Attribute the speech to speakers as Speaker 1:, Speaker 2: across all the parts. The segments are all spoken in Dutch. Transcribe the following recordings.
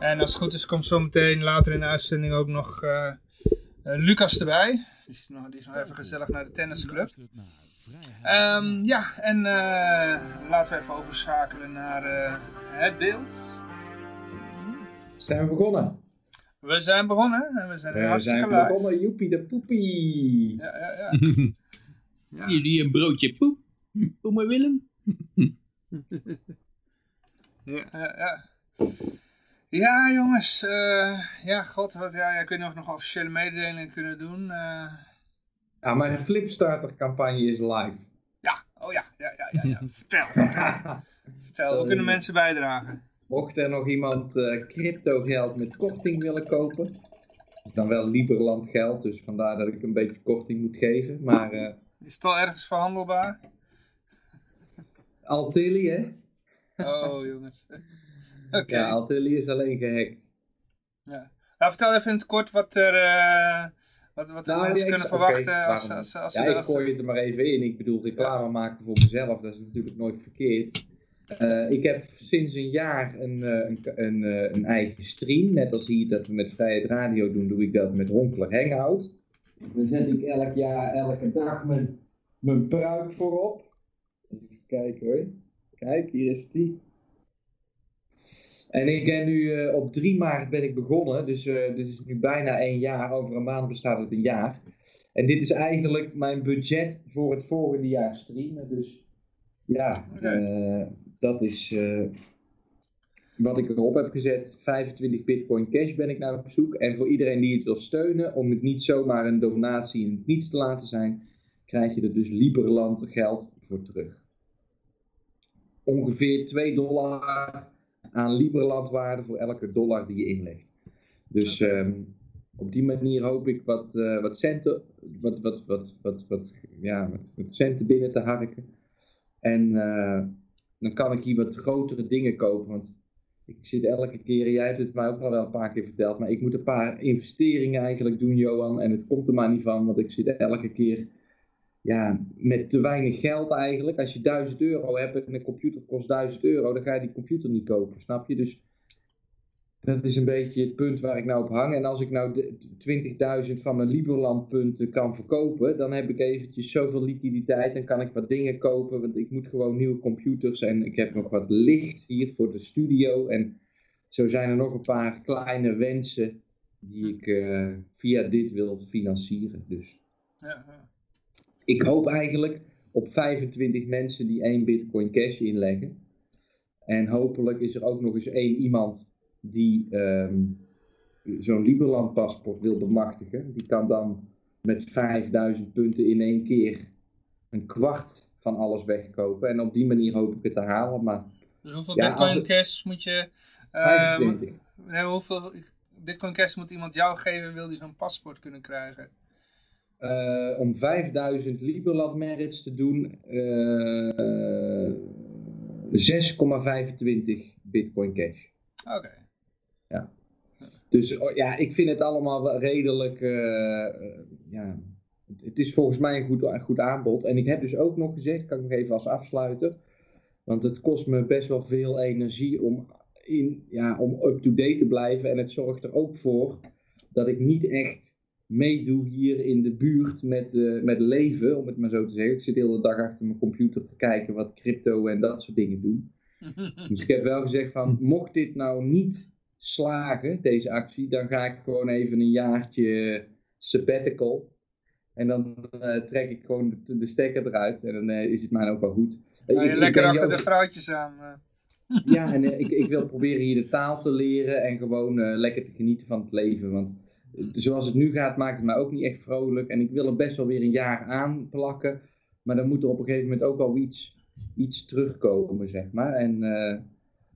Speaker 1: En als het goed is, komt zometeen later in de uitzending ook nog uh, Lucas erbij. Die is, nog, die is nog even gezellig naar de tennisclub. Um, ja, en laten we even overschakelen naar het beeld.
Speaker 2: Zijn we begonnen?
Speaker 1: We zijn begonnen en we zijn
Speaker 2: We
Speaker 1: hartstikke
Speaker 2: zijn begonnen, joepie de poepie.
Speaker 1: Ja, ja, ja. ja.
Speaker 3: Jullie een broodje poep. Mij Willem.
Speaker 1: Ja, ja, ja. Ja, jongens. eh, ja, god, wat, ja, niet of we nog officiële mededelingen kunnen doen. eh.
Speaker 2: Ja, mijn Flipstarter campagne is live.
Speaker 1: ja, oh ja, ja, ja, ja. ja. Vertel, vertel. vertel. Hoe kunnen mensen bijdragen?
Speaker 2: Mocht er nog iemand eh, crypto geld met korting willen kopen, is dan wel Liberland geld, dus vandaar dat ik een beetje korting moet geven. Maar
Speaker 1: Is het al ergens verhandelbaar?
Speaker 2: Altilli, hè?
Speaker 1: Oh, jongens. Oké.
Speaker 2: Ja, Altilli is alleen gehackt.
Speaker 1: Ja. Nou, vertel even in het kort wat er... eh, wat, wat de
Speaker 2: Nou,
Speaker 1: mensen kunnen verwachten als, als, als,
Speaker 2: Ja,
Speaker 1: ze-
Speaker 2: ik gooi het er maar even in. Ik bedoel, reclame maken voor mezelf, dat is natuurlijk nooit verkeerd. Eh, ik heb sinds een jaar een, eh, een, een, een eigen stream. Net als hier dat we met Vrijheid Radio doen, doe ik dat met Honkler Hangout. Dan zet ik elk jaar, elke dag mijn, mijn pruik voorop. Even kijken hoor. Kijk, hier is die. En ik ben nu eh, op 3 maart ben ik begonnen, dus eh, dit is nu bijna één jaar. Over een maand bestaat het een jaar. En dit is eigenlijk mijn budget voor het volgende jaar streamen. Dus ja, eh, dat is wat ik erop heb gezet. 25 Bitcoin Cash ben ik naar op zoek. En voor iedereen die het wil steunen, om het niet zomaar een donatie in het niets te laten zijn, krijg je er dus Liberland geld voor terug. Ongeveer 2 dollar aan Liberland waarde voor elke dollar die je inlegt. Dus ehm, op die manier hoop ik wat, eh, wat centen, wat, wat, wat, wat, wat, ja, wat, wat centen binnen te harken. En eh, dan kan ik hier wat grotere dingen kopen. Want ik zit elke keer, jij hebt het mij ook al wel een paar keer verteld, maar ik moet een paar investeringen eigenlijk doen, Johan. En het komt er maar niet van, want ik zit elke keer ja, met te weinig geld eigenlijk. Als je 1000 euro hebt en een computer kost 1000 euro, dan ga je die computer niet kopen, snap je? Dus dat is een beetje het punt waar ik nou op hang. En als ik nou de 20.000 van mijn Liberland punten kan verkopen, dan heb ik eventjes zoveel liquiditeit en kan ik wat dingen kopen. Want ik moet gewoon nieuwe computers en ik heb nog wat licht hier voor de studio. En zo zijn er nog een paar kleine wensen die ik eh, via dit wil financieren. Dus
Speaker 1: ja.
Speaker 2: Ik hoop eigenlijk op 25 mensen die 1 bitcoin cash inleggen. En hopelijk is er ook nog eens één iemand die ehm, zo'n Liberland paspoort wil bemachtigen. Die kan dan met 5000 punten in één keer een kwart van alles wegkopen. En op die manier hoop ik het te halen. Maar
Speaker 1: Dus hoeveel
Speaker 2: Ja,
Speaker 1: bitcoin
Speaker 2: het-
Speaker 1: cash moet je... eh,
Speaker 2: 25.
Speaker 1: nee, hoeveel bitcoin cash moet iemand jou geven, wil die zo'n paspoort kunnen krijgen?
Speaker 2: Eh, om 5000 Liberland merits te doen, eh 6,25 bitcoin cash.
Speaker 1: Oké.
Speaker 2: Dus oh, ja, ik vind het allemaal redelijk. eh, eh, ja, het- het is volgens mij een goed, een goed aanbod. En ik heb dus ook nog gezegd, kan ik nog even als afsluiter. Want het kost me best wel veel energie om, in, ja, om up-to-date te blijven. En het zorgt er ook voor dat ik niet echt meedoe hier in de buurt met, eh, met leven, om het maar zo te zeggen. Ik zit de hele dag achter mijn computer te kijken wat crypto en dat soort dingen doen. Dus ik heb wel gezegd van, mocht dit nou niet slagen, deze actie, dan ga ik gewoon even een jaartje sabbatical. En dan eh, trek ik gewoon de, de stekker eruit en dan eh, is het mij ook wel goed. Ik-
Speaker 1: je
Speaker 2: ik
Speaker 1: lekker achter de vrouwtjes aan.
Speaker 2: Ja, en ik, ik wil proberen hier de taal te leren en gewoon lekker te genieten van het leven. Want zoals het nu gaat, maakt het mij ook niet echt vrolijk. En ik wil er best wel weer een jaar aan plakken. Maar dan moet er op een gegeven moment ook wel iets, iets terugkomen, zeg maar. En eh,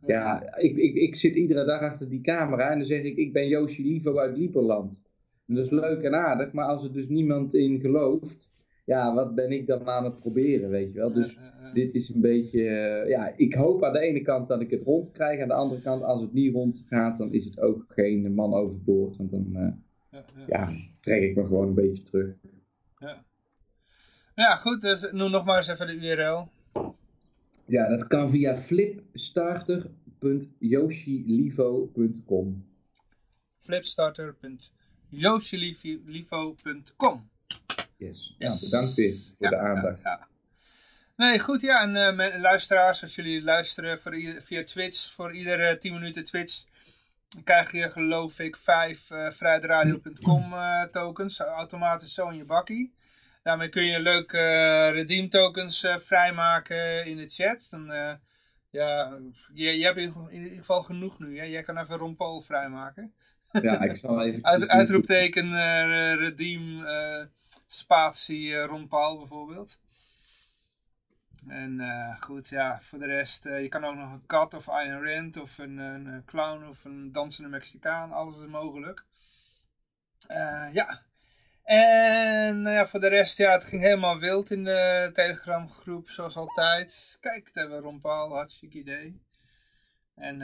Speaker 2: ja, ik, ik, ik zit iedere dag achter die camera en dan zeg ik, ik ben Yoshi Livo uit Lieperland. En dat is leuk en aardig, maar als er dus niemand in gelooft, ja, wat ben ik dan aan het proberen, weet je wel. Dus. Dit is een beetje, eh, ja, ik hoop aan de ene kant dat ik het rond krijg. Aan de andere kant, als het niet rond gaat, dan is het ook geen man overboord. Want dan, eh,
Speaker 1: Ja, ja.
Speaker 2: ja, trek ik me gewoon een beetje terug.
Speaker 1: Ja. ja, goed. Dus noem nog maar eens even de URL.
Speaker 2: Ja, dat kan via flipstarter.yoshilivo.com.
Speaker 1: flipstarter.yoshilivo.com
Speaker 2: Yes. Ja, bedankt weer voor de aandacht.
Speaker 1: Nee, goed. Ja, en eh, luisteraars, als jullie luisteren voor via Twitch, voor iedere 10 minuten Twitch, krijg je geloof ik 5 uh, vrijheidradio.com eh, tokens, automatisch zo in je bakkie. Daarmee kun je leuke eh, redeem tokens eh, vrijmaken in de chat. Dan, eh, ja, je, je hebt in, in ieder geval genoeg nu. Hè? Jij kan even Ron Paul vrijmaken.
Speaker 2: Ja, ik zal even...
Speaker 1: Uit, uitroepteken eh, redeem eh, spatie eh, Ron Paul bijvoorbeeld. En eh, goed, ja, voor de rest, eh, je kan ook nog een kat of Iron Rand of een, een, eh, clown of een dansende Mexicaan, alles is mogelijk. Ja, en nou ja, voor de rest, ja, het ging helemaal wild in de Telegram groep, zoals altijd. Kijk, daar hebben we Ron Paul, hartstikke idee. En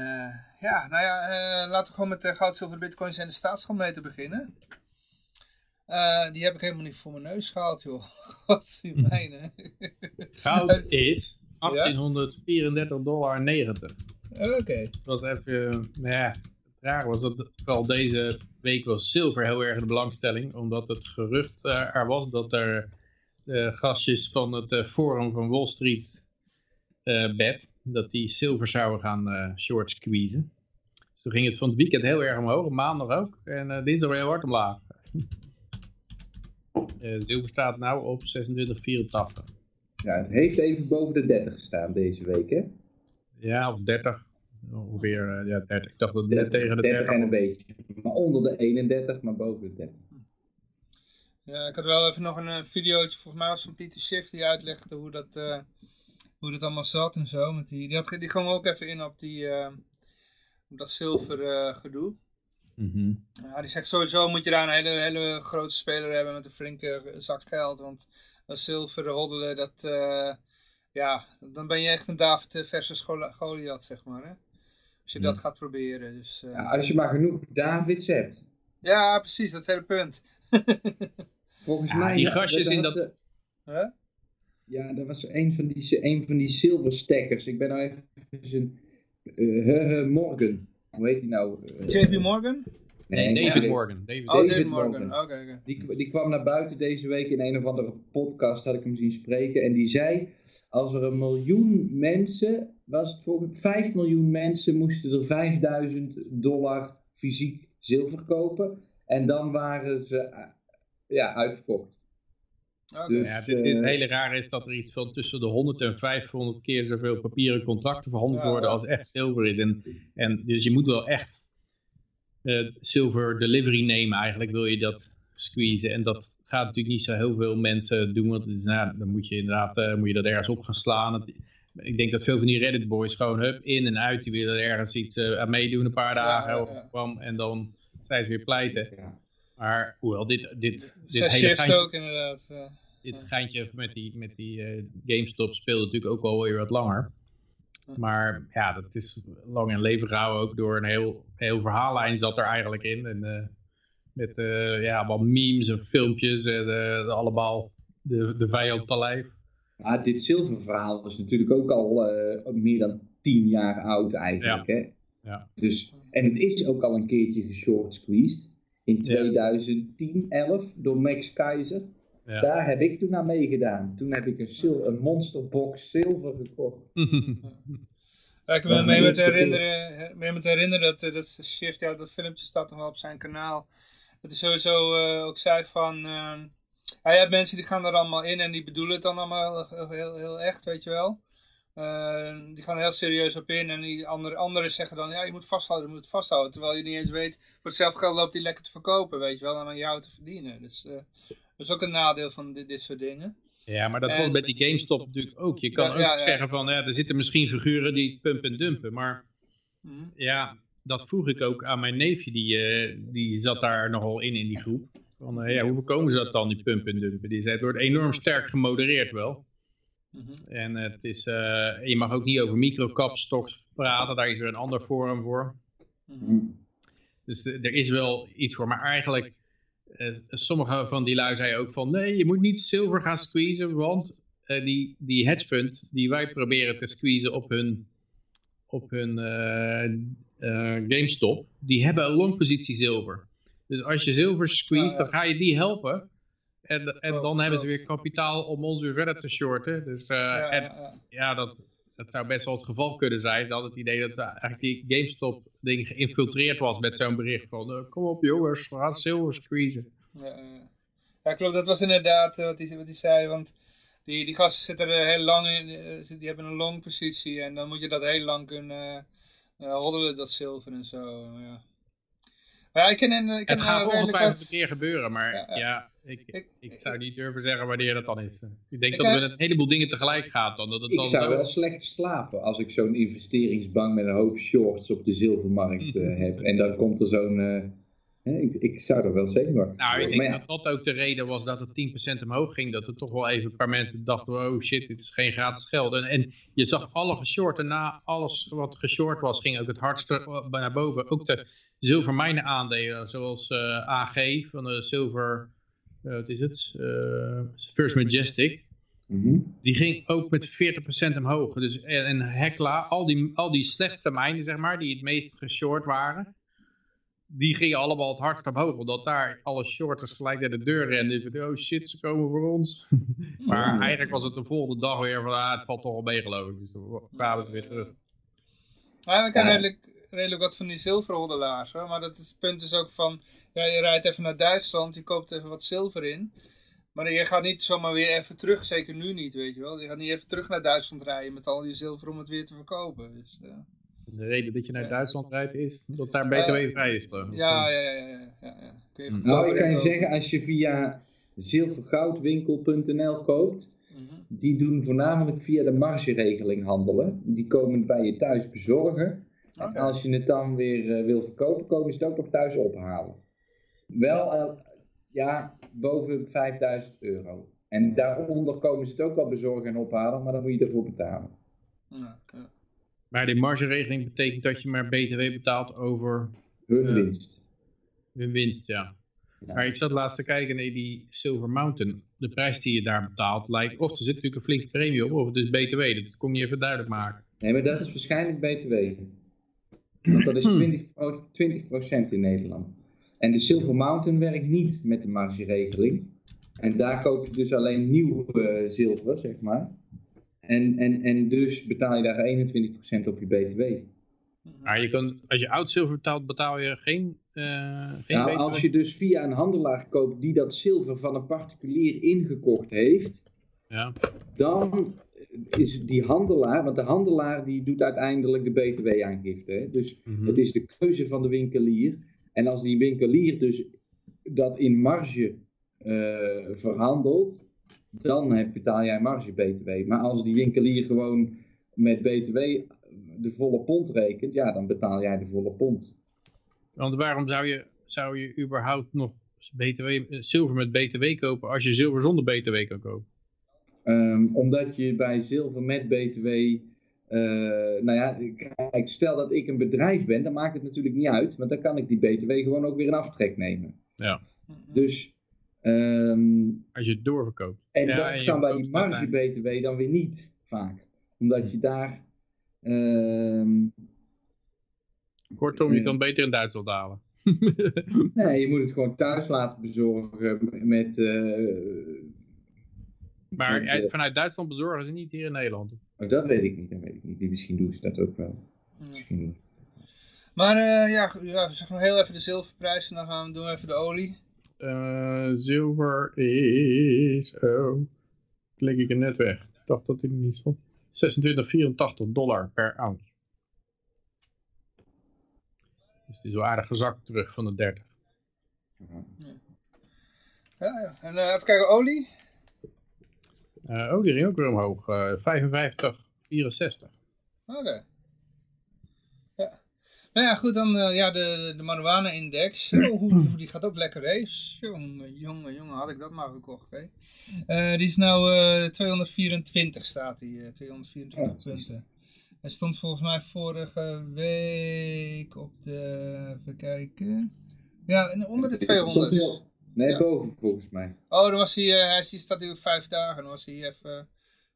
Speaker 1: ja, nou ja, laten we gewoon met de goud, bitcoins en de staatsschuldmeter beginnen. Eh, die heb ik helemaal niet voor mijn neus gehaald, joh. Wat is die mijne?
Speaker 3: Goud is 1834,90 dollar.
Speaker 1: Oké.
Speaker 3: Dat was even, nou ja, het raar was dat vooral deze week was zilver heel erg in de belangstelling. Omdat het gerucht eh, er was dat er de gastjes van het eh, forum van Wall Street eh, bed, dat die zilver zouden gaan eh, short squeezen. Dus toen ging het van het weekend heel erg omhoog, maandag ook. En eh dinsdag weer heel hard omlaag. Eh, zilver staat nu op 26,84.
Speaker 2: Ja, het heeft even boven de 30 gestaan deze week, hè?
Speaker 3: Ja, of 30. Ongeveer, eh, ja, 30. Ik dacht dat het net tegen de 30
Speaker 2: en een beetje. Maar onder de 31, maar boven de 30.
Speaker 1: Ja, ik had wel even nog een eh, videootje, volgens mij was van Pieter Schiff, die uitlegde hoe dat, eh, hoe dat allemaal zat en zo. Met die, die, had, ge- die kwam ook even in op, die, eh, op dat zilver eh,
Speaker 3: Mhm.
Speaker 1: Ja, die zegt sowieso moet je daar een hele, hele grote speler hebben met een flinke zak geld. Want dat zilver hoddelen, dat, eh, ja, dan ben je echt een David versus Goli- Goliath, zeg maar. Hè? Als je dat gaat proberen. Dus, eh,
Speaker 2: Ja, als je maar genoeg Davids hebt.
Speaker 1: ja, precies, dat is het hele punt.
Speaker 2: Volgens
Speaker 3: Ja,
Speaker 2: mij...
Speaker 3: die gastjes in dat-
Speaker 2: eh,
Speaker 1: Hè?
Speaker 2: Ja, dat was een van die, een van die zilverstekkers. Ik ben nou even een... eh, he, Morgan. Hoe heet die nou? Eh,
Speaker 1: JP Morgan?
Speaker 3: Nee,
Speaker 2: nee,
Speaker 3: David. Morgan. David
Speaker 1: Oh,
Speaker 2: David
Speaker 1: David Morgan.
Speaker 2: Morgan.
Speaker 1: Oké, oké.
Speaker 2: Die, die kwam naar buiten deze week in een of andere podcast, had ik hem zien spreken. En die zei, als er een miljoen mensen, was het volgens 5 miljoen mensen, moesten er 5000 dollar fysiek zilver kopen. En dan waren ze eh, ja, uitverkocht.
Speaker 1: Oké.
Speaker 2: Dus,
Speaker 3: Ja, dit, dit
Speaker 2: eh,
Speaker 3: hele raar is dat er iets van tussen de 100 en 500 keer zoveel papieren contracten verhandeld
Speaker 1: Ja.
Speaker 3: worden als echt zilver is. En, en dus je moet wel echt eh zilver delivery nemen eigenlijk, wil je dat squeezen. En dat gaat natuurlijk niet zo heel veel mensen doen, want is, nou, dan moet je inderdaad eh, moet je dat ergens op gaan slaan. Het- ik denk dat veel van die Reddit boys gewoon hup, in en uit, die willen ergens iets eh, aan meedoen, een paar dagen
Speaker 1: ja,
Speaker 3: en dan zijn ze weer pleiten.
Speaker 2: Ja.
Speaker 3: Maar hoewel dit, dit,
Speaker 1: Zij
Speaker 3: dit hele
Speaker 1: shift
Speaker 3: geintje-
Speaker 1: ook inderdaad. ja.
Speaker 3: dit geintje met die, met die eh, GameStop speelde natuurlijk ook al weer wat langer. Maar ja, dat is lang in leven gehouden ook door een heel, heel verhaallijn zat er eigenlijk in. En, eh, met eh, ja, allemaal memes en filmpjes en eh, allemaal de, de vijand te lijf.
Speaker 2: Maar dit zilververhaal is natuurlijk ook al eh, meer dan 10 jaar oud eigenlijk. Hè?
Speaker 3: Ja.
Speaker 2: Dus, en het is ook al een keertje geshort squeezed. In 2010, 11 door Max Keizer.
Speaker 3: Ja.
Speaker 2: Daar heb ik toen aan meegedaan. Toen heb ik een, sil- een monsterbox zilver gekocht.
Speaker 1: Ja, ik mee
Speaker 2: de
Speaker 1: met herinneren, mee met herinneren dat, eh, dat shift, ja, dat filmpje staat nog wel op zijn kanaal. Dat hij sowieso eh, ook zei van, ehm, ja, je hebt mensen die gaan er allemaal in en die bedoelen het dan allemaal heel, heel, heel echt, weet je wel. Eh, die gaan er heel serieus op in en die andere, anderen zeggen dan, ja, je moet vasthouden, je moet het vasthouden. Terwijl je niet eens weet, voor hetzelfde geld loopt die lekker te verkopen, weet je wel, en aan jou te verdienen. Dus eh, dat is ook een nadeel van dit, dit soort dingen.
Speaker 3: Ja, maar dat
Speaker 1: En-
Speaker 3: was bij die GameStop natuurlijk ook. Je kan
Speaker 1: Ja,
Speaker 3: ook
Speaker 1: ja, ja.
Speaker 3: zeggen van, ja, er zitten misschien figuren die pumpen en dumpen. Maar
Speaker 1: Mhm.
Speaker 3: ja, dat vroeg ik ook aan mijn neefje, die, eh, die zat daar nogal in, in die groep. Van, uh, ja, hoe voorkomen ze dat dan, die pump en dumpen? Die het wordt enorm sterk gemodereerd wel. Mhm. En het is, uh, je mag ook niet over microcapstocks praten, daar is weer een ander forum voor. Mhm. Dus er is wel iets voor, maar eigenlijk, uh, sommige van die lui zeiden ook van, nee, je moet niet zilver gaan squeezen, want uh, die, die hedge fund die wij proberen te squeezen op hun, op hun GameStop, die hebben een long positie zilver. Dus als je zilver squeeze, dan ga je die helpen. En, en dan hebben ze weer kapitaal om ons weer verder te shorten. Dus uh, en, ja, dat, dat zou best wel het geval kunnen zijn. Ze hadden het idee dat eigenlijk die GameStop-ding geïnfiltreerd was met zo'n bericht van... Uh, kom op jongens, we gaan zilver squeezen.
Speaker 1: Ja, ja, klopt. Dat was inderdaad uh, wat hij wat zei. Want die, die gasten zitten er heel lang in. die hebben een long positie. En dan moet je dat heel lang kunnen hoddelen, dat zilver en zo. Ja. Ja, ik ken, ik ken
Speaker 3: het gaat ongetwijfeld een keer gebeuren, maar ja, ik, ik, zou niet durven zeggen wanneer dat dan is. Ik denk dat het met een heleboel dingen tegelijk gaat. Dan, dat het
Speaker 2: ik zou wel slecht slapen als ik zo'n investeringsbank met een hoop shorts op de zilvermarkt uh, heb. En dan komt er zo'n... Ik, ik, zou er wel zeker
Speaker 3: Nou, ik denk dat dat ook de reden was dat het 10% omhoog ging. Dat er toch wel even een paar mensen dachten, oh shit, dit is geen gratis geld. En, en je zag alle geshort en na alles wat geshort was, ging ook het hardste naar boven. Ook de zilvermijnen aandelen, zoals uh, AG van de zilver uh, wat is het? Uh, First Majestic. Mhm. Die ging ook met 40% omhoog. Dus, en, en Hekla, al die, al die slechtste mijnen, zeg maar, die het meest geshort waren, die gingen allemaal het hardst omhoog. Omdat daar alle shorters gelijk naar de deur renden. oh shit, ze komen voor ons. maar eigenlijk was het de volgende dag weer van, ah, het valt toch wel mee geloof ik. Dus dan kwamen we weer terug.
Speaker 1: Maar we kunnen redelijk, redelijk wat van die zilverhoddelaars. Hoor. Maar dat is, het punt is ook van, ja, je rijdt even naar Duitsland, je koopt even wat zilver in. Maar je gaat niet zomaar weer even terug, zeker nu niet, weet je wel. Je gaat niet even terug naar Duitsland rijden met al die zilver om het weer te verkopen. Dus, uh,
Speaker 3: de reden dat je naar Duitsland rijdt is dat daar btw uh, vrij is.
Speaker 1: Toch? Ja, ja, ja. ja, ja.
Speaker 2: Kun je nou, ik kan je zeggen, als je via zilvergoudwinkel.nl koopt, mhm. die doen voornamelijk via de margeregeling handelen. Die komen bij je thuis bezorgen. En als je het dan weer uh, wil verkopen, komen ze het ook nog thuis ophalen. Wel, uh, ja, boven 5000 euro. En daaronder komen ze het ook wel bezorgen en ophalen, maar dan moet je ervoor betalen. Ja,
Speaker 3: ja. Maar die margeregeling betekent dat je maar btw betaalt over...
Speaker 2: Hun uh, winst.
Speaker 3: Hun winst, ja. Maar ik zat laatst te kijken naar die Silver Mountain. De prijs die je daar betaalt lijkt... Of er zit natuurlijk een flinke premie op, of het is btw. Dat kon je even duidelijk maken.
Speaker 2: Nee, maar dat is waarschijnlijk btw. Want dat is 20, 20% in Nederland. En de Silver Mountain werkt niet met de margeregeling. En daar koop je dus alleen nieuw uh, zilver, zeg maar. En, en, en dus betaal je daar 21% op je btw.
Speaker 3: Maar je kan, als je oud zilver betaalt, betaal je geen, uh, geen
Speaker 2: nou,
Speaker 3: BTW?
Speaker 2: Als je dus via een handelaar koopt die dat zilver van een particulier ingekocht heeft, ja. dan is die handelaar, want de handelaar die doet uiteindelijk de btw-aangifte. Dus mhm. het is de keuze van de winkelier. En als die winkelier dus dat in marge uh, verhandelt, dan betaal jij marge btw. Maar als die winkelier gewoon met btw de volle pond rekent, ja, dan betaal jij de volle pond.
Speaker 3: Want waarom zou je, zou je überhaupt nog BTW, zilver met btw kopen als je zilver zonder btw kan kopen?
Speaker 2: Um, omdat je bij zilver met btw, uh, nou ja, kijk, stel dat ik een bedrijf ben, dan maakt het natuurlijk niet uit, want dan kan ik die btw gewoon ook weer in aftrek nemen.
Speaker 3: Ja.
Speaker 2: Dus... Um,
Speaker 3: Als je het doorverkoopt.
Speaker 2: En ja, dat kan bij die marge btw dan weer niet, vaak. Omdat je daar... Um,
Speaker 3: Kortom, je uh, kan beter in Duitsland halen.
Speaker 2: nee, je moet het gewoon thuis laten bezorgen met... Uh,
Speaker 3: maar met, uh, vanuit Duitsland bezorgen ze niet hier in Nederland?
Speaker 2: Oh, dat weet ik niet, dat weet ik niet. Die misschien doen ze dat ook wel. Misschien
Speaker 1: Maar uh, ja, ja, zeg maar heel even de zilverprijs en dan gaan we doen even de olie.
Speaker 3: Uh, zilver is, oh, klik ik er net weg. Ik dacht dat ik niet stond. 26,84 dollar per ounce. Dus het is wel aardig gezakt terug van de 30.
Speaker 1: Ja, ja. En uh, even kijken, olie?
Speaker 3: Uh, olie ging ook weer omhoog. Uh, 55, 64.
Speaker 1: Oké. Okay. Nou ja, goed, dan uh, ja, de, de marijuana-index. Oh, die gaat ook lekker race. Jongen, jongen, jongen, had ik dat maar gekocht. Hè? Uh, die is nou uh, 224 staat die, 224 oh, punten. Hij stond volgens mij vorige week op de, even kijken. Ja, onder de 200.
Speaker 2: Nee, ja. boven volgens mij.
Speaker 1: Oh, dan was hij, hij staat hier vijf dagen. Dan was hij even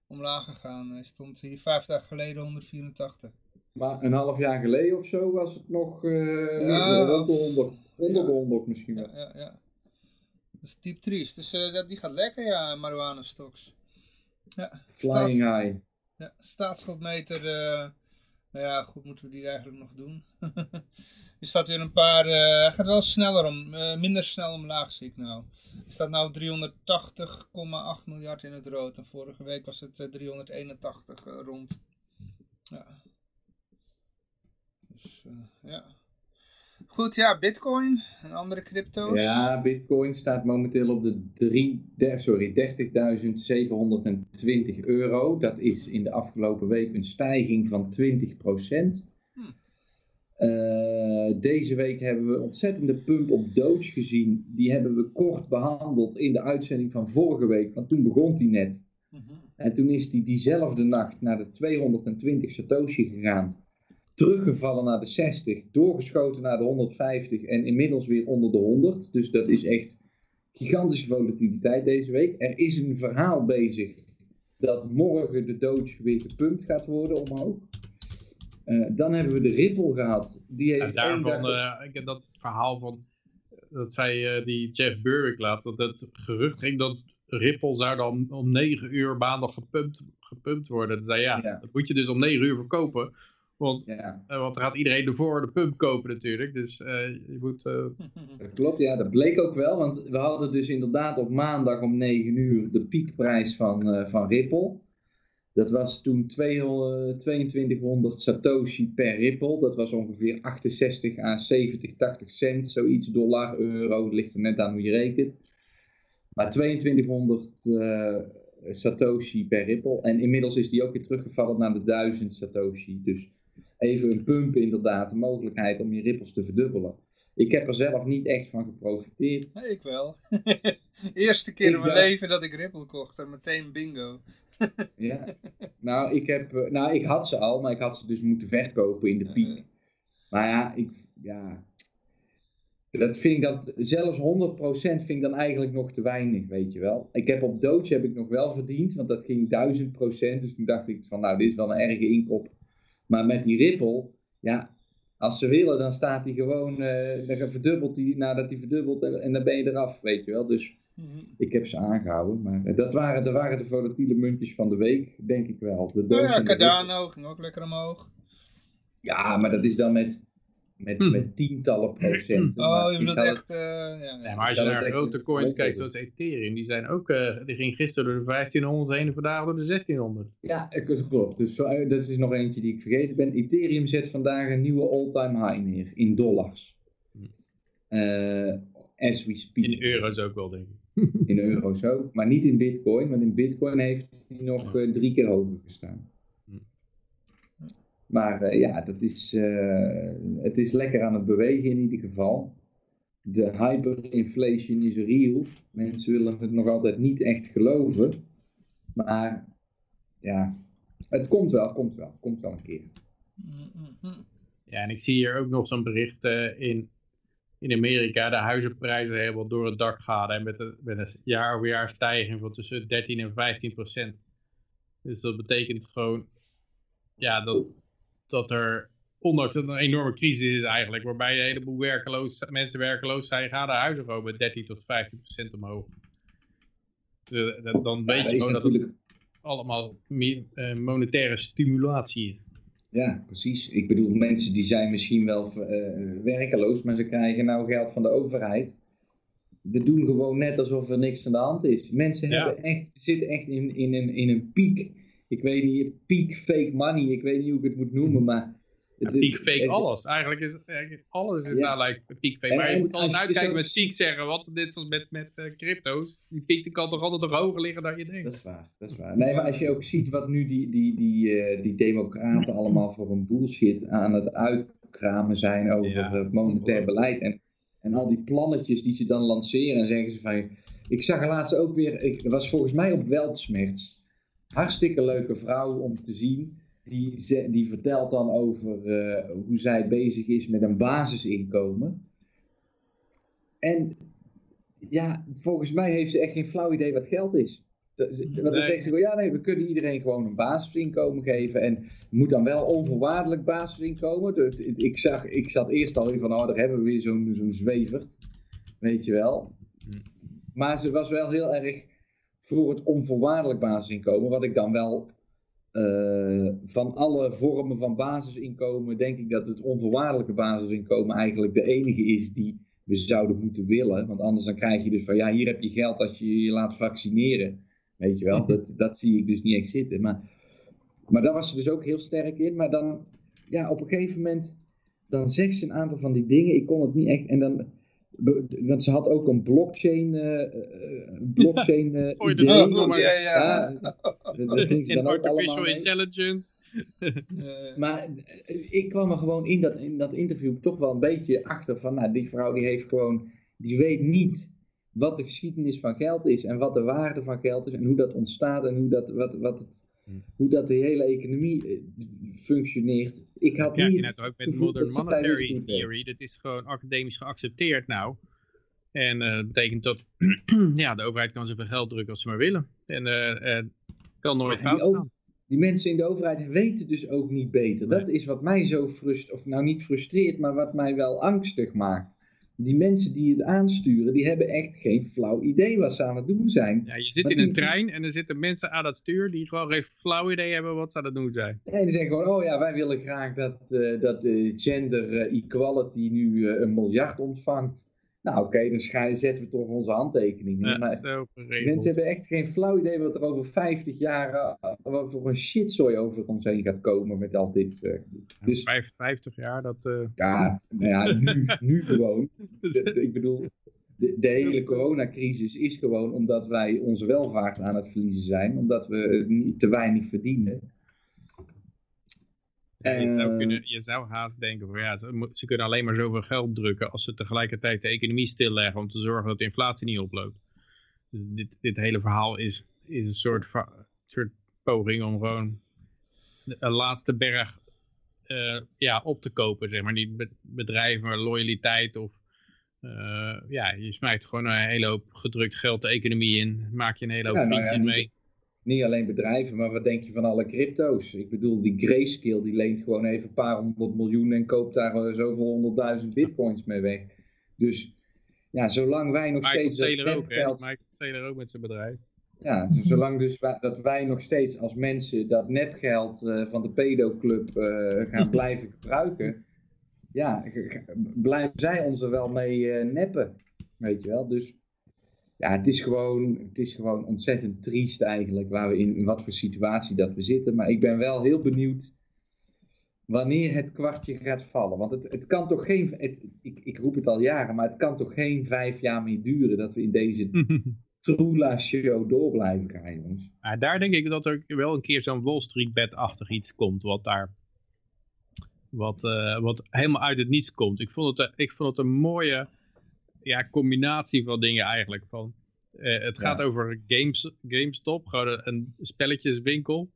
Speaker 1: omlaag gegaan. Hij stond hier vijf dagen geleden 184.
Speaker 2: Maar een half jaar geleden of zo was het nog uh, ja, rond de 100. Onder de 100 misschien wel.
Speaker 1: Ja, ja, ja. Dat is diep triest. Dus uh, die gaat lekker, ja, marijuana stocks. Ja,
Speaker 2: Flying staats, high.
Speaker 1: Ja, staatsschuldmeter. Uh, nou ja, goed, moeten we die eigenlijk nog doen. er staat weer een paar, uh, hij gaat wel sneller om, uh, minder snel omlaag zie ik nou. Er staat nou 380,8 miljard in het rood en vorige week was het uh, 381 rond. Ja. Dus, ja. Goed, ja, bitcoin en andere crypto's.
Speaker 2: Ja, bitcoin staat momenteel op de 30.720 euro. Dat is in de afgelopen week een stijging van 20%. Hm. Uh, deze week hebben we ontzettende pump op Doge gezien. Die hebben we kort behandeld in de uitzending van vorige week, want toen begon die net. Hm. En toen is die diezelfde nacht naar de 220 Satoshi gegaan teruggevallen naar de 60, doorgeschoten naar de 150 en inmiddels weer onder de 100. Dus dat is echt gigantische volatiliteit deze week. Er is een verhaal bezig dat morgen de Doge weer gepumpt gaat worden omhoog. Uh, dan hebben we de Ripple gehad. Die heeft
Speaker 3: ja, daarvan, dag... uh, ik heb dat verhaal van, dat zei uh, die Jeff Burwick laat, dat het gerucht ging dat Ripple zou dan om 9 uur maandag gepumpt, gepumpt worden. Dat zei ja, ja, dat moet je dus om 9 uur verkopen. Want, ja. uh, want dan gaat iedereen ervoor de pump kopen natuurlijk. Dus uh, je moet... Uh...
Speaker 2: Dat klopt, ja. Dat bleek ook wel. Want we hadden dus inderdaad op maandag om 9 uur de piekprijs van, van Ripple. Dat was toen 200, 2200 Satoshi per Ripple. Dat was ongeveer 68 à 70, 80 cent. Zoiets dollar, euro. Dat ligt er net aan hoe je rekent. Maar 2200 Satoshi per Ripple. En inmiddels is die ook weer teruggevallen naar de 1000 Satoshi. Dus even een pump inderdaad, de mogelijkheid om je rippels te verdubbelen. Ik heb er zelf niet echt van geprofiteerd.
Speaker 1: ik wel. Eerste keer in mijn leven dat ik Ripple kocht en meteen bingo.
Speaker 2: ja, nou ik, heb, eh, nou ik had ze al, maar ik had ze dus moeten verkopen in de piek. Maar ja, ik, ja, dat vind ik dat, zelfs 100% vind ik dan eigenlijk nog te weinig, weet je wel. Ik heb op Doge heb ik nog wel verdiend, want dat ging 1000%. Dus toen dacht ik van, nou dit is wel een erge inkop maar met die Ripple, ja, als ze willen, dan staat hij gewoon, uh, dan verdubbelt hij nadat hij verdubbelt en, dan ben je eraf, weet je wel. Dus mhm. ik heb ze aangehouden. Maar dat waren, dat waren de volatiele muntjes van de week, denk ik wel. De
Speaker 1: oh ja, Cardano ging ook lekker omhoog.
Speaker 2: Ja, maar dat is dan met met, hm. met tientallen procenten.
Speaker 1: Oh, je bedoelt echt... Uh,
Speaker 3: ja, ja, maar als je naar grote coins kijkt, zoals Ethereum, die zijn ook, uh, die ging gisteren door de 1500 heen en vandaag door de 1600.
Speaker 2: Ja, dat klopt. Dus dat is nog eentje die ik vergeten ben. Ethereum zet vandaag een nieuwe all-time high neer in dollars. Uh, as we speak.
Speaker 3: In euro's ook wel, denk ik.
Speaker 2: In euro's ook, maar niet in bitcoin, want in bitcoin heeft hij nog drie keer hoger gestaan. Maar uh, ja, dat is, uh, het is lekker aan het bewegen in ieder geval. De hyperinflation is real. Mensen willen het nog altijd niet echt geloven. Maar ja, het komt wel, komt wel, komt wel een keer.
Speaker 3: Ja, en ik zie hier ook nog zo'n bericht uh, in, in Amerika. De huizenprijzen helemaal door het dak gaan. En met, een, met een jaar over jaar stijging van tussen 13 en 15 procent. Dus dat betekent gewoon ja, dat dat er, ondanks dat het een enorme crisis is eigenlijk, waarbij een heleboel werkeloos, mensen werkeloos zijn, gaan de huizen gewoon met 13 tot 15 procent omhoog. Dan weet je gewoon dat het allemaal meer, uh, monetaire stimulatie is.
Speaker 2: Ja, precies. Ik bedoel, mensen die zijn misschien wel uh, werkeloos, maar ze krijgen nou geld van de overheid. We doen gewoon net alsof er niks aan de hand is. Mensen hebben echt, zitten echt in, in, een, in een piek ik weet niet, peak fake money, ik weet niet hoe ik het moet noemen, maar...
Speaker 3: Het peak fake alles. Eigenlijk is alles is ja. nou like peak fake. Maar je moet altijd uitkijken met peak zeggen, want dit zoals met, met uh, crypto's, die piek kan toch altijd nog hoger liggen dan je denkt.
Speaker 2: Dat is waar, dat is waar. Nee, maar als je ook ziet wat nu die, die, die, uh, die democraten allemaal voor een bullshit aan het uit, kramen zijn over
Speaker 3: Ja.
Speaker 2: het monetair beleid. En, en al die plannetjes die ze dan lanceren en zeggen ze van... Ik zag er laatst ook weer, ik, was volgens mij op Weltsmerts. Hartstikke leuke vrouw om te zien. Die, ze- die vertelt dan over eh, hoe zij bezig is met een basisinkomen. En ja, volgens mij heeft ze echt geen flauw idee wat geld is. Dat- Want dan
Speaker 3: Nee.
Speaker 2: zegt ze gewoon, ja nee, we kunnen iedereen gewoon een basisinkomen geven. En moet dan wel onvoorwaardelijk basisinkomen. Dus ik, zag, ik zat eerst al in van, oh daar hebben we weer zo'n zo'n zwevert. Weet je wel. Maar ze was wel heel erg voor het onvoorwaardelijk basisinkomen. Wat ik dan wel eh, van alle vormen van basisinkomen denk ik dat het onvoorwaardelijke basisinkomen eigenlijk de enige is die we zouden moeten willen. Want anders dan krijg je dus van ja, hier heb je geld als je je laat vaccineren. Weet je wel, dat, dat zie ik dus niet echt zitten. Maar, maar daar was ze dus ook heel sterk in. Maar dan, ja, op een gegeven moment, dan zegt ze een aantal van die dingen. Ik kon het niet echt. En dan, want ze had ook een blockchain, een blockchain idee.
Speaker 3: maar.
Speaker 1: ja, ja.
Speaker 2: ze
Speaker 3: In artificial intelligence.
Speaker 2: Maar ik kwam er gewoon in dat, in dat interview toch wel een beetje achter van, nou, die vrouw die heeft gewoon, die weet niet wat de geschiedenis van geld is en wat de waarde van geld is en hoe dat ontstaat en hoe dat, wat, wat het, hoe dat de hele economie eh, functioneert. Ik had
Speaker 3: je
Speaker 2: niet
Speaker 3: net ook met modern monetary theory. Dat is gewoon academisch geaccepteerd nou. En eh, dat betekent dat ja, de overheid kan zoveel geld drukken als ze maar willen. En eh, kan nooit
Speaker 2: Ja,
Speaker 3: fout gaan.
Speaker 2: Die mensen in de overheid weten dus ook niet beter. Dat is wat mij zo frustreert, of nou niet frustreert, maar wat mij wel angstig maakt. Die mensen die het aansturen, die hebben echt geen flauw idee wat ze aan het doen zijn.
Speaker 3: Ja, je zit
Speaker 2: Maar
Speaker 3: in een trein en er zitten mensen aan het stuur die gewoon geen flauw idee hebben wat ze aan het doen zijn.
Speaker 2: En die zeggen gewoon, oh ja, wij willen graag dat, eh, dat eh, gender eh, equality nu een miljard ontvangt. Nou oké, dan scha- zetten we toch onze handtekening maar mensen hebben echt geen flauw idee wat er over 50 jaar, eh, wat voor een shitzooi over ons heen gaat komen met al dit. eh. dus
Speaker 3: Vijf- 50 jaar, dat... eh,
Speaker 2: ja, nou ja, nu, nu gewoon. De- de- ik bedoel, de, de hele coronacrisis is gewoon omdat wij onze welvaart aan het verliezen zijn. Omdat we niet, te weinig verdienen.
Speaker 3: Ja, je, zou kunnen, je zou haast denken van ja, ze, ze kunnen alleen maar zoveel geld drukken als ze tegelijkertijd de economie stilleggen om te zorgen dat de inflatie niet oploopt. Dus dit, dit hele verhaal is, is een soort, soort poging om gewoon de- een laatste berg eh, ja, op te kopen, zeg maar. Niet be- bedrijven, maar loyaliteit of eh, ja, je smijt gewoon een hele hoop gedrukt geld de economie in, maak je een hele hoop
Speaker 2: Ja, nou ja,
Speaker 3: mee.
Speaker 2: Niet alleen bedrijven, maar wat denk je van alle crypto's? Ik bedoel, die Grayscale die leent gewoon even een paar honderd miljoen en koopt daar zoveel honderdduizend bitcoins mee weg. Dus ja, zolang wij nog
Speaker 3: Michael
Speaker 2: steeds dat
Speaker 3: Saylor ook, hè?
Speaker 2: nepgeld...
Speaker 3: Michael Saylor ook met zijn bedrijf.
Speaker 2: Ja, dus zolang dus wij- dat wij nog steeds als mensen dat nepgeld eh, van de pedoclub eh gaan blijven gebruiken, ja, blijven zij ons er wel mee eh, neppen. Weet je wel, dus ja, het is, gewoon, het is gewoon ontzettend triest eigenlijk waar we in, in wat voor situatie dat we zitten. Maar ik ben wel heel benieuwd wanneer het kwartje gaat vallen. Want het, het kan toch geen, het, ik, ik roep het al jaren, maar het kan toch geen vijf jaar meer duren dat we in deze Trula show door blijven gaan, jongens.
Speaker 3: Maar daar denk ik dat er wel een keer zo'n Wall Street bed-achtig iets komt, wat daar, wat, eh, wat helemaal uit het niets komt. Ik vond het, eh, ik vond het een mooie ja, combinatie van dingen eigenlijk. Van, eh, het
Speaker 2: Ja.
Speaker 3: gaat over games, GameStop, gewoon een, spelletjeswinkel.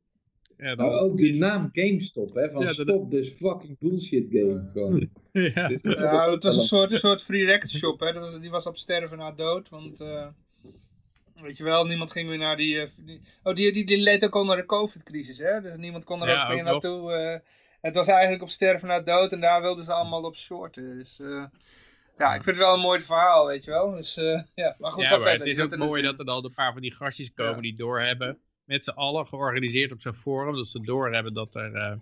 Speaker 3: En dan
Speaker 2: Maar ook de
Speaker 3: is-
Speaker 2: naam GameStop, hè, van
Speaker 3: Ja, dat-
Speaker 2: stop this fucking bullshit game. Gewoon.
Speaker 3: ja.
Speaker 2: Dus-
Speaker 1: Ja, het was een soort, soort free record shop, hè. Dat was, die was op sterven na dood, want... eh, weet je wel, niemand ging meer naar die... eh, die- oh, die, die, die leed ook onder de covid-crisis, hè. Dus niemand kon er
Speaker 3: Ja,
Speaker 1: ook meer naartoe. eh. het was eigenlijk op sterven na dood en daar wilden ze allemaal op shorten. Dus eh, ja, ik vind het wel een mooi verhaal, weet je wel. Dus eh, ja, maar goed,
Speaker 3: ja, maar
Speaker 1: verder.
Speaker 3: het is ook mooi dat er dan een paar van die gastjes komen
Speaker 1: Ja.
Speaker 3: die doorhebben. Met z'n allen georganiseerd op zo'n forum. Dat ze doorhebben dat, er, eh,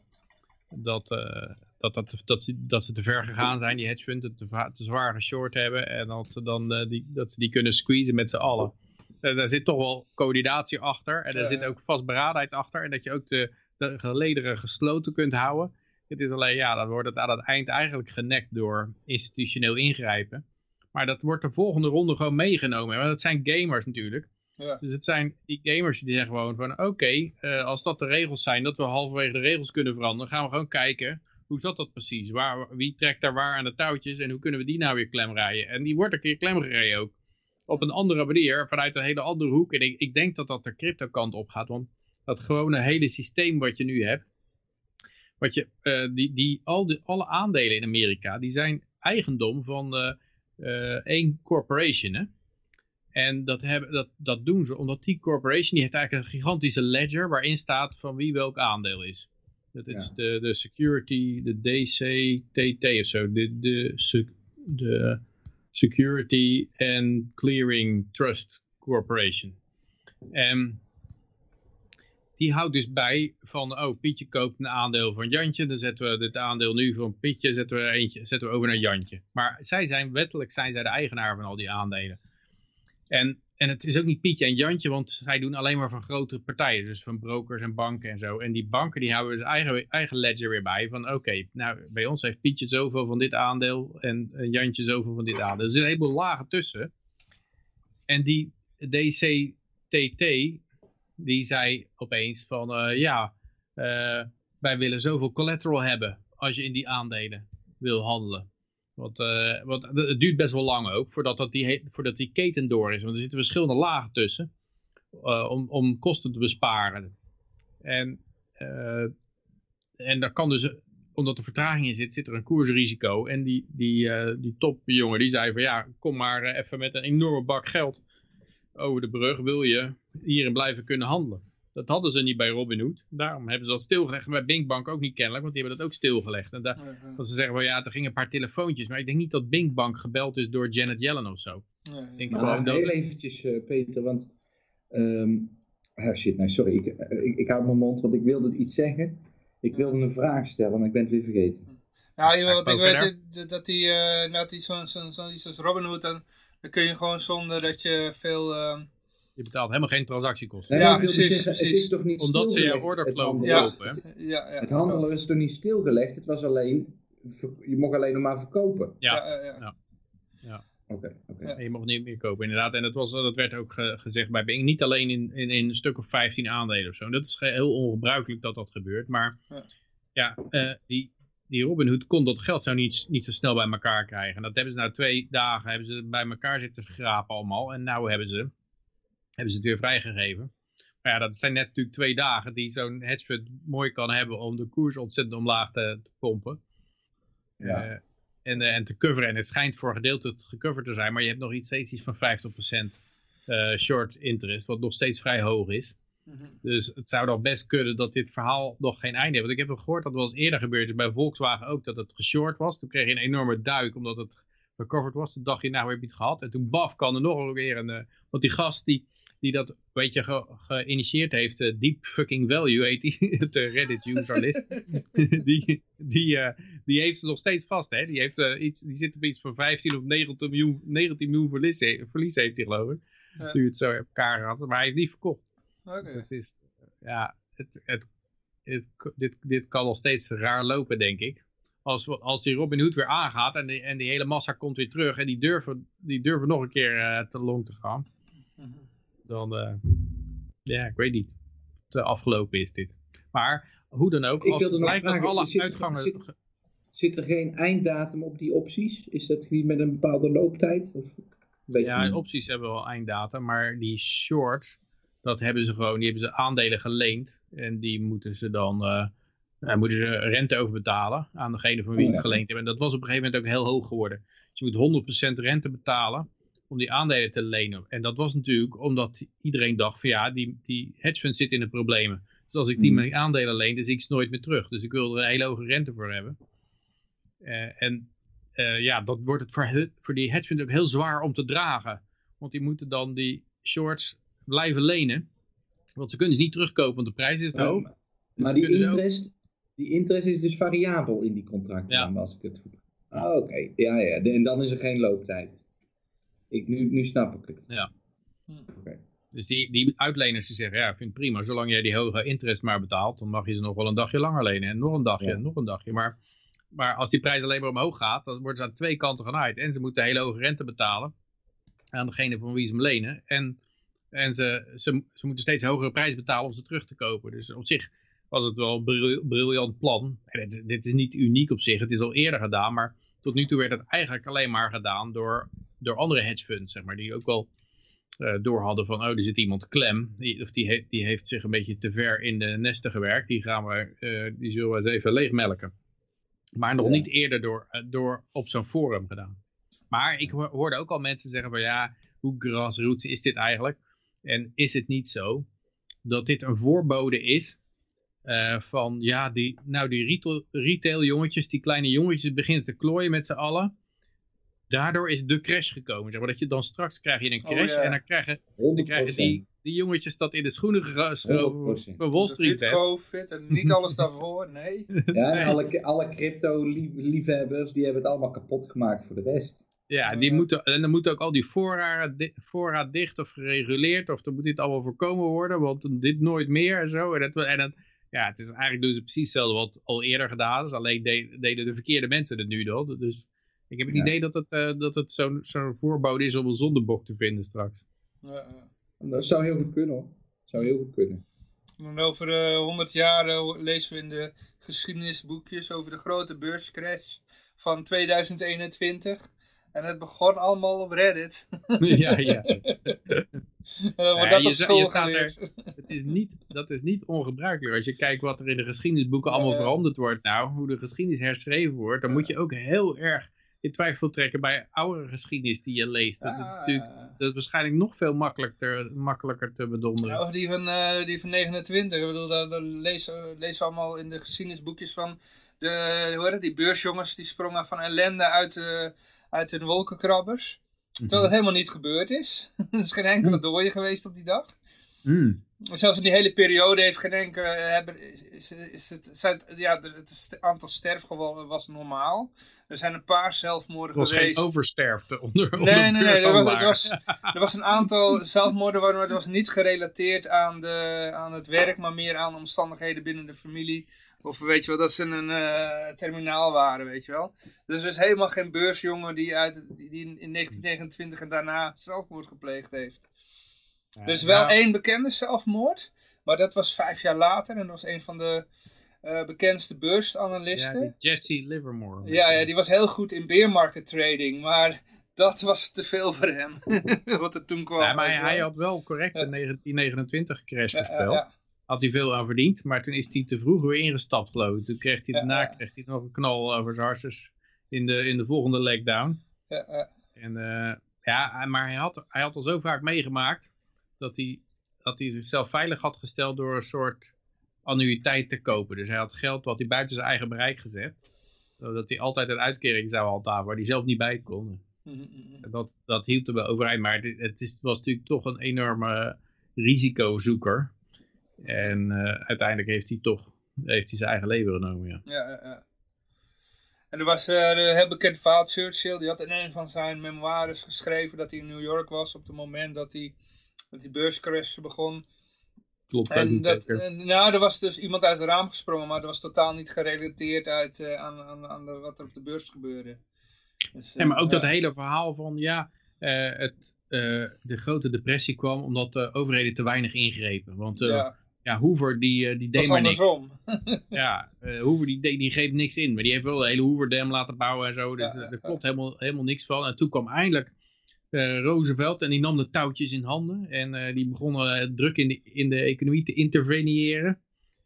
Speaker 3: dat, eh, dat, dat, dat, ze, dat ze te ver gegaan zijn, die hedgefunds, te, te zwaar geshort hebben. En dat ze, dan, die, dat ze die kunnen squeezen met z'n allen. Daar zit toch wel coördinatie achter. En er
Speaker 1: Ja,
Speaker 3: zit ook vastberadenheid achter. En dat je ook de, de gelederen gesloten kunt houden. Het is alleen, ja, dan wordt het aan het eind eigenlijk genekt door institutioneel ingrijpen. Maar dat wordt de volgende ronde gewoon meegenomen. Want dat zijn gamers natuurlijk.
Speaker 1: Ja.
Speaker 3: Dus het zijn die gamers die zeggen gewoon van oké, eh, als dat de regels zijn, dat we halverwege de regels kunnen veranderen, gaan we gewoon kijken hoe zat dat precies? Waar, wie trekt daar waar aan de touwtjes en hoe kunnen we die nou weer klemrijden? En die wordt een keer klemgereden ook. Op een andere manier, vanuit een hele andere hoek. En ik, ik denk dat dat de crypto kant op gaat, want dat gewone hele systeem wat je nu hebt, wat je, uh, die, die, al de, alle aandelen in Amerika, die zijn eigendom van uh, één corporation. Hè? En dat, hebben, dat, dat doen ze omdat die corporation, die heeft eigenlijk een gigantische ledger waarin staat van wie welk aandeel is. Dat is ja. de, de security, de DCTT of zo, de, de, de Security and Clearing Trust Corporation. En die houdt dus bij van, oh Pietje koopt een aandeel van Jantje, dan zetten we dit aandeel nu van Pietje, zetten we, eentje, zetten we over naar Jantje. Maar zij zijn, wettelijk zijn zij de eigenaar van al die aandelen. En, en het is ook niet Pietje en Jantje, want zij doen alleen maar van grote partijen, dus van brokers en banken en zo. En die banken die houden dus eigen, eigen ledger weer bij, van oké, nou bij ons heeft Pietje zoveel van dit aandeel en, en Jantje zoveel van dit aandeel. Er zit een heleboel lagen tussen. En die DCTT, die zei opeens van uh, ja, uh, wij willen zoveel collateral hebben als je in die aandelen wil handelen. Want, uh, want het duurt best wel lang ook voordat, dat die, voordat die keten door is. Want er zitten verschillende lagen tussen om, om kosten te besparen. En, en daar kan dus, omdat er vertraging in zit, zit er een koersrisico. En die, die, die topjongen die zei van ja, kom maar even met een enorme bak geld over de brug wil je hierin blijven kunnen handelen. Dat hadden ze niet bij Robinhood. Daarom hebben ze dat stilgelegd. Bij Binkbank ook niet kennelijk, want die hebben dat ook stilgelegd. En daar, dat ze zeggen van ja, er gingen een paar telefoontjes. Maar ik denk niet dat Binkbank gebeld is door Janet Yellen of zo.
Speaker 2: Nee, ik denk nou, dat... Heel eventjes, uh, Peter, want... Um, oh shit, nee, sorry. Ik, ik, ik hou mijn mond, want ik wilde iets zeggen. Ik wilde een vraag stellen, maar ik ben het weer vergeten.
Speaker 1: Nou, ja, wat ik weet dat die, uh, dat die zo'n zo, zo, zo Robinhood, dan, dan kun je gewoon zonder dat je veel... Uh...
Speaker 3: Je betaalt helemaal geen transactiekosten.
Speaker 1: Ja, ja precies, precies. Het
Speaker 2: is toch niet
Speaker 3: Omdat ze je orderflow kopen.
Speaker 2: Ja, ja, ja, het handelen is toch niet stilgelegd, het was alleen, je mocht alleen nog maar verkopen.
Speaker 3: Ja, ja, ja. ja.
Speaker 2: Oké, okay, okay.
Speaker 3: Je mocht niet meer kopen, inderdaad. En dat, was, dat werd ook ge gezegd bij Bing. Niet alleen in, in, in, een stuk of 15 aandelen of zo. Dat is heel ongebruikelijk dat dat gebeurt. Maar ja, ja uh, die, die Robinhood kon dat geld zo niet, niet zo snel bij elkaar krijgen. En dat hebben ze nou twee dagen hebben ze bij elkaar zitten schrapen allemaal. En nu hebben ze, hebben ze het weer vrijgegeven. Maar ja, dat zijn net natuurlijk twee dagen die zo'n hedgefund mooi kan hebben om de koers ontzettend omlaag te, te pompen. Ja. Uh, en, uh, en te coveren. En het schijnt voor een gedeelte gecoverd te zijn, maar je hebt nog iets, steeds iets van 50% uh, short interest, wat nog steeds vrij hoog is. Mhm. Dus het zou dan best kunnen dat dit verhaal nog geen einde heeft. Want ik heb gehoord dat het wel eens eerder gebeurd is bij Volkswagen ook dat het geshort was. Toen kreeg je een enorme duik omdat het recovered was. De dag hierna heb je het gehad. En toen baf kan er nog weer een... Uh, want die gast die, die dat weet je, ge, geïnitieerd heeft, uh, Deep Fucking Value heet die, de Reddit userlist. die, die, uh, die heeft het nog steeds vast. Hè? Die, heeft, iets, die zit op iets van 15 of 19 miljoen, 19 miljoen verlies, verlies heeft hij geloof ik. Nu het zo op elkaar had. Maar hij heeft niet verkocht.
Speaker 1: Okay.
Speaker 3: Dus het is, ja, het, het, het, dit, dit kan nog steeds raar lopen, denk ik. Als, als die Robin Hood weer aangaat en die, en die hele massa komt weer terug en die durven, die durven nog een keer uh, te long te gaan, dan, uh, ja, ik weet niet. Te afgelopen is dit. Maar hoe dan ook, als het blijkt dat alle
Speaker 2: zit,
Speaker 3: uitgangen...
Speaker 2: Zit, zit, er geen einddatum op die opties? Is dat niet met een bepaalde looptijd? Of,
Speaker 3: ja, opties hebben wel einddatum, maar die short, dat hebben ze gewoon, die hebben ze aandelen geleend. En die moeten ze dan, uh, moeten ze rente over betalen aan degene van wie ze het geleend hebben. En dat was op een gegeven moment ook heel hoog geworden. Dus je moet 100% rente betalen om die aandelen te lenen. En dat was natuurlijk omdat iedereen dacht van ja, die, die hedge fund zit in de problemen. Dus als ik die mm. aandelen leen, dan zie ik ze nooit meer terug. Dus ik wil er een hele hoge rente voor hebben. Uh, en uh, ja, dat wordt het voor, voor die hedge fund ook heel zwaar om te dragen. Want die moeten dan die shorts blijven lenen. Want ze kunnen ze niet terugkopen, want de prijs is te hoog.
Speaker 2: Dus maar die interest, die interest is dus variabel in die contracten, ja. als ik het goed Ah, oké. Ja, ja. En dan is er geen looptijd. Ik, nu, nu snap ik het.
Speaker 3: Ja. Okay. Dus die, die uitleners die zeggen, ja, ik vind het prima. Zolang jij die hoge interest maar betaalt, dan mag je ze nog wel een dagje langer lenen. En nog een dagje, en nog een dagje. Maar, maar als die prijs alleen maar omhoog gaat, dan worden ze aan twee kanten genaaid. En ze moeten hele hoge rente betalen aan degene van wie ze hem lenen. En en ze, ze, ze moeten steeds hogere prijs betalen om ze terug te kopen. Dus op zich was het wel een briljant plan. En dit, dit, is niet uniek op zich, het is al eerder gedaan, maar tot nu toe werd het eigenlijk alleen maar gedaan door, door andere hedge funds, zeg maar, die ook wel uh, door hadden van, oh, er zit iemand klem, die, of die, die heeft zich een beetje te ver in de nesten gewerkt, die, gaan we, uh, die zullen we eens even leegmelken. Maar nog niet eerder door, uh, door op zo'n forum gedaan. Maar ik hoorde ook al mensen zeggen van, ja, hoe grassroots is dit eigenlijk? En is het niet zo dat dit een voorbode is uh, van ja, die, nou die retail, retail jongetjes, die kleine jongetjes beginnen te klooien met z'n allen. Daardoor is de crash gekomen. Zeg maar, dat je dan straks krijg je een crash oh, ja. en dan krijgen, dan krijgen die, die jongetjes dat in de schoenen geschoven van Wall Street.
Speaker 1: Niet COVID en niet alles daarvoor, nee.
Speaker 2: Ja, alle, alle crypto-liefhebbers die hebben het allemaal kapot gemaakt voor de rest.
Speaker 3: Ja, die moeten, en dan moet ook al die voorraad, voorraad dicht of gereguleerd of dan moet dit allemaal voorkomen worden, want dit nooit meer en zo. En, dat, en dan, ja, het is eigenlijk doen ze precies hetzelfde wat al eerder gedaan is. Alleen deden de verkeerde mensen het nu dan. Dus ik heb het idee dat het, uh, dat het zo'n zo'n voorbode is om een zondebok te vinden straks.
Speaker 2: Ja, dat zou heel goed kunnen hoor. Dat zou heel goed kunnen.
Speaker 1: over uh, 100 jaar uh, lezen we in de geschiedenisboekjes over de grote beurscrash van 2021. En het begon allemaal op Reddit.
Speaker 3: ja, ja. Dat je, je staat er, het is niet, dat is niet ongebruikelijk. Als je kijkt wat er in de geschiedenisboeken allemaal veranderd wordt, nou, hoe de geschiedenis herschreven wordt, dan moet je ook heel erg in twijfel trekken bij oudere geschiedenis die je leest. Dat, is, natuurlijk, dat is waarschijnlijk nog veel makkelijker, makkelijker te bedonderen.
Speaker 1: of die van, uh, die van 29. Ik bedoel, daar, daar lezen we allemaal in de geschiedenisboekjes van de, hoe heet het, die beursjongens die sprongen van ellende uit, uh, uit hun wolkenkrabbers. Terwijl dat helemaal niet gebeurd is. er is geen enkele dooie geweest op die dag. Mm. Zelfs in die hele periode heeft geen enkele, hebben, is, is het, zijn, ja, het aantal sterfgevallen was normaal. Er zijn een paar zelfmoorden geweest.
Speaker 3: Er was geen oversterfte onder,
Speaker 1: nee, onder nee, nee, nee, er was, er, was, er was een aantal zelfmoorden, maar het was niet gerelateerd aan, de, aan het werk, maar meer aan omstandigheden binnen de familie. Of weet je wel, dat ze een uh, terminaal waren, weet je wel. Dus er is helemaal geen beursjongen die, uit, die in 1929 en daarna zelfmoord gepleegd heeft. er is wel nou, één bekende zelfmoord, maar dat was vijf jaar later en dat was een van de uh, bekendste beursanalisten.
Speaker 3: Ja, Jesse Livermore.
Speaker 1: Ja, ja, die was heel goed in beermarket trading, maar dat was te veel voor hem. wat er toen kwam.
Speaker 3: Ja, maar hij, had wel correct de 1929 crash gespeeld had hij veel aan verdiend. Maar toen is hij te vroeg weer ingestapt geloof ik. Toen kreeg hij daarna kreeg hij nog een knal over zijn harses in de, in de volgende legdown. Ja, ja. En, uh, ja, maar hij had, hij had al zo vaak meegemaakt dat hij, dat hij zichzelf veilig had gesteld door een soort annuïteit te kopen. Dus hij had geld wat hij buiten zijn eigen bereik gezet. Zodat hij altijd een uitkering zou handhaven waar hij zelf niet bij kon. Mm -hmm. dat, dat hield hem wel overeind. Maar het, het, is, was natuurlijk toch een enorme risicozoeker. En uh, uiteindelijk heeft hij toch heeft hij zijn eigen leven genomen. Ja,
Speaker 1: ja, ja. En er was uh, een heel bekend verhaal, Churchill, die had in een van zijn memoires geschreven dat hij in New York was op het moment dat die, dat die beurscrash begon.
Speaker 3: Klopt, en dat,
Speaker 1: en, nou, er was dus iemand uit het raam gesprongen, maar dat was totaal niet gerelateerd uit, uh, aan, aan, aan de, wat er op de beurs gebeurde.
Speaker 3: Dus, ja, maar ook dat hele verhaal van, ja, het, de grote depressie kwam omdat de overheden te weinig ingrepen. Want ja ja, Hoover die, uh, die deed maar niks. ja, uh, Hoover die, die geeft niks in. Maar die heeft wel de hele Hoover Dam laten bouwen en zo. Dus ja, er klopt helemaal, helemaal niks van. En toen kwam eindelijk uh, Roosevelt en die nam de touwtjes in handen. En die begonnen druk in de, in de economie te interveneren.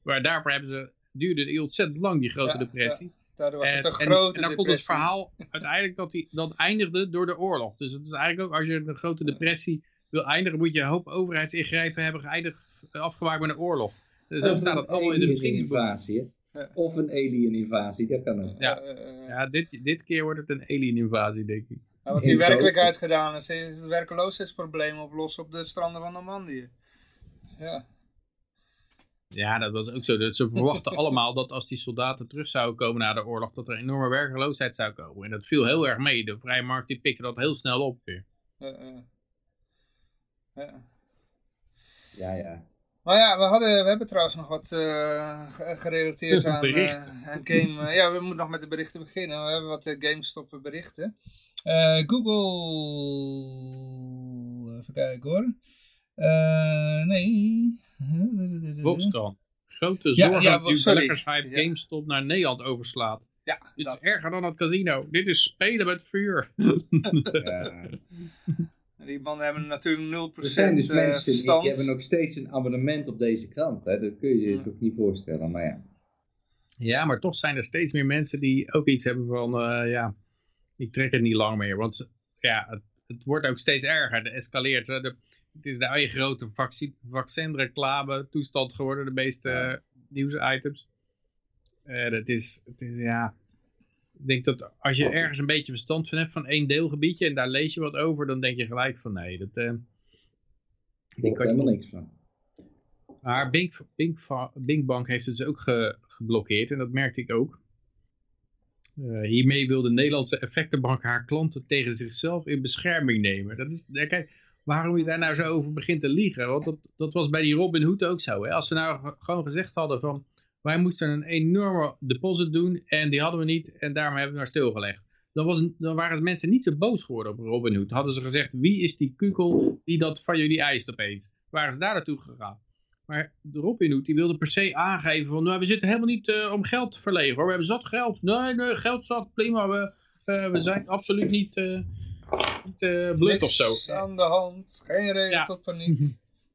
Speaker 3: Maar daarvoor hebben ze, duurde het ontzettend lang, die grote depressie.
Speaker 1: Daardoor was het een grote
Speaker 3: en, en dan komt het verhaal uiteindelijk dat, die, dat eindigde door de oorlog. Dus het is eigenlijk ook, als je een grote depressie wil eindigen, moet je een hoop overheidsingrijpen hebben geëindigd afgemaakt met een oorlog. Dus zo staat dat allemaal in de geschiedenis.
Speaker 2: Of een alien-invasie, dat kan ook.
Speaker 3: Ja, ja dit, dit keer wordt het een alien-invasie, denk ik.
Speaker 1: Ja, wat hij werkelijkheid gedaan is, is het werkeloosheidsprobleem oplossen op de stranden van Normandië. Ja.
Speaker 3: Ja, dat was ook zo. Ze verwachten allemaal dat als die soldaten terug zouden komen na de oorlog, dat er enorme werkeloosheid zou komen. En dat viel heel erg mee. De vrije markt die pikte dat heel snel op weer. Uh, uh.
Speaker 2: Ja. Ja, ja.
Speaker 1: Maar ja, we, hadden, we hebben trouwens nog wat uh, gerelateerd aan, uh, aan game. Uh, ja, we moeten nog met de berichten beginnen. We hebben wat GameStop berichten. Google. Even kijken hoor. nee.
Speaker 3: Volkskrant. grote
Speaker 1: Ja,
Speaker 3: zorg
Speaker 1: ja,
Speaker 3: dat
Speaker 1: sorry.
Speaker 3: beleggershype
Speaker 1: Ja.
Speaker 3: GameStop naar Nederland overslaat.
Speaker 1: Ja,
Speaker 3: Dit
Speaker 1: dat.
Speaker 3: is erger dan het casino. Dit is spelen met vuur.
Speaker 2: Ja.
Speaker 1: Die mannen hebben natuurlijk 0%
Speaker 2: Er zijn dus
Speaker 1: eh,
Speaker 2: mensen die hebben nog steeds een abonnement op deze krant. Hè? Dat kun je je
Speaker 1: Ja.
Speaker 2: toch niet voorstellen. Maar ja.
Speaker 3: Ja, maar toch zijn er steeds meer mensen die ook iets hebben van, eh, ja, ik trek het niet lang meer. Want ja, het, het wordt ook steeds erger. Het escaleert. De, het is de eigen grote vaccin, vaccinreclame toestand geworden, de meeste
Speaker 2: Ja.
Speaker 3: nieuwsitems. En het is, het is, ja, ik denk dat als je ergens een beetje verstand van hebt van één deelgebiedje en daar lees je wat over, dan denk je gelijk van nee, dat... eh,
Speaker 2: Ik
Speaker 3: kan je-
Speaker 2: helemaal niks van.
Speaker 3: maar Bink, Bink, Binkbank heeft het dus ook ge- geblokkeerd en dat merkte ik ook. Eh, hiermee wil de Nederlandse effectenbank haar klanten tegen zichzelf in bescherming nemen. Dat is, kijk, waarom je daar nou zo over begint te liegen. Want dat, dat was bij die Robin Hood ook zo. Hè? Als ze nou gewoon gezegd hadden van... wij moesten een enorme deposit doen en die hadden we niet en daarom hebben we maar stilgelegd. Dan, was, dan waren de mensen niet zo boos geworden op Robin Hood. Hadden ze gezegd, wie is die kukel die dat van jullie eist opeens? Waren ze daar naartoe gegaan? Maar de Robin Hood die wilde per se aangeven van, nou, we zitten helemaal niet eh, om geld te verlegen hoor. We hebben zat geld. Nee, nee, geld zat, prima. We, eh, we zijn absoluut niet, eh niet blut of zo.
Speaker 1: Aan de hand, geen reden
Speaker 3: Ja.
Speaker 1: tot paniek.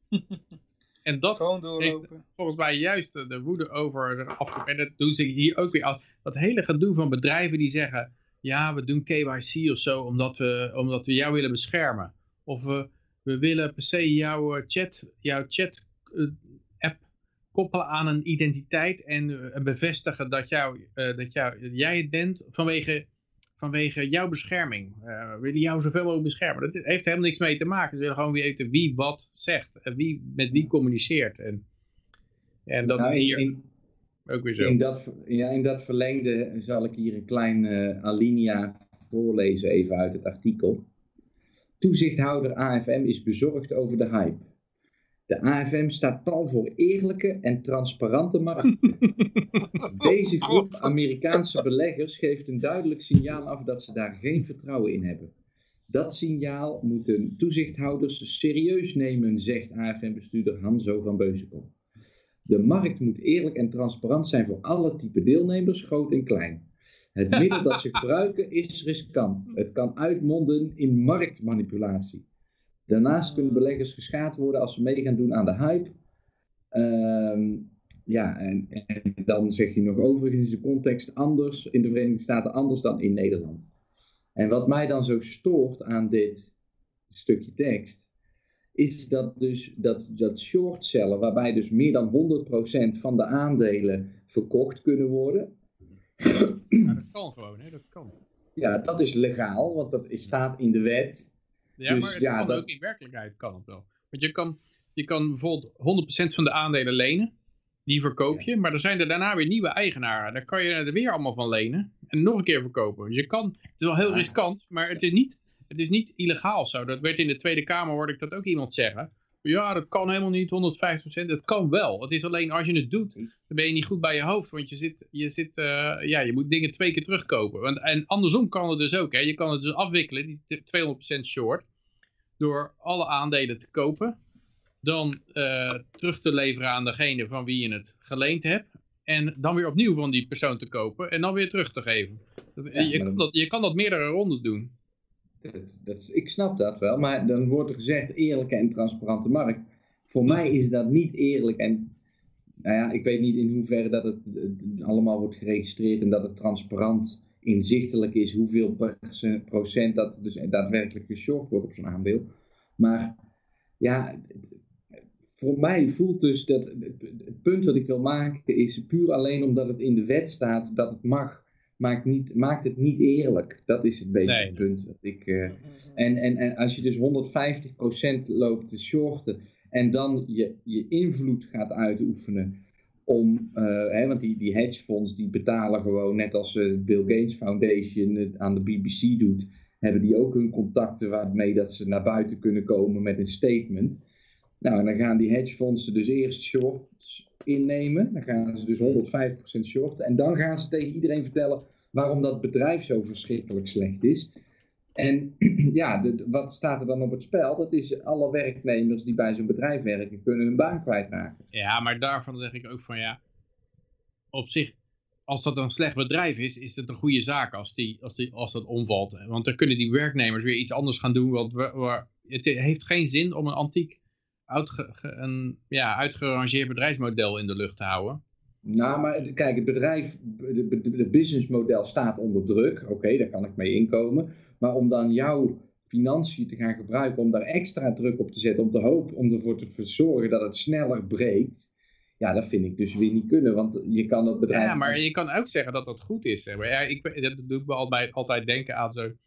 Speaker 3: En dat volgens mij juist de, de woede over afkoop. En dat doen ze hier ook weer af. Dat hele gedoe van bedrijven die zeggen, ja, we doen KYC of zo, omdat we, omdat we jou willen beschermen. Of we, we willen per se jouw eh, chat, jouw chat eh, app koppelen aan een identiteit en eh, bevestigen dat, jou, dat, jou, jij het bent vanwege, vanwege jouw bescherming. Eh, we willen jou zoveel mogelijk beschermen. Dat heeft helemaal niks mee te maken. Ze willen gewoon weten wie wat zegt en wie met wie communiceert. En, en dat
Speaker 2: Nou,
Speaker 3: is hier
Speaker 2: in,
Speaker 3: ook weer zo.
Speaker 2: in, dat, ja, in dat verlengde zal ik hier een klein eh, alinea voorlezen even uit het artikel. Toezichthouder AFM is bezorgd over de hype. De AFM staat pal voor eerlijke en transparante markten. Deze groep Amerikaanse beleggers geeft een duidelijk signaal af dat ze daar geen vertrouwen in hebben. Dat signaal moeten toezichthouders serieus nemen, zegt AFM-bestuurder Hanzo van Beuzenkom. De markt moet eerlijk en transparant zijn voor alle type deelnemers, groot en klein. Het middel dat ze gebruiken is riskant. Het kan uitmonden in marktmanipulatie. Daarnaast kunnen beleggers geschaad worden als ze mee gaan doen aan de hype. Ehm, ja, en, en dan zegt hij nog overigens is de context anders in de Verenigde Staten anders dan in Nederland. En wat mij dan zo stoort aan dit stukje tekst, is dat dus dat, dat shortcellen, waarbij dus meer dan 100% van de aandelen verkocht kunnen worden.
Speaker 3: Ja, dat kan gewoon, hè? dat kan.
Speaker 2: Ja, dat is legaal, want dat is, staat in de wet.
Speaker 3: Ja,
Speaker 2: Dus
Speaker 3: maar het
Speaker 2: ja,
Speaker 3: kan
Speaker 2: dat-
Speaker 3: ook in werkelijkheid kan het wel. Want je kan, je kan bijvoorbeeld 100% van de aandelen lenen. Die verkoop je, maar er zijn er daarna weer nieuwe eigenaren. Daar kan je er weer allemaal van lenen en nog een keer verkopen. Dus je kan, het is wel heel riskant, maar het is, niet, het is niet illegaal zo. Dat werd in de Tweede Kamer, hoorde ik dat ook iemand zeggen. Ja, dat kan helemaal niet, 150%. Het kan wel. Het is alleen als je het doet, dan ben je niet goed bij je hoofd. Want je, zit, je, zit, eh, ja, je moet dingen twee keer terugkopen. Want, en andersom kan het dus ook. Hè. Je kan het dus afwikkelen, die 200% short, door alle aandelen te kopen. Dan eh, terug te leveren aan degene van wie je het geleend hebt. En dan weer opnieuw van die persoon te kopen. En dan weer terug te geven. Dat,
Speaker 2: Ja,
Speaker 3: je, kan dat, je kan dat meerdere rondes doen.
Speaker 2: Dat, dat ik snap dat wel, maar dan wordt er gezegd eerlijke en transparante markt. Voor mij is dat niet eerlijk en nou ja, ik weet niet in hoeverre dat het, allemaal wordt geregistreerd en dat het transparant inzichtelijk is hoeveel procent dat dus daadwerkelijk geshort wordt op zo'n aandeel. Maar ja, voor mij voelt dus dat het punt wat ik wil maken is puur alleen omdat het in de wet staat dat het mag, maakt, niet, maakt het niet eerlijk. Dat is het beetje
Speaker 3: Nee.
Speaker 2: het punt wat ik... eh, en, en, en als je dus 150% loopt te shorten en dan je, je invloed gaat uitoefenen om, eh, hè, want die, die hedgefonds die betalen gewoon net als eh, Bill Gates Foundation het aan de BBC doet, hebben die ook hun contacten waarmee dat ze naar buiten kunnen komen met een statement. Nou, en dan gaan die hedgefondsen dus eerst shorts innemen, dan gaan ze dus 150% shorten en dan gaan ze tegen iedereen vertellen waarom dat bedrijf zo verschrikkelijk slecht is. En ja, wat staat er dan op het spel? Dat is alle werknemers die bij zo'n bedrijf werken, kunnen hun baan kwijtraken.
Speaker 3: Ja, maar daarvan zeg ik ook van ja, op zich, als dat een slecht bedrijf is, is het een goede zaak als, die, als, die, als dat omvalt. Want dan kunnen die werknemers weer iets anders gaan doen. Want het heeft geen zin om een antiek een ja, uitgerangeerd bedrijfsmodel in de lucht te houden.
Speaker 2: Nou, maar kijk, het bedrijf, het businessmodel staat onder druk. Oké, daar kan ik mee inkomen. Maar om dan jouw financiën te gaan gebruiken om daar extra druk op te zetten, om, te hopen, om ervoor te zorgen dat het sneller breekt, ja, dat vind ik dus weer niet kunnen, want je kan dat bedrijf...
Speaker 3: Ja, maar je kan ook zeggen dat dat goed is. Hè. Maar ja, ik, dat doet me altijd, altijd denken aan zo'n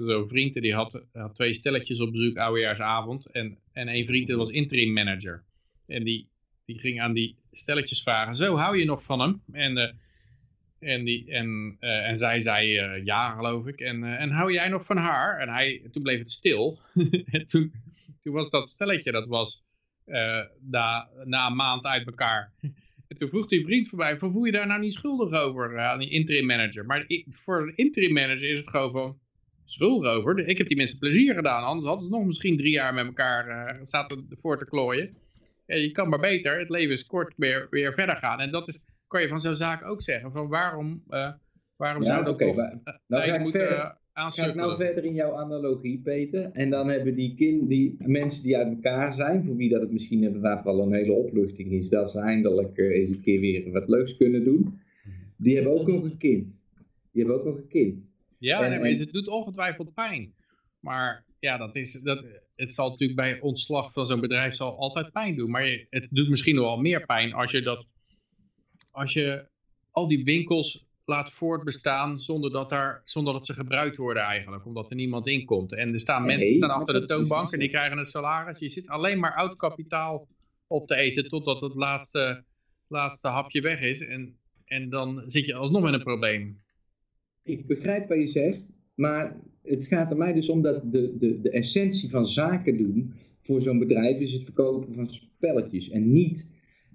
Speaker 3: zo vriend, die had, had, twee stelletjes op bezoek oudejaarsavond en, en een vriend was interim manager. En die, die ging aan die stelletjes vragen, zo hou je nog van hem? En... Uh, en, die, en, uh, en zij zei uh, ja, geloof ik. En, en hou jij nog van haar? En hij, toen bleef het stil. en toen, toen was dat stelletje, dat was na, na een maand uit elkaar. en toen vroeg die vriend voorbij, voel je daar nou niet schuldig over aan die interim manager? Maar voor een interim manager is het gewoon van, schuldig over? Ik heb die mensen plezier gedaan, anders hadden ze nog misschien drie jaar met elkaar zaten voor te klooien. En je kan maar beter, het leven is kort, weer, weer verder gaan. En dat is kan je van zo'n zaak ook zeggen. Van waarom, uh, waarom
Speaker 2: ja,
Speaker 3: zou dat
Speaker 2: okay,
Speaker 3: toch,
Speaker 2: maar, nou ga ik
Speaker 3: moeten
Speaker 2: verder, Ga ik nou verder in jouw analogie, Peter. En dan hebben die, kind, die mensen die uit elkaar zijn, voor wie dat het misschien inderdaad wel een hele opluchting is, dat ze eindelijk uh, eens een keer weer wat leuks kunnen doen. Die hebben ook nog een kind. Die hebben ook nog een kind.
Speaker 3: Ja, nee, maar het doet ongetwijfeld pijn. Maar ja, dat is, dat, het zal natuurlijk bij ontslag van zo'n bedrijf zal altijd pijn doen. Maar het doet misschien nog wel meer pijn als je dat als je al die winkels laat voortbestaan zonder dat, daar, zonder dat ze gebruikt worden eigenlijk, omdat er niemand in komt. En er staan mensen staan achter de toonbank en die krijgen een salaris. Je zit alleen maar oud kapitaal op te eten totdat het laatste, laatste hapje weg is. En, en dan zit je alsnog met een probleem.
Speaker 2: Ik begrijp wat je zegt, maar het gaat er mij dus om dat de, de, de essentie van zaken doen voor zo'n bedrijf is het verkopen van spelletjes. En niet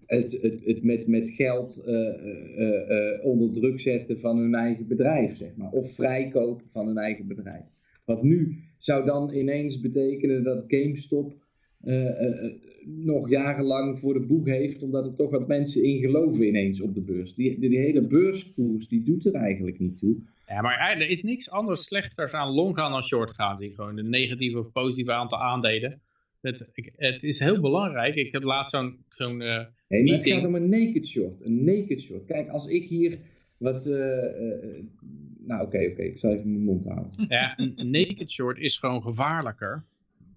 Speaker 2: het, het, het met, met geld uh, onder druk zetten van hun eigen bedrijf, zeg maar. Of vrijkopen van hun eigen bedrijf. Wat nu zou dan ineens betekenen dat GameStop nog jarenlang voor de boeg heeft, omdat er toch wat mensen in geloven ineens op de beurs. Die, die, die hele beurskoers, die doet er eigenlijk niet toe.
Speaker 3: Ja, maar er is niks anders slechters aan long gaan dan short gaan. Zie gewoon de negatieve of positieve aantal aandelen. Het, het is heel belangrijk. Ik heb laatst zo'n uh,
Speaker 2: nee, het gaat om een naked short. Een naked short. Kijk, als ik hier wat... Uh, uh, nou, oké, oké. Ik zal even mijn mond houden.
Speaker 3: Ja, een naked short is gewoon gevaarlijker.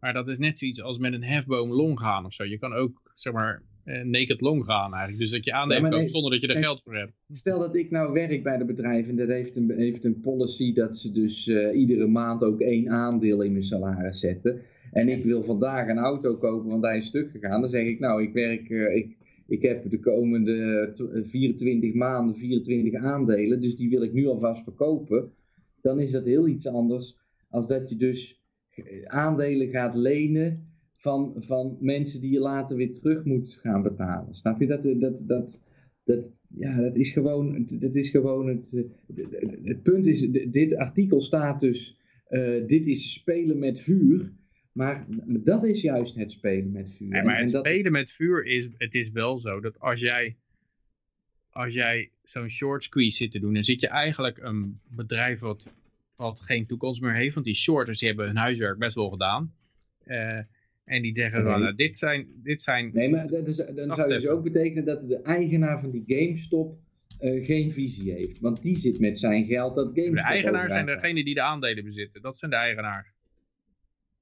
Speaker 3: Maar dat is net zoiets als met een hefboom long gaan of zo. Je kan ook, zeg maar, naked long gaan eigenlijk. Dus dat je aandelen ja, koopt zonder dat je er geld voor hebt.
Speaker 2: Stel dat ik nou werk bij de bedrijf en dat heeft een, heeft een policy dat ze dus iedere maand ook één aandeel in mijn salaris zetten en ik wil vandaag een auto kopen, want hij is stuk gegaan, dan zeg ik, nou, ik werk, uh, ik, ik heb de komende 24 maanden 24 aandelen, dus die wil ik nu alvast verkopen. Dan is dat heel iets anders als dat je dus aandelen gaat lenen van, van mensen die je later weer terug moet gaan betalen. Snap je? Dat, dat, dat, dat, ja, dat is gewoon, dat is gewoon het, het, het punt is, dit artikel staat dus, uh, dit is spelen met vuur. Maar dat is juist het spelen met vuur.
Speaker 3: Ja, maar het spelen met vuur is, het is wel zo dat als jij, als jij zo'n short squeeze zit te doen, dan zit je eigenlijk een bedrijf wat, wat geen toekomst meer heeft. Want die shorters die hebben hun huiswerk best wel gedaan. Uh, en die zeggen van, nou, dit zijn, dit zijn...
Speaker 2: Nee, maar dat is, dan zou dus ook betekenen dat de eigenaar van die GameStop uh, geen visie heeft. Want die zit met zijn geld dat GameStop...
Speaker 3: De eigenaar zijn degenen die de aandelen bezitten. Dat zijn de eigenaars.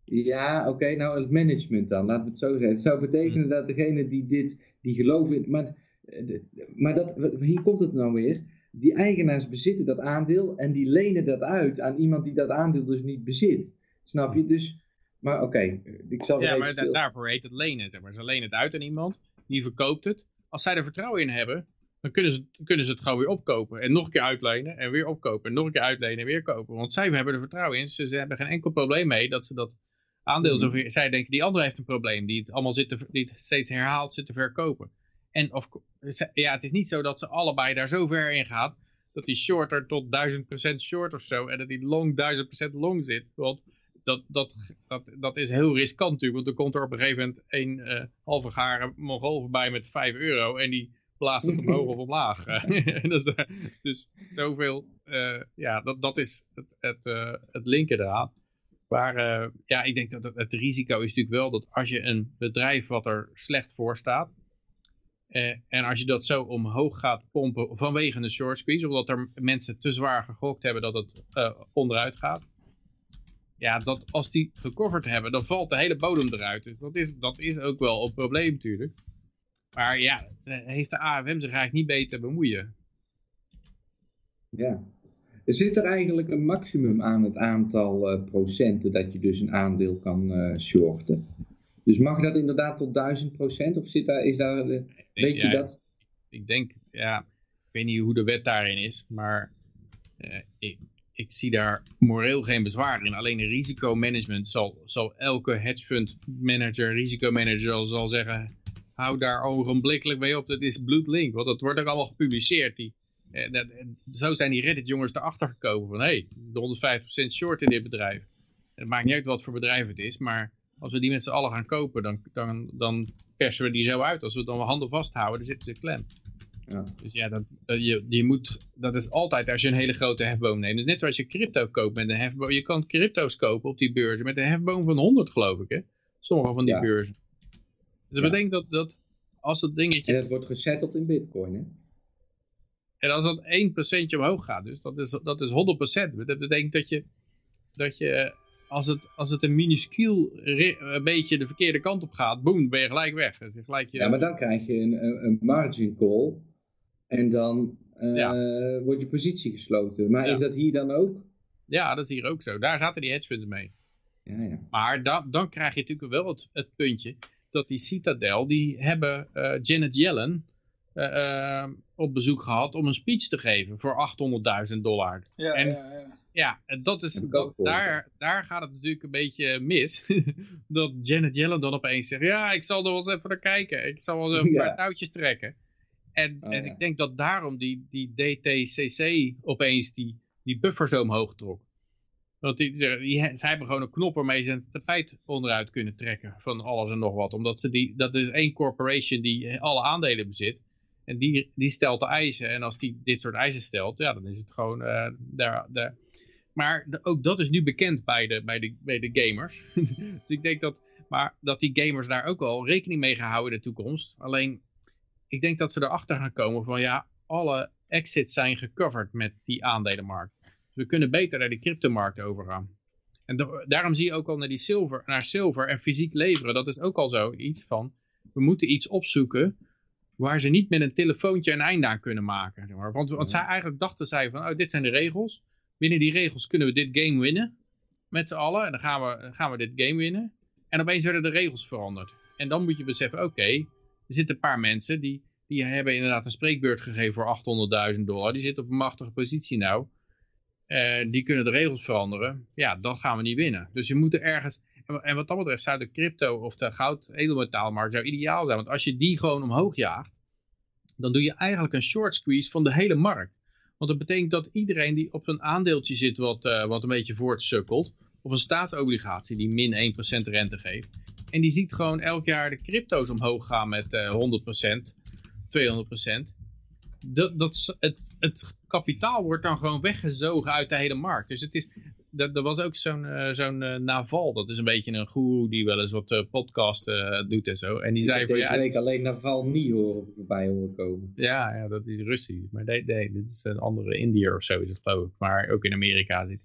Speaker 2: Ja, oké, nou het management dan, laten we het zo zeggen. Het zou betekenen hm. dat degene die dit, die geloven in, maar, eh, maar dat, hier komt het nou weer. Die eigenaars bezitten dat aandeel en die lenen dat uit aan iemand die dat aandeel dus niet bezit. Snap je? Dus, maar oké, ik zal
Speaker 3: Ja, maar daarvoor heet het lenen, zeg maar. Ze lenen het uit aan iemand, die verkoopt het. Als zij er vertrouwen in hebben, dan kunnen ze, kunnen ze het gewoon weer opkopen. En nog een keer uitlenen en weer opkopen. En nog een keer uitlenen en weer kopen. Want zij hebben er vertrouwen in. Ze, ze hebben geen enkel probleem mee dat ze dat aandeel mm -hmm. zij denken die andere heeft een probleem, die het allemaal zit te, die het steeds herhaalt zit te verkopen. En of, ja, het is niet zo dat ze allebei daar zo ver in gaan dat die shorter tot 1000% short of zo. En dat die long 1000% long zit. Want dat, dat, dat, dat is heel riskant natuurlijk. Want dan komt er op een gegeven moment een uh, halve garen Mongool voorbij met 5 euro. En die blaast het omhoog of omlaag. dus, dus zoveel, uh, ja, dat, dat is het, het, uh, het linker eraan. Maar uh, ja, ik denk dat het, het, risico is natuurlijk wel dat als je een bedrijf wat er slecht voor staat. en als je dat zo omhoog gaat pompen vanwege een short squeeze. Omdat er mensen te zwaar gegokt hebben dat het onderuit gaat. Ja, dat als die gecoverd hebben, dan valt de hele bodem eruit. Dus dat is, dat is ook wel een probleem natuurlijk. Maar ja, heeft de AFM zich eigenlijk niet beter bemoeien.
Speaker 2: Ja. Zit er eigenlijk een maximum aan het aantal uh, procenten dat je dus een aandeel kan uh, shorten? Dus mag dat inderdaad tot 1000 procent? Of zit daar, is daar, uh, weet ja, je dat?
Speaker 3: Ik denk, ja, ik weet niet hoe de wet daarin is, maar ik, ik zie daar moreel geen bezwaar in. Alleen risicomanagement zal, zal elke hedge fund manager, risicomanager zal zeggen, hou daar ogenblikkelijk mee op, dat is bloedlink. Want dat wordt ook allemaal gepubliceerd. Die, eh, dat, zo zijn die Reddit jongens erachter gekomen van, hé, hey, is 105% short in dit bedrijf. het maakt niet uit wat voor bedrijf het is, maar als we die met z'n allen gaan kopen, dan, dan, dan persen we die zo uit. Als we dan handen vasthouden, dan zitten ze klem. Ja. Dus ja, dat, dat, je, je moet, dat is altijd als je een hele grote hefboom neemt. Dus net zoals je crypto koopt met een hefboom. Je kan crypto's kopen op die beurzen met een hefboom van 100 geloof ik. Hè? Sommige van die ja. beurzen. Dus ja. bedenk dat, dat als het dingetje...
Speaker 2: En het wordt gesetteld in bitcoin, hè?
Speaker 3: En als dat 1% omhoog gaat, dus dat is, dat is 100%. Dat betekent dat je, dat je als, het, als het een minuscuul een beetje de verkeerde kant op gaat, boem, ben je gelijk weg. Dus gelijk je...
Speaker 2: Ja, maar dan krijg je een, een margin call en dan uh, ja. wordt je positie gesloten. Maar ja. is dat hier dan ook?
Speaker 3: Ja, dat is hier ook zo. Daar zaten die hedgefunds mee.
Speaker 2: Ja, ja.
Speaker 3: Maar da dan krijg je natuurlijk wel het, het puntje dat die Citadel, die hebben uh, Janet Yellen uh, uh, op bezoek gehad om een speech te geven voor 800.000 dollar.
Speaker 1: Ja, en, ja, ja.
Speaker 3: Ja, dat is, dat, daar, daar gaat het natuurlijk een beetje mis. dat Janet Yellen dan opeens zegt, ja, ik zal er wel eens even naar kijken. Ik zal wel eens een paar touwtjes trekken. En, oh, en ik denk dat daarom die, die DTCC opeens die, die buffer zo omhoog trok. Want die, die, zij hebben gewoon een knop waarmee ze het tapijt onderuit kunnen trekken van alles en nog wat. Omdat ze die, dat is één corporation die alle aandelen bezit. En die, die stelt de eisen. En als die dit soort eisen stelt, ja, dan is het gewoon uh, daar, daar. Maar de, ook dat is nu bekend bij de, bij de, bij de gamers. dus ik denk dat, maar dat die gamers daar ook wel rekening mee gaan houden in de toekomst. Alleen, ik denk dat ze erachter gaan komen van ja, alle exits zijn gecoverd met die aandelenmarkt we kunnen beter naar de cryptomarkt overgaan. En daarom zie je ook al naar die zilver, naar zilver en fysiek leveren. Dat is ook al zo iets van, we moeten iets opzoeken waar ze niet met een telefoontje een einde aan kunnen maken. Zeg maar. Want, want zij eigenlijk dachten zij van, oh, dit zijn de regels. Binnen die regels kunnen we dit game winnen. Met z'n allen. En dan gaan we, dan gaan we dit game winnen. En opeens werden de regels veranderd. En dan moet je beseffen, oké, er zitten een paar mensen die, die hebben inderdaad een spreekbeurt gegeven voor 800.000 dollar. Die zitten op een machtige positie nou. Uh, die kunnen de regels veranderen. Ja, dan gaan we niet winnen. Dus je moet er ergens... En wat dat betreft zou de crypto of de goud edelmetaalmarkt zou ideaal zijn. Want als je die gewoon omhoog jaagt, dan doe je eigenlijk een short squeeze van de hele markt. Want dat betekent dat iedereen die op een aandeeltje zit wat, uh, wat een beetje voortsukkelt, of een staatsobligatie die min 1% rente geeft, en die ziet gewoon elk jaar de crypto's omhoog gaan met uh, 100%, 200%, dat, dat, het, het kapitaal wordt dan gewoon weggezogen uit de hele markt. Dus het is, dat, er was ook zo'n uh, zo'n uh, Naval, dat is een beetje een guru die wel eens wat uh, podcast doet en zo. En die zei van
Speaker 2: ja... Ik alleen Naval niet horen voorbij horen komen.
Speaker 3: Ja, ja dat is Russisch. Maar nee, nee, dit is een andere Indiër of zo is het geloof ik. Maar ook in Amerika zit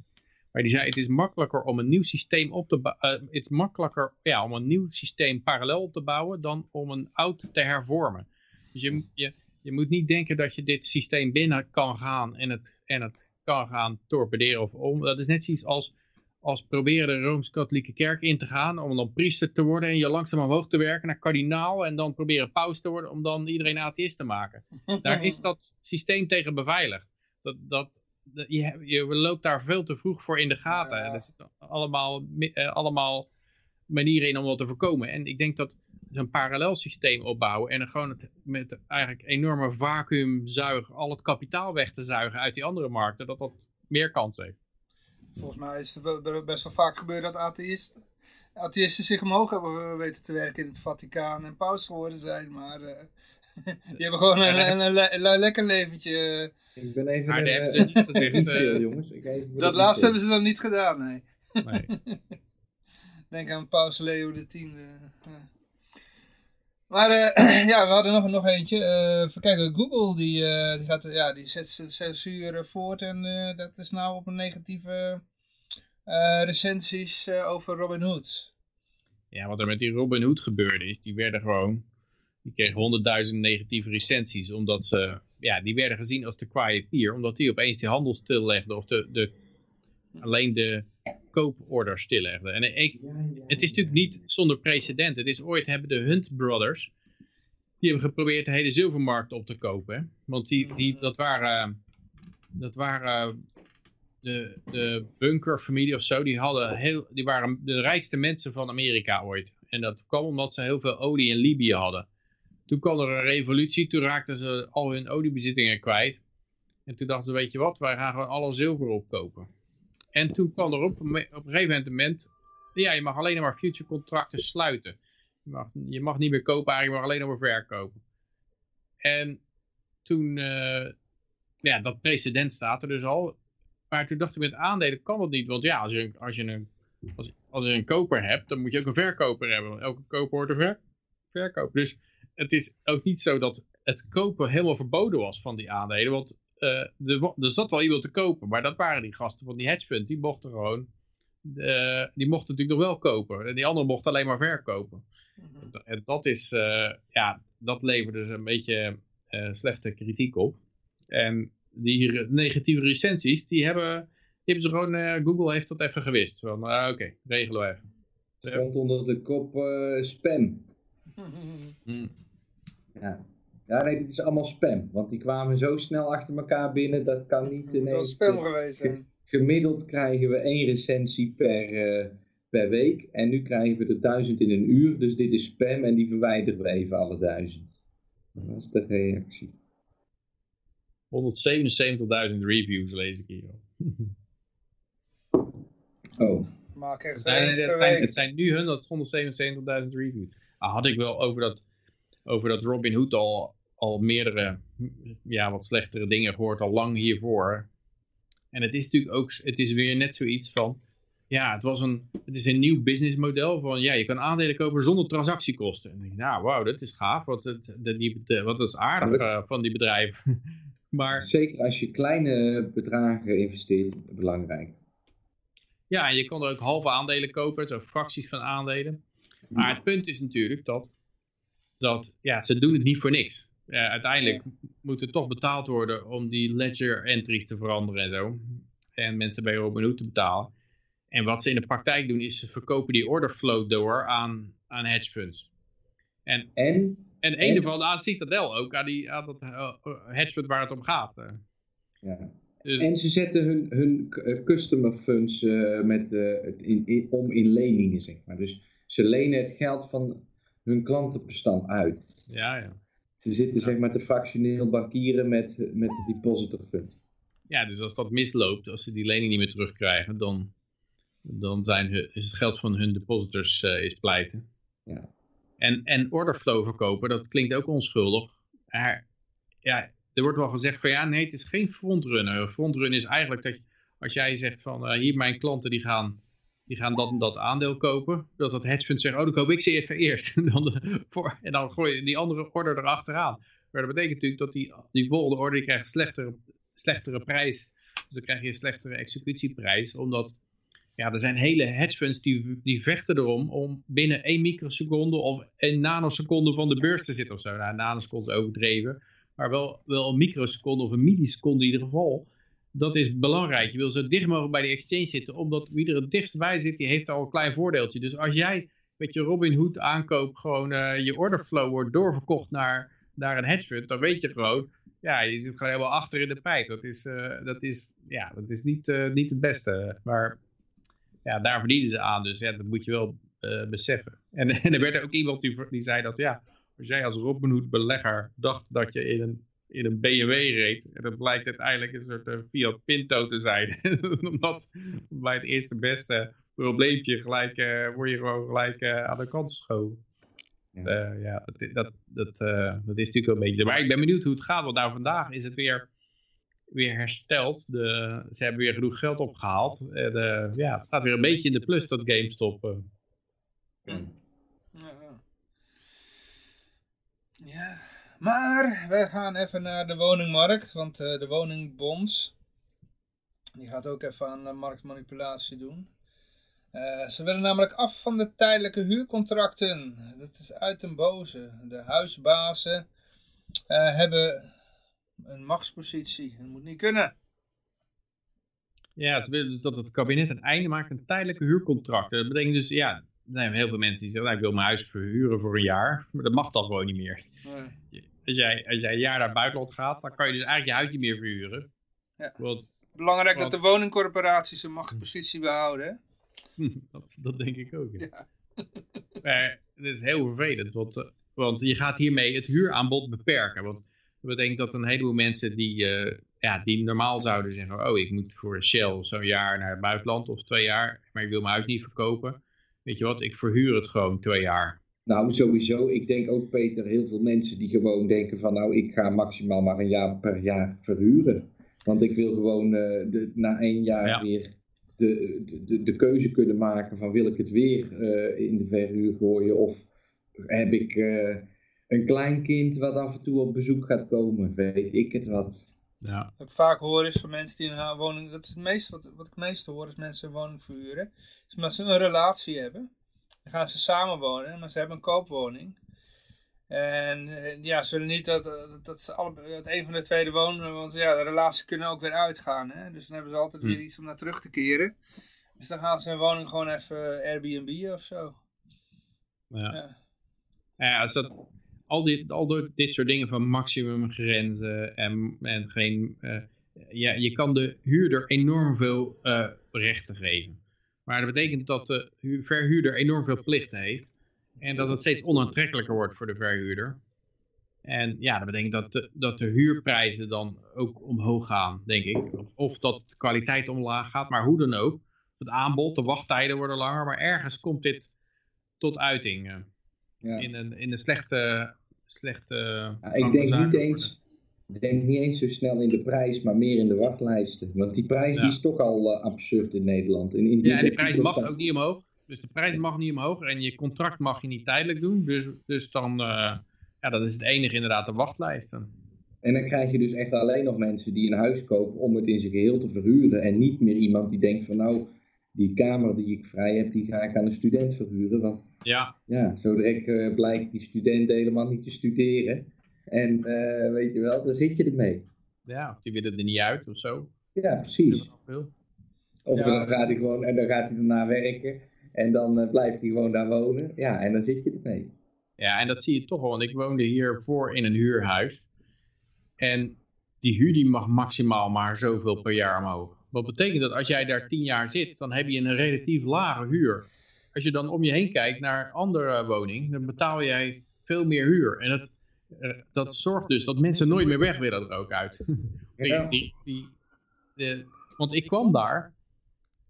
Speaker 3: maar die zei, het is makkelijker om een nieuw systeem op te bouwen. het is makkelijker ja, om een nieuw systeem parallel op te bouwen dan om een oud te hervormen. Dus je, je, je moet niet denken dat je dit systeem binnen kan gaan en het, en het kan gaan torpederen of om. Dat is net zoiets als, als proberen de Rooms-Katholieke Kerk in te gaan om dan priester te worden en je langzaam omhoog te werken naar kardinaal en dan proberen paus te worden om dan iedereen atheïst te maken. Daar is dat systeem tegen beveiligd. Dat, dat, je, je loopt daar veel te vroeg voor in de gaten. Er zitten allemaal, eh, allemaal manieren in om dat te voorkomen. En ik denk dat zo'n parallel systeem opbouwen en gewoon het, met eigenlijk enorme vacuümzuig al het kapitaal weg te zuigen uit die andere markten, dat dat meer kans heeft.
Speaker 1: Volgens mij is het best wel vaak gebeurd dat atheïsten, atheïsten zich omhoog hebben weten te werken in het Vaticaan en paus geworden zijn, maar uh, die hebben gewoon een, een, een, lekker leventje.
Speaker 2: Ik ben even
Speaker 3: maar dat hebben ze niet gezegd.
Speaker 2: uh, jongens. Ik
Speaker 1: dat laatste hebben ze dan niet gedaan, nee. nee. Denk aan paus Leo X. Maar uh, ja, we hadden nog, nog eentje. Uh, even kijken, Google die, uh, die, gaat, ja, die zet censuur voort en dat is nou op een negatieve recensies over Robin Hood.
Speaker 3: Ja, wat er met die Robin Hood gebeurde is, die werden gewoon, die kregen honderdduizend negatieve recensies, omdat ze, ja, die werden gezien als de quiet peer, omdat die opeens die handel stillegde of de, de, alleen de kooporder stillegde. En ik, het is natuurlijk niet zonder precedent. Het is ooit hebben de Hunt Brothers, die hebben geprobeerd de hele zilvermarkt op te kopen. Want die, die, dat waren, dat waren de, de bunkerfamilie of zo, die, hadden heel, die waren de rijkste mensen van Amerika ooit. En dat kwam omdat ze heel veel olie in Libië hadden. Toen kwam er een revolutie, toen raakten ze al hun oliebezittingen kwijt. En toen dachten ze, weet je wat, wij gaan gewoon alle zilver opkopen. En toen kwam er op, op een gegeven moment, ja, je mag alleen maar future contracten sluiten. Je mag, je mag niet meer kopen, je mag alleen maar verkopen. En toen, uh, ja, dat precedent staat er dus al. Maar toen dacht ik met aandelen kan dat niet. Want ja, als je, als je, een, als, als een koper hebt, dan moet je ook een verkoper hebben. Want elke koper hoort een ver, verkoper. Dus het is ook niet zo dat het kopen helemaal verboden was van die aandelen. Want uh, er, zat wel iemand te kopen, maar dat waren die gasten van die hedge fund. Die mochten gewoon, uh, die mochten natuurlijk nog wel kopen. En die anderen mochten alleen maar verkopen. Mhm. En dat is, uh, ja, dat leverde dus een beetje slechte kritiek op. En die negatieve recensies, die hebben, die hebben ze gewoon, Google heeft dat even gewist. Van, oké, okay, regelen we even.
Speaker 2: Stond onder de kop spam.
Speaker 3: Mm.
Speaker 2: Ja. Ja, nee, dit is allemaal spam. Want die kwamen zo snel achter elkaar binnen, dat kan niet ineens...
Speaker 1: Dat is spam geweest zijn.
Speaker 2: Gemiddeld krijgen we één recensie per, uh, per week. En nu krijgen we er duizend in een uur. Dus dit is spam en die verwijderen we even alle duizend. Dat is de reactie.
Speaker 3: 177.000 reviews lees ik hier.
Speaker 2: oh.
Speaker 1: Maak echt
Speaker 3: nee, nee, het, zijn, het zijn nu 177.000 reviews. Had ik wel over dat over dat Robin Hood al, al meerdere, ja, wat slechtere dingen gehoord, al lang hiervoor. En het is natuurlijk ook, het is weer net zoiets van, ja, het, was een, het is een nieuw businessmodel van, ja, je kan aandelen kopen zonder transactiekosten. En ik denk, nou, wauw, dat is gaaf, wat, het, de, die, wat is aardig uh, van die bedrijven. maar,
Speaker 2: Zeker als je kleine bedragen investeert, belangrijk.
Speaker 3: Ja, en je kan er ook halve aandelen kopen, zo fracties van aandelen. Maar het punt is natuurlijk dat dat ja, ze doen het niet voor niks. Uh, uiteindelijk moet er toch betaald worden om die ledger entries te veranderen en zo. En mensen bij Robinhood te betalen. En wat ze in de praktijk doen is ze verkopen die orderflow door aan, aan hedge funds. En,
Speaker 2: en,
Speaker 3: en een van aan Citadel ook, aan, die, aan dat uh, hedge fund waar het om gaat. Uh.
Speaker 2: Ja. Dus, en ze zetten hun, hun customer funds met, in, in, om in leningen, zeg maar. Dus ze lenen het geld van hun klantenbestand uit.
Speaker 3: Ja, ja.
Speaker 2: Ze zitten zeg maar te fractioneel bankieren met, met de depositor fund.
Speaker 3: Ja, dus als dat misloopt, als ze die lening niet meer terugkrijgen, dan, dan zijn hun, is het geld van hun depositors uh, is pleiten.
Speaker 2: Ja.
Speaker 3: En, en orderflow verkopen, dat klinkt ook onschuldig. Maar ja, er wordt wel gezegd van ja, nee, het is geen frontrunner. Frontrun is eigenlijk dat als jij zegt van uh, hier mijn klanten die gaan die gaan dat dat aandeel kopen. Dat dat hedgefund zegt, oh dan koop ik ze even eerst. en, dan voor, en dan gooi je die andere order erachteraan. Maar dat betekent natuurlijk dat die, die volgende order die krijgt een slechtere, slechtere prijs. Dus dan krijg je een slechtere executieprijs. Omdat ja, er zijn hele hedgefunds die, die vechten erom om binnen 1 microseconde of 1 nanoseconde van de beurs te zitten of zo. Nou, een nanoseconde overdreven. Maar wel, wel een microseconde of een milliseconde in ieder geval dat is belangrijk. Je wil zo dicht mogelijk bij de exchange zitten, omdat wie er het dichtst bij zit, die heeft al een klein voordeeltje. Dus als jij met je Robinhood aankoop gewoon uh, je orderflow wordt doorverkocht naar, naar een hedge fund, dan weet je gewoon, ja, je zit gewoon helemaal achter in de pijp. Dat is, uh, dat is, ja, dat is niet, uh, niet het beste. Maar ja, daar verdienen ze aan. Dus ja, dat moet je wel beseffen. En, en er werd ook iemand die, die zei dat, ja, als jij als Robinhood belegger dacht dat je in een, in een BMW reed, en dat blijkt uiteindelijk een soort uh, Fiat Pinto te zijn. Omdat bij het eerste beste probleempje gelijk, uh, word je gewoon gelijk uh, aan de kant geschoven. Ja, ja dat, dat, dat, dat is natuurlijk wel een beetje. Maar ik ben benieuwd hoe het gaat, want nou vandaag is het weer, weer hersteld. De, ze hebben weer genoeg geld opgehaald. De, ja, het staat weer een beetje in de plus, dat GameStop.
Speaker 1: Ja. Ja, maar wij gaan even naar de woningmarkt, want uh, de woningbonds, die gaat ook even aan marktmanipulatie doen. Uh, ze willen namelijk af van de tijdelijke huurcontracten. Dat is uit den boze. De huisbazen hebben een machtspositie. Dat moet niet kunnen.
Speaker 3: Ja, ze willen dus dat het kabinet een einde maakt aan tijdelijke huurcontracten. Dat betekent dus, ja, er zijn heel veel mensen die zeggen, nou, ik wil mijn huis verhuren voor een jaar. Maar dat mag dan gewoon niet meer. Nee. Als, jij, als jij een jaar naar het buitenland gaat, dan kan je dus eigenlijk je huis niet meer verhuren.
Speaker 1: Ja. Want, Belangrijk dat de woningcorporaties een machtspositie behouden.
Speaker 3: dat, dat, denk ik ook. Ja. maar is heel vervelend, want, eh, want je gaat hiermee het huuraanbod beperken. Want dat betekent dat een heleboel mensen die, uh, ja, die normaal zouden zeggen, oh ik moet voor Shell zo'n jaar naar het buitenland of twee jaar, maar ik wil mijn huis niet verkopen weet je wat, ik verhuur het gewoon twee jaar.
Speaker 2: Nou, sowieso. Ik denk ook, Peter, heel veel mensen die gewoon denken van, nou, ik ga maximaal maar een jaar per jaar verhuren. Want ik wil gewoon uh, de, na één jaar weer de, de, de keuze kunnen maken van, wil ik het weer uh, in de verhuur gooien? Of heb ik uh, een klein kind wat af en toe op bezoek gaat komen? Weet ik het wat.
Speaker 1: Ja. Wat ik vaak hoor is van mensen die een woning, dat is het meeste, wat, wat ik het meeste hoor is mensen een woning verhuren. Is omdat ze een relatie hebben. Dan gaan ze samen wonen, maar ze hebben een koopwoning. En eh, ja, ze willen niet dat, dat, dat, ze alle, dat een van de tweede wonen, want ja, de relaties kunnen ook weer uitgaan. Hè? Dus dan hebben ze altijd weer hm. iets om naar terug te keren. Dus dan gaan ze hun woning gewoon even Airbnb of zo.
Speaker 3: Ja. Ja, ja als dat, al, dit, al dit soort dingen van maximumgrenzen en, en geen... Uh, ja, je kan de huurder enorm veel uh, rechten geven. Maar dat betekent dat de verhuurder enorm veel plichten heeft. En dat het steeds onaantrekkelijker wordt voor de verhuurder. En ja, dat betekent dat de, dat de huurprijzen dan ook omhoog gaan, denk ik. Of, of dat de kwaliteit omlaag gaat, maar hoe dan ook. Het aanbod, de wachttijden worden langer, maar ergens komt dit tot uiting. Uh ja. in, een, in een slechte... slechte
Speaker 2: ja, ik denk niet eens... Denk niet eens zo snel in de prijs, maar meer in de wachtlijsten. Want die prijs die is toch al uh, absurd in Nederland. In, in
Speaker 3: ja, en die prijs mag ook niet omhoog. Dus de prijs mag niet omhoog. En je contract mag je niet tijdelijk doen. Dus, dus dan, uh, ja, dat is het enige inderdaad, de wachtlijsten.
Speaker 2: En dan krijg je dus echt alleen nog mensen die een huis kopen om het in zijn geheel te verhuren. En niet meer iemand die denkt van nou, die kamer die ik vrij heb, die ga ik aan een student verhuren. Want
Speaker 3: ja,
Speaker 2: ja zo direct uh, blijkt die student helemaal niet te studeren. En uh, weet je wel, dan zit je ermee.
Speaker 3: Ja, die willen er niet uit of zo.
Speaker 2: Ja, precies. Of ja. dan gaat hij gewoon, en dan gaat hij daarna werken. En dan uh, blijft hij gewoon daar wonen. Ja, en dan zit je ermee.
Speaker 3: Ja, en dat zie je toch wel. Want ik woonde hiervoor in een huurhuis. En die huur die mag maximaal maar zoveel per jaar omhoog. Wat betekent dat als jij daar tien jaar zit, dan heb je een relatief lage huur. Als je dan om je heen kijkt naar een andere woning, dan betaal jij veel meer huur. En dat, eh, dat zorgt dus dat mensen nooit meer weg willen er ook uit. Die, die, de, want ik kwam daar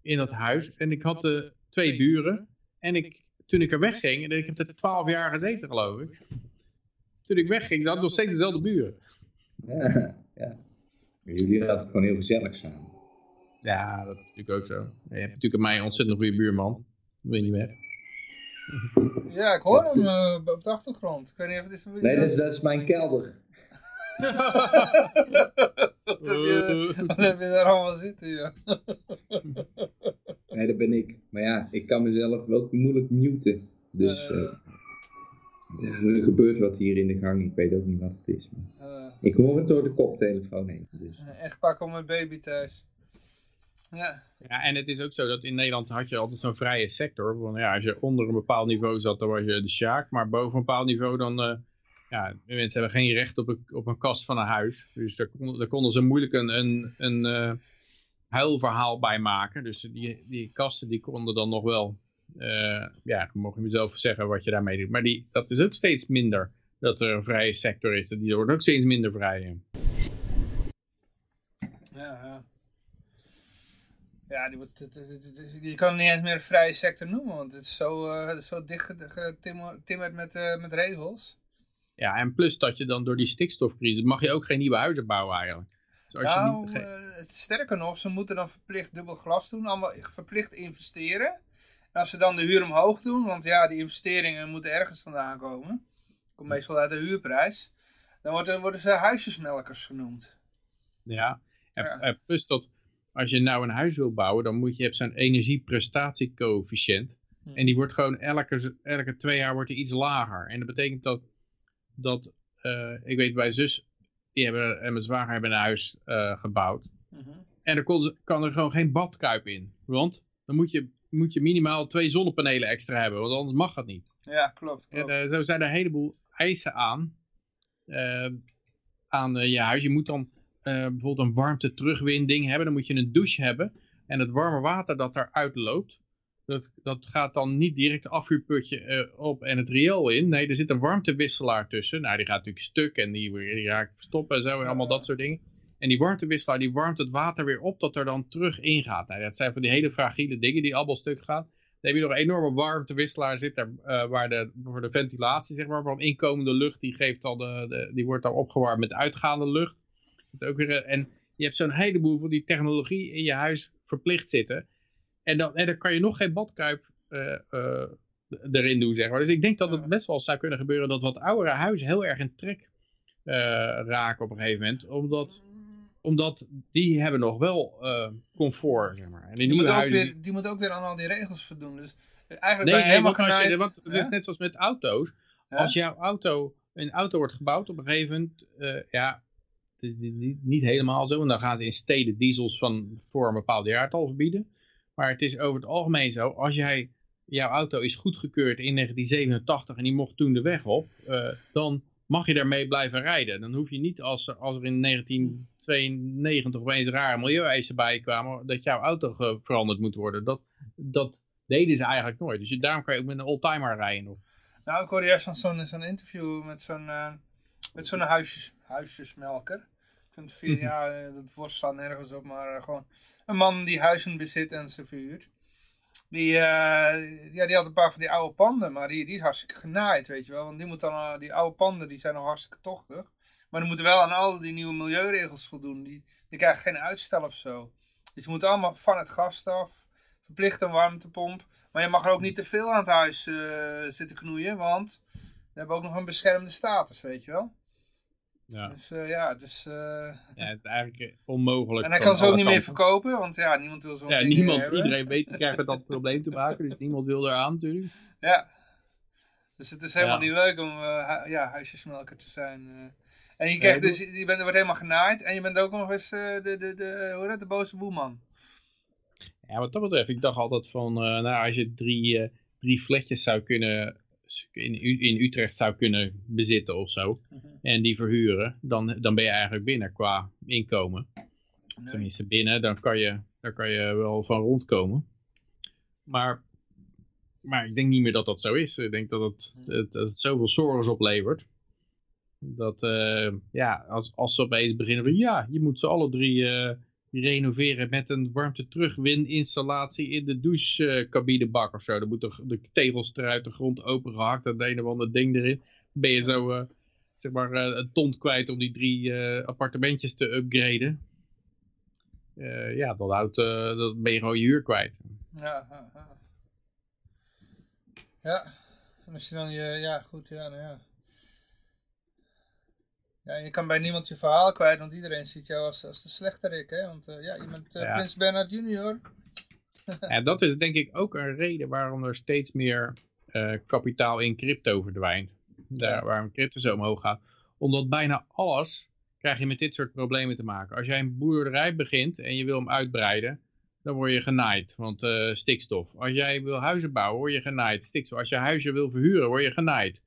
Speaker 3: in dat huis en ik had uh, twee buren. En ik, toen ik er wegging, en ik heb er twaalf jaar gezeten geloof ik. Toen ik wegging, had ik nog steeds dezelfde buren.
Speaker 2: Ja, ja. Jullie hadden het gewoon heel gezellig samen.
Speaker 3: Ja, dat is natuurlijk ook zo. Je hebt natuurlijk mij een ontzettend goede buurman. Wil je niet weg.
Speaker 1: Ja, ik hoor hem uh, op de achtergrond. Ik weet niet of het is...
Speaker 2: Nee, dat is, dat is mijn kelder.
Speaker 1: wat, heb je, wat heb je daar allemaal zitten, joh?
Speaker 2: nee, dat ben ik. Maar ja, ik kan mezelf wel moeilijk muten. Dus uh, er gebeurt wat hier in de gang. Ik weet ook niet wat het is. Maar ik hoor het door de koptelefoon heen. Dus.
Speaker 1: Echt pak om mijn baby thuis. Ja.
Speaker 3: ja, en het is ook zo dat in Nederland had je altijd zo'n vrije sector. Want ja, als je onder een bepaald niveau zat, dan was je de sjaak. Maar boven een bepaald niveau, dan... Uh, ja, mensen hebben geen recht op een, op een kast van een huis. Dus daar, daar konden ze moeilijk een, een, een uh, huilverhaal bij maken. Dus die, die kasten die konden dan nog wel Uh, ja, mag je mezelf zeggen wat je daarmee doet. Maar die, dat is ook steeds minder, dat er een vrije sector is. Die wordt ook steeds minder vrij.
Speaker 1: Ja, ja. Ja, die wordt, je kan het niet eens meer een vrije sector noemen, want het is zo, uh, zo dicht getimmerd met, uh, met regels.
Speaker 3: Ja, en plus dat je dan door die stikstofcrisis, mag je ook geen nieuwe huizen bouwen eigenlijk.
Speaker 1: Dus als nou, je niet... uh, sterker nog, ze moeten dan verplicht dubbel glas doen, allemaal verplicht investeren. En als ze dan de huur omhoog doen, want ja, die investeringen moeten ergens vandaan komen. Komt meestal uit de huurprijs. Dan worden, worden ze huisjesmelkers genoemd.
Speaker 3: Ja, en, plus dat als je nou een huis wil bouwen, dan moet je, je hebt zo'n energieprestatiecoëfficiënt. Hm. En die wordt gewoon elke, elke twee jaar wordt die iets lager. En dat betekent dat, dat uh, ik weet bij zus, die hebben, en mijn zwager hebben een huis uh, gebouwd. -huh. En er kon, kan er gewoon geen badkuip in. Want dan moet je, moet je minimaal twee zonnepanelen extra hebben, want anders mag dat niet.
Speaker 1: Ja, klopt. klopt.
Speaker 3: En uh, zo zijn er een heleboel eisen aan, aan je huis. Je moet dan bijvoorbeeld een warmte terugwinding hebben, dan moet je een douche hebben. En het warme water dat eruit loopt, dat, dat gaat dan niet direct het afvuurputje uh, op en het riool in. Nee, er zit een warmtewisselaar tussen. Nou, die gaat natuurlijk stuk en die, die raakt stoppen en zo en allemaal dat soort dingen. En die warmtewisselaar die warmt het water weer op dat er dan terug ingaat. Nou, dat zijn van die hele fragiele dingen die allemaal stuk gaan. Dan heb je nog een enorme warmtewisselaar zit er, uh, waar de, voor de ventilatie, zeg maar, van inkomende lucht, die, geeft de, de, die wordt dan opgewarmd met uitgaande lucht ook weer, eh, en je hebt zo'n heleboel van die technologie in je huis verplicht zitten. En dan, en dan kan je nog geen badkuip uh, uh, erin doen, zeg maar. Dus ik denk dat het best wel zou kunnen gebeuren dat wat oudere huizen heel erg in trek uh, raken op een gegeven moment. Omdat, omdat die hebben nog wel comfort, zeg maar. En
Speaker 1: die, die, moet ook weer, die moet ook weer aan al die regels voldoen. Dus eigenlijk
Speaker 3: nee, nee, helemaal want, je, want het is net zoals met auto's. Als jouw auto, een auto wordt gebouwd op een gegeven moment, ja, het is niet, niet helemaal zo. En dan gaan ze in steden diesels van voor een bepaald jaartal verbieden. Maar het is over het algemeen zo, als jij, jouw auto is goedgekeurd in 1987 en die mocht toen de weg op, uh, dan mag je daarmee blijven rijden. Dan hoef je niet als, als er in 1992 opeens rare milieueisen bij kwamen, dat jouw auto veranderd moet worden. Dat, dat deden ze eigenlijk nooit. Dus je, daarom kan je ook met een oldtimer rijden.
Speaker 1: Nou, ik hoorde juist van zo'n zo'n interview met zo'n uh, met zo'n huisjes, huisjesmelker. kunt via, ja, eh, dat woord staat nergens op, maar uh, gewoon een man die huizen bezit en ze verhuurt. Die, uh, ja, die had een paar van die oude panden, maar die, die is hartstikke genaaid, weet je wel. Want die, moet dan, die oude panden die zijn nog hartstikke tochtig. Maar die moeten wel aan al die nieuwe milieuregels voldoen. Die, die krijgen geen uitstel of zo. Dus je moet allemaal van het gas af, verplicht een warmtepomp. Maar je mag er ook niet te veel aan het huis uh, zitten knoeien, want we hebben ook nog een beschermde status, weet je wel. Ja. Dus uh, ja, dus... Uh...
Speaker 3: Ja, het is eigenlijk onmogelijk.
Speaker 1: En hij kan ze ook niet meer verkopen, want ja, niemand wil zo'n
Speaker 3: Ja, niemand, iedereen weet, krijgt met dat probleem te maken, dus niemand wil eraan natuurlijk.
Speaker 1: Ja. Dus het is helemaal niet leuk om uh, hu ja, huisjesmelker te zijn. En je krijgt dus, je, bent, wordt helemaal genaaid en je bent ook nog eens de, de, de, hoe dat, de boze boeman.
Speaker 3: Ja, wat dat betreft, ik dacht altijd van, nou, als je drie, drie fletjes zou kunnen in, in Utrecht zou kunnen bezitten of zo. Mhm. En die verhuren, dan, dan ben je eigenlijk binnen qua inkomen. Tenminste binnen, dan kan, je, daar kan je wel van rondkomen. Maar, maar ik denk niet meer dat dat zo is. Ik denk dat het, mhm. het zoveel zorgen oplevert. Dat uh, ja, als, als ze opeens beginnen van ja, je moet ze alle drie uh, renoveren met een warmte terugwininstallatie in de douchecabinebak of zo. Dan moeten de tegels eruit de grond opengehakt en de een of ander ding erin. Ben je zo uh, zeg maar uh, een ton kwijt om die drie uh, appartementjes te upgraden. ja, dan, houdt, dan ben je gewoon je huur kwijt.
Speaker 1: Ja, ja, dan je, ja goed, ja, nou ja. Ja, je kan bij niemand je verhaal kwijt, want iedereen ziet jou als, als de slechterik, hè? Want uh, ja, je bent uh, Prins Bernard junior.
Speaker 3: en dat is denk ik ook een reden waarom er steeds meer uh, kapitaal in crypto verdwijnt. Daar, waarom crypto zo omhoog gaat. Omdat bijna alles krijg je met dit soort problemen te maken. Als jij een boerderij begint en je wil hem uitbreiden, dan word je genaaid, want stikstof. Als jij wil huizen bouwen, word je genaaid, stikstof. Als je huizen wil verhuren, word je genaaid.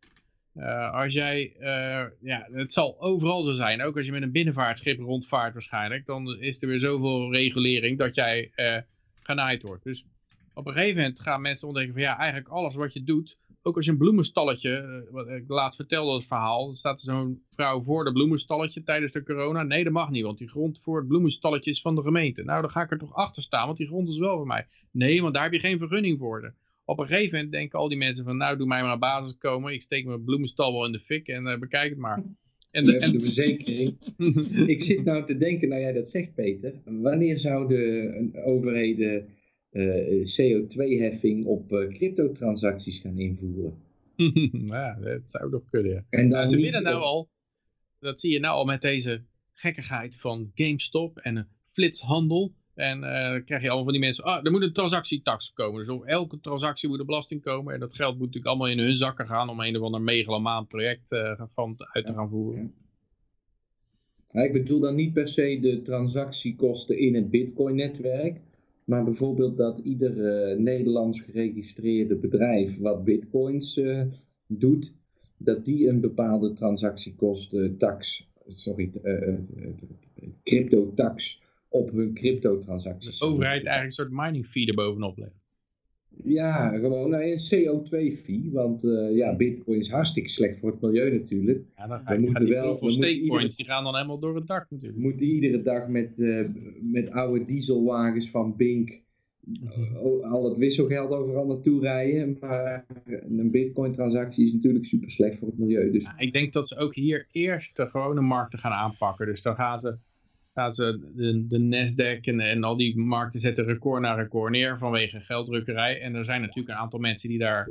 Speaker 3: Uh, als jij, uh, ja, het zal overal zo zijn, ook als je met een binnenvaartschip rondvaart waarschijnlijk, dan is er weer zoveel regulering dat jij uh, genaaid wordt. Dus op een gegeven moment gaan mensen ontdekken van ja, eigenlijk alles wat je doet, ook als je een bloemenstalletje, eh, wat ik laatst vertelde het verhaal, er staat zo'n vrouw voor de bloemenstalletje tijdens de corona. Nee, dat mag niet, want die grond voor het bloemenstalletje is van de gemeente. Nou, dan ga ik er toch achter staan, want die grond is wel van mij. Nee, want daar heb je geen vergunning voor. Op een gegeven moment denken al die mensen van, nou, doe mij maar naar basis komen. Ik steek mijn bloemenstal wel in de fik en uh, bekijk het maar.
Speaker 2: En de, en... de verzekering. ik zit nou te denken, nou jij dat zegt Peter, wanneer zouden overheden uh, CO2-heffing op uh, cryptotransacties gaan invoeren.
Speaker 3: ja, dat zou toch kunnen. Ja. En dan ze willen nou al, dat zie je nou al met deze gekkigheid van GameStop en flitshandel. En uh, dan krijg je allemaal van die mensen, ah, er moet een transactietax komen. Dus op elke transactie moet er belasting komen. En dat geld moet natuurlijk allemaal in hun zakken gaan om een of ander megalomaan project uh, van uit te gaan voeren.
Speaker 2: Ja. ik bedoel dan niet per se de transactiekosten in het Bitcoin-netwerk. Maar bijvoorbeeld dat ieder uh, Nederlands geregistreerde bedrijf wat bitcoins uh, doet, dat die een bepaalde transactiekosten tax, sorry, uh, crypto-tax op hun cryptotransacties.
Speaker 3: De overheid eigenlijk een soort mining fee erbovenop legt.
Speaker 2: Ja, gewoon nou, een CO2-fee, want uh, ja, bitcoin is hartstikke slecht voor het milieu natuurlijk.
Speaker 3: Ja, dan ga, we moeten die wel, we stakepoints, die gaan dan helemaal door het dak natuurlijk.
Speaker 2: We moeten iedere dag met, uh, met oude dieselwagens van Bink uh, al het wisselgeld overal naartoe rijden. Maar een bitcoin transactie is natuurlijk super slecht voor het milieu. Dus...
Speaker 3: Ja, ik denk dat ze ook hier eerst de gewone markten gaan aanpakken. Dus dan gaan ze gaan ze de, de Nasdaq en, en al die markten zetten record na record neer vanwege gelddrukkerij. En er zijn natuurlijk een aantal mensen die daar,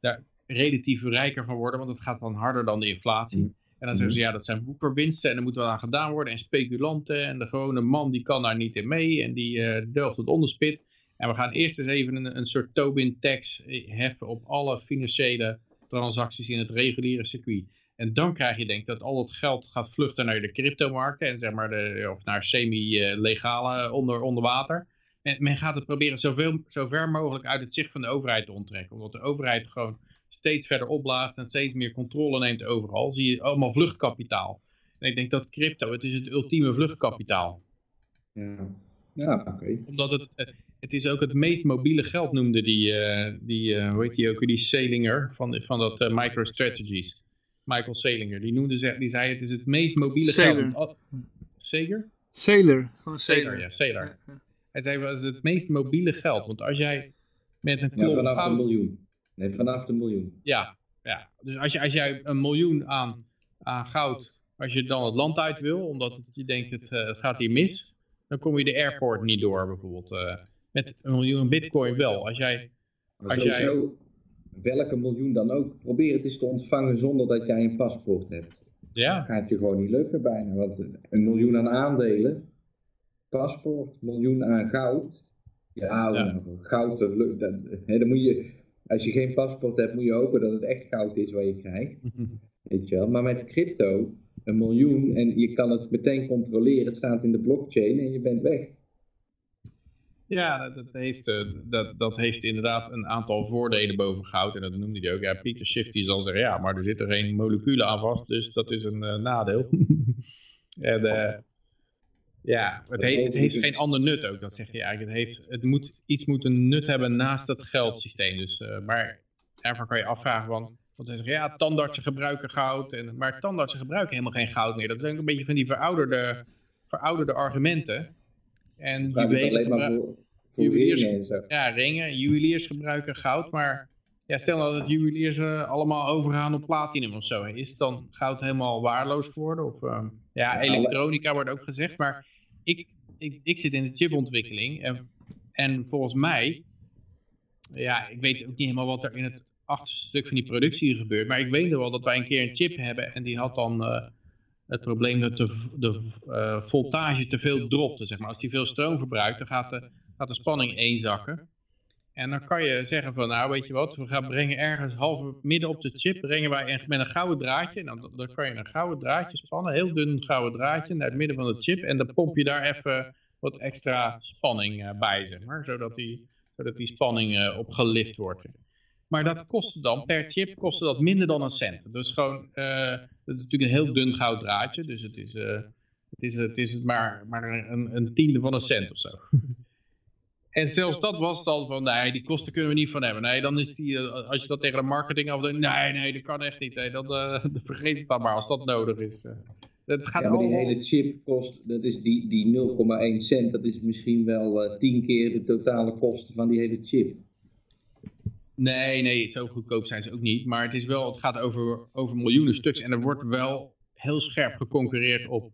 Speaker 3: daar relatief rijker van worden, want het gaat dan harder dan de inflatie. Mm. En dan zeggen ze, mm-hmm. ja, dat zijn woekerwinsten en er moet wel aan gedaan worden. En speculanten en de gewone man die kan daar niet in mee en die uh, delft het onderspit. En we gaan eerst eens even een, een soort Tobin tax heffen op alle financiële transacties in het reguliere circuit. En dan krijg je denk ik dat al het geld gaat vluchten naar de cryptomarkten en zeg maar de, of naar semi-legale onder, onder water. En men gaat het proberen zoveel, zo ver mogelijk uit het zicht van de overheid te onttrekken. Omdat de overheid gewoon steeds verder opblaast en steeds meer controle neemt overal. Zie je allemaal vluchtkapitaal. En ik denk dat crypto, het is het ultieme vluchtkapitaal.
Speaker 2: Ja, ja oké.
Speaker 3: Omdat het, het is ook het meest mobiele geld noemde die, uh, die uh, hoe heet die ook, die Salinger van, van dat uh, MicroStrategies. Michael Selinger. Die, noemde, die zei het is het meest mobiele Sailor. geld. Zeker?
Speaker 1: Sailor.
Speaker 3: Gewoon Sailor. ja, Sailor. Hij zei het is het meest mobiele geld. Want als jij met een klomp
Speaker 2: ja, vanaf een miljoen. Nee, vanaf een miljoen.
Speaker 3: Ja, ja. Dus als, je, als jij een miljoen aan, aan goud, als je dan het land uit wil, omdat het, je denkt het, uh, het gaat hier mis, dan kom je de airport niet door bijvoorbeeld. Uh, met een miljoen bitcoin wel. Als jij...
Speaker 2: Als jij welke miljoen dan ook, probeer het eens te ontvangen zonder dat jij een paspoort hebt.
Speaker 3: Ja.
Speaker 2: Dan gaat je gewoon niet lukken bijna. Want een miljoen aan aandelen, paspoort, miljoen aan goud. Ja, ja. Nou, goud, dat, dat, hè, dan moet je, als je geen paspoort hebt, moet je hopen dat het echt goud is wat je krijgt. Weet je wel. Maar met crypto, een miljoen, en je kan het meteen controleren, het staat in de blockchain en je bent weg.
Speaker 3: Ja, dat heeft, dat, dat heeft inderdaad een aantal voordelen boven goud. En dat noemde hij ook. Ja, Pieter Schiff die zal zeggen, ja, maar er zitten geen moleculen aan vast. Dus dat is een uh, nadeel. en, uh, ja, het, he het, heeft geen ander nut ook. Dat zeg je eigenlijk. Het, heeft, het moet, iets moet een nut hebben naast het geldsysteem. Dus, maar daarvoor kan je afvragen van... Want ze zeggen, ja, tandartsen gebruiken goud. En, maar tandartsen gebruiken helemaal geen goud meer. Dat zijn ook een beetje van die verouderde, verouderde argumenten. En juwelen, juweliers, ringen ja, ringen. Juweliers gebruiken goud, maar ja, stel nou dat juweliers uh, allemaal overgaan op platinum of zo. Is dan goud helemaal waardeloos geworden? Of, uh, ja, elektronica wordt ook gezegd, maar ik, ik, ik zit in de chipontwikkeling. En, en volgens mij, ja, ik weet ook niet helemaal wat er in het achterste stuk van die productie gebeurt. Maar ik weet wel dat wij een keer een chip hebben en die had dan... Uh, het probleem dat de, de uh, voltage te veel dropte. Zeg maar. Als die veel stroom verbruikt, dan gaat de, gaat de spanning eenzakken. En dan kan je zeggen van, nou weet je wat, we gaan brengen ergens half midden op de chip, brengen wij met een gouden draadje. En dan, kan je een gouden draadje spannen, heel dun gouden draadje, naar het midden van de chip. En dan pomp je daar even wat extra spanning uh, bij, zeg maar, zodat die, zodat die spanning uh, opgelift wordt. Maar dat kostte dan, per chip kostte dat minder dan een cent. Dus gewoon, uh, dat is natuurlijk een heel dun goud draadje. Dus het is, uh, het is, het is maar, maar een, een tiende van een cent of zo. En zelfs dat was dan van, nee, die kosten kunnen we niet van hebben. Nee, dan is die, eh, als je dat tegen de marketing afdeling, nee, nee, dat kan echt niet. Nee, dan, uh, vergeet het dan maar als dat nodig is.
Speaker 2: Het gaat ja, maar die hele chip kost, dat is die, die 0,1 cent, dat is misschien wel uh, tien keer de totale kosten van die hele chip.
Speaker 3: Nee, nee, zo goedkoop zijn ze ook niet. Maar het, is wel, het gaat over, over miljoenen stuks en er wordt wel heel scherp geconcurreerd op,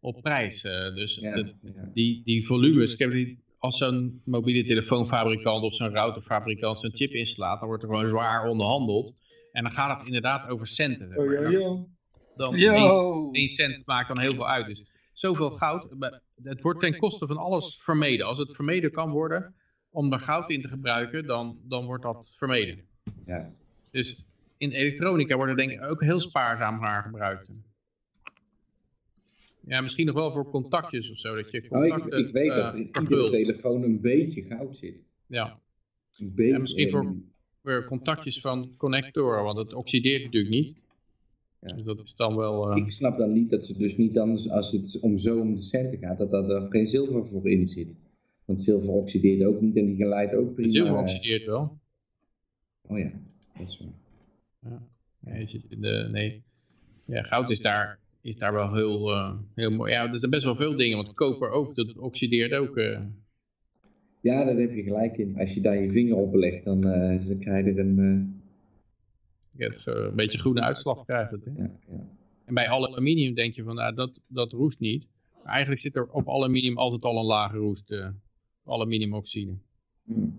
Speaker 3: op prijs. dus de, Die, die volumes, ik heb die als zo'n mobiele telefoonfabrikant of zo'n routerfabrikant zo'n chip inslaat, dan wordt er gewoon zwaar onderhandeld. En dan gaat het inderdaad over centen. Zeg maar. Dan, dan één, cent maakt dan heel veel uit. Dus zoveel goud, het wordt ten koste van alles vermeden. Als het vermeden kan worden om er goud in te gebruiken, dan, dan wordt dat vermeden. Ja. Dus in elektronica wordt er denk ik ook heel spaarzaam naar gebruikt. Ja, misschien nog wel voor contactjes of zo. Dat je
Speaker 2: contacten, nou, ik, ik, weet dat er in iedere telefoon een beetje goud zit.
Speaker 3: Ja. Een beetje. Ja, misschien voor, voor contactjes van connectoren, want het oxideert natuurlijk niet. Ja. Dus dat is dan wel...
Speaker 2: Uh... Ik snap dan niet dat ze dus niet anders, als het om zo om de centen gaat, dat, dat er geen zilver voor in zit. Want zilver oxideert ook niet en die geleidt ook prima.
Speaker 3: zilver oxideert wel.
Speaker 2: Oh ja, dat is waar.
Speaker 3: Ja. Nee, de, nee. Ja, goud is daar is daar wel heel, uh, heel mooi. Ja, er zijn best wel veel dingen, want koper ook, dat oxideert ook. Uh.
Speaker 2: Ja, daar heb je gelijk in. Als je daar je vinger op legt, dan, uh, dan krijg je er een...
Speaker 3: Een beetje groene uitslag krijgt het. Hè? Ja, ja. En bij aluminium denk je van, nou, dat, dat roest niet. Maar eigenlijk zit er op aluminium altijd al een lage roest, aluminiumoxide. Hmm.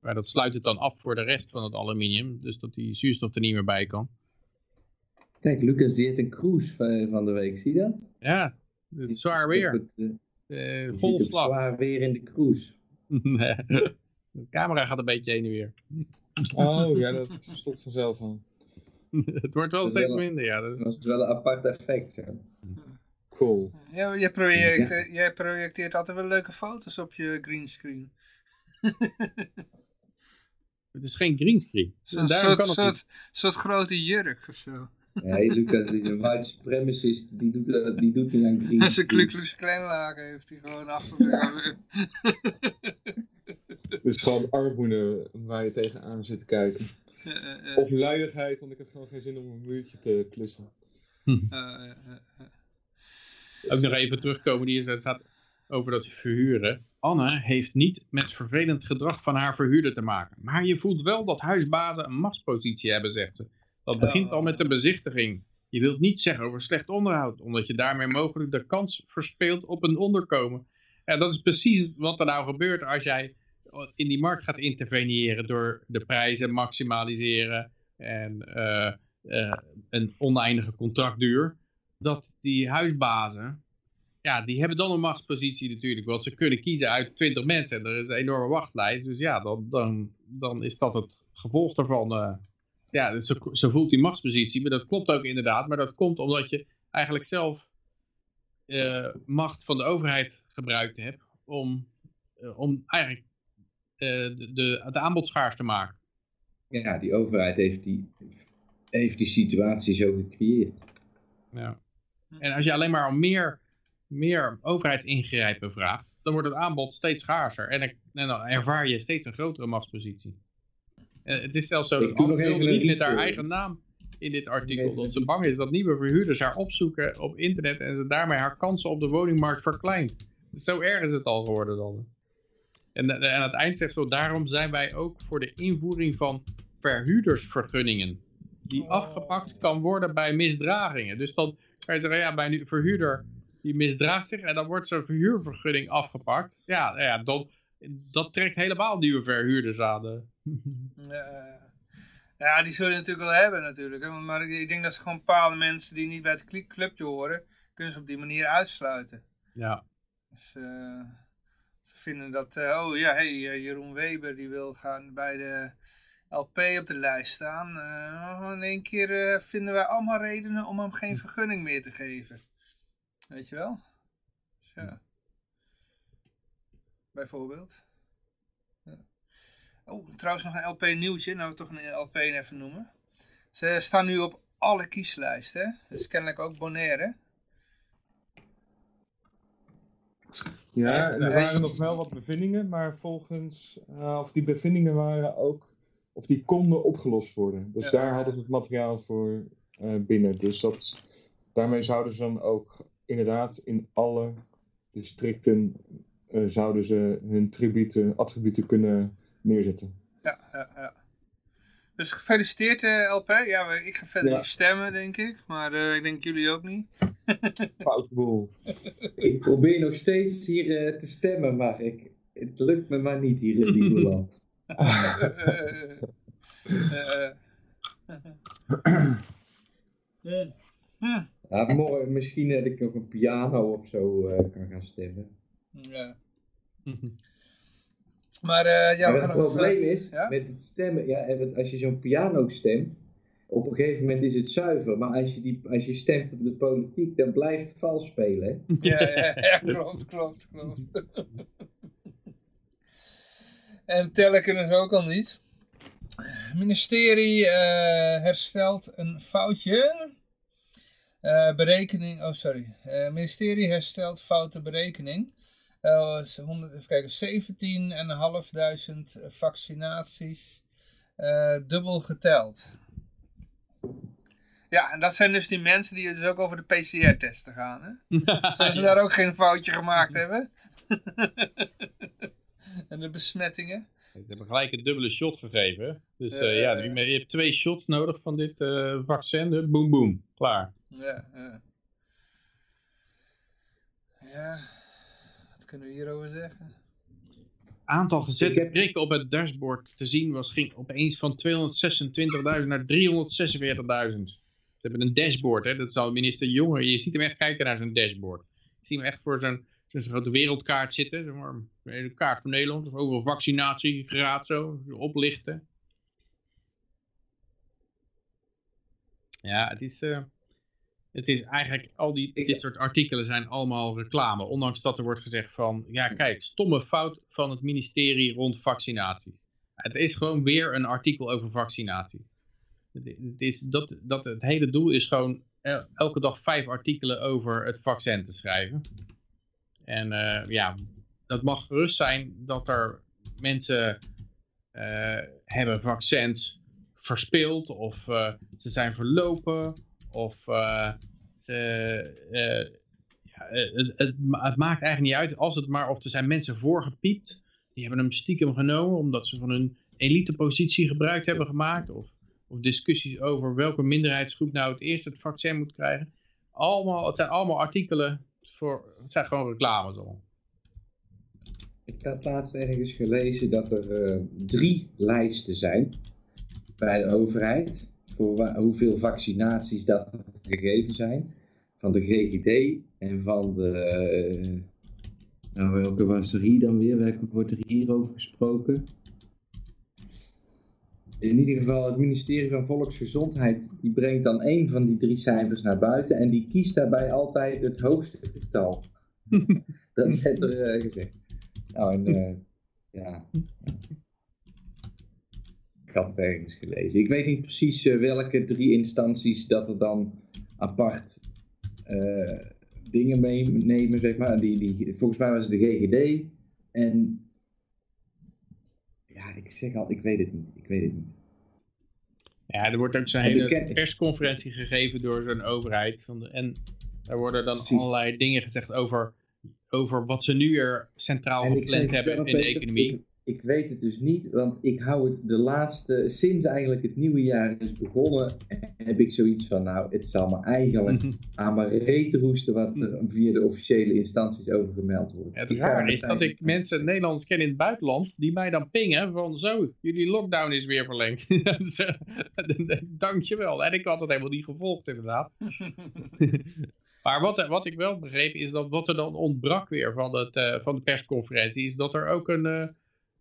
Speaker 3: Maar dat sluit het dan af voor de rest van het aluminium, dus dat die zuurstof er niet meer bij kan.
Speaker 2: Kijk, Lucas die heeft een cruise van de week, zie je dat?
Speaker 3: Ja, het is zwaar weer. Het, uh, uh, golfslag.
Speaker 2: zwaar weer in de cruise.
Speaker 3: de camera gaat een beetje heen en weer.
Speaker 1: Oh ja, dat stopt vanzelf aan.
Speaker 3: het wordt wel steeds minder, ja.
Speaker 2: Dat is wel een apart effect, ja.
Speaker 1: Cool. Ja, jij, project, jij projecteert altijd wel leuke foto's op je greenscreen.
Speaker 3: het is geen greenscreen.
Speaker 1: Een soort, soort, soort grote jurk of zo.
Speaker 2: Nee, Lucas is een white supremacist, die doet, uh, die doet niet aan green.
Speaker 1: Zijn heeft hij gewoon achter de Het is gewoon armoede waar je tegenaan zit te kijken. Of luiigheid, want ik heb gewoon geen zin om een muurtje te klussen. Hm.
Speaker 3: Ook nog even terugkomen, die is, staat over dat verhuren. Anne heeft niet met vervelend gedrag van haar verhuurder te maken. Maar je voelt wel dat huisbazen een machtspositie hebben, zegt ze. Dat begint al met de bezichtiging. Je wilt niets zeggen over slecht onderhoud, omdat je daarmee mogelijk de kans verspeelt op een onderkomen. En dat is precies wat er nou gebeurt als jij in die markt gaat interveneren door de prijzen maximaliseren en uh, uh, een oneindige contractduur. Dat die huisbazen, ja, die hebben dan een machtspositie natuurlijk, want ze kunnen kiezen uit 20 mensen en er is een enorme wachtlijst. Dus ja, dan, dan, dan is dat het gevolg daarvan. Uh, ja, ze, ze voelt die machtspositie, maar dat klopt ook inderdaad. Maar dat komt omdat je eigenlijk zelf uh, macht van de overheid gebruikt hebt om, uh, om eigenlijk de, de, het aanbod schaars te maken.
Speaker 2: Ja, die overheid heeft die, heeft die situatie zo gecreëerd.
Speaker 3: Ja. En als je alleen maar om meer, meer overheidsingrijpen vraagt, dan wordt het aanbod steeds schaarser. En, en dan ervaar je steeds een grotere machtspositie. Uh, het is zelfs zo dat niet met haar eigen naam in dit artikel. Dat ze bang is dat nieuwe verhuurders haar opzoeken op internet en ze daarmee haar kansen op de woningmarkt verkleint. Zo erg is het al geworden dan. En, en aan het eind zegt zo, daarom zijn wij ook voor de invoering van verhuurdersvergunningen. Die oh. afgepakt kan worden bij misdragingen. Dus dan je ja, bij een verhuurder die misdraagt zich en dan wordt zo'n verhuurvergunning afgepakt. Ja, ja dan, dat trekt helemaal nieuwe verhuurders aan.
Speaker 1: Ja, ja, die zul je natuurlijk wel hebben natuurlijk. Hè? Maar ik denk dat ze gewoon bepaalde mensen die niet bij het clubje horen, kunnen ze op die manier uitsluiten.
Speaker 3: Ja.
Speaker 1: Dus uh, ze vinden dat, uh, oh ja, hey, uh, Jeroen Weber die wil gaan bij de LP op de lijst staan. Uh, in één keer vinden wij allemaal redenen om hem geen vergunning meer te geven. Weet je wel? Dus ja. Bijvoorbeeld. Oh, trouwens nog een LP nieuwtje. Nou, we toch een LP even noemen. Ze staan nu op alle kieslijsten. Dus kennelijk ook Bonaire.
Speaker 4: Ja, er waren nog wel wat bevindingen, maar volgens, uh, of die bevindingen waren ook, of die konden opgelost worden. Dus daar hadden we het materiaal voor uh, binnen. Dus dat, daarmee zouden ze dan ook inderdaad in alle districten uh, zouden ze hun tributen, attributen kunnen neerzetten.
Speaker 1: Ja, ja, ja. Dus gefeliciteerd uh, LP. Ja, ik ga verder ja. niet stemmen, denk ik. Maar uh, ik denk jullie ook niet.
Speaker 4: Foutboel.
Speaker 2: ik probeer nog steeds hier uh, te stemmen, maar ik, het lukt me maar niet hier in Lieberland. ja, morgen misschien dat ik nog een piano of zo kan gaan stemmen.
Speaker 1: Ja. Maar, uh, ja,
Speaker 2: maar het probleem is, ja? met het stemmen, ja, als je zo'n piano stemt, op een gegeven moment is het zuiver, maar als je, die, als je stemt op de politiek, dan blijft het vals spelen.
Speaker 1: Ja, ja, ja, klopt, klopt, klopt. En tellen kunnen ze ook al niet. Het ministerie uh, herstelt een foutje. Uh, berekening, oh sorry. Het ministerie herstelt foute berekening. Uh, 100, even kijken, 17.500 vaccinaties uh, dubbel geteld. Ja, en dat zijn dus die mensen die dus ook over de PCR-testen gaan. Hè? Zodat ze daar ook geen foutje gemaakt hebben. en de besmettingen.
Speaker 3: Ze hebben gelijk een dubbele shot gegeven. Dus uh, ja, je hebt twee shots nodig van dit uh, vaccin. Boom, boom. Klaar.
Speaker 1: Ja, ja. Ja kunnen we hierover zeggen?
Speaker 3: Aantal gezette prikken op het dashboard te zien was, ging opeens van 226.000 naar 346.000. Ze hebben een dashboard, hè? dat zal minister Jonge, je ziet hem echt kijken naar zijn dashboard. Je ziet hem echt voor zijn, zijn grote wereldkaart zitten, zeg maar, een kaart van Nederland, overal vaccinatiegraad zo, zo oplichten. Ja, het is... Uh, het is eigenlijk, al die, dit soort artikelen zijn allemaal reclame. Ondanks dat er wordt gezegd van, ja kijk, stomme fout van het ministerie rond vaccinaties. Het is gewoon weer een artikel over vaccinatie. Het, is, dat, dat, het hele doel is gewoon elke dag vijf artikelen over het vaccin te schrijven. En uh, ja, dat mag gerust zijn dat er mensen uh, hebben vaccins verspeeld of uh, ze zijn verlopen of ze, het, het, het, maakt eigenlijk niet uit als het maar of er zijn mensen voorgepiept. Die hebben hem stiekem genomen omdat ze van hun elitepositie gebruik hebben gemaakt. Of, of discussies over welke minderheidsgroep nou het eerst het vaccin moet krijgen. Allemaal, het zijn allemaal artikelen het zijn gewoon reclames al.
Speaker 2: Ik had laatst ergens gelezen dat er uh, drie lijsten zijn bij de overheid voor hoeveel vaccinaties dat gegeven zijn. Van de GGD en van de... Uh, nou, welke was er hier dan weer? Welke wordt er hier over gesproken? In ieder geval, het ministerie van Volksgezondheid, die brengt dan één van die drie cijfers naar buiten en die kiest daarbij altijd het hoogste getal. dat werd er uh, gezegd. Nou, en uh, ja ik had het ergens gelezen. Ik weet niet precies uh, welke drie instanties dat er dan apart dingen meenemen, zeg maar. Die, die, volgens mij was het de GGD en ja, ik zeg al, ik weet het niet. Ik weet het niet.
Speaker 3: Ja, er wordt ook zo'n hele persconferentie gegeven door zo'n overheid. Van de, en daar worden dan allerlei dingen gezegd over, over wat ze nu er centraal gepland hebben in de economie
Speaker 2: ik weet het dus niet, want ik hou het de laatste, sinds eigenlijk het nieuwe jaar is begonnen, heb ik zoiets van, nou, het zal me eigenlijk aan mijn reten roesten wat er via de officiële instanties over gemeld wordt.
Speaker 3: het raar is dat ik mensen Nederlands ken in het buitenland, die mij dan pingen van, zo, jullie lockdown is weer verlengd. Dankjewel. En ik had het helemaal niet gevolgd, inderdaad. Maar wat, wat ik wel begreep is dat wat er dan ontbrak weer van, het, uh, van de persconferentie, is dat er ook een, uh,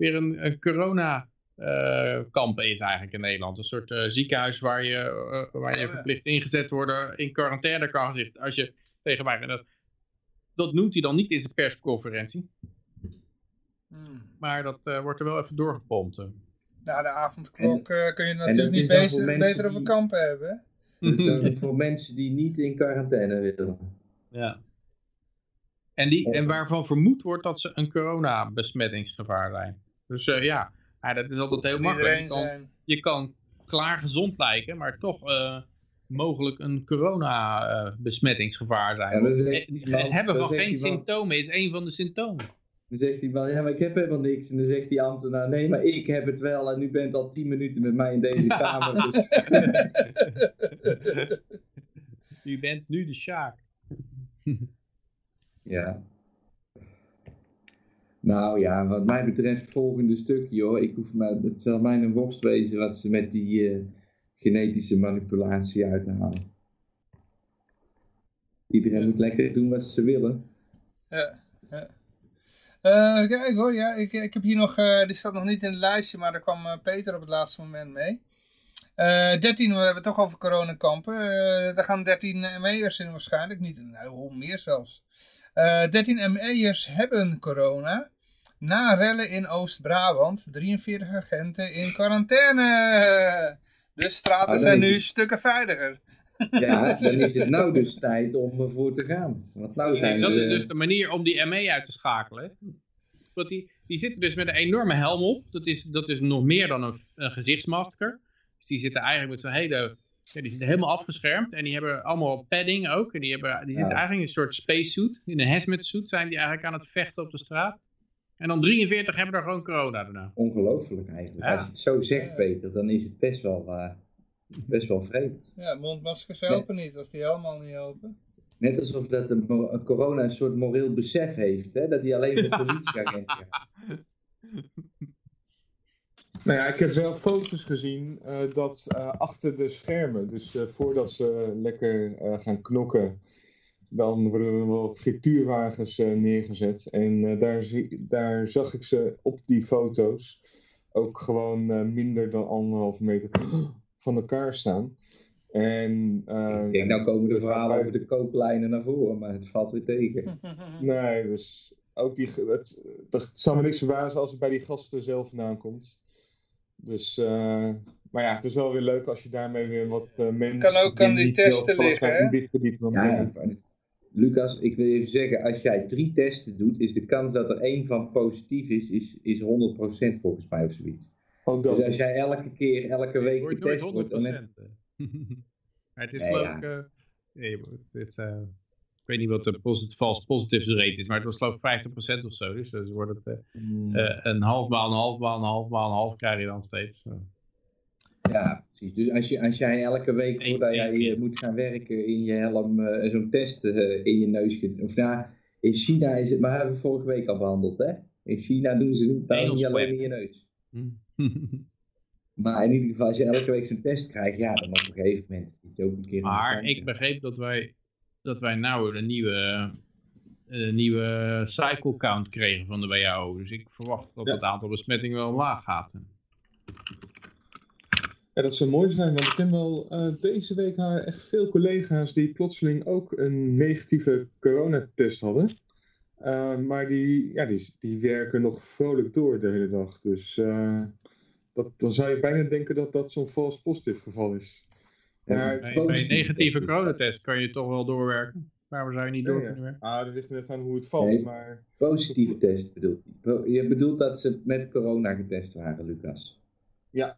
Speaker 3: weer een, een corona uh, kamp is eigenlijk in Nederland. Een soort uh, ziekenhuis waar je, uh, waar je oh, verplicht ingezet worden in quarantaine kan. Als je tegen mij... Dat, dat noemt hij dan niet in zijn persconferentie. Hmm. Maar dat wordt er wel even doorgepompt.
Speaker 1: Na de avondklok kun je natuurlijk niet beter, beter over kampen hebben.
Speaker 2: Dus voor mensen die niet in quarantaine willen.
Speaker 3: Ja. En, die, en waarvan vermoed wordt dat ze een coronabesmettingsgevaar zijn. Dus uh, ja, ja, dat is altijd heel makkelijk. Je kan, je kan klaar gezond lijken, maar toch uh, mogelijk een coronabesmettingsgevaar zijn. Ja, het hebben van geen symptomen is een van de symptomen.
Speaker 2: Dan zegt hij wel, ja, maar ik heb helemaal niks. En dan zegt die ambtenaar, nee, maar ik heb het wel. En u bent al tien minuten met mij in deze kamer. Dus...
Speaker 3: u bent nu de Sjaak.
Speaker 2: ja. Nou ja, wat mij betreft volgende stukje hoor. Ik hoef maar, het zal mij een worst wezen wat ze met die uh, genetische manipulatie uit te halen. Iedereen moet lekker doen wat ze willen.
Speaker 1: Ja, ja. Uh, kijk hoor, ja, ik, ik heb hier nog, uh, die staat nog niet in het lijstje, maar daar kwam uh, Peter op het laatste moment mee. 13, we hebben het toch over coronakampen. daar gaan 13 ME'ers in waarschijnlijk, niet nou, meer zelfs. 13 ME'ers hebben corona. Na rellen in Oost-Brabant, 43 agenten in quarantaine. De straten ah, zijn nu stukken veiliger.
Speaker 2: Ja, dan is het nou dus tijd om ervoor te gaan. Want nou zijn
Speaker 3: dat is dus de manier om die ME uit te schakelen. Want die, die zitten dus met een enorme helm op. Dat is, dat is nog meer dan een, een gezichtsmasker. Dus die zitten eigenlijk met zo'n hele... Ja, die zitten helemaal afgeschermd. En die hebben allemaal padding ook. En die, hebben, die zitten eigenlijk in een soort spacesuit. In een hazmat suit zijn die eigenlijk aan het vechten op de straat. En dan 43 hebben er gewoon corona daarna.
Speaker 2: Ongelooflijk eigenlijk. Als je het zo zegt, Peter, dan is het best wel... Uh best wel vreemd.
Speaker 1: Ja, mondmaskers helpen niet als die helemaal niet helpen.
Speaker 2: Net alsof dat een, corona een soort moreel besef heeft, hè? dat hij alleen de politieagent is.
Speaker 4: Nou ja, ik heb wel foto's gezien uh, dat uh, achter de schermen, dus uh, voordat ze lekker gaan knokken, dan worden er wel frituurwagens neergezet. En daar, zie, daar zag ik ze op die foto's ook gewoon minder dan anderhalf meter van elkaar staan. En, uh,
Speaker 2: ik denk, nou komen de verhalen over de kooplijnen naar voren, maar het valt weer tegen.
Speaker 4: nee, dus ook die, het, het zal me niks verbazen als het bij die gasten zelf vandaan komt. Dus, uh, maar ja, het is wel weer leuk als je daarmee weer wat uh, mensen...
Speaker 1: Het kan ook aan die testen liggen, hè?
Speaker 2: Ja, Lucas, ik wil even zeggen, als jij drie testen doet, is de kans dat er één van positief is, is, is 100% volgens mij of zoiets. Dus als jij elke keer, elke week
Speaker 3: wordt getest wordt... Dan heb... het is geloof ik... Uh, nee, het, uh, ik weet niet wat de posit false positives rate is, maar het was geloof ik 50% of zo. Dus dan wordt het uh, mm. een half maal, een half maal, een half maal, een half krijg je dan steeds.
Speaker 2: Ja, precies. Dus als, je, als jij elke week voordat jij moet gaan werken in je helm zo'n test in je neus kunt... Of nou, in China is het, maar hebben we vorige week al behandeld, hè? In China doen ze het niet alleen in je neus. Mm. maar in ieder geval, als je elke week zo'n test krijgt, ja, dan op een gegeven moment je ook een keer...
Speaker 3: Maar ik begreep dat wij, dat wij nou een nieuwe, een nieuwe cycle count kregen van de WHO. Dus ik verwacht dat het aantal besmettingen wel omlaag gaat.
Speaker 4: Ja, dat zou mooi zijn, want ik ken wel uh, deze week haar echt veel collega's die plotseling ook een negatieve coronatest hadden. Uh, maar die, ja, die, die werken nog vrolijk door de hele dag. Dus uh, dat, dan zou je bijna denken dat dat zo'n vals positief geval is.
Speaker 3: Maar bij, bij een negatieve coronatest kan je toch wel doorwerken. Waarom zou je niet door kunnen werken?
Speaker 4: Ah, dat ligt net aan hoe het valt. Nee, maar...
Speaker 2: Positieve test bedoelt hij. Je bedoelt dat ze met corona getest waren, Lucas?
Speaker 4: Ja.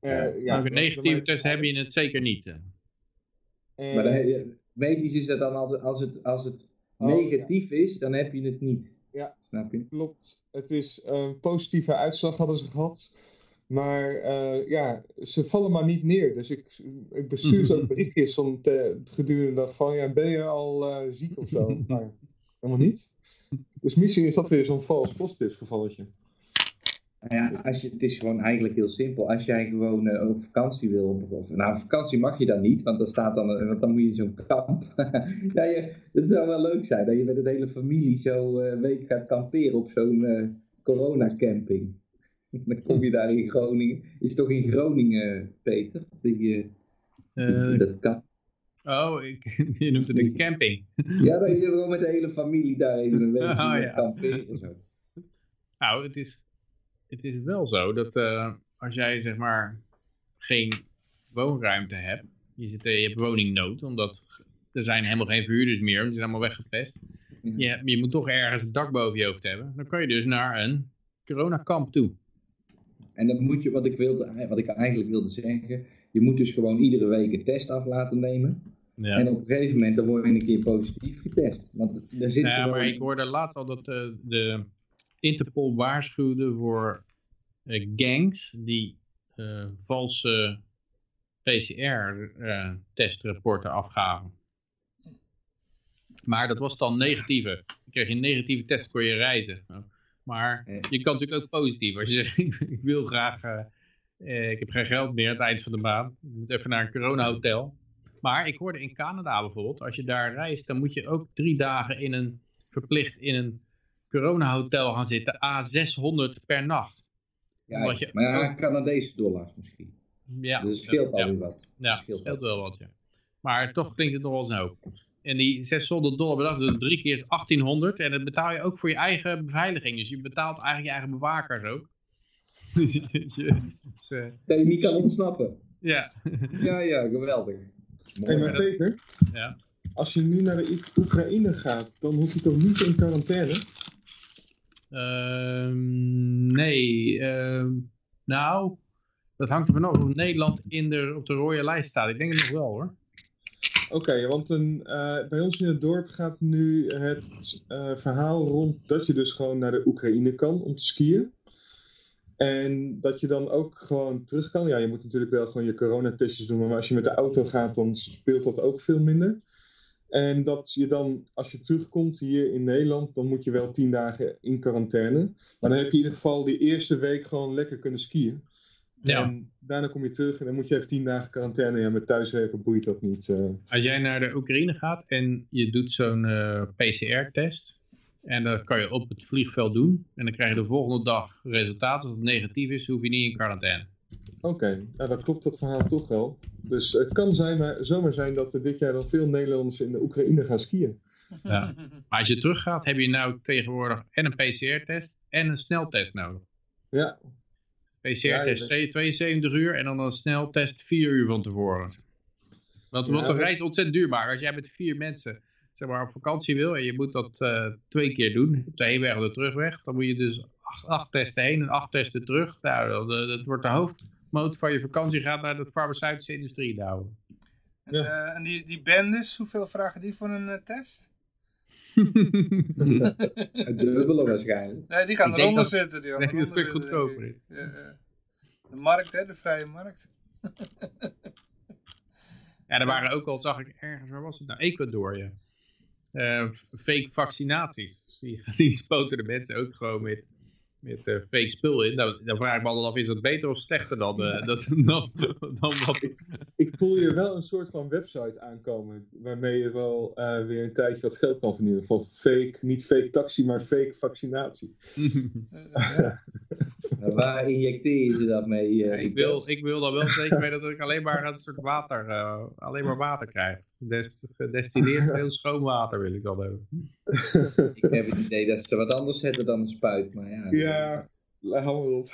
Speaker 3: Uh, ja. een negatieve test heb je het zeker niet.
Speaker 2: Maar dan, medisch is dat dan altijd, als het, als het oh, negatief is, dan heb je het niet.
Speaker 4: Ja, Snap je? klopt. Het is een positieve uitslag hadden ze gehad. Maar uh, ja, ze vallen maar niet neer. Dus ik, ik bestuur zo'n berichtjes om te, gedurende de dag van, ja, ben je al uh, ziek of zo? maar helemaal niet. Dus misschien is dat weer zo'n vals positief gevalletje.
Speaker 2: Nou ja, als je, het is gewoon eigenlijk heel simpel. Als jij gewoon uh, op vakantie wil, of, nou, op vakantie mag je dan niet, want dan, staat dan, want dan moet je zo'n kamp. ja, je, het zou wel leuk zijn dat je met de hele familie zo een week gaat kamperen op zo'n corona-camping. Dan kom je daar in Groningen. Is toch in Groningen, Peter? Die, uh, dat kan.
Speaker 3: Oh, ik, je noemt het een camping.
Speaker 2: ja, dat je gewoon met de hele familie daar even een week oh, ja. kamperen. Zo.
Speaker 3: Nou, het is, het is wel zo dat uh, als jij zeg maar geen woonruimte hebt, je, zit, je hebt woningnood, omdat er zijn helemaal geen verhuurders meer, die zijn allemaal weggepest. je, je moet toch ergens een dak boven je hoofd hebben. Dan kan je dus naar een coronakamp toe.
Speaker 2: En dat moet je, wat ik, wilde, wat ik eigenlijk wilde zeggen, je moet dus gewoon iedere week een test af laten nemen.
Speaker 3: Ja.
Speaker 2: En op een gegeven moment dan word je een keer positief getest. Want er zit
Speaker 3: Ja, maar ik hoorde laatst al dat de, de Interpol waarschuwde voor eh, gangs die eh, valse PCR-testrapporten afgaven. Maar dat was dan negatieve. Dan kreeg je een negatieve test voor je reizen. Maar
Speaker 2: Eh.
Speaker 3: je kan natuurlijk ook positief. Als je zegt, ik wil graag, eh, eh, ik heb geen geld meer aan het eind van de maand. Ik moet even naar een coronahotel. Maar ik hoorde in Canada bijvoorbeeld, als je daar reist, dan moet je ook drie dagen in een, verplicht in een coronahotel gaan zitten. A600 per nacht.
Speaker 2: ja,
Speaker 3: je
Speaker 2: maar ja, Canadese dollars misschien.
Speaker 3: Ja,
Speaker 2: dus het scheelt
Speaker 3: ja,
Speaker 2: alweer wat.
Speaker 3: Ja,
Speaker 2: scheelt
Speaker 3: scheelt wel wat, ja. Maar toch klinkt het nog wel eens een hoop. En die 600 dollar per dag, dus drie keer is 1800. En dat betaal je ook voor je eigen beveiliging. Dus je betaalt eigenlijk je eigen bewakers ook. Dus je- dus, eh,
Speaker 2: Dat je niet kan ontsnappen.
Speaker 3: ja.
Speaker 2: Ja, ja, geweldig.
Speaker 4: Hey, maar Peter,
Speaker 3: ja.
Speaker 4: als je nu naar de Oekraïne gaat, dan hoef je toch niet in quarantaine?
Speaker 3: Ehm, nee, ehm, nou, dat hangt er vanaf of Nederland in de, op de rode lijst staat. Ik denk het nog wel hoor.
Speaker 4: Oké, want een, eh, bij ons in het dorp gaat nu het eh, verhaal rond dat je dus gewoon naar de Oekraïne kan om te skiën. En dat je dan ook gewoon terug kan. Ja, je moet natuurlijk wel gewoon je coronatestjes doen, maar als je met de auto gaat, dan speelt dat ook veel minder. En dat je dan, als je terugkomt hier in Nederland, dan moet je wel tien dagen in quarantaine. Maar dan heb je in ieder geval die eerste week gewoon lekker kunnen skiën.
Speaker 3: Ja.
Speaker 4: En daarna kom je terug en dan moet je even tien dagen quarantaine. Ja, met thuiswerken boeit dat niet. eh.
Speaker 3: Als jij naar de Oekraïne gaat en je doet zo'n eh, PCR-test. En dat kan je op het vliegveld doen. En dan krijg je de volgende dag resultaat. Als het negatief is, hoef je niet in quarantaine.
Speaker 4: Oké, nou dan klopt dat verhaal toch wel. Dus het kan zijn, maar, zomaar zijn dat er dit jaar dan veel Nederlanders in de Oekraïne gaan skiën.
Speaker 3: Ja. Maar als je teruggaat, heb je nou tegenwoordig en een PCR-test en een sneltest nodig.
Speaker 4: Ja,
Speaker 3: PCR-test
Speaker 4: Ja,
Speaker 3: 72 uur en dan een sneltest 4 uur van tevoren. Want,
Speaker 4: Ja,
Speaker 3: want
Speaker 4: dat-
Speaker 3: reis is ontzettend duurbaar. Als jij met vier mensen zeg maar, op vakantie wil en je moet dat eh, twee keer doen, op de heenweg en de terugweg, dan moet je dus acht, acht testen heen en acht testen terug. Nou, dat, dat wordt de hoofdmoot van je vakantie gaat naar de farmaceutische industrie nou.
Speaker 1: En, eh, en die, die bendes, hoeveel vragen die voor een eh, test?
Speaker 2: Het dubbele waarschijnlijk.
Speaker 1: Nee, die gaan eronder
Speaker 3: dat-
Speaker 1: zitten. Die gaan
Speaker 3: het een stuk
Speaker 1: zitten,
Speaker 3: goedkoper.
Speaker 1: Ja, ja. De markt, hè, de vrije markt.
Speaker 3: Ja, er waren ook al, zag ik ergens, waar was het nou? Ecuador, ja. Eh, fake vaccinaties. Die, die spoten de mensen ook gewoon met, met eh, fake spul in. Nou, dan vraag ik me altijd af, is dat beter of slechter dan, eh, dat, dan, dan wat...
Speaker 4: ik voel je wel een soort van website aankomen. Waarmee je wel eh, weer een tijdje wat geld kan verdienen. Van fake, niet fake taxi, maar fake vaccinatie.
Speaker 2: Waar injecteer je ze dat mee?
Speaker 3: Ja,
Speaker 2: eh,
Speaker 3: ik, wil, ik wil dan wel zeker weten dat ik alleen maar een soort water, eh, alleen maar water krijg. Dest, gedestilleerd heel schoon water wil ik dan hebben.
Speaker 2: Ik heb het idee dat ze wat anders zetten dan een spuit. Maar ja,
Speaker 4: Ja, hou maar op.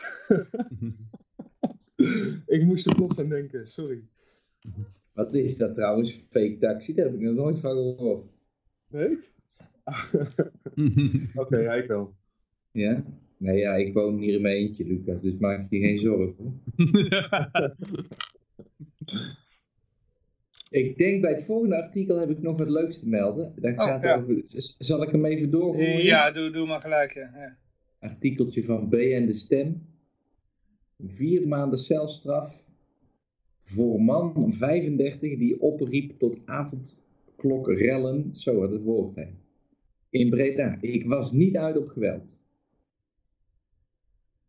Speaker 4: ik moest er plots aan denken, sorry.
Speaker 2: Wat is dat trouwens? Fake taxi? Daar heb ik nog nooit van gehoord.
Speaker 4: Nee? Oké, ja, ik wel.
Speaker 2: Ja? Nee, ja, ik woon hier in mijn eentje, Lucas, dus maak je geen zorgen. Ik denk bij het volgende artikel heb ik nog wat leuks te melden. Dat
Speaker 1: Oh,
Speaker 2: gaat
Speaker 1: ja.
Speaker 2: over, zal ik hem even doorgooien?
Speaker 1: ja, doe, doe maar gelijk. Ja.
Speaker 2: Artikeltje van B en de Stem. Vier maanden celstraf voor man 35 die opriep tot avondklokrellen. Zo had het woord hè. In Breda. Ik was niet uit op geweld.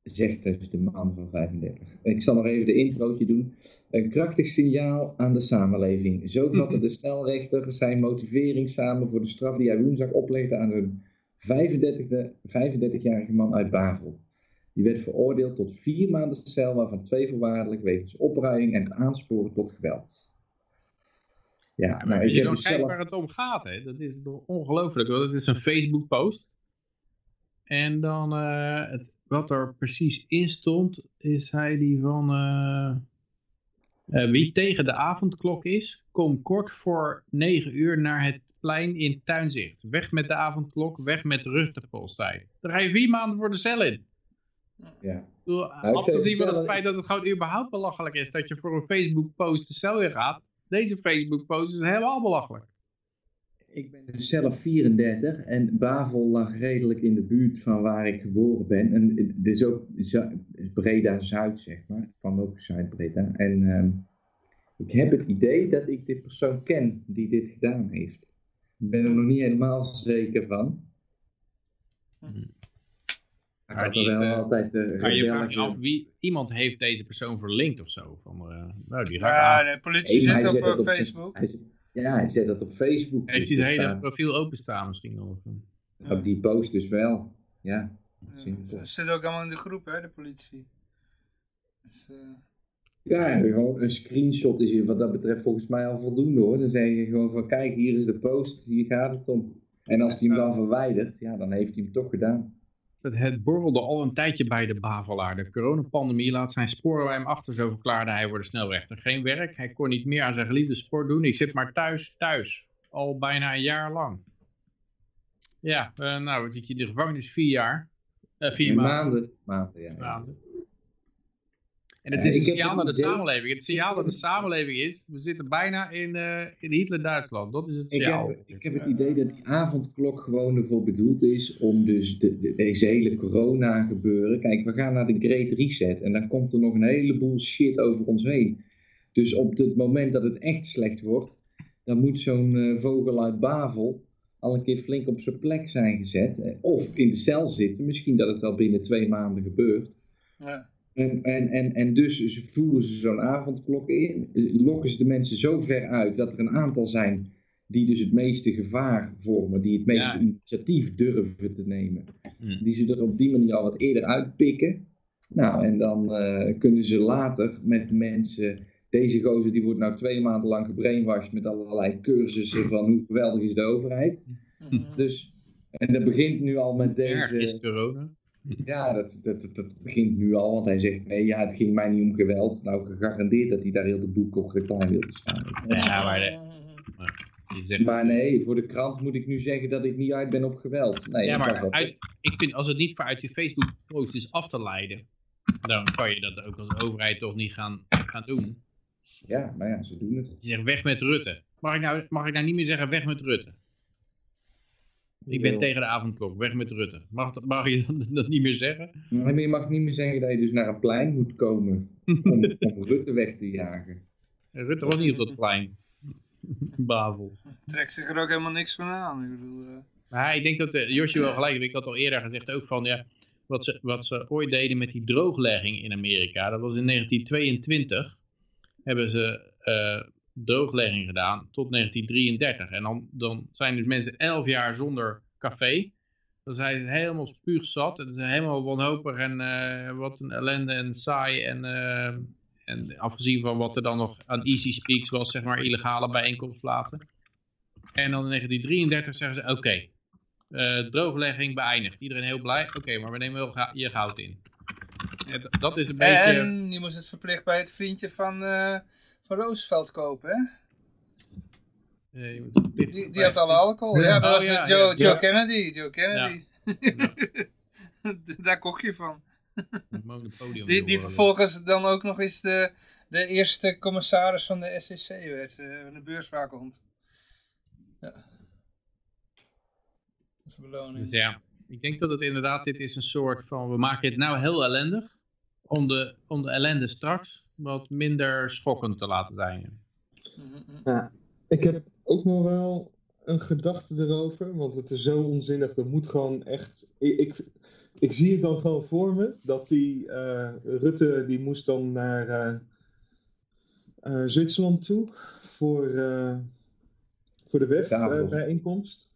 Speaker 2: Zegt dus de man van 35. Ik zal nog even de introotje doen. Een krachtig signaal aan de samenleving. Zo vatte de snelrechter zijn motivering samen voor de straf die hij woensdag oplegde aan een 35-jarige 35 man uit Bavel. Die werd veroordeeld tot vier maanden cel, waarvan twee voorwaardelijk wegens opruiing en aansporen tot geweld. Ja,
Speaker 3: Ja, maar
Speaker 2: nou,
Speaker 3: als je dan
Speaker 2: dus
Speaker 3: kijkt
Speaker 2: zelf...
Speaker 3: waar het om gaat, hè, dat is toch ongelooflijk. Het is een Facebook post. En dan, eh, het, wat er precies in stond, is hij die van... eh, Eh, wie tegen de avondklok is, kom kort voor 9 uur naar het plein in Tuinzicht. Weg met de avondklok, weg met Rutte-polstijd. Dan ga je vier maanden voor de cel in.
Speaker 2: Ja.
Speaker 3: Bedoel, Afgezien van het feit dat het gewoon überhaupt belachelijk is dat je voor een Facebook-post de cel in gaat. Deze Facebook-post is helemaal belachelijk.
Speaker 2: Ik ben dus zelf 34 en Bavel lag redelijk in de buurt van waar ik geboren ben. En het is ook Zu- Breda-Zuid, zeg maar. Ik kwam ook Zuid-Breda. En ehm, ik heb het idee dat ik dit persoon ken die dit gedaan heeft. Ik ben er nog niet helemaal zeker van. Ik
Speaker 3: Maar
Speaker 2: had er wel
Speaker 3: eh,
Speaker 2: altijd uh,
Speaker 3: Maar je vraagt je af wie, iemand heeft deze persoon verlinkt of zo. Van, eh, nou, die ik
Speaker 1: Ja,
Speaker 3: aan.
Speaker 1: de politie zit op eh, Facebook.
Speaker 2: Hij ja, hij zet dat op Facebook.
Speaker 3: Heeft hij
Speaker 2: Dus
Speaker 3: zijn
Speaker 2: dat
Speaker 3: hele profiel openstaan misschien? Of, eh.
Speaker 2: Op die post dus wel. Ja.
Speaker 1: Ja,
Speaker 2: simpel.
Speaker 1: Ze zitten ook allemaal in de groep, hè, de politie. Dus, eh,
Speaker 2: Ja, gewoon een screenshot is hier wat dat betreft volgens mij al voldoende hoor. Dan zeg je gewoon van kijk, hier is de post, hier gaat het om. En als hij hem dan verwijdert, ja, dan heeft hij hem toch gedaan.
Speaker 3: Het, het borrelde al een tijdje bij de Bavelaar. De coronapandemie laat zijn sporen bij hem achter, zo verklaarde hij voor de snelrechter. Geen werk, hij kon niet meer aan zijn geliefde sport doen. Ik zit maar thuis, thuis. Al bijna een jaar lang. Ja, eh, nou, wat zit je in de gevangenis? Vier jaar. Vier
Speaker 2: Nee,
Speaker 3: maanden.
Speaker 2: maanden. Maanden, ja.
Speaker 3: maanden. En het
Speaker 2: Ja,
Speaker 3: is een signaal naar de
Speaker 2: idee-
Speaker 3: samenleving. Het signaal naar de samenleving is, we zitten bijna in, eh, in Hitler-Duitsland. Dat is het
Speaker 2: Ik
Speaker 3: signaal.
Speaker 2: heb, ik heb het idee dat die avondklok gewoon ervoor bedoeld is om dus de, de- deze hele corona gebeuren. Kijk, we gaan naar de Great Reset en dan komt er nog een heleboel shit over ons heen. Dus op het moment dat het echt slecht wordt, dan moet zo'n eh, vogel uit Bavel al een keer flink op zijn plek zijn gezet. eh, Of in de cel zitten, misschien dat het wel binnen twee maanden gebeurt.
Speaker 1: ja.
Speaker 2: En, en, en, en dus ze voeren ze zo'n avondklok in, lokken ze de mensen zo ver uit dat er een aantal zijn die dus het meeste gevaar vormen, die het meeste
Speaker 3: Ja.
Speaker 2: initiatief durven te nemen.
Speaker 3: Hm.
Speaker 2: Die ze er op die manier al wat eerder uitpikken. Nou, en dan eh, kunnen ze later met de mensen, deze gozer die wordt nou twee maanden lang gebrainwashed met allerlei cursussen van hoe geweldig is de overheid.
Speaker 1: Mhm.
Speaker 2: Dus, en dat begint nu al met
Speaker 3: Erg is
Speaker 2: deze...
Speaker 3: corona.
Speaker 2: Ja, dat, dat, dat, dat begint nu al, want hij zegt nee, ja, het ging mij niet om geweld. Nou, gegarandeerd dat hij daar heel de boek op reclame wilde staan.
Speaker 3: Ja, maar de- zegt,
Speaker 2: Maar nee, voor de krant moet ik nu zeggen dat ik niet uit ben op geweld. Nee,
Speaker 3: ja, maar
Speaker 2: dat.
Speaker 3: uit, ik vind als het niet voor uit je Facebook post is af te leiden, dan kan je dat ook als overheid toch niet gaan, gaan doen.
Speaker 2: Ja, maar ja, ze doen het.
Speaker 3: Je zegt weg met Rutte. Mag ik, nou, mag ik nou niet meer zeggen weg met Rutte? Ik ben tegen de avondklok, weg met Rutte. Mag, dat- mag je dat, dat niet meer zeggen?
Speaker 2: Maar je mag niet meer zeggen dat je dus naar een plein moet komen om, om Rutte weg te jagen.
Speaker 3: Rutte was niet op dat plein. Bavel.
Speaker 1: Trekt zich er ook helemaal niks van aan. Ik bedoel, eh,
Speaker 3: Maar ik denk dat uh, Josje wel gelijk heeft. Ik had al eerder gezegd ook van ja, wat ze, wat ze ooit deden met die drooglegging in Amerika. Dat was in 1922. Hebben ze eh, drooglegging gedaan tot 1933. En dan, dan zijn dus mensen 11 jaar zonder café. Dan zijn ze helemaal spuugzat. En ze zijn helemaal wanhopig en eh, wat een ellende en saai. En, eh, en afgezien van wat er dan nog aan Easy Speaks was, zeg maar illegale bijeenkomstplaatsen. En dan in 1933 zeggen ze, oké, eh, drooglegging beëindigd. Iedereen heel blij. Oké, maar we nemen wel je goud in. En dat is een beetje...
Speaker 1: En je moest het verplicht bij het vriendje van, van Roosevelt kopen, hè?
Speaker 3: eh, je moet-
Speaker 1: Die, die had alle alcohol. Ja, dat
Speaker 3: Oh,
Speaker 1: was
Speaker 3: ja,
Speaker 1: Joe,
Speaker 3: ja.
Speaker 1: Joe. Kennedy. Joe Kennedy. Daar kocht je van. Die, die vervolgens dan ook nog eens de, de eerste commissaris van de SEC werd. eh, van de beurswaakhond. Ja. Dat is een beloning.
Speaker 3: Dus ja, ik denk dat het inderdaad, dit is een soort van, we maken het nou heel ellendig. Om de, om de ellende straks wat minder schokkend te laten zijn.
Speaker 4: Ja, ik heb ook nog wel een gedachte erover, want het is zo onzinnig. Er moet gewoon echt. Ik, ik, ik zie het dan gewoon voor me dat die eh, Rutte die moest dan naar eh, eh, Zwitserland toe voor, eh, voor de
Speaker 2: Davos.
Speaker 4: WEF-bijeenkomst.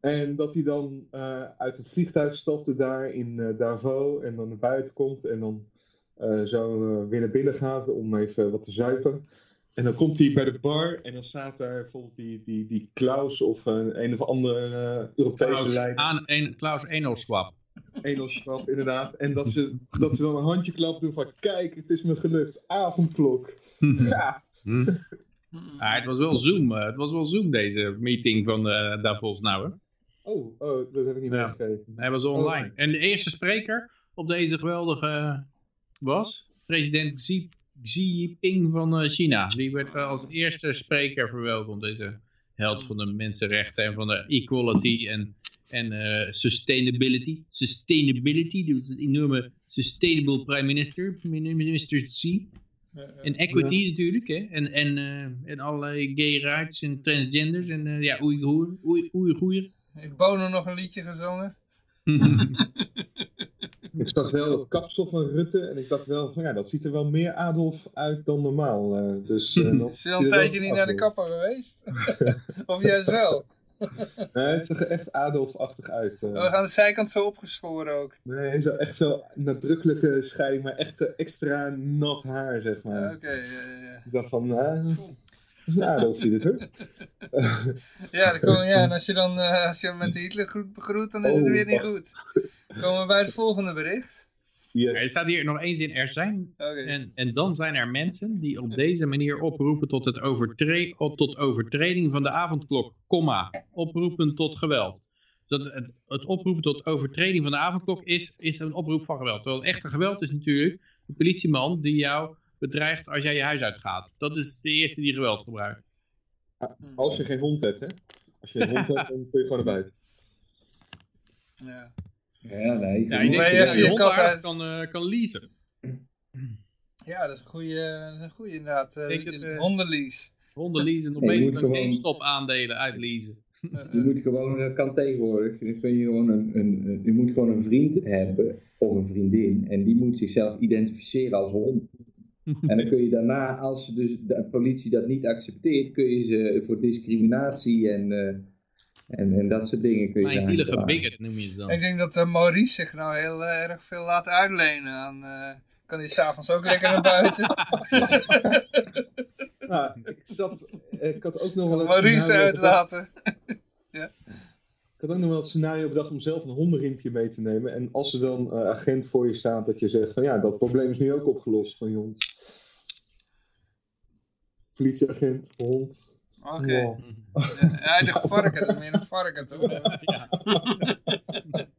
Speaker 4: en dat hij dan eh, uit het vliegtuig stapte daar in eh, Davos en dan naar buiten komt en dan zo eh, weer naar binnen gaat om even wat te zuipen. En dan komt hij bij de bar en dan staat daar bijvoorbeeld die, die, die Klaus of een, een of andere eh, Europese
Speaker 3: Klaus,
Speaker 4: leider.
Speaker 3: aan, een, Klaus Enelswap.
Speaker 4: Engelsschap, inderdaad. En dat ze, dat ze dan een handje klap doen van kijk, het is me gelukt, avondklok. Ja.
Speaker 3: Ah, het was wel Zoom, eh, het was wel Zoom deze meeting van eh Davos nou hè.
Speaker 4: Oh, oh, dat heb ik niet
Speaker 3: Ja.
Speaker 4: meegekregen.
Speaker 3: Hij was online. En de eerste spreker op deze geweldige was president Xi, Xi Jinping van eh, China. Die werd eh, als eerste spreker verwelkomd. Deze held van de mensenrechten en van de equality en, en eh, sustainability. Sustainability, dus een enorme sustainable prime minister, minister Xi. En equity natuurlijk, hè. En, en, eh, en allerlei gay rights en transgenders en uh, ja, Oeigoer, oei, Oeigoer.
Speaker 1: Heeft Bono nog een liedje gezongen?
Speaker 4: Ik zag wel het kapsel van Rutte en ik dacht wel, van, ja, dat ziet er wel meer Adolf uit dan normaal. eh, dus, dan
Speaker 1: Is je al een tijdje niet naar de kapper geweest? of juist wel?
Speaker 4: Nee, het zag er echt Adolf-achtig uit. eh.
Speaker 1: We gaan de zijkant zo opgeschoren ook.
Speaker 4: Nee, zo, echt zo nadrukkelijke scheiding, maar echt extra nat haar, zeg maar.
Speaker 1: Oké, ja, ja, ja.
Speaker 4: Ik dacht van, nou, een Adolf hier dit hoor.
Speaker 1: Ja, dan komen, ja, en als je dan eh, als je met de Hitlergroet begroet, dan is het
Speaker 4: Oh,
Speaker 1: weer niet goed. Dan komen we bij het volgende bericht.
Speaker 4: Yes.
Speaker 3: Er staat hier nog één zin, er zijn. En, en dan zijn er mensen die op deze manier oproepen tot, het overtre op- tot overtreding van de avondklok, komma, oproepen tot geweld. Dat het, het oproepen tot overtreding van de avondklok is, is een oproep van geweld. Terwijl het echte geweld is natuurlijk de politieman die jou bedreigt als jij je huis uitgaat. Dat is de eerste die geweld gebruikt.
Speaker 4: Als je geen hond hebt, hè. Als je een hond hebt, dan kun je gewoon naar buiten.
Speaker 1: Ja.
Speaker 2: Ja, nee.
Speaker 3: Ja, ik denk
Speaker 1: je
Speaker 3: dat je hond
Speaker 1: kat
Speaker 3: aardig
Speaker 1: uit-
Speaker 3: kan, eh, kan leasen.
Speaker 1: ja, dat is een goede, dat is een goede inderdaad. eh,
Speaker 3: Ik denk dat, eh,
Speaker 1: hondenlease.
Speaker 3: Honden leasen, nog
Speaker 2: Nee, je
Speaker 3: beter
Speaker 2: moet
Speaker 3: dan
Speaker 2: gewoon-
Speaker 3: GameStop aandelen uitleasen.
Speaker 1: Eh,
Speaker 2: Je moet gewoon, dat kan tegenwoordig, kun je, gewoon een, een, een- je moet gewoon een vriend hebben of een vriendin en die moet zichzelf identificeren als hond. En dan kun je daarna, als dus de politie dat niet accepteert, kun je ze voor discriminatie en, eh, en, en dat soort dingen kun je
Speaker 3: Mijn
Speaker 2: ze
Speaker 3: zielige bigot noem je ze dan.
Speaker 1: Ik denk dat eh, Maurice zich nou heel eh, erg veel laat uitlenen aan... eh, kan hij s'avonds ook lekker naar buiten?
Speaker 4: Nou, ik, zat, ik had ook nog wel
Speaker 1: Maurice uitlaten?
Speaker 4: Ik had ook nog wel het scenario bedacht om zelf een hondenriempje mee te nemen. En als er dan eh, agent voor je staat, dat je zegt van ja, dat probleem is nu ook opgelost van je hond. Politieagent, hond.
Speaker 1: Oké.
Speaker 4: Wow.
Speaker 1: Ja, hij dacht varken, dat is meer een varken toch?
Speaker 3: Ja.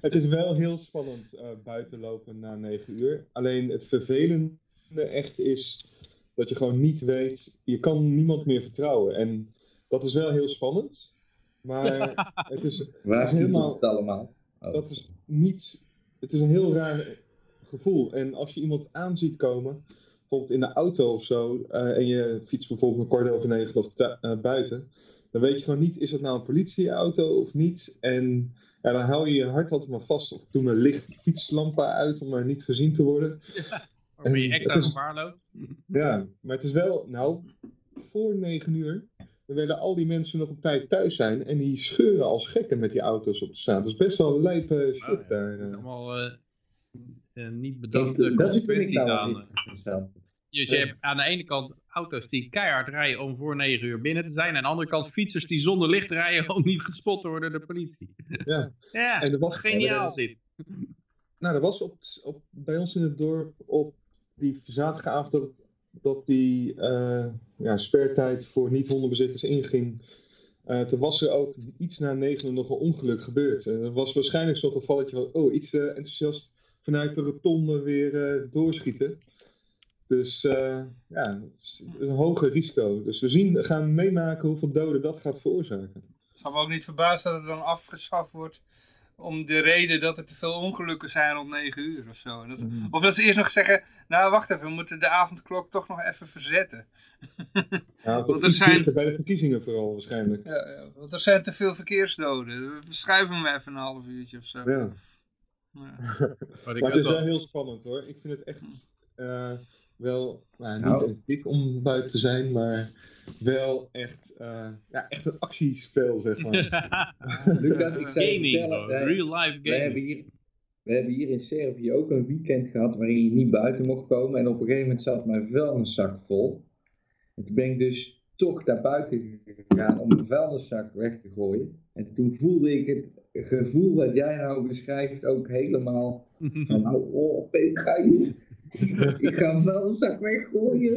Speaker 4: Het is wel heel spannend eh, buiten lopen na 9 uur. Alleen het vervelende echt is dat je gewoon niet weet, je kan niemand meer vertrouwen. En dat is wel heel spannend. Maar het is,
Speaker 2: Waar
Speaker 4: Het is
Speaker 2: is
Speaker 4: helemaal-
Speaker 2: het allemaal? Oh.
Speaker 4: dat is niet, het is een heel raar gevoel. En als je iemand aan ziet komen, bijvoorbeeld in de auto of zo, eh, en je fietst bijvoorbeeld een kwart over negen of eh, buiten, dan weet je gewoon niet, is het nou een politieauto of niet? En ja, dan hou je je hart altijd maar vast. Of doen er licht fietslampen uit om maar niet gezien te worden.
Speaker 3: Of ben je extra
Speaker 4: het is-
Speaker 3: gevaarloos?
Speaker 4: Ja, maar het is wel, nou, voor negen uur, dan willen al die mensen nog op tijd thuis zijn. En die scheuren als gekken met die auto's op de straat. Dat is best wel lijpe shit
Speaker 3: Oh, ja.
Speaker 4: daar. Eh.
Speaker 3: allemaal eh, eh, niet
Speaker 2: Dat,
Speaker 3: bedachte
Speaker 2: dat
Speaker 3: consequenties
Speaker 2: nou
Speaker 3: aan. Dus je hebt aan de ene kant auto's die keihard rijden om voor 9 uur binnen te zijn. En aan de andere kant fietsers die zonder licht rijden om niet gespot te worden door de politie.
Speaker 4: Ja.
Speaker 3: Ja,
Speaker 4: En er was,
Speaker 3: geniaal dit.
Speaker 4: Nou, er was op, op, bij ons in het dorp op die zaterdagavond dat, dat die eh, ja, spertijd voor niet-hondenbezitters inging. Eh, toen was er ook iets na negen nog een ongeluk gebeurd. En er was waarschijnlijk zo'n gevalletje van, oh, iets te enthousiast vanuit de rotonde weer eh, doorschieten. Dus eh, ja, een hoger risico. Dus we zien, gaan meemaken hoeveel doden dat gaat veroorzaken.
Speaker 1: Zal me ook niet verbazen dat het dan afgeschaft wordt om de reden dat er te veel ongelukken zijn rond 9 uur of zo. En Dat, of dat ze eerst nog zeggen, nou wacht even, we moeten de avondklok toch nog even verzetten.
Speaker 4: Ja,
Speaker 1: Want er zijn-
Speaker 4: bij de verkiezingen vooral waarschijnlijk.
Speaker 1: Ja, ja, want er zijn te veel verkeersdoden. We verschuiven hem even een half uurtje of zo.
Speaker 4: Ja.
Speaker 1: Ja.
Speaker 3: Wat ik
Speaker 4: Maar het is
Speaker 3: wel-
Speaker 4: wel heel spannend hoor. Ik vind het echt eh, wel, nou, niet
Speaker 2: Nou.
Speaker 4: een dik om buiten te zijn, maar wel echt, eh, ja, echt een actiespel zeg maar.
Speaker 2: Lucas, ik zou
Speaker 3: gaming,
Speaker 2: vertellen, wij-
Speaker 3: real life
Speaker 2: We hebben,
Speaker 3: gaming.
Speaker 2: hier, we hebben hier in Servië ook een weekend gehad waarin je niet buiten mocht komen. En op een gegeven moment zat mijn vuilniszak vol. En toen ben ik dus toch naar buiten gegaan om de vuilniszak weg te gooien. En toen voelde ik het gevoel dat jij nou beschrijft ook helemaal. Van, nou, oh, Peter, ga je, ik ga een vuilniszak weggooien.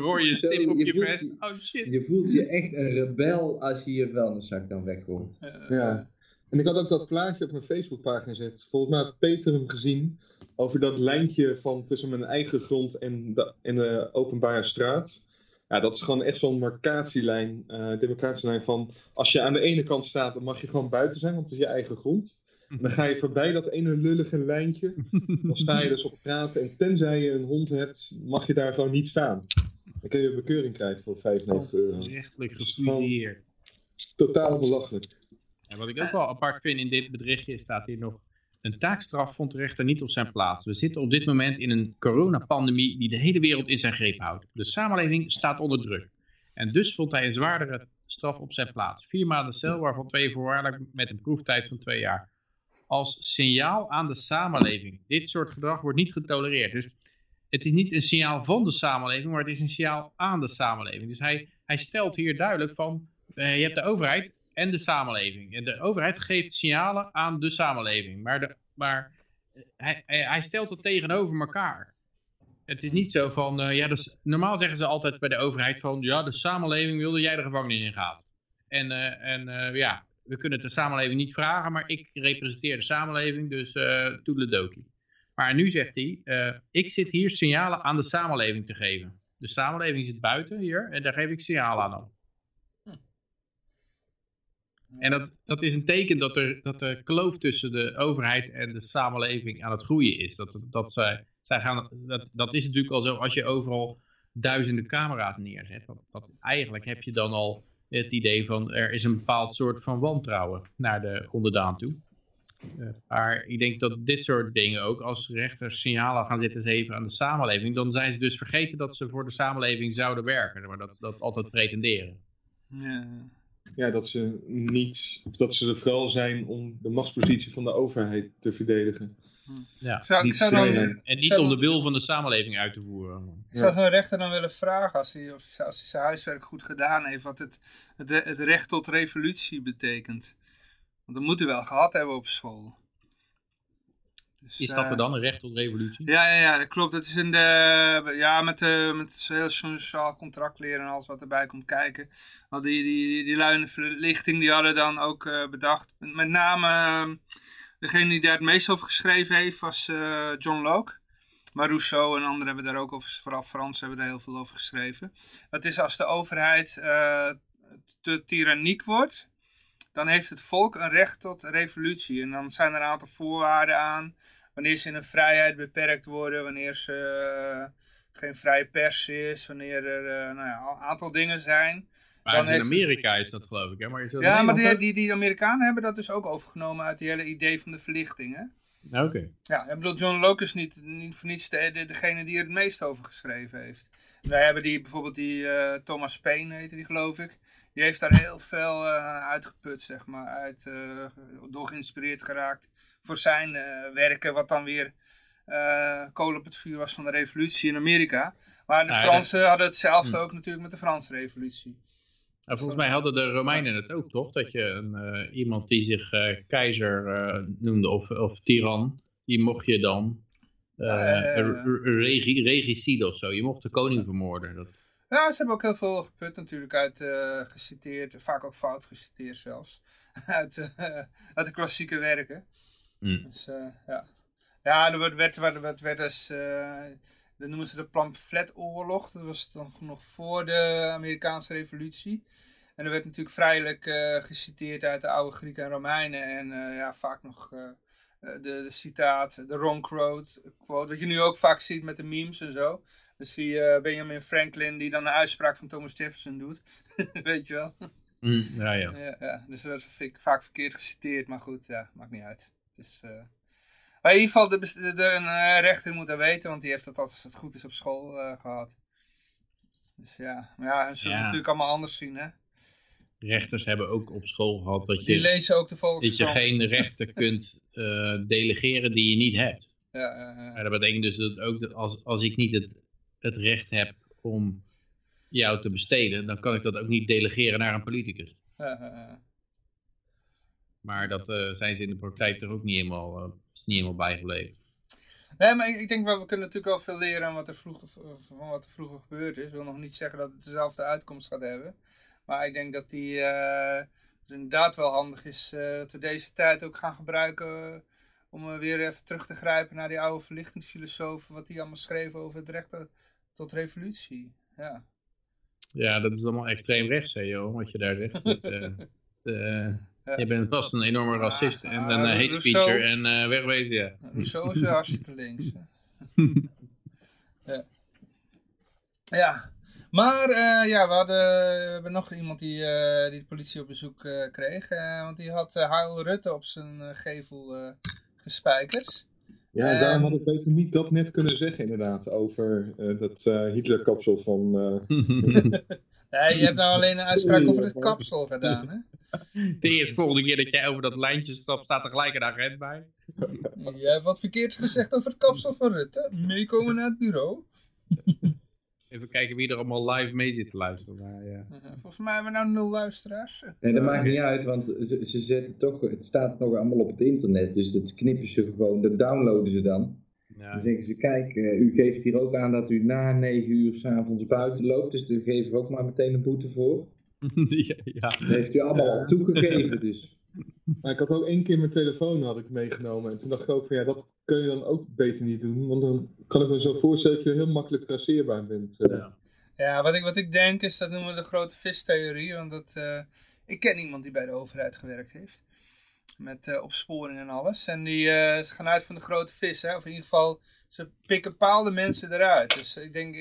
Speaker 3: Hoor je stip op
Speaker 2: je
Speaker 3: je
Speaker 2: voelt-
Speaker 3: vest. Oh shit.
Speaker 2: Je voelt je echt een rebel als je je vuilniszak dan weggooit.
Speaker 4: Ja. En ik had ook dat plaatje op mijn Facebookpagina gezet. Volgens mij had Peter hem gezien. Over dat lijntje van tussen mijn eigen grond en de, en de openbare straat. Ja, dat is gewoon echt zo'n marcatielijn, eh democratische lijn van... Als je aan de ene kant staat, dan mag je gewoon buiten zijn, want het is je eigen grond. En dan ga je voorbij dat ene lullige lijntje. Dan sta je dus op praten. En tenzij je een hond hebt, mag je daar gewoon niet staan. Dan kun je een bekeuring krijgen voor 95 euro.
Speaker 3: Rechtelijk
Speaker 4: Dat is
Speaker 3: gefusilleerd.
Speaker 4: Totaal belachelijk.
Speaker 3: En wat ik ook wel apart vind in dit berichtje staat hier nog. Een taakstraf vond de rechter niet op zijn plaats. We zitten op dit moment in een coronapandemie die de hele wereld in zijn greep houdt. De samenleving staat onder druk. En dus vond hij een zwaardere straf op zijn plaats. Vier maanden cel, waarvan twee voorwaardelijk met een proeftijd van twee jaar. Als signaal aan de samenleving. Dit soort gedrag wordt niet getolereerd. Dus het is niet een signaal van de samenleving, maar het is een signaal aan de samenleving. Dus hij, hij stelt hier duidelijk van, eh, je hebt de overheid en de samenleving. En de overheid geeft signalen aan de samenleving. Maar, de, maar eh, hij, hij, stelt het tegenover elkaar. Het is niet zo van, eh, ja, dus, normaal zeggen ze altijd bij de overheid van, ja, de samenleving wil dat jij de gevangenis in gaat. En, en ja, we kunnen het de samenleving niet vragen, maar ik representeer de samenleving, dus eh toedeledokie. Maar nu zegt hij, eh, ik zit hier signalen aan de samenleving te geven. De samenleving zit buiten hier en daar geef ik signalen aan. op. En dat, dat is een teken dat, er, dat de kloof tussen de overheid en de samenleving aan het groeien is. Dat, dat, zij, zij gaan, dat, dat is natuurlijk al zo als je overal duizenden camera's neerzet. Dat, dat, eigenlijk heb je dan al het idee van er is een bepaald soort van wantrouwen naar de onderdaan toe. Eh, maar ik denk dat dit soort dingen ook, als rechters signalen gaan zitten zeven aan de samenleving, dan zijn ze dus vergeten dat ze voor de samenleving zouden werken. Maar dat ze dat altijd pretenderen.
Speaker 1: Ja.
Speaker 4: ja, dat ze niet, of dat ze er vooral zijn om de machtspositie van de overheid te verdedigen.
Speaker 3: Ja.
Speaker 1: Zou,
Speaker 4: Niet
Speaker 1: zou dan.
Speaker 3: En niet
Speaker 1: Zou-
Speaker 3: om de wil van de samenleving uit te voeren.
Speaker 1: Ik zou zo'n rechter dan willen vragen, als hij, of als hij zijn huiswerk goed gedaan heeft, wat het, het, het recht tot revolutie betekent. Want dat moet hij wel gehad hebben op school. Dus,
Speaker 3: Is dat
Speaker 1: eh,
Speaker 3: er dan een recht tot revolutie?
Speaker 1: Ja, ja, ja, dat klopt. Dat is in de, ja, met, de, met het hele sociaal contract leren en alles wat erbij komt kijken. Al die, die, die, die lui in de verlichting, die hadden dan ook eh, bedacht. Met name, eh, degene die daar het meest over geschreven heeft, was eh, John Locke. Maar Rousseau en anderen hebben daar ook over, vooral Frans hebben daar heel veel over geschreven. Dat is als de overheid eh, te tyranniek wordt, dan heeft het volk een recht tot revolutie. En dan zijn er een aantal voorwaarden aan. Wanneer ze in hun vrijheid beperkt worden, wanneer ze eh, geen vrije pers is, wanneer er nou ja, een aantal dingen zijn.
Speaker 3: Maar
Speaker 1: dan
Speaker 3: het is in
Speaker 1: heeft-
Speaker 3: Amerika is dat geloof ik. Hè? Maar
Speaker 1: Ja, maar die, die, die Amerikanen hebben dat dus ook overgenomen uit die hele idee van de verlichting. Hè?
Speaker 3: Nou, Oké.
Speaker 1: Ja, ik bedoel, John Locke is niet, niet voor niets de, de- degene die er het meest over geschreven heeft. Wij hebben die, bijvoorbeeld die eh, Thomas Paine, heette die geloof ik. Die heeft daar heel veel eh, uitgeput, zeg maar. Uit, eh, door geïnspireerd geraakt voor zijn eh, werken, wat dan weer eh kolen op het vuur was van de revolutie in Amerika. Maar de
Speaker 3: Ja,
Speaker 1: Fransen hadden hetzelfde
Speaker 3: Hm.
Speaker 1: ook natuurlijk met de Franse revolutie.
Speaker 3: Nou, volgens mij hadden de Romeinen het ook toch? Dat je een, eh, iemand die zich eh, keizer eh, noemde of, of tiran, die mocht je dan re- regi- regicide of zo. Je mocht de koning vermoorden. Dat,
Speaker 1: Ja, ze hebben ook heel veel geput natuurlijk uit geciteerd, vaak ook fout geciteerd zelfs, uit, uit de klassieke werken.
Speaker 3: Hm.
Speaker 1: Dus ja. Ja, er werd, werd, werd, werd, werd dus, dat noemen ze de pamfletoorlog, dat was dan nog voor de Amerikaanse revolutie. En er werd natuurlijk vrijelijk eh, geciteerd uit de oude Grieken en Romeinen en eh, ja, vaak nog eh, de, de citaat, de wrong quote, quote, wat je nu ook vaak ziet met de memes en zo. Dan zie je Benjamin Franklin die dan een uitspraak van Thomas Jefferson doet. Weet je wel?
Speaker 3: Hm, ja, ja.
Speaker 1: Ja, ja. Dus dat vind ik vaak verkeerd geciteerd, maar goed, ja, maakt niet uit. Het is, Maar in ieder geval, de, de, de- een eh, rechter moet dat weten, want die heeft dat als het goed is, op school eh, gehad. Dus ja, maar ja, ze zullen
Speaker 3: Ja.
Speaker 1: natuurlijk allemaal anders zien, hè.
Speaker 3: Rechters hebben ook op school gehad dat
Speaker 1: Die
Speaker 3: je,
Speaker 1: lezen ook de
Speaker 3: dat je geen rechten kunt eh, delegeren die je niet hebt.
Speaker 1: Ja, ja, ja.
Speaker 3: Maar dat betekent dus dat ook dat als, als ik niet het, het recht heb om jou te besteden, dan kan ik dat ook niet delegeren naar een politicus.
Speaker 1: Ja.
Speaker 3: Maar dat eh, zijn ze in de praktijk toch ook niet helemaal, eh, is niet helemaal bijgebleven.
Speaker 1: Nee, maar ik, ik denk wel, we kunnen natuurlijk wel veel leren wat er vroeger, van wat er vroeger gebeurd is. Ik wil nog niet zeggen dat het dezelfde uitkomst gaat hebben. Maar ik denk dat die uh, inderdaad wel handig is dat we deze tijd ook gaan gebruiken om weer even terug te grijpen naar die oude verlichtingsfilosofen, wat die allemaal schreven over het recht tot revolutie. Ja.
Speaker 3: Ja, dat is allemaal extreem rechts, hè, joh, wat je daar zegt. Dus, je bent vast een enorme racist en een uh, hate speecher en uh, wegwezen, ja.
Speaker 1: Rousseau is hartstikke links. ja. ja. Maar ja, we, hadden, we hebben nog iemand die, die de politie op bezoek kreeg. want die had Haal Rutte op zijn gevel gespijkerd.
Speaker 4: Ja, en daarom had ik beter niet dat net kunnen zeggen inderdaad, over dat Hitler-kapsel van...
Speaker 1: nee, je hebt nou alleen een uitspraak over het kapsel gedaan, hè?
Speaker 3: De eerste volgende keer dat jij over dat lijntje stapt, staat er gelijk een agent bij.
Speaker 1: Jij hebt wat verkeerds gezegd over het kapsel van Rutte. Meekomen naar het bureau.
Speaker 3: Even kijken wie er allemaal live mee zit te luisteren. Maar, ja.
Speaker 1: Volgens mij hebben we nou nul luisteraars.
Speaker 2: Nee, dat maakt niet uit, want ze, ze zetten toch, het staat nog allemaal op het internet. Dus dat knippen ze gewoon, dat downloaden ze dan. Ja. Dan zeggen ze, kijk, uh, u geeft hier ook aan dat u na 9 uur s'avonds buiten loopt. Dus daar geven we ook maar meteen een boete voor. ja, ja. Dat heeft u allemaal al toegegeven dus.
Speaker 4: Maar ik had ook één keer mijn telefoon had ik meegenomen. En toen dacht ik ook van ja, dat kun je dan ook beter niet doen. Want dan kan ik me zo voorstellen dat je heel makkelijk traceerbaar bent.
Speaker 1: Uh. Ja, ja wat, ik, wat ik denk is, dat noemen we de grote vistheorie. Want dat, uh, ik ken iemand die bij de overheid gewerkt heeft. Met uh, opsporing en alles. En die, ze gaan uit van de grote vis. Hè? Of in ieder geval, ze pikken bepaalde mensen eruit. Dus ik denk,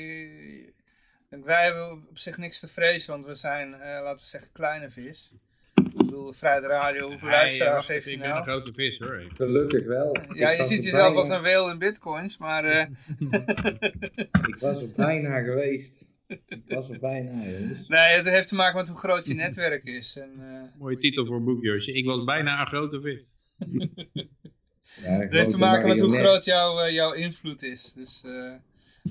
Speaker 1: wij hebben op zich niks te vrezen, want we zijn, uh, laten we zeggen, kleine vis. Ik bedoel, Vrijheid Radio, hoeveel luisteraars heeft hij nou?
Speaker 3: Ik ben een grote vis hoor.
Speaker 2: Gelukkig wel.
Speaker 1: Ja, je ziet jezelf als een weel in bitcoins, maar... Uh...
Speaker 2: ik was er bijna geweest. Ik was er bijna, jongens.
Speaker 1: Nee, het heeft te maken met hoe groot je netwerk is. En, uh...
Speaker 3: Mooie titel voor een boek, Josje. Ik was bijna een grote vis.
Speaker 1: ja, het heeft te maken met hoe groot jouw, jouw invloed is. Dus...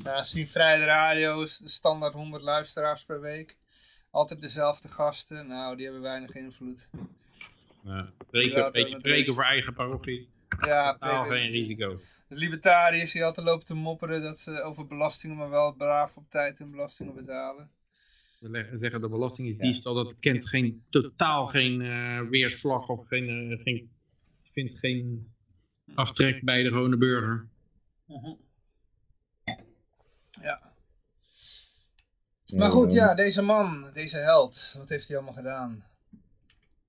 Speaker 1: Ja, zien Vrijde Radio, standaard 100 luisteraars per week. Altijd dezelfde gasten. Nou, die hebben weinig invloed.
Speaker 3: Ja, preken, beetje preken voor eigen parochie.
Speaker 1: Ja,
Speaker 3: geen risico.
Speaker 1: De libertariërs die altijd lopen te mopperen dat ze over belastingen, maar wel braaf op tijd hun belastingen betalen.
Speaker 3: We zeggen de belasting is diefstal, dat kent geen, totaal geen uh, weerslag of geen, uh, geen, vindt geen aftrek bij de gewone burger. Uh -huh.
Speaker 1: Ja. Maar goed, ja, deze man, deze held, wat heeft hij allemaal gedaan?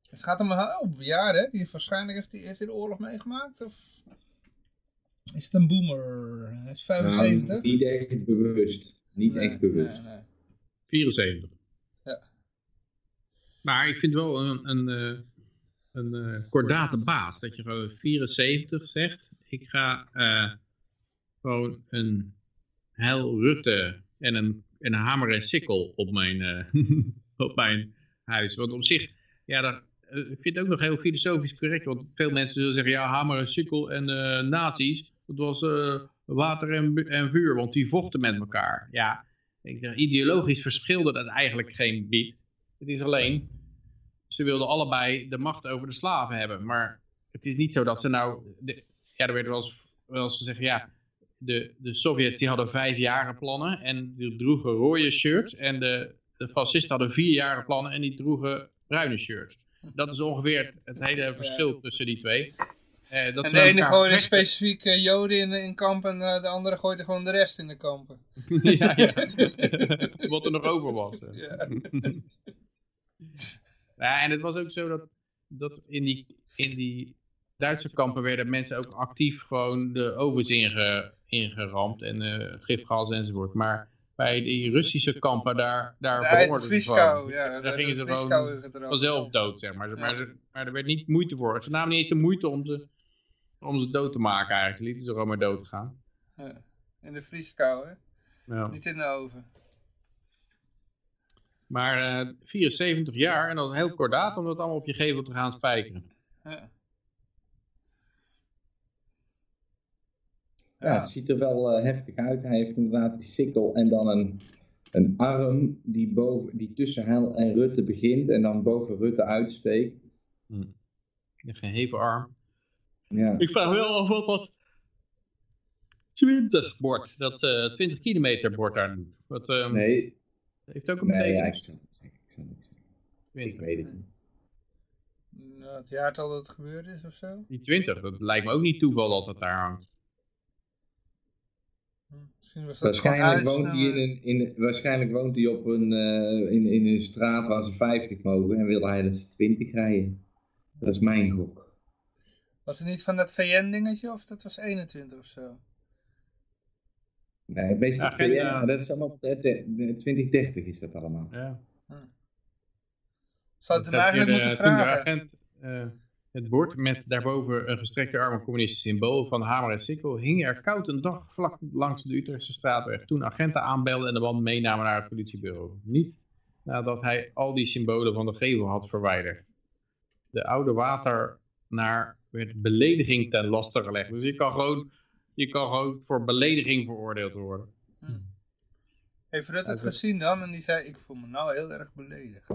Speaker 1: Het gaat om een jaar, hè? Die, waarschijnlijk heeft hij, heeft hij de oorlog meegemaakt, of is het een boomer? Hij is 75? Nou,
Speaker 2: niet echt bewust. Niet nee, echt bewust. Nee, nee.
Speaker 3: 74. Ja. Maar ik vind wel een, een, een, een uh, kordate baas, dat je gewoon 74 zegt. Ik ga uh, gewoon een Heil Rutte en een, en een hamer en sikkel op mijn, uh, op mijn huis. Want op zich, ja, daar, uh, ik vind het ook nog heel filosofisch correct. Want veel mensen zullen zeggen, ja, hamer en sikkel en uh, nazi's, dat was water en, en vuur, want die vochten met elkaar. Ja, ik zeg, ideologisch verschilde dat eigenlijk geen bied. Het is alleen, ze wilden allebei de macht over de slaven hebben. Maar het is niet zo dat ze nou, de, ja, er werd wel eens, wel eens gezegd, ja, de, de Sovjets die hadden vijf jaren plannen en die droegen rode shirts. En de, de fascisten hadden vier jaren plannen en die droegen bruine shirts. Dat is ongeveer het, hele verschil tussen die twee.
Speaker 1: Uh, dat en de ene gooit een specifieke joden in, in kampen en de, de andere gooit er gewoon de rest in de kampen. ja,
Speaker 3: ja. Wat er nog over was. Ja. ja, en het was ook zo dat, dat in, die, in die Duitse kampen werden mensen ook actief gewoon de ovens inge, ingeramd en uh, gifgas enzovoort. Maar bij die Russische kampen, daar, daar
Speaker 1: behoorden ze gewoon. Ja,
Speaker 3: daar gingen ze gewoon vanzelf dood, zeg maar. Maar, ze, maar er werd niet moeite voor. Ze namen niet eens de moeite om ze, om ze dood te maken eigenlijk. Ze lieten ze gewoon maar dood gaan.
Speaker 1: Ja. In de vrieskou, hè? Ja. Niet in de oven.
Speaker 3: Maar uh, 74 jaar, en dat is heel kordaat om dat allemaal op je gevel te gaan spijkeren. Ja.
Speaker 2: Ja, het ziet er wel uh, heftig uit. Hij heeft inderdaad die sikkel en dan een, een arm die, boven, die tussen Hel en Rutte begint en dan boven Rutte uitsteekt. Hm.
Speaker 3: Een geheven arm. Ja. Ik vraag wel af wat dat... 20 bord, dat eh 20 kilometer bord daar doet. Wat ehm,
Speaker 2: Nee,
Speaker 3: heeft ook een
Speaker 2: nee ja, ik zal het zeggen. Ik, zal het zeggen. ik
Speaker 3: 20.
Speaker 2: weet het niet.
Speaker 1: Nou, het jaartal dat het gebeurd is of zo.
Speaker 3: Die 20, dat lijkt me ook niet toeval dat het daar hangt.
Speaker 1: Hm, was
Speaker 2: Waarschijnlijk woont, hij in
Speaker 1: uitsnellen.
Speaker 2: een, in, waarschijnlijk woont hij op een, eh, in, in een straat waar ze 50 mogen en wil hij dat ze 20 rijden. Dat is mijn gok.
Speaker 1: Was het niet van dat VN-dingetje of dat was 21 of zo?
Speaker 2: Nee, meestal
Speaker 3: Ja, geen,
Speaker 2: ja,
Speaker 3: eh,
Speaker 2: dat is allemaal eh, de- de 2030 is dat allemaal.
Speaker 3: Ja.
Speaker 1: Zou het hem eigenlijk moeten
Speaker 3: eh,
Speaker 1: vragen?
Speaker 3: agent eh, het bord met daarboven een gestrekte arm communistisch symbool van hamer en sikkel hing er koud een dag vlak langs de Utrechtse straatweg. Toen agenten aanbelden en de man meenamen naar het politiebureau. Niet nadat hij al die symbolen van de gevel had verwijderd. De oude waternaar werd belediging ten laste gelegd. Dus je kan gewoon, je kan gewoon voor belediging veroordeeld worden.
Speaker 1: Heeft Rutte het gezien dan? En die zei, ik voel me nou heel erg beledigd.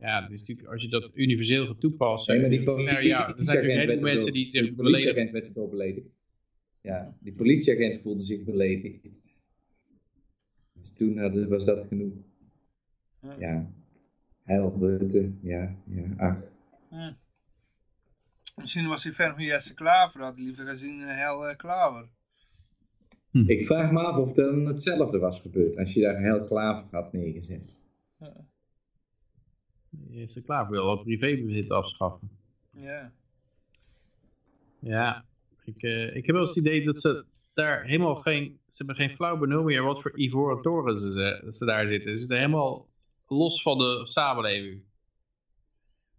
Speaker 3: Ja, het is natuurlijk, als je dat universeel gaat toepassen.
Speaker 2: Nee, maar die
Speaker 3: nou ja, er zijn natuurlijk een heleboel
Speaker 2: werd
Speaker 3: mensen die zich beledigen.
Speaker 2: politieagent werd erdoor beledigd. Ja, die politieagent voelde zich beledigd. Dus toen hadden, was dat genoeg.
Speaker 1: Ja.
Speaker 2: Ja, heil Rutte, ja, ja, ach.
Speaker 1: Hm. Misschien was hij fan van Jesse Klaver, had hij liever gezien uh, Hel eh, Klaver.
Speaker 2: Ik vraag me af of dan hetzelfde was gebeurd als je daar heel klaver had neergezet.
Speaker 3: Is er klaar voor wel wat privébezit afschaffen.
Speaker 1: Ja.
Speaker 3: Ja, ik, eh, ik heb wel eens het idee dat ze daar helemaal geen, ze hebben geen flauw benul meer wat voor ivoren toren ze, ze, ze daar zitten. Ze zitten helemaal los van de samenleving.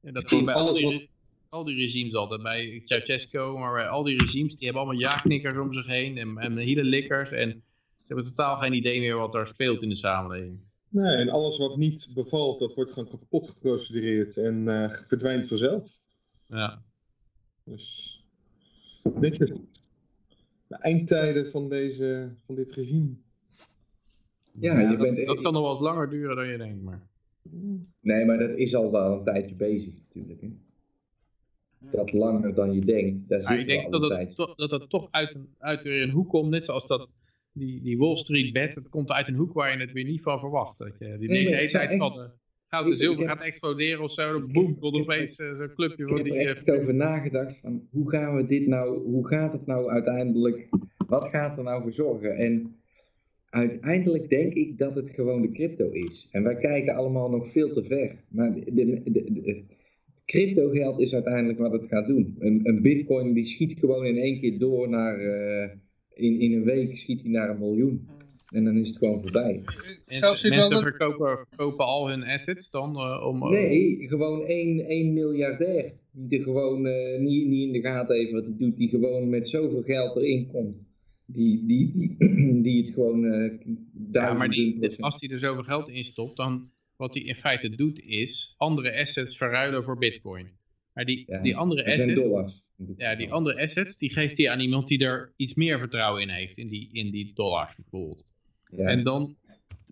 Speaker 3: En dat zie je bij al die, al die regimes altijd, bij Ceausescu, maar bij al die regimes, die hebben allemaal ja-knikkers om zich heen en, en hele likkers en ze hebben totaal geen idee meer wat daar speelt in de samenleving.
Speaker 4: Nee, en alles wat niet bevalt, dat wordt gewoon kapot geprocedureerd en eh, verdwijnt vanzelf.
Speaker 3: Ja.
Speaker 4: Dus netjes. De eindtijden van, deze, van dit regime.
Speaker 2: Ja, je
Speaker 3: dat,
Speaker 2: bent
Speaker 3: dat kan nog wel eens langer duren dan je denkt, maar...
Speaker 2: Nee, maar dat is al wel een tijdje bezig natuurlijk. Hè? Dat langer dan je denkt, daar
Speaker 3: Maar
Speaker 2: zit
Speaker 3: ik denk dat het, to- dat het toch uit een, uit weer een hoek komt, net zoals dat, die, die Wall Street bet, het komt uit een hoek waar je het weer niet van verwacht. Dat je, die
Speaker 2: Nee,
Speaker 3: de hele tijd van eh, goud en zilver gaat exploderen of zo, dan boem, komt opeens eh, zo'n clubje
Speaker 2: Ik heb er echt
Speaker 3: eh,
Speaker 2: over nagedacht van hoe gaan we dit nou, hoe gaat het nou uiteindelijk, wat gaat er nou voor zorgen? En uiteindelijk denk ik dat het gewoon de crypto is. En wij kijken allemaal nog veel te ver. Maar de, de, de- de- crypto geld is uiteindelijk wat het gaat doen. Een, een bitcoin die schiet gewoon in één keer door naar, eh, in, in een week schiet hij naar een miljoen. En dan is het gewoon voorbij.
Speaker 1: Zelfs
Speaker 3: mensen
Speaker 1: dat...
Speaker 3: verkopen, verkopen al hun assets dan eh, om... eh,
Speaker 2: Nee, gewoon één, één miljardair. Die er gewoon eh, niet, niet in de gaten heeft wat hij doet. Die gewoon met zoveel geld erin komt. Die, die, die, die het gewoon eh
Speaker 3: Ja, maar die, als hij er zoveel geld in stopt, dan wat hij in feite doet is andere assets verruilen voor bitcoin. Maar die,
Speaker 2: Ja,
Speaker 3: die andere assets,
Speaker 2: dollars.
Speaker 3: Ja, die andere assets, die geeft hij aan iemand die er iets meer vertrouwen in heeft, in die, in die dollars bijvoorbeeld.
Speaker 2: Ja.
Speaker 3: En dan,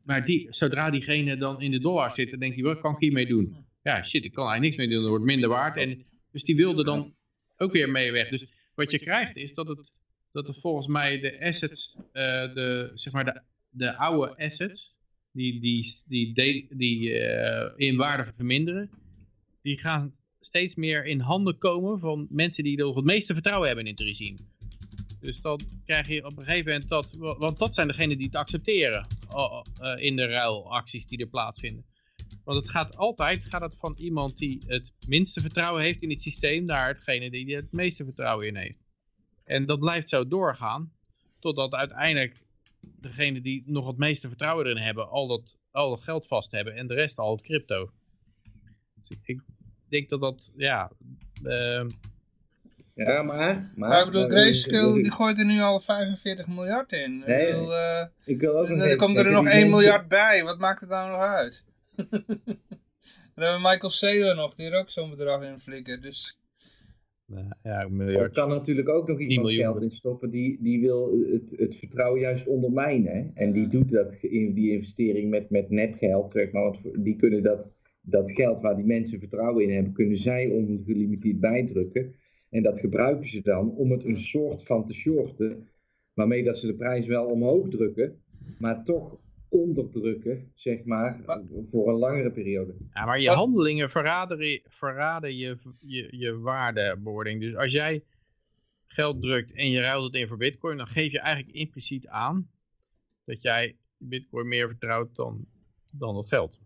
Speaker 3: maar die, zodra diegene dan in de dollars zit, dan denkt hij, wat kan ik hiermee doen? Ja, shit, ik kan eigenlijk niks mee doen, het wordt minder waard. En, dus die wilde dan ook weer mee weg. Dus wat je krijgt is dat het, dat het volgens mij de assets, eh, de, zeg maar de, de oude assets, die, die, die, die, die eh, in waarde verminderen, die gaan steeds meer in handen komen van mensen die er het meeste vertrouwen hebben in het regime. Dus dan krijg je op een gegeven moment dat, want dat zijn degenen die het accepteren eh, in de ruilacties die er plaatsvinden. Want het gaat altijd gaat het van iemand die het minste vertrouwen heeft in het systeem naar hetgene die het meeste vertrouwen in heeft. En dat blijft zo doorgaan, totdat uiteindelijk degene die nog het meeste vertrouwen erin hebben, al dat, al dat geld vast hebben en de rest al het crypto. Dus ik denk dat dat, ja, ehm,
Speaker 2: Ja, maar... Maar,
Speaker 1: Maar ik bedoel,
Speaker 2: maar-
Speaker 1: Grayscale die gooit er nu al 45 miljard in.
Speaker 2: Nee,
Speaker 1: ik bedoel, eh,
Speaker 2: Ik wil ook nog
Speaker 1: en dan komt er nog
Speaker 2: die
Speaker 1: 1
Speaker 2: mensen-
Speaker 1: miljard bij. Wat maakt het nou nog uit? dan hebben we Michael Saylor nog, die er ook zo'n bedrag in flikkert. Dus
Speaker 3: nou, ja, een
Speaker 2: Er
Speaker 3: miljard.
Speaker 2: kan natuurlijk ook nog iemand geld in stoppen die, die wil het, het vertrouwen juist ondermijnen. hè. En die doet dat, die investering met, met nepgeld, zeg maar. Want die kunnen dat, dat geld waar die mensen vertrouwen in hebben, kunnen zij ongelimiteerd bijdrukken. En dat gebruiken ze dan om het een soort van te shorten, waarmee dat ze de prijs wel omhoog drukken, maar toch onderdrukken, zeg maar, voor een langere periode.
Speaker 3: Ja, maar je handelingen verraden, verraden je, je, je waardebeoordeling. Dus als jij geld drukt en je ruilt het in voor bitcoin, dan geef je eigenlijk impliciet aan dat jij bitcoin meer vertrouwt dan, dan het geld.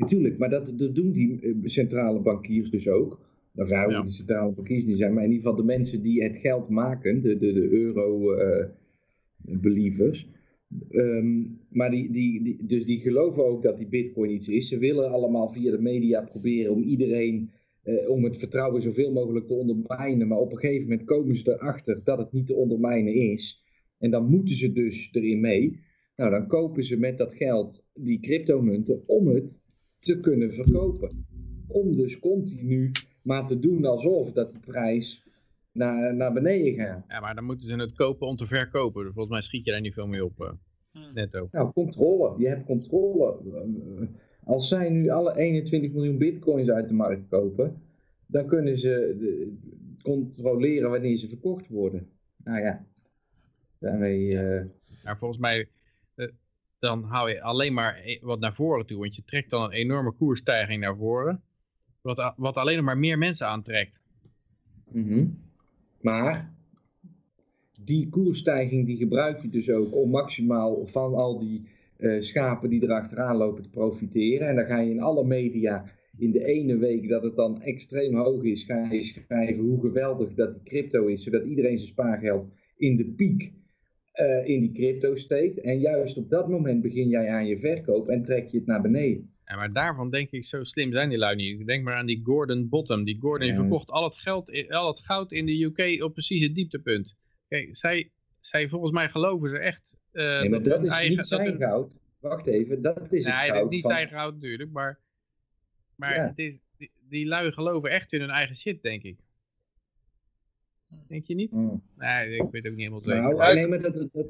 Speaker 2: Natuurlijk, maar dat, dat doen die eh, centrale bankiers dus ook. Dan ja. de centrale bankiers niet zijn, maar in ieder geval de mensen die het geld maken, de, de, de euro-believers. Eh, Ehm, maar die, die, die, dus die geloven ook dat die bitcoin iets is. Ze willen allemaal via de media proberen om iedereen, eh, om het vertrouwen zoveel mogelijk te ondermijnen. Maar op een gegeven moment komen ze erachter dat het niet te ondermijnen is. En dan moeten ze dus erin mee. Nou, dan kopen ze met dat geld die cryptomunten om het te kunnen verkopen. Om dus continu maar te doen alsof dat de prijs naar, naar beneden gaat.
Speaker 3: Ja, maar dan moeten ze het kopen om te verkopen. Volgens mij schiet je daar niet veel mee op, uh, netto.
Speaker 2: Nou, controle. Je hebt controle. Als zij nu alle 21 miljoen bitcoins uit de markt kopen, dan kunnen ze de, controleren wanneer ze verkocht worden. Nou ja, daarmee... Uh...
Speaker 3: Nou, volgens mij, dan hou je alleen maar e-, wat naar voren toe, want je trekt dan een enorme koersstijging naar voren, wat, wat alleen maar meer mensen aantrekt.
Speaker 2: Mm maar die koersstijging die gebruik je dus ook om maximaal van al die uh, schapen die erachteraan lopen te profiteren. En dan ga je in alle media in de ene week dat het dan extreem hoog is, ga je schrijven hoe geweldig dat die crypto is, zodat iedereen zijn spaargeld in de piek uh, in die crypto steekt. En juist op dat moment begin jij aan je verkoop en trek je het naar beneden.
Speaker 3: Ja, maar daarvan denk ik, zo slim zijn die lui niet. Denk maar aan die Gordon Bottom. Die Gordon ja. verkocht al het, geld, al het goud in de UK op precies het dieptepunt. Kijk, zij, zij volgens mij geloven ze echt...
Speaker 2: Uh, nee, maar dat, dat is eigen, niet zijn hun... goud. Wacht even, dat is
Speaker 3: nee,
Speaker 2: het goud
Speaker 3: dat is niet van... zijn goud natuurlijk, maar, maar ja. het is, die, die lui geloven echt in hun eigen shit, denk ik. Denk je niet?
Speaker 2: Mm.
Speaker 3: Nee, ik weet ook niet helemaal zeker.
Speaker 2: Nou, nee, maar dat, dat,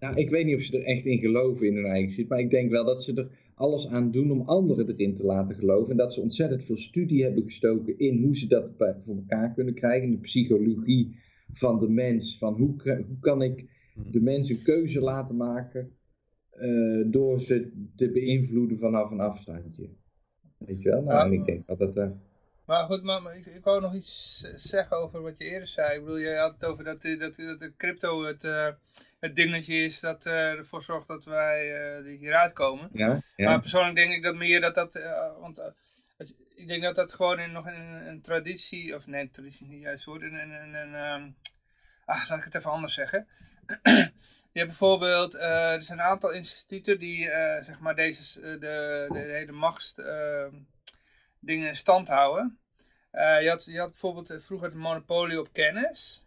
Speaker 2: nou, ik weet niet of ze er echt in geloven in hun eigen shit, maar ik denk wel dat ze er alles aan doen om anderen erin te laten geloven. En dat ze ontzettend veel studie hebben gestoken in hoe ze dat voor elkaar kunnen krijgen. De psychologie van de mens. Van hoe, hoe kan ik de mens een keuze laten maken uh, door ze te beïnvloeden vanaf een afstandje. Weet je wel? Nou, en ik denk dat het... Uh...
Speaker 1: Maar goed, maar, ik, ik wou nog iets zeggen over wat je eerder zei. Ik bedoel, jij had het over dat, dat, dat de crypto het, uh, het dingetje is dat uh, ervoor zorgt dat wij uh, hieruit komen.
Speaker 2: Ja, ja.
Speaker 1: Maar persoonlijk denk ik dat meer dat dat... want ik denk dat dat gewoon in, nog een, een traditie... Of nee, traditie niet juist woord. Een, een, um, ah, laat ik het even anders zeggen. Je hebt bijvoorbeeld, er zijn een aantal instituten die zeg maar deze, de, de, de hele machts ehm, dingen in stand houden. Uh, je, had, je had bijvoorbeeld vroeger het monopolie op kennis.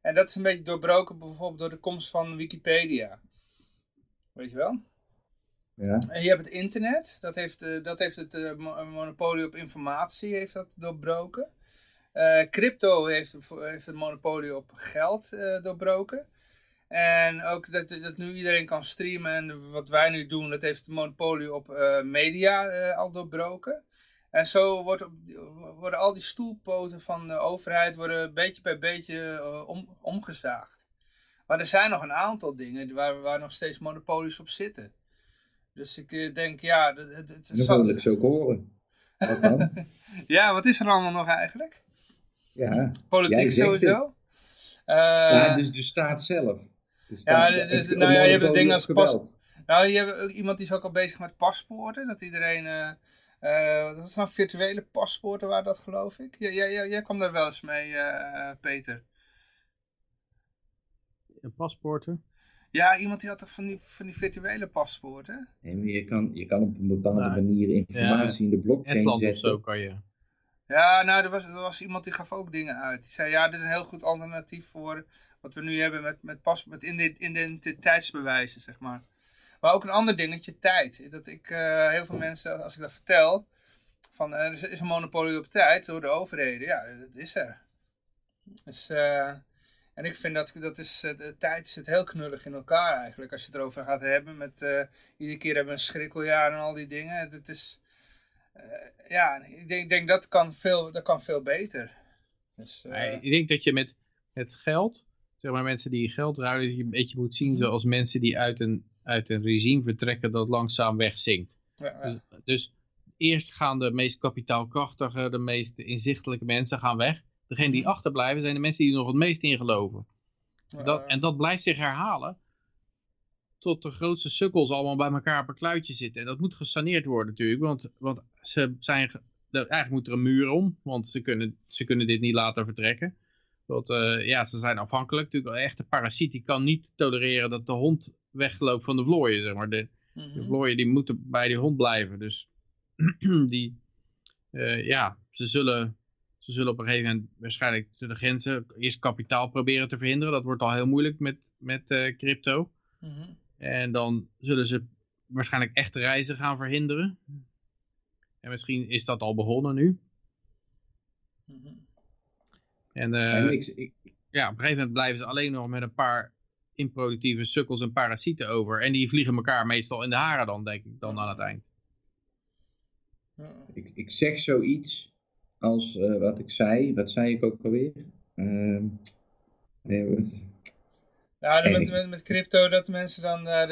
Speaker 1: En dat is een beetje doorbroken bijvoorbeeld door de komst van Wikipedia. Weet je wel?
Speaker 2: Ja.
Speaker 1: En je hebt het internet. Dat heeft, uh, dat heeft het monopolie op informatie heeft dat doorbroken. crypto heeft, heeft het monopolie op geld doorbroken. En ook dat, dat nu iedereen kan streamen en wat wij nu doen, dat heeft het monopolie op media al doorbroken. En zo wordt, worden al die stoelpoten van de overheid worden beetje bij beetje uh, om, omgezaagd. Maar er zijn nog een aantal dingen waar, waar nog steeds monopolies op zitten. Dus ik uh, denk, ja... Het, het, het
Speaker 2: dat wil ik zo horen. Wat dan?
Speaker 1: ja, wat is er allemaal nog eigenlijk?
Speaker 2: Ja,
Speaker 1: Politiek sowieso.
Speaker 2: Uh, ja, dus de staat zelf. De
Speaker 1: staat, ja, dus, nou ja, je hebt een ding als pas... Nou, je hebt iemand die is ook al bezig met paspoorten. Dat iedereen... Uh, dat zijn virtuele paspoorten waar dat geloof ik. Jij, jij, jij kwam daar wel eens mee, uh, Peter.
Speaker 3: Paspoorten?
Speaker 1: Ja, iemand die had toch van die, van die virtuele paspoorten?
Speaker 2: Nee, maar je kan, je kan op een bepaalde nou, manier informatie ja, in de blockchain
Speaker 3: Estland
Speaker 2: zetten.
Speaker 3: of zo kan je.
Speaker 1: Ja, nou, er was, er was iemand die gaf ook dingen uit. Die zei, ja, dit is een heel goed alternatief voor wat we nu hebben met, met, pas, met identiteitsbewijzen, zeg maar. Maar ook een ander dingetje, tijd. Dat ik uh, heel veel mensen, als ik dat vertel, van uh, er is een monopolie op tijd door de overheden. Ja, dat is er. Dus, uh, en ik vind dat, dat is, de tijd zit heel knullig in elkaar eigenlijk. Als je het erover gaat hebben met, iedere keer hebben we een schrikkeljaar en al die dingen. Het is, ja, ik denk, ik denk dat kan veel, dat kan veel beter. Dus,
Speaker 3: Nee,
Speaker 1: eh,
Speaker 3: ik denk dat je met het geld, zeg maar mensen die geld ruilen, dat je een beetje moet zien zoals mensen die uit een, uit een regime vertrekken dat langzaam wegzinkt.
Speaker 1: ja, ja.
Speaker 3: Dus, dus eerst gaan de meest kapitaalkrachtige, de meest inzichtelijke mensen gaan weg. Degene die
Speaker 1: Mhm.
Speaker 3: achterblijven zijn de mensen die er nog het meest in geloven. Dat, en dat blijft zich herhalen. Tot de grootste sukkels allemaal bij elkaar op een kluitje zitten. En dat moet gesaneerd worden natuurlijk. Want, want ze zijn, eigenlijk moet er een muur om. Want ze kunnen, ze kunnen dit niet laten vertrekken. Want eh, ja, ze zijn afhankelijk. Natuurlijk, een echte parasiet die kan niet tolereren dat de hond wegloopt van de vlooien. Zeg maar. de,
Speaker 1: mhm.
Speaker 3: de vlooien die moeten bij die hond blijven. Dus die, eh, ja, ze zullen, ze zullen op een gegeven moment waarschijnlijk de grenzen eerst kapitaal proberen te verhinderen. Dat wordt al heel moeilijk met, met eh, crypto.
Speaker 1: Mhm.
Speaker 3: En dan zullen ze waarschijnlijk echte reizen gaan verhinderen. En misschien is dat al begonnen nu.
Speaker 1: Mhm.
Speaker 3: En eh,
Speaker 2: En ik, ik,
Speaker 3: ja, op een gegeven moment blijven ze alleen nog met een paar improductieve sukkels en parasieten over. En die vliegen elkaar meestal in de haren dan, denk ik, dan aan het eind.
Speaker 2: Ik, ik zeg zoiets als eh, wat ik zei. Wat zei ik ook alweer? Ehm nee, wat-
Speaker 1: Ja, met, met, met crypto dat mensen dan daar,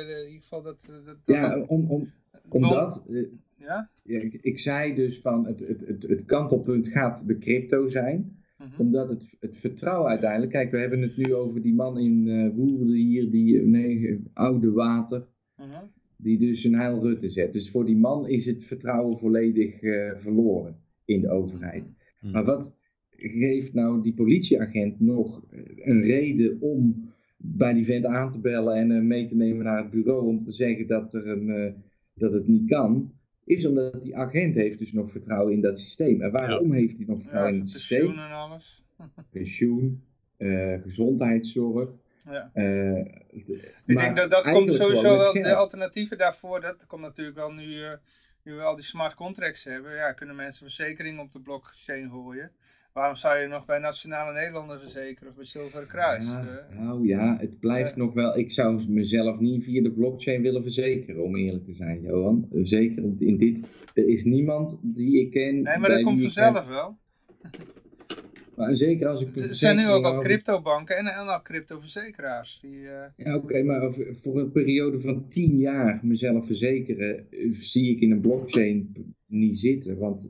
Speaker 1: in ieder geval dat... dat, dat
Speaker 2: ja,
Speaker 1: dat-
Speaker 2: om, om, omdat... eh,
Speaker 1: Ja?
Speaker 2: ja, ik, ik zei dus van het, het, het, het kantelpunt gaat de crypto zijn.
Speaker 1: Mhm.
Speaker 2: Omdat het, het vertrouwen uiteindelijk... Kijk, we hebben het nu over die man in eh Woerden hier, die nee, oude water...
Speaker 1: Mhm.
Speaker 2: die dus een heil Rutte zet. Dus voor die man is het vertrouwen volledig eh, verloren in de overheid.
Speaker 3: Mhm.
Speaker 2: Maar wat geeft nou die politieagent nog een reden om bij die vent aan te bellen en eh, mee te nemen naar het bureau om te zeggen dat, er een, eh, dat het niet kan? Is omdat die agent heeft dus nog vertrouwen in dat systeem. En waarom heeft hij nog
Speaker 1: Ja,
Speaker 2: vertrouwen in het systeem?
Speaker 1: pensioen en alles.
Speaker 2: Pensioen, eh, gezondheidszorg.
Speaker 1: Ja.
Speaker 2: eh,
Speaker 1: Ik denk dat dat komt sowieso wel, de alternatieven daarvoor, dat komt natuurlijk wel nu, eh, nu we al die smart contracts hebben, ja, kunnen mensen verzekeringen op de blockchain gooien. Waarom zou je nog bij Nationale Nederlanden verzekeren of bij Zilveren Kruis?
Speaker 2: Ja,
Speaker 1: Eh,
Speaker 2: nou ja, het blijft
Speaker 1: Ja.
Speaker 2: nog wel. Ik zou mezelf niet via de blockchain willen verzekeren, om eerlijk te zijn, Johan. Zeker want in dit. Er is niemand die ik ken.
Speaker 1: nee, maar dat komt vanzelf wel.
Speaker 2: Maar zeker als ik.
Speaker 1: Er zijn nu ook al cryptobanken en, en al cryptoverzekeraars. Die, eh,
Speaker 2: Ja, oké, maar voor een periode van tien jaar mezelf verzekeren, eh, zie ik in een blockchain niet zitten. Want.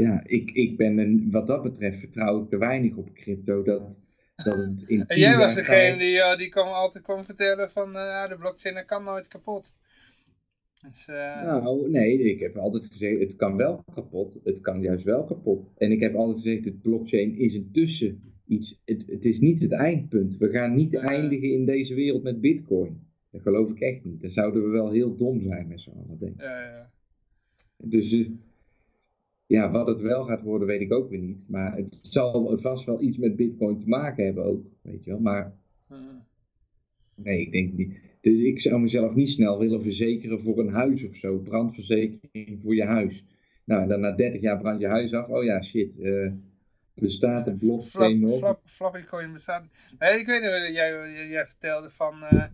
Speaker 2: Ja, ik, ik ben een, wat dat betreft vertrouw ik te weinig op crypto. Dat, dat het in
Speaker 1: En jij was degene die, eh, die kwam altijd kwam vertellen van eh, de blockchain kan nooit kapot. Dus, eh,
Speaker 2: Nou, nee, ik heb altijd gezegd, het kan wel kapot. Het kan juist wel kapot. En ik heb altijd gezegd, het blockchain is een tussen iets. Het, het is niet het eindpunt. We gaan niet eindigen in deze wereld met bitcoin. Dat geloof ik echt niet. Dan zouden we wel heel dom zijn met z'n allen, denk ik.
Speaker 1: ja, ja.
Speaker 2: Dus ja, wat het wel gaat worden, weet ik ook weer niet. Maar het zal vast wel iets met bitcoin te maken hebben ook, weet je wel. Maar
Speaker 1: Uh,
Speaker 2: Nee, ik denk niet. Dus ik zou mezelf niet snel willen verzekeren voor een huis of zo. Brandverzekering voor je huis. Nou, dan na 30 jaar brand je huis af. Oh ja, shit. eh, bestaat de blockchain nog?
Speaker 1: flap, Flappy coin bestaat. Nee, ik weet niet, jij, jij, jij vertelde van, eh,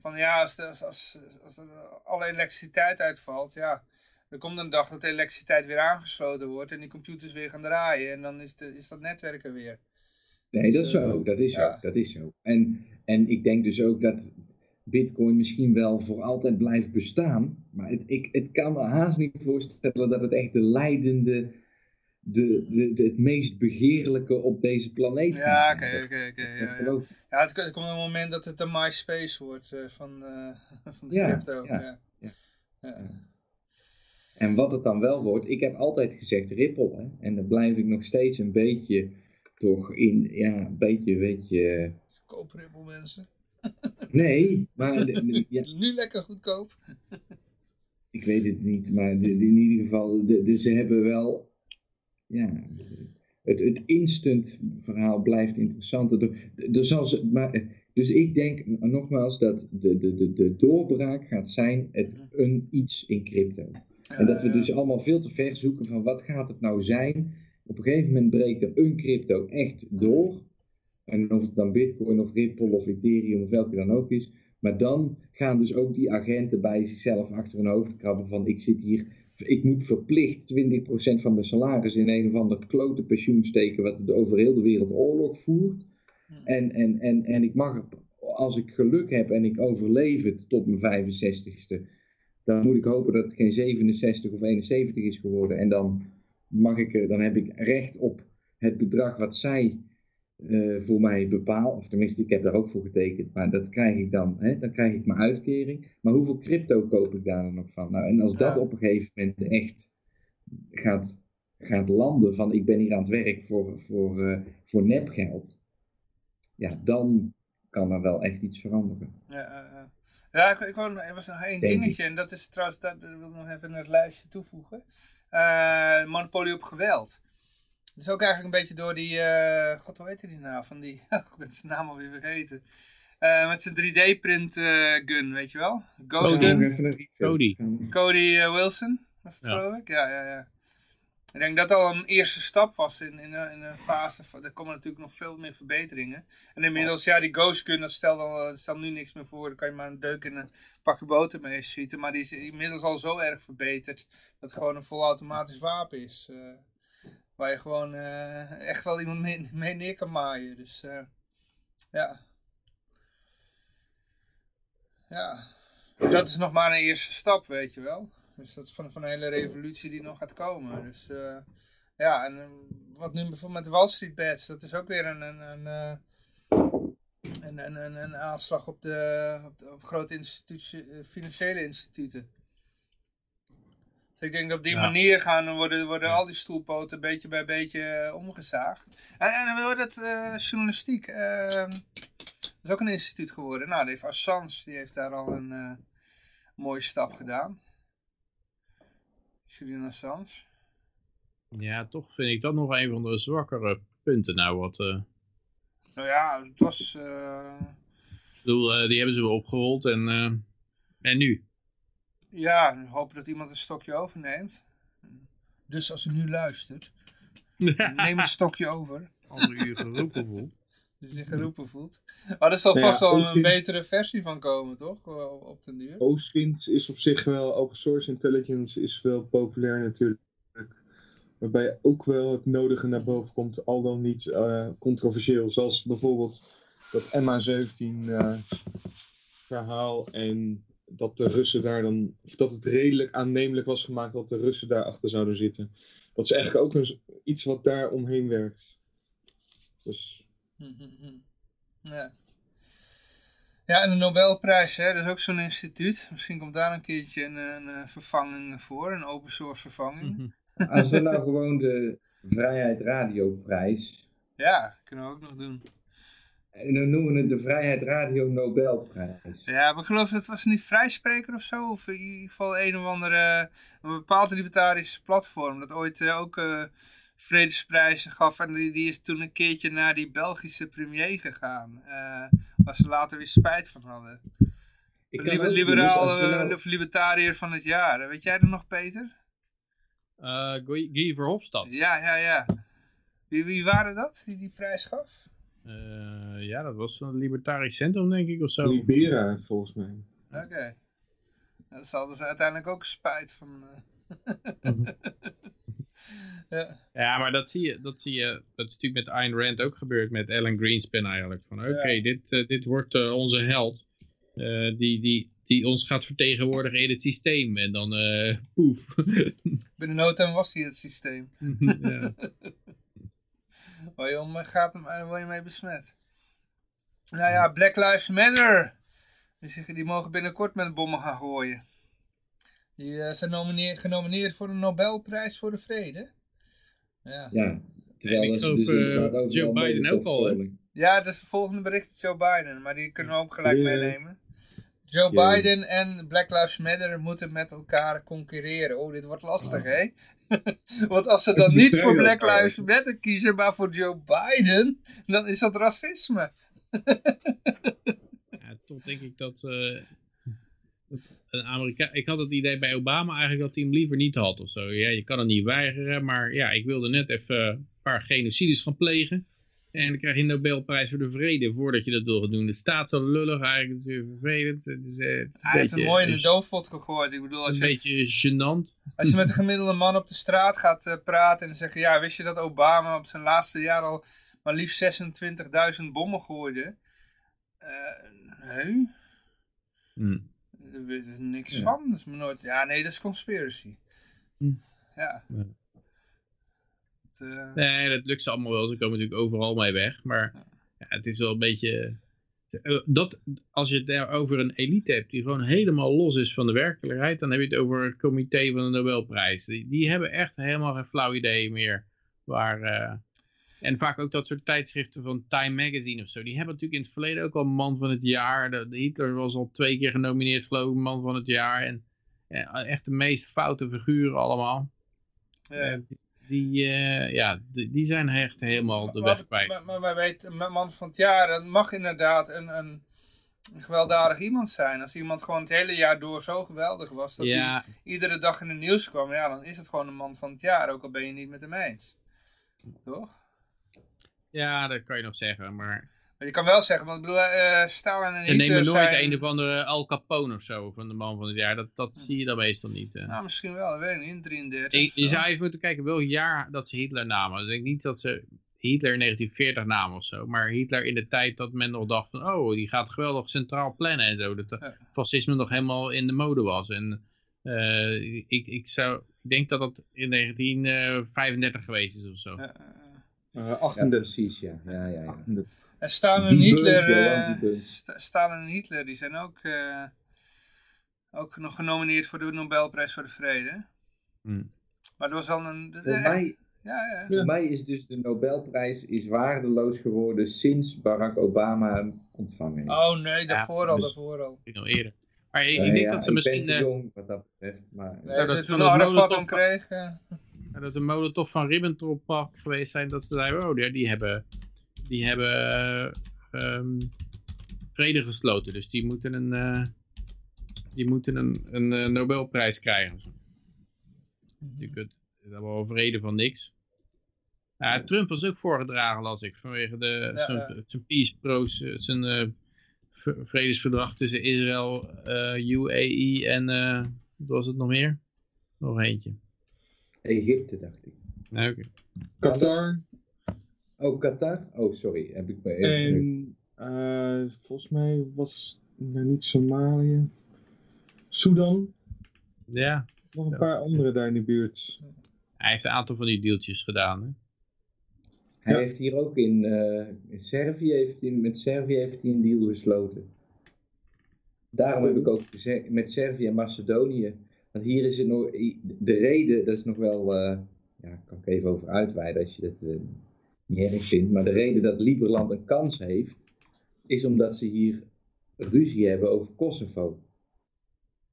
Speaker 1: van ja, als, als, als, als er alle elektriciteit uitvalt, ja, er komt een dag dat de elektriciteit weer aangesloten wordt en die computers weer gaan draaien en dan is, de, is dat netwerk er weer.
Speaker 2: Nee, dat is zo. Dat is
Speaker 1: Ja.
Speaker 2: zo. Dat is zo. En, en ik denk dus ook dat bitcoin misschien wel voor altijd blijft bestaan. Maar het, ik, het kan me haast niet voorstellen dat het echt de leidende... De, de, de- het meest begeerlijke op deze planeet
Speaker 1: Ja, oké, oké.
Speaker 2: Dat
Speaker 1: ja, ja. Ja, het, komt een moment dat het de MySpace wordt eh, van, eh, van de crypto.
Speaker 2: ja,
Speaker 1: Ja,
Speaker 2: ja.
Speaker 1: Ja.
Speaker 2: En wat het dan wel wordt, ik heb altijd gezegd Ripple. Hè? En dan blijf ik nog steeds een beetje toch in, ja, een beetje, weet je...
Speaker 1: Koop Ripple mensen.
Speaker 2: Nee, maar ja,
Speaker 1: Nu lekker goedkoop.
Speaker 2: ik weet het niet. Maar in ieder geval, ze hebben wel... Ja, het, het instant verhaal blijft interessanter. Er, er zal ze, maar, dus ik denk nogmaals dat de, de, de, de doorbraak gaat zijn het, een iets in crypto. En dat we dus allemaal veel te ver zoeken van wat gaat het nou zijn. Op een gegeven moment breekt er een crypto echt door. En of het dan Bitcoin of Ripple of Ethereum of welke dan ook is. Maar dan gaan dus ook die agenten bij zichzelf achter hun hoofd krabben van ik zit hier, ik moet verplicht 20% van mijn salaris in een of ander klote pensioen steken wat over heel de wereld oorlog voert. En, en, en, en ik mag, als ik geluk heb en ik overleef het tot mijn 65ste, dan moet ik hopen dat het geen 67 of 71 is geworden. En dan, mag ik, dan heb ik recht op het bedrag wat zij uh, voor mij bepalen. Of tenminste, ik heb daar ook voor getekend. Maar dat krijg ik dan. Hè, dan krijg ik mijn uitkering. Maar hoeveel crypto koop ik daar dan nog van? Nou, en als dat op een gegeven moment echt gaat, gaat landen van ik ben hier aan het werk voor, voor, uh, voor nepgeld. Ja, dan kan er wel echt iets veranderen.
Speaker 1: Ja, uh, ja, ik, ik wou, er was nog één dingetje, en dat is trouwens, dat, wil ik nog even naar het lijstje toevoegen. Uh, monopolie op geweld. Dus ook eigenlijk een beetje door die, uh, god hoe heet die nou, van die, ik ben zijn naam alweer vergeten. Uh, met zijn 3D-print gun, weet je wel? Ghost Gun.
Speaker 3: Cody.
Speaker 1: Cody Wilson, was het ja. geloof ik? Ja, ja, ja. Ik denk dat al een eerste stap was in, in, een fase. Van, er komen natuurlijk nog veel meer verbeteringen. En inmiddels, ja, die Ghost Gun, dat stelt, al, stelt nu niks meer voor. Dan kan je maar een deuk in een pakje boter mee schieten. Maar die is inmiddels al zo erg verbeterd dat het gewoon een volautomatisch wapen is. Uh, waar je gewoon echt wel iemand mee, neer kan maaien. Dus ja. Ja. Dat is nog maar een eerste stap, weet je wel. Dus dat is van, van een hele revolutie die nog gaat komen. Dus uh, ja, en wat nu bijvoorbeeld met Wall Street Bets, dat is ook weer een, een, een, een, een, een aanslag op, de, op, de, op grote institutie, financiële instituten. Dus ik denk dat op die ja. manier gaan worden, worden al die stoelpoten beetje bij beetje omgezaagd. En, en we horen dat uh, journalistiek, uh, dat is ook een instituut geworden. Nou, die heeft Assange, die heeft daar al een uh, mooie stap gedaan. Julian Assange.
Speaker 3: Ja, toch vind ik dat nog een van de zwakkere punten nou wat... Uh...
Speaker 1: Nou ja, het was...
Speaker 3: Ik bedoel, die hebben ze wel opgerold en, en nu?
Speaker 1: Ja, hopen dat iemand een stokje overneemt. Dus als u nu luistert, neem het stokje over.
Speaker 3: Als u je geroepen voelt.
Speaker 1: Dus je geroepen voelt. Maar er zal vast wel een betere versie van komen, toch? Op den duur.
Speaker 4: Oostwind is op zich wel, open source intelligence is wel populair natuurlijk. Waarbij ook wel het nodige naar boven komt, al dan niet uh, controversieel. Zoals bijvoorbeeld dat MH17 uh, verhaal en dat de Russen daar dan, of dat het redelijk aannemelijk was gemaakt dat de Russen daarachter zouden zitten. Dat is eigenlijk ook een, iets wat daar omheen werkt. Dus.
Speaker 1: Ja. Ja, en de Nobelprijs, hè, dat is ook zo'n instituut. Misschien komt daar een keertje een, een vervanging voor, een open source vervanging.
Speaker 2: Als we nou gewoon de Vrijheid Radioprijs.
Speaker 1: Ja, kunnen we ook nog doen.
Speaker 2: En dan noemen we het de Vrijheid Radio Nobelprijs.
Speaker 1: Ja, maar ik geloof dat het was niet Vrijspreker of zo. Of in ieder geval een of andere, een bepaald libertarisch platform. Dat ooit uh, ook uh, vredesprijzen gaf. En die, die, is toen een keertje naar die Belgische premier gegaan. Uh, waar ze later weer spijt van hadden. Ik Liber, liberaal nou... of libertariër van het jaar. Weet jij er nog, Peter?
Speaker 3: Guy Verhofstadt.
Speaker 1: Ja, ja, ja. Wie, wie waren dat die die prijs gaf?
Speaker 3: Uh, ja, dat was van het Libertarisch Centrum, denk ik, of zo.
Speaker 4: Libera, volgens mij.
Speaker 1: Oké. Okay. Dat zal dus uiteindelijk ook spijt van... Uh...
Speaker 3: ja. ja, maar dat zie, je, dat zie je, dat is natuurlijk met Ayn Rand ook gebeurd, met Ellen Greenspan eigenlijk. Van oké, okay, ja. dit, uh, dit wordt onze held, die, die, die ons gaat vertegenwoordigen in het systeem. En dan poef.
Speaker 1: Binnen no time was hij het systeem. ja. Waar je om gaat, je mee besmet. Nou ja, Black Lives Matter. Die, die mogen binnenkort met bommen gaan gooien. Die uh, zijn nomineer, genomineerd voor de Nobelprijs voor de Vrede.
Speaker 2: Ja, ja
Speaker 3: terwijl en ik geloof uh, Joe Biden ook al, hè?
Speaker 1: Ja, dat is het volgende bericht, Joe Biden. Maar die kunnen we ook gelijk yeah. meenemen. Joe yeah. Biden en Black Lives Matter moeten met elkaar concurreren. Oh, dit wordt lastig, hè? Want als ze dan niet voor Black Lives Matter kiezen, maar voor Joe Biden, dan is dat racisme.
Speaker 3: ja, toch denk ik dat, uh, een Amerikaan... Ik had het idee bij Obama eigenlijk dat hij hem liever niet had of zo. Ja, je kan het niet weigeren, maar ja, ik wilde net even een paar genocides gaan plegen. En dan krijg je een Nobelprijs voor de vrede voordat je dat wil gaan doen. De staat zo lullig eigenlijk, het is weer vervelend. Het is, uh, het is
Speaker 1: Hij heeft een
Speaker 3: beetje-
Speaker 1: mooi in de doofpot gegooid. Ik bedoel, als
Speaker 3: Een
Speaker 1: je,
Speaker 3: beetje gênant.
Speaker 1: als je met een gemiddelde man op de straat gaat eh, praten en dan zeggen, ja, wist je dat Obama op zijn laatste jaar al maar liefst 26.000 bommen gooide? Eh, nee,
Speaker 3: Hm.
Speaker 1: Daar weet ik niks
Speaker 2: Ja.
Speaker 1: van. Dat is me nooit, ja, nee, dat is conspiracy.
Speaker 3: Hm.
Speaker 1: Ja.
Speaker 3: Ja.
Speaker 1: Het, eh,
Speaker 3: Nee, dat lukt ze allemaal wel. Ze komen natuurlijk overal mee weg. Maar ja, het is wel een beetje... eh, Dat, als je het daar over een elite hebt die gewoon helemaal los is van de werkelijkheid, dan heb je het over het comité van de Nobelprijs. Die, die hebben echt helemaal geen flauw idee meer waar... eh, en vaak ook dat soort tijdschriften van Time Magazine of zo. Die hebben natuurlijk in het verleden ook al man van het jaar. De, Hitler was al twee keer genomineerd geloof ik, man van het jaar. En ja, echt de meest foute figuren allemaal. Eh, die, eh, ja, die, die zijn echt helemaal de weg kwijt.
Speaker 1: Maar, maar wij weten, een man van het jaar, mag inderdaad een, een, gewelddadig iemand zijn. Als iemand gewoon het hele jaar door zo geweldig was, dat hij iedere dag in het nieuws kwam, ja, dan is het gewoon een man van het jaar, ook al ben je niet met hem eens. Toch?
Speaker 3: Ja, dat kan je nog zeggen. Maar
Speaker 1: Maar je kan wel zeggen, want ik bedoel, eh Stalin en
Speaker 3: ze
Speaker 1: Hitler
Speaker 3: nemen nooit
Speaker 1: zijn...
Speaker 3: een of andere Al Capone of zo van de man van het jaar. Dat, dat zie je dan meestal niet. eh.
Speaker 1: Nou, misschien wel, dat weet ik niet, in 33
Speaker 3: je, zou even moeten kijken welk jaar dat ze Hitler namen. Ik denk niet dat ze Hitler in 1940 namen of zo. Maar Hitler in de tijd dat men nog dacht van... Oh, die gaat geweldig centraal plannen en zo. Dat
Speaker 1: Ja.
Speaker 3: fascisme nog helemaal in de mode was. En ik, ik, zou, ik denk dat dat in 1935 geweest is of zo.
Speaker 1: Ja,
Speaker 4: 38.
Speaker 2: precies, ja. ja, ja, ja.
Speaker 4: 38.
Speaker 1: En Stalin en Hitler, eh. Sta- Stalin en Hitler, die zijn ook, eh, ook nog genomineerd voor de Nobelprijs voor de Vrede.
Speaker 3: Hm.
Speaker 1: Maar dat was wel een...
Speaker 2: Voor
Speaker 1: echt-
Speaker 2: mij,
Speaker 1: ja, ja.
Speaker 2: voor mij is dus de Nobelprijs is waardeloos geworden sinds Barack Obama hem ontvangen heeft.
Speaker 1: Oh nee, daarvoor al,
Speaker 3: dus-
Speaker 1: daarvoor al.
Speaker 3: Ik nog eerder. Maar ik, ik
Speaker 2: Eh,
Speaker 3: denk
Speaker 2: ja,
Speaker 3: dat ze
Speaker 2: ik
Speaker 3: misschien...
Speaker 2: ben te
Speaker 3: eh,
Speaker 2: jong wat dat betreft, maar...
Speaker 1: Nee,
Speaker 3: dat
Speaker 1: toen Arafat hem kreeg. Eh,
Speaker 3: Ja, dat de Molotov van Ribbentrop pak geweest zijn, dat ze zeiden, oh, die, die hebben, die hebben eh, ehm, vrede gesloten, dus die moeten een, eh, die moeten een, een eh, Nobelprijs krijgen. Je kunt, het is allemaal vrede van niks. Ja, Trump was ook voorgedragen, las ik, vanwege de,
Speaker 1: Ja,
Speaker 3: zijn, peace pros, eh, zijn eh, vredesverdrag tussen Israël, eh, UAE en, eh, wat was het nog meer? Nog eentje.
Speaker 2: Egypte, dacht ik.
Speaker 3: Nee, oké.
Speaker 4: Qatar
Speaker 2: Oh, Qatar? Oh, sorry, heb ik me even...
Speaker 4: en eh, volgens mij was nou, niet Somalië. Sudan.
Speaker 3: Ja,
Speaker 4: Nog een
Speaker 3: Ja.
Speaker 4: paar andere daar in de buurt.
Speaker 3: hij heeft een aantal van die deeltjes gedaan. Hè?
Speaker 2: Hij
Speaker 4: Ja.
Speaker 2: heeft hier ook in, eh, in Servië, heeft hij, met Servië heeft hij een deal gesloten. Daarom heb ik ook met Servië en Macedonië. Hier is het nog, de reden, dat is nog wel, eh ja, kan ik even over uitweiden als je dat eh, niet erg vindt. Maar de reden dat Liberland een kans heeft, is omdat ze hier ruzie hebben over Kosovo.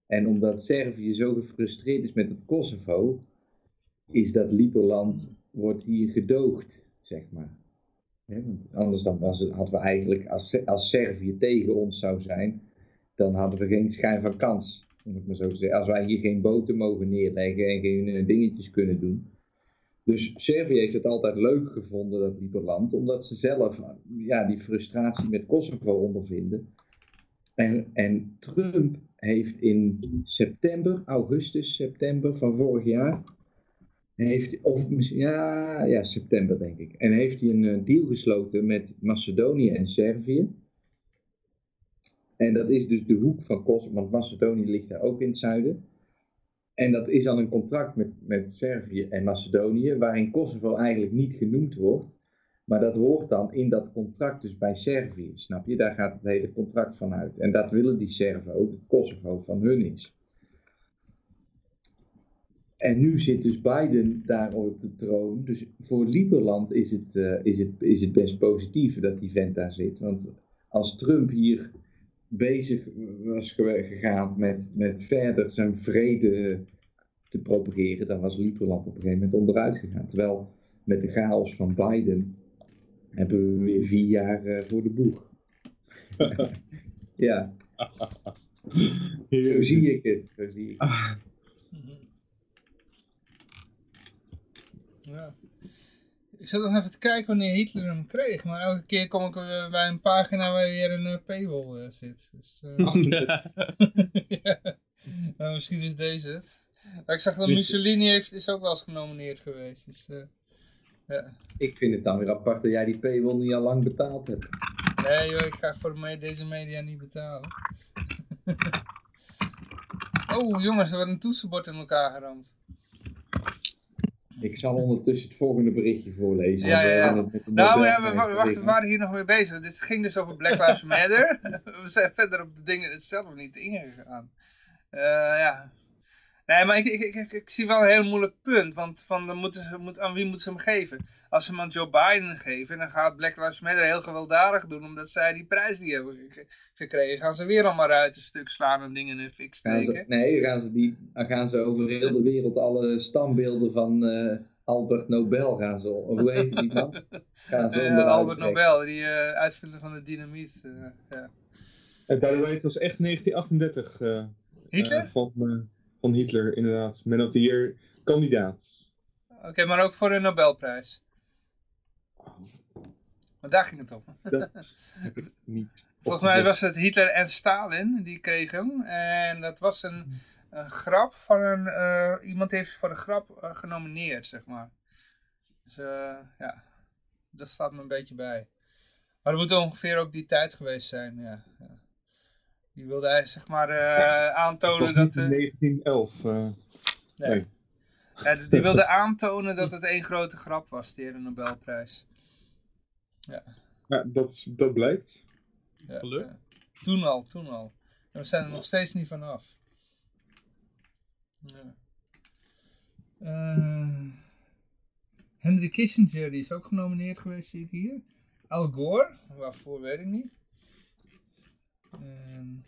Speaker 2: En omdat Servië zo gefrustreerd is met het Kosovo, is dat Liberland wordt hier gedoogd, zeg maar. Want anders dan was het, hadden we eigenlijk, als, als Servië tegen ons zou zijn, dan hadden we geen schijn van kans, zo. Als wij hier geen boten mogen neerleggen en geen eh, dingetjes kunnen doen. Dus Servië heeft het altijd leuk gevonden, dat Liberland, omdat ze zelf ja, die frustratie met Kosovo ondervinden. En, en Trump heeft in september, augustus, september van vorig jaar, heeft, of misschien, ja, ja, september denk ik. En heeft hij een eh, deal gesloten met Macedonië en Servië. En dat is dus de hoek van Kosovo, want Macedonië ligt daar ook in het zuiden. En dat is dan een contract met, met Servië en Macedonië, waarin Kosovo eigenlijk niet genoemd wordt. Maar dat hoort dan in dat contract dus bij Servië, snap je? Daar gaat het hele contract van uit. En dat willen die Serven ook, dat Kosovo van hun is. En nu zit dus Biden daar op de troon. Dus voor Liberland is het, eh, is het, is het best positief dat die vent daar zit. Want als Trump hier bezig was ge- gegaan met, met verder zijn vrede te propageren, dan was Liberland op een gegeven moment onderuit gegaan. Terwijl met de chaos van Biden hebben we weer vier jaar eh, voor de boeg. ja, zo zie ik het. Zo zie ik.
Speaker 1: Ja. Ik zat nog even te kijken wanneer Hitler hem kreeg, maar elke keer kom ik eh, bij een pagina waar weer een uh, paywall uh, zit. Dus, ja. nou, misschien is deze het. Maar ik zag dat Mussolini heeft, is ook wel eens genomineerd geweest. Dus, ja.
Speaker 2: Ik vind het dan weer apart dat jij die paywall niet al lang betaald hebt.
Speaker 1: Nee joh, ik ga voor me deze media niet betalen. oh jongens, er wordt een toetsenbord in elkaar geramd.
Speaker 2: Ik zal ondertussen het volgende berichtje voorlezen.
Speaker 1: Ja, ja, ja. Nou ja, we, we waren hier nog weer bezig. Dit ging dus over Black Lives Matter. we zijn verder op de dingen zelf niet ingegaan. Uh, ja. Nee, maar ik, ik, ik, ik, zie wel een heel moeilijk punt. Want van, dan moeten ze, moet, aan wie moeten ze hem geven? Als ze hem aan Joe Biden geven, dan gaat Black Lives Matter heel gewelddadig doen. Omdat zij die prijs niet hebben gekregen. Gaan ze weer allemaal uit een stuk slaan en dingen in fik steken?
Speaker 2: nee, dan gaan ze, die, dan gaan ze over heel de wereld alle standbeelden van... Uh... Albert Nobel gaan ze, hoe heet die man? Gaan ze
Speaker 1: uh, Albert Nobel, die uh, uitvinder van de dynamiet. Uh, ja.
Speaker 4: En by the way, het was echt 1938
Speaker 1: Hitler?
Speaker 4: Van, Hitler, inderdaad. Man of the Year kandidaat.
Speaker 1: Oké, maar ook voor een Nobelprijs. Maar daar ging het om.
Speaker 4: Dat heb ik niet.
Speaker 1: Volgens mij was het Hitler en Stalin, die kregen hem. En dat was een, een grap van een... Uh, iemand heeft voor de grap uh, genomineerd, zeg maar. Dus uh, ja, dat staat me een beetje bij. Maar dat moet ongeveer ook die tijd geweest zijn, ja. ja. Die wilde zeg maar uh, aantonen dat...
Speaker 4: 1911. Uh, nee.
Speaker 1: nee. die wilde aantonen dat het één grote grap was, hele Nobelprijs. Ja.
Speaker 4: Ja, dat, dat blijkt.
Speaker 3: Ja, Gelukt?
Speaker 1: toen al, toen al. En we zijn er nog steeds niet vanaf. Ja. Uh, Henry Kissinger, die is ook genomineerd geweest, zie ik hier. Al Gore, waarvoor weet ik niet. En,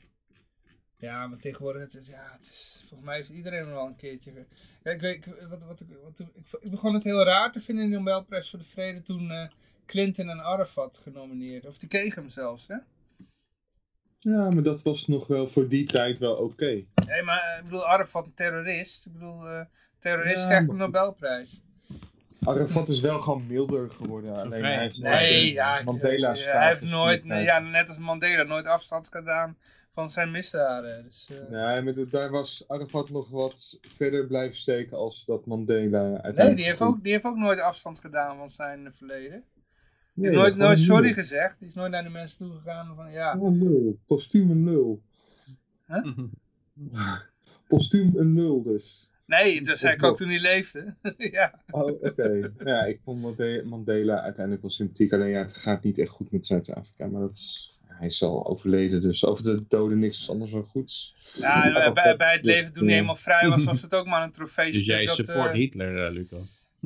Speaker 1: ja, maar tegenwoordig, het is, ja, het is, volgens mij is iedereen wel een keertje... Ja, ik, weet, wat, wat, wat, ik, ik begon het heel raar te vinden in de Nobelprijs voor de Vrede toen uh, Clinton en Arafat genomineerd. Of die kregen hem zelfs, hè?
Speaker 4: Ja, maar dat was nog wel voor die tijd wel oké. Okay.
Speaker 1: Nee, maar ik bedoel, Arafat een terrorist. Ik bedoel, uh, terrorist ja, krijgt een Nobelprijs.
Speaker 4: Arafat is wel gewoon milder geworden. Alleen hij heeft
Speaker 1: nee, ja,
Speaker 4: Mandela
Speaker 1: ja, Hij heeft nooit, ja, net als Mandela, nooit afstand gedaan van zijn misdaden. Dus, uh...
Speaker 4: Nee, maar daar was Arafat nog wat verder blijven steken als dat Mandela uiteindelijk...
Speaker 1: Nee, die heeft, ook, die heeft ook nooit afstand gedaan van zijn verleden. Die heeft nooit, nooit sorry gezegd. Die is nooit naar de mensen toegegaan van ja...
Speaker 4: Oh, nul. Postuum een nul.
Speaker 1: Huh?
Speaker 4: Postuum een nul dus.
Speaker 1: Nee, dat zei ik ook toen hij leefde. ja.
Speaker 4: Oh, oké. Okay. Ja, ik vond Mandela uiteindelijk wel sympathiek. Alleen ja, het gaat niet echt goed met Zuid-Afrika. Maar dat is, hij is al overleden, dus over de doden niks anders dan goeds.
Speaker 1: Ja, bij, bij het leven toen hij helemaal vrij was, was het ook maar een trofee.
Speaker 3: Dus jij support uh... Hitler, uh, Luco?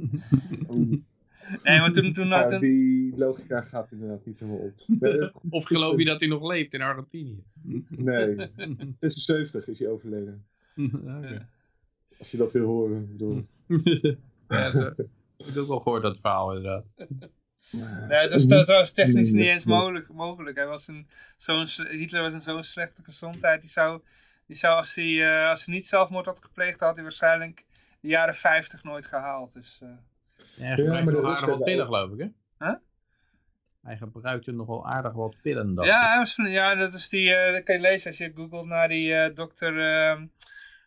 Speaker 1: nee, maar toen... toen,
Speaker 4: ja,
Speaker 1: toen...
Speaker 4: Die logica gaat inderdaad niet helemaal op.
Speaker 3: of geloof je dat hij nog leeft in Argentinië?
Speaker 4: nee, 76 is hij overleden.
Speaker 3: okay.
Speaker 4: Als je dat wil horen. Bedoel.
Speaker 3: ja, zo. ik heb ook wel gehoord dat verhaal inderdaad.
Speaker 1: Nee, dat is trouwens technisch niet eens mogelijk. mogelijk. Hij was een, zo'n, Hitler was in zo'n slechte gezondheid. Die zou, die zou als, hij, uh, als hij niet zelfmoord had gepleegd, had hij waarschijnlijk de jaren 50 nooit gehaald. Dus, uh...
Speaker 3: ja, hij gebruikte nog aardig wat pillen, geloof ik, hè?
Speaker 1: Huh?
Speaker 3: Hij gebruikte nogal aardig wat pillen. Dacht
Speaker 1: ja,
Speaker 3: ik.
Speaker 1: was, ja, dat is die, uh, dat kan je lezen als je googelt naar die dokter...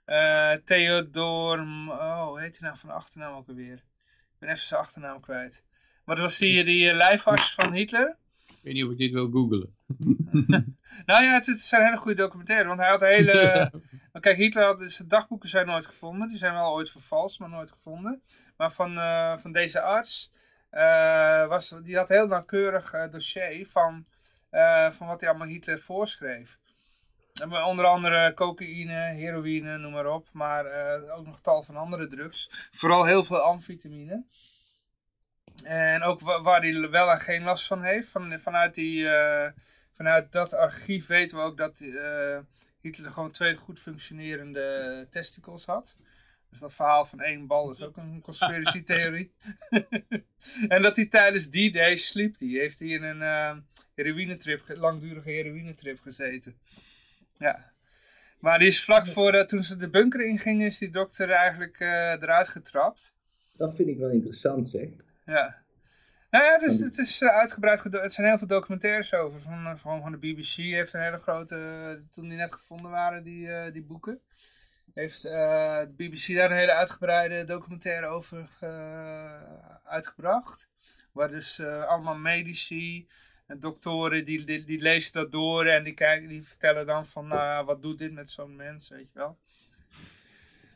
Speaker 1: Uh, Theodor, oh, hoe heet hij nou van de achternaam ook alweer? Ik ben even zijn achternaam kwijt. Maar dat was die, die uh, lijfarts van Hitler.
Speaker 3: Ik weet niet of ik dit wil googlen.
Speaker 1: nou ja, het, het zijn hele goede documentaire, want hij had hele... Kijk, Hitler had, zijn dagboeken zijn nooit gevonden. Die zijn wel ooit vervalst, maar nooit gevonden. Maar van, uh, van deze arts, was, die had heel nauwkeurig dossier van, van wat hij allemaal Hitler voorschreef. Onder andere cocaïne, heroïne, noem maar op. Maar uh, ook nog tal van andere drugs. Vooral heel veel amfetamine. En ook waar hij wel en geen last van heeft. Van, vanuit, die, uh, vanuit dat archief weten we ook dat uh, Hitler gewoon twee goed functionerende testicles had. Dus dat verhaal van één bal is ook een conspiracy-theorie. en dat hij tijdens die day sliep. Die heeft hij in een uh, heroïnetrip, langdurige heroïnetrip gezeten. Ja. Maar die is vlak voor, uh, toen ze de bunker ingingen, is die dokter eigenlijk uh, eruit getrapt.
Speaker 2: Dat vind ik wel interessant zeg.
Speaker 1: Ja. Nou ja, het is, het is uitgebreid gedo Het zijn heel veel documentaires over. Van, van, van de BBC heeft een hele grote, toen die net gevonden waren, die, die boeken heeft uh, de BBC daar een hele uitgebreide documentaire over uh, uitgebracht. Waar dus allemaal medici en doktoren, die, die, die, lezen dat door en die, kijken, die vertellen dan van, nou, wat doet dit met zo'n mens, weet je wel.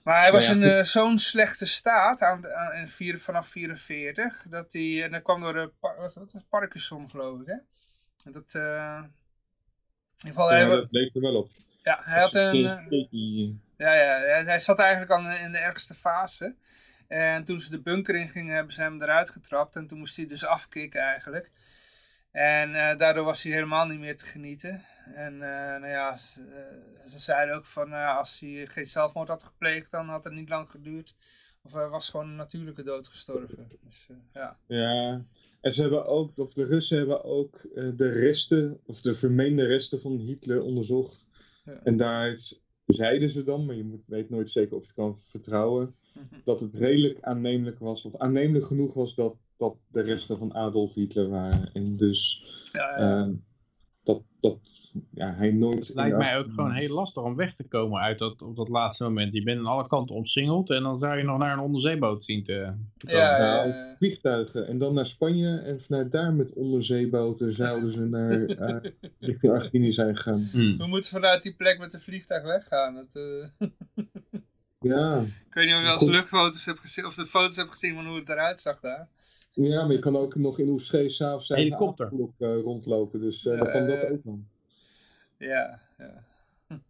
Speaker 1: Maar hij was ja, in zo'n slechte staat aan, aan, in vier, vanaf 44, dat hij, en dat kwam door de, wat, wat was Parkinson geloof ik, hè. Dat, in
Speaker 4: ieder geval... Ja, hij, dat leek er wel op.
Speaker 1: Ja, hij had een... Ja, ja, hij zat eigenlijk al in de ergste fase. En toen ze de bunker in gingen, hebben ze hem eruit getrapt. En toen moest hij dus afkicken eigenlijk. En uh, daardoor was hij helemaal niet meer te genieten. En uh, nou ja, ze, uh, ze, zeiden ook van als hij geen zelfmoord had gepleegd, dan had het niet lang geduurd. Of hij was gewoon een natuurlijke dood gestorven. Dus, ja.
Speaker 4: ja, en ze hebben ook, of de Russen hebben ook de resten, of de vermeende resten van Hitler onderzocht. Ja. En daar zeiden ze dan, maar je moet, weet nooit zeker of je het kan vertrouwen, mhm. dat het redelijk aannemelijk was, of aannemelijk genoeg was dat, dat de resten van Adolf Hitler waren. En dus ja, ja. Uh, dat, dat ja, hij nooit...
Speaker 3: Het lijkt mij ook gewoon heel lastig om weg te komen uit dat, op dat laatste moment. Je bent aan alle kanten omsingeld en dan zou je nog naar een onderzeeboot zien te, te komen.
Speaker 4: Ja, ja, vliegtuigen en dan naar Spanje en vanuit daar met onderzeeboten zouden ze naar uh, richting Argentinië zijn gegaan.
Speaker 1: Hmm. We moeten vanuit die plek met de vliegtuig weggaan. Dat, uh...
Speaker 4: ja.
Speaker 1: Ik weet niet of je als luchtfoto's hebt gezien, of de foto's hebt gezien van hoe het eruit zag daar.
Speaker 4: Ja, maar je kan ook nog in Oeschee s'avonds zijn
Speaker 3: helikopter
Speaker 4: uh, rondlopen, dus uh, dan kan dat ook nog.
Speaker 1: Ja, ja.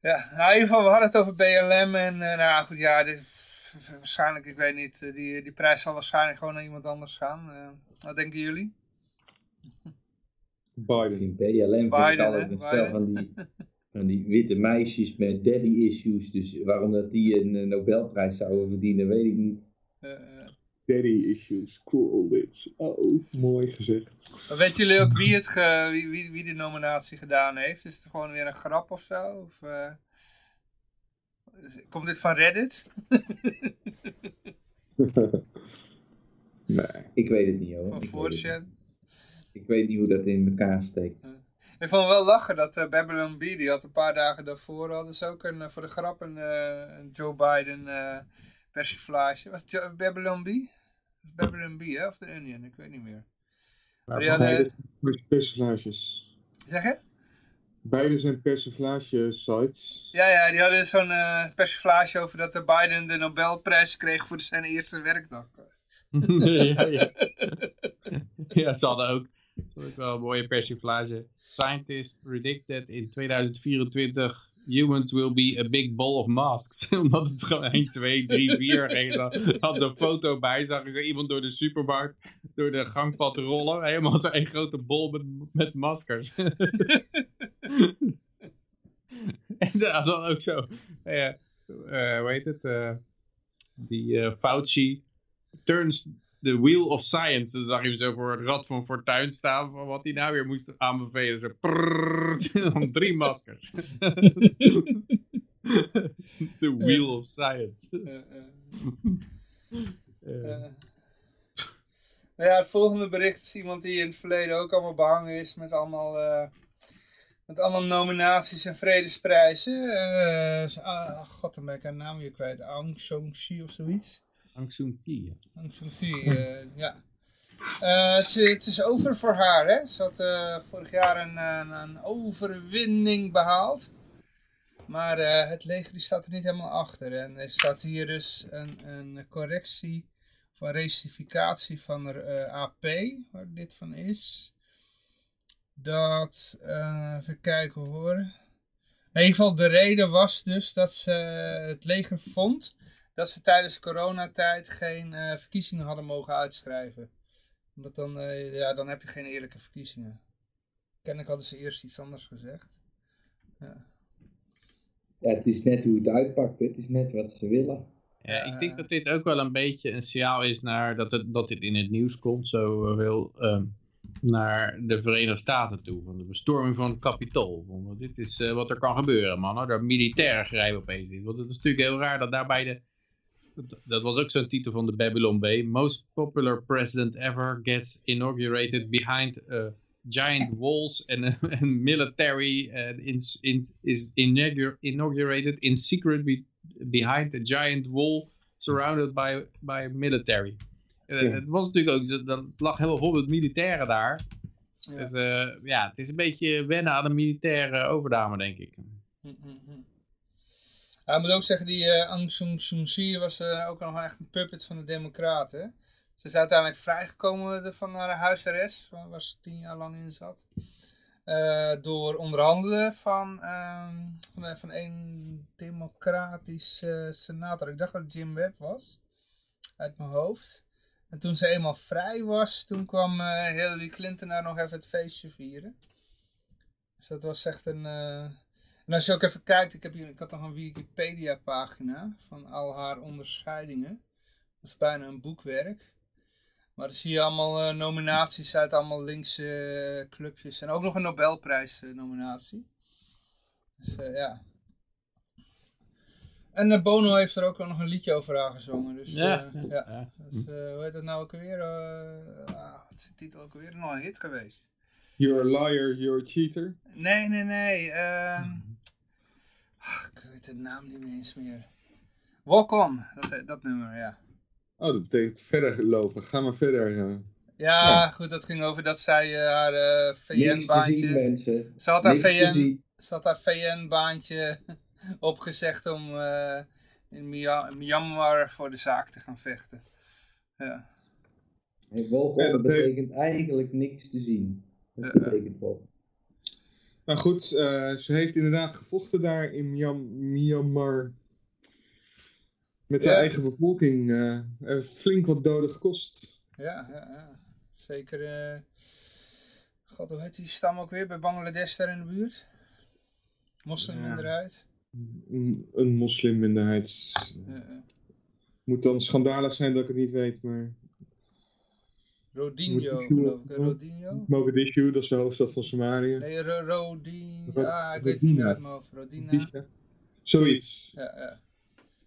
Speaker 1: ja, nou, in ieder geval, we hadden het over BLM en uh, nou goed, ja, dit, waarschijnlijk, ik weet niet, die, die prijs zal waarschijnlijk gewoon naar iemand anders gaan. wat denken jullie?
Speaker 2: Biden. BLM Biden, vind een stel van die, van die witte meisjes met daddy issues, dus waarom dat die een Nobelprijs zouden verdienen, weet ik niet.
Speaker 4: Daddy issues, cool dit. Oh, mooi gezegd.
Speaker 1: Maar weten jullie ook wie, het ge, wie, wie, wie de nominatie gedaan heeft? Is het gewoon weer een grap of zo? Of, uh... Komt dit van Reddit?
Speaker 2: nee, ik weet het niet hoor.
Speaker 1: Van 4
Speaker 2: Ik weet niet hoe dat in elkaar steekt.
Speaker 1: Ik vond wel lachen dat uh, Babylon B, die had een paar dagen daarvoor, hadden ze ook een, voor de grap een, een Joe Biden persiflage. Was het Babylon B? Babylon B, hè? Of de Union? Ik weet niet meer.
Speaker 4: Maar die hadden... Persiflages.
Speaker 1: Zeg je?
Speaker 4: Beide zijn persiflage sites.
Speaker 1: Ja, ja, die hadden zo'n uh, persiflage over dat de Biden de Nobelprijs kreeg voor zijn eerste werkdag.
Speaker 3: ja, ja. ja, ze hadden ook, dat is wel een mooie persiflage. Scientists predicted in 2024 humans will be a big ball of masks. Omdat het gewoon 1, 2, 3, 4 ging. had zo'n foto bij, zag zo iemand door de supermarkt, door de gangpad rollen. Helemaal zo'n één grote bol met, met maskers. en dan ook zo, uh, uh, hoe heet het, uh, die Fauci turns the wheel of science. Dan zag je hem zo voor het rad van Fortuin staan. Van wat hij nou weer moest aanbevelen. Zo prrrr, drie maskers. the wheel of science.
Speaker 1: Uh, ja, het volgende bericht is iemand die in het verleden ook allemaal behangen is met allemaal, uh, met allemaal nominaties en vredesprijzen. Uh, ah, god, dan ben ik haar naam weer kwijt. Aung San Suu of zoiets.
Speaker 3: Aung San Suu
Speaker 1: uh, ja. Uh, het, is, het, is, over voor haar, hè. Ze had uh, vorig jaar een, een, een, overwinning behaald. Maar het leger die staat er niet helemaal achter. En er staat hier dus een, een correctie van rectificatie van de AP, waar dit van is. Dat, even kijken hoor. In ieder geval de reden was dus dat ze het leger vond dat ze tijdens coronatijd geen uh, verkiezingen hadden mogen uitschrijven. Omdat dan, uh, ja, dan heb je geen eerlijke verkiezingen. Kennelijk hadden ze eerst iets anders gezegd. Ja.
Speaker 2: ja, het is net hoe het uitpakt. Het is net wat ze willen.
Speaker 3: Ja, ik denk dat dit ook wel een beetje een signaal is naar dat, het, dat dit in het nieuws komt. Zo wil um, naar de Verenigde Staten toe. Van de bestorming van het kapitool. Want dit is uh, wat er kan gebeuren, man. Dat militair grijpen opeens in. Want het is natuurlijk heel raar dat daarbij de Dat, was ook zo'n titel van de Babylon Bay. Most popular president ever gets inaugurated behind uh, giant walls and, uh, and military and in, in, is inaugur- inaugurated in secret be- behind a giant wall surrounded by, by military. Uh,
Speaker 4: Ja.
Speaker 3: Het was natuurlijk ook, dat lag heel vol met militairen daar.
Speaker 1: Ja.
Speaker 3: Dus, eh, ja, het is een beetje wennen aan de militaire overname, denk ik.
Speaker 1: Hm, hm, ik moet ook zeggen, die eh Aung San Suu Kyi was eh, ook nog echt een puppet van de democraten. Ze is uiteindelijk vrijgekomen van haar huisarrest, waar ze tien jaar lang in zat. Eh, door onderhandelen van, ehm, van, een democratisch eh, senator. Ik dacht dat Jim Webb was, uit mijn hoofd. En toen ze eenmaal vrij was, toen kwam Hillary Clinton daar nog even het feestje vieren. Dus dat was echt een... En als je ook even kijkt, ik, heb hier, ik had nog een Wikipedia pagina van al haar onderscheidingen. Dat is bijna een boekwerk. Maar dan zie je allemaal eh, nominaties uit allemaal linkse eh, clubjes. En ook nog een Nobelprijs eh, nominatie. Dus eh, ja. En Bono heeft er ook nog een liedje over haar gezongen. Dus,
Speaker 3: Ja,
Speaker 1: eh,
Speaker 3: ja,
Speaker 1: ja.
Speaker 3: ja.
Speaker 1: Dus, hoe heet dat nou ook alweer? Eh, ah, wat is de titel ook alweer? Nog een hit geweest.
Speaker 4: You're a liar, you're a cheater.
Speaker 1: Nee, nee, nee. ehm ach, ik weet de naam niet eens meer. Walk On, dat, dat nummer, ja.
Speaker 4: Oh, dat betekent verder lopen. Ga maar verder. eh.
Speaker 1: Ja,
Speaker 4: Ja.
Speaker 1: goed, dat ging over dat zij eh, haar eh,
Speaker 2: Niks te zien,
Speaker 1: VN-baantje...
Speaker 2: mensen.
Speaker 1: Ze had haar VN, ze had haar VN-baantje opgezegd om eh, in Mya- Myanmar voor de zaak te gaan vechten. Ja.
Speaker 2: Hey,
Speaker 4: Ja,
Speaker 2: betekent eigenlijk niks te zien. Dat betekent Wolf.
Speaker 4: Maar goed, eh, ze heeft inderdaad gevochten daar in Myan- Myanmar. Met haar
Speaker 1: Ja.
Speaker 4: eigen bevolking. heeft flink wat doden gekost.
Speaker 1: Ja, ja, ja. Zeker. eh God, hoe heet die stam ook weer bij Bangladesh daar in de buurt? Moslimminderheid.
Speaker 4: Een, een moslimminderheid. Moet dan schandalig zijn dat ik het niet weet, maar...
Speaker 1: Rodinho, geloof ik. Rodinho?
Speaker 4: Mogadishu, dat is de hoofdstad van Somalië.
Speaker 1: Nee, Ro Rodinho.
Speaker 4: Ro-
Speaker 1: Ah, ik weet het niet meer uit mijn hoofd. Rodina.
Speaker 4: Zoiets.
Speaker 1: Ja, ja.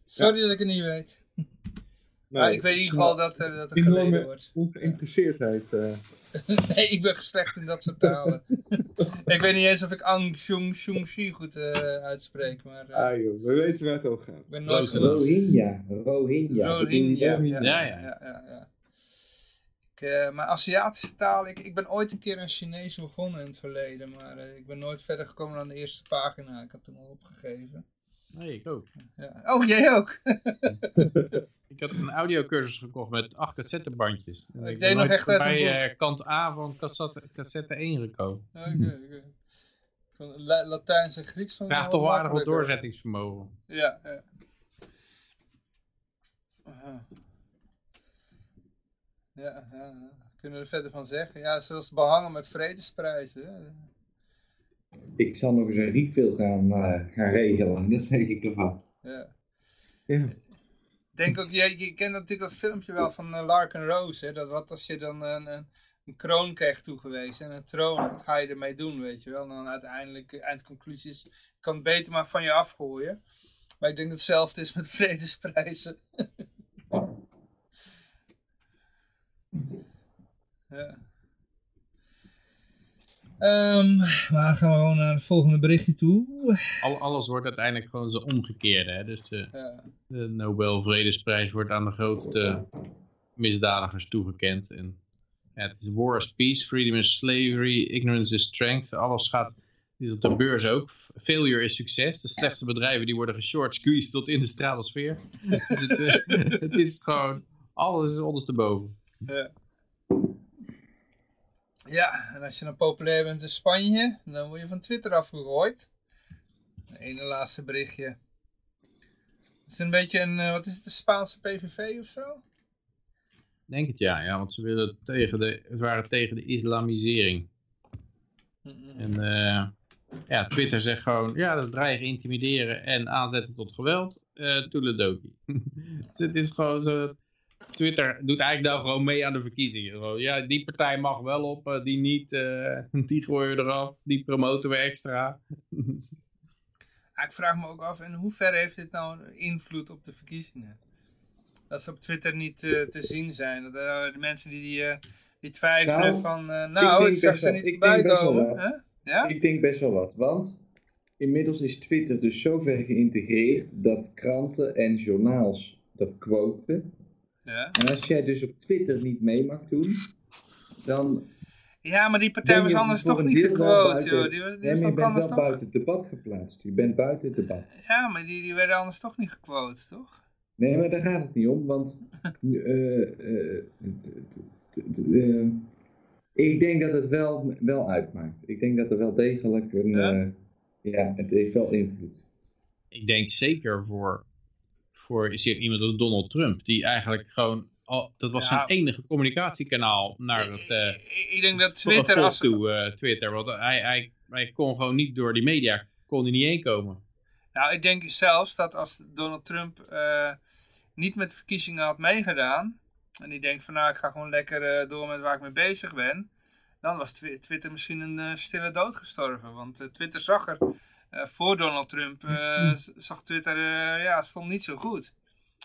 Speaker 1: Sorry dat ik het niet weet.
Speaker 4: Nee,
Speaker 1: maar ik weet in ieder geval dat, er dat er geleden wordt.
Speaker 4: Ongeïnteresseerdheid. eh.
Speaker 1: nee, ik ben slecht in dat soort talen. ik weet niet eens of ik Ang Shung Shung Shi goed eh, uitspreek. Maar eh,
Speaker 4: Ah joh, we weten waar het over gaat.
Speaker 1: ik ben nooit.
Speaker 2: Rohingya. Rohingya.
Speaker 1: Rohingya. Ja, Ja,
Speaker 3: ja.
Speaker 1: ja. Ik, eh, maar Aziatische taal, ik, ik ben ooit een keer aan Chinees begonnen in het verleden, maar eh, ik ben nooit verder gekomen dan de eerste pagina. Ik had toen al opgegeven.
Speaker 3: Nee, ik ook.
Speaker 1: Ja. Oh, jij ook?
Speaker 3: Ik had een audiocursus gekocht met acht cassettebandjes. En
Speaker 1: Ik deed nog echt een
Speaker 3: bij eh, kant A van cassette, cassette 1 gekomen.
Speaker 1: Oké, oké. La- Latijns en Grieks van
Speaker 3: toch wel aardig wat doorzettingsvermogen.
Speaker 1: Ja, ja. Aha. Ja, ja, ja. Kunnen we er verder van zeggen? Ja, zoals behangen met vredesprijzen.
Speaker 2: Ik zal nog eens een refill gaan, eh, gaan regelen. Dat zeg ik ervan.
Speaker 1: Ja. Denk ook, je, je kent natuurlijk dat filmpje wel van uh, Lark en Rose. Hè? Dat wat als je dan een, een, een kroon krijgt toegewezen en een troon, wat ga je ermee doen, weet je wel? En dan uiteindelijk, eh, eindconclusies, je kan het beter maar van je afgooien. Maar ik denk dat hetzelfde is met vredesprijzen. Ja. Ehm, maar gaan we gewoon naar het volgende berichtje toe.
Speaker 3: Al, alles wordt uiteindelijk gewoon zo omgekeerd. Hè? Dus de,
Speaker 1: Ja.
Speaker 3: de Nobel Vredesprijs wordt aan de grootste misdadigers toegekend. En, ja, het is war is peace, freedom is slavery, ignorance is strength. Alles gaat, dit is op de beurs ook. Failure is succes. De slechtste bedrijven die worden geshort squeezed tot in de stratosfeer. dus het, eh, het is gewoon, alles is ondersteboven.
Speaker 1: Ja. Ja, en als je dan populair bent in Spanje, dan word je van Twitter afgegooid. Een ene laatste berichtje. Het is een beetje een, eh, wat is het, de Spaanse PVV of zo?
Speaker 3: Denk het ja, ja want ze willen tegen de, het waren tegen de islamisering. En eh, ja, Twitter zegt gewoon, ja, dat dreigen, intimideren en aanzetten tot geweld. eh toeledoki. dus het is gewoon zo, Twitter doet eigenlijk nou gewoon mee aan de verkiezingen. Ja, die partij mag wel op, eh, die niet, eh, die gooien we eraf, die promoten we extra.
Speaker 1: Ik vraag me ook af, in hoeverre heeft dit nou invloed op de verkiezingen? dat ze op Twitter niet eh, te zien zijn. Dat, de mensen die, die, die twijfelen
Speaker 2: Nou,
Speaker 1: van, nou, ik, zag ze
Speaker 2: wel-
Speaker 1: niet
Speaker 2: ik
Speaker 1: voorbij
Speaker 2: denk best wel
Speaker 1: komen. Ja?
Speaker 2: Ik denk best wel wat, want inmiddels is Twitter dus zover geïntegreerd dat kranten en journaals dat quoten.
Speaker 1: Ja.
Speaker 2: En als jij dus op Twitter niet mee mag doen, dan
Speaker 1: ja, maar die partij was anders toch niet gequote, joh. Die was, die
Speaker 2: Nee,
Speaker 1: was
Speaker 2: maar
Speaker 1: toch
Speaker 2: je bent
Speaker 1: anders
Speaker 2: wel
Speaker 1: toch...
Speaker 2: buiten het debat geplaatst. Je bent buiten het debat.
Speaker 1: Ja, maar die, die werden anders toch niet gequote, toch?
Speaker 2: Nee, maar daar gaat het niet om, want eh, eh, eh, ik denk dat het wel, wel uitmaakt. Ik denk dat er wel degelijk een,
Speaker 1: ja
Speaker 2: het heeft wel invloed.
Speaker 3: Ik denk zeker voor, voor is hier iemand als Donald Trump, die eigenlijk gewoon, al, dat was
Speaker 1: Ja.
Speaker 3: zijn enige communicatiekanaal naar het eh,
Speaker 1: ik, ik denk dat
Speaker 3: Twitter,
Speaker 1: als,
Speaker 3: toe, eh, Twitter. Want hij, hij, hij kon gewoon niet door die media, kon hij niet heen komen.
Speaker 1: Nou, ik denk zelfs dat als Donald Trump eh, niet met de verkiezingen had meegedaan, en die denkt van nou, ik ga gewoon lekker door met waar ik mee bezig ben, dan was Twi- Twitter misschien een stille dood gestorven. Want Twitter zag er, voor Donald Trump, eh, z- zag Twitter, eh, ja, stond niet zo goed.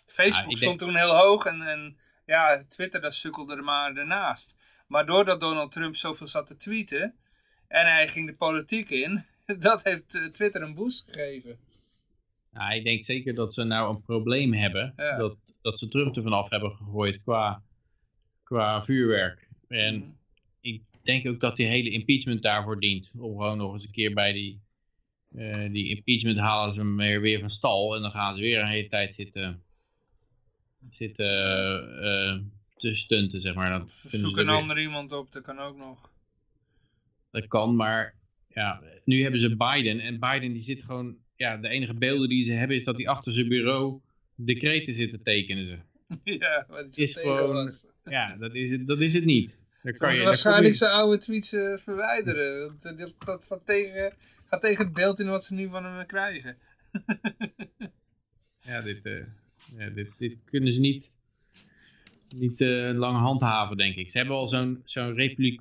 Speaker 1: Facebook stond
Speaker 3: denk-
Speaker 1: toen heel hoog en, en ja, Twitter dat sukkelde er maar ernaast. Maar doordat Donald Trump zoveel zat te tweeten, en hij ging de politiek in, dat heeft eh, Twitter een boost gegeven.
Speaker 3: Ja, ik denk zeker dat ze nou een probleem hebben.
Speaker 1: Ja.
Speaker 3: Dat, dat ze Trump er vanaf hebben gegooid qua, qua vuurwerk. En
Speaker 1: Mhm.
Speaker 3: ik denk ook dat die hele impeachment daarvoor dient. Om gewoon nog eens een keer bij die, eh, die impeachment halen ze hem weer, weer van stal. En dan gaan ze weer een hele tijd zitten, zitten eh, te stunten, zeg maar. Dat,
Speaker 1: Ze een
Speaker 3: weer-
Speaker 1: ander iemand op, dat kan ook nog.
Speaker 3: dat kan, maar ja, nu hebben ze Biden. En Biden die zit gewoon, ja, de enige beelden die ze hebben is dat hij achter zijn bureau decreten zit te tekenen. Ze.
Speaker 1: ja, het
Speaker 3: Is gewoon-
Speaker 1: was.
Speaker 3: Ja, dat is het, dat is het niet.
Speaker 1: Ze
Speaker 3: kan je,
Speaker 1: waarschijnlijk zijn oude tweets eh, verwijderen. Want dat staat tegen, gaat tegen het beeld in wat ze nu van hem krijgen.
Speaker 3: ja, dit, eh, ja, dit, dit kunnen ze niet, niet eh, lang handhaven, denk ik. Ze hebben al zo'n zo'n republiek,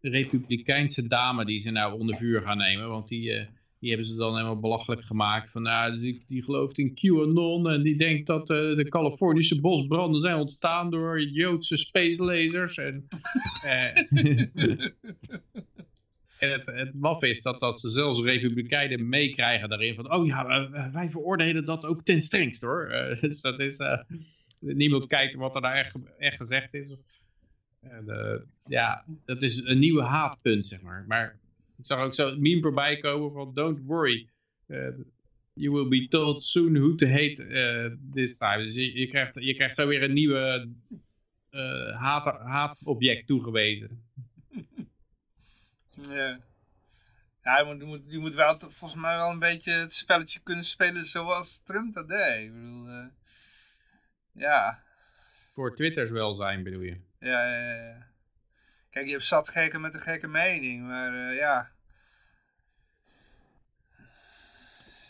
Speaker 3: republikeinse dame die ze nou onder vuur gaan nemen. Want die, eh, die hebben ze dan helemaal belachelijk gemaakt. Van, nou, die, die gelooft in QAnon en die denkt dat eh, de Californische bosbranden zijn ontstaan door Joodse space lasers. En, eh, Het, het maf is dat, dat ze zelfs republikeinen meekrijgen daarin van, oh ja, wij veroordelen dat ook ten strengste hoor. Eh, dus dat is, eh, niemand kijkt wat er nou echt, gezegd is. Eh, ja, dat is een nieuwe haatpunt, zeg maar. Maar ik zag ook zo meme voorbij komen van, don't worry, you will be told soon who to hate this time. Dus je, je, krijgt, je krijgt zo weer een nieuwe haat, haatobject toegewezen.
Speaker 1: Ja. Ja, je moet, je moet, je moet wel, volgens mij wel een beetje het spelletje kunnen spelen zoals Trump dat deed. Ik bedoel, eh, ja.
Speaker 3: Voor Twitters welzijn bedoel je?
Speaker 1: Ja, ja, ja. Kijk, je hebt zat gekken met een gekke mening, maar eh, ja.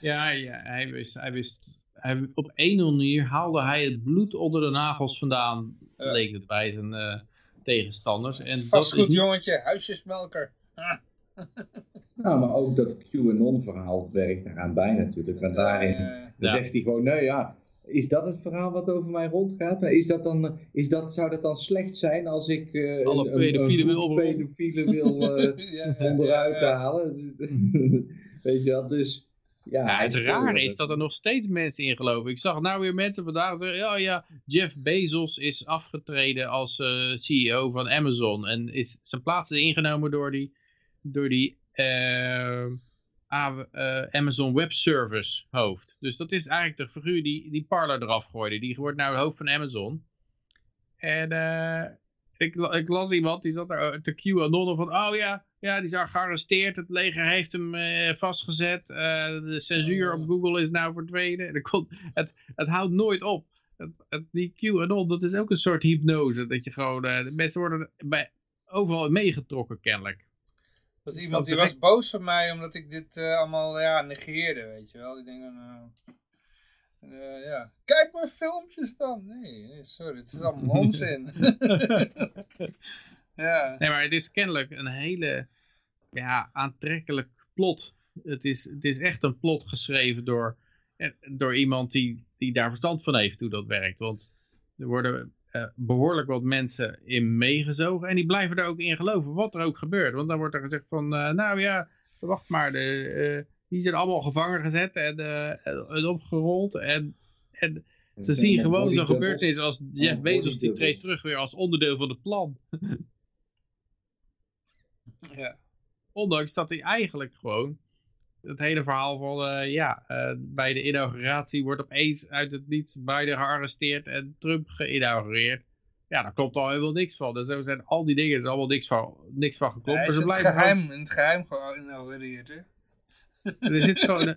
Speaker 3: Ja, ja hij wist, hij wist hij, op een manier haalde hij het bloed onder de nagels vandaan, leek het bij zijn eh, tegenstanders. En dat
Speaker 1: Vast
Speaker 3: is
Speaker 1: goed
Speaker 3: niet,
Speaker 1: jongetje, huisjesmelker.
Speaker 2: Nou, maar ook dat QAnon-verhaal werkt daaraan bij natuurlijk. Want daarin
Speaker 1: Eh,
Speaker 3: Ja.
Speaker 2: zegt hij gewoon, nou ja, is dat het verhaal wat over mij rondgaat? Maar Is dat dan, is dat, zou dat dan slecht zijn als ik eh,
Speaker 3: Alle
Speaker 2: een-
Speaker 3: pedofielen wil
Speaker 2: pedofielen wil eh,
Speaker 1: ja, ja,
Speaker 2: onderuit halen? Weet je dat? Dus ja,
Speaker 3: ja, het rare is dat er nog steeds mensen in geloven. Ik zag nou weer mensen vandaag zeggen, ja, ja, Jeff Bezos is afgetreden als eh, CEO van Amazon. En is, zijn plaats is ingenomen door die, door die eh, eh, Amazon Web Service hoofd. Dus dat is eigenlijk de figuur die, die Parler eraf gooide. Die wordt nou hoofd van Amazon. En eh, ik, ik las iemand, die zat daar te QAnon van, oh ja, ja, die is gearresteerd. Het leger heeft hem vastgezet. de censuur op Google is nou verdwenen. En het, het houdt nooit op. Het, het, die QAnon, dat is ook een soort hypnose. Dat je gewoon, de mensen worden bij, overal meegetrokken kennelijk.
Speaker 1: Was iemand die was boos op mij omdat ik dit eh, allemaal ja, negeerde, weet je wel. Ik denk dan, eh, eh, ja, kijk mijn filmpjes dan. Nee, nee sorry, het is allemaal onzin. ja,
Speaker 3: Nee, maar het is kennelijk een hele ja, aantrekkelijk plot. Het is, het is echt een plot geschreven door, door iemand die, die daar verstand van heeft hoe dat werkt. Want Er worden uh, behoorlijk wat mensen in meegezogen. En die blijven er ook in geloven, wat er ook gebeurt. Want dan wordt er gezegd van, uh, nou ja, wacht maar, de, uh, die zijn allemaal gevangen gezet en, en opgerold. En, en ze zien gewoon zo'n gebeurtenis als Jeff Bezos, die treedt terug weer als onderdeel van het plan. ja. Ondanks dat hij eigenlijk gewoon het hele verhaal van, uh, ja, uh, bij de inauguratie wordt opeens uit het niets Biden gearresteerd en Trump geïnaugureerd. Ja, daar klopt al helemaal niks van. Dus zo zijn al die dingen, er is allemaal niks van, niks van geklopt.
Speaker 1: Hij is
Speaker 3: het
Speaker 1: geheim, gewoon... in het geheim geïnaugureerd, hè?
Speaker 3: Er zit gewoon...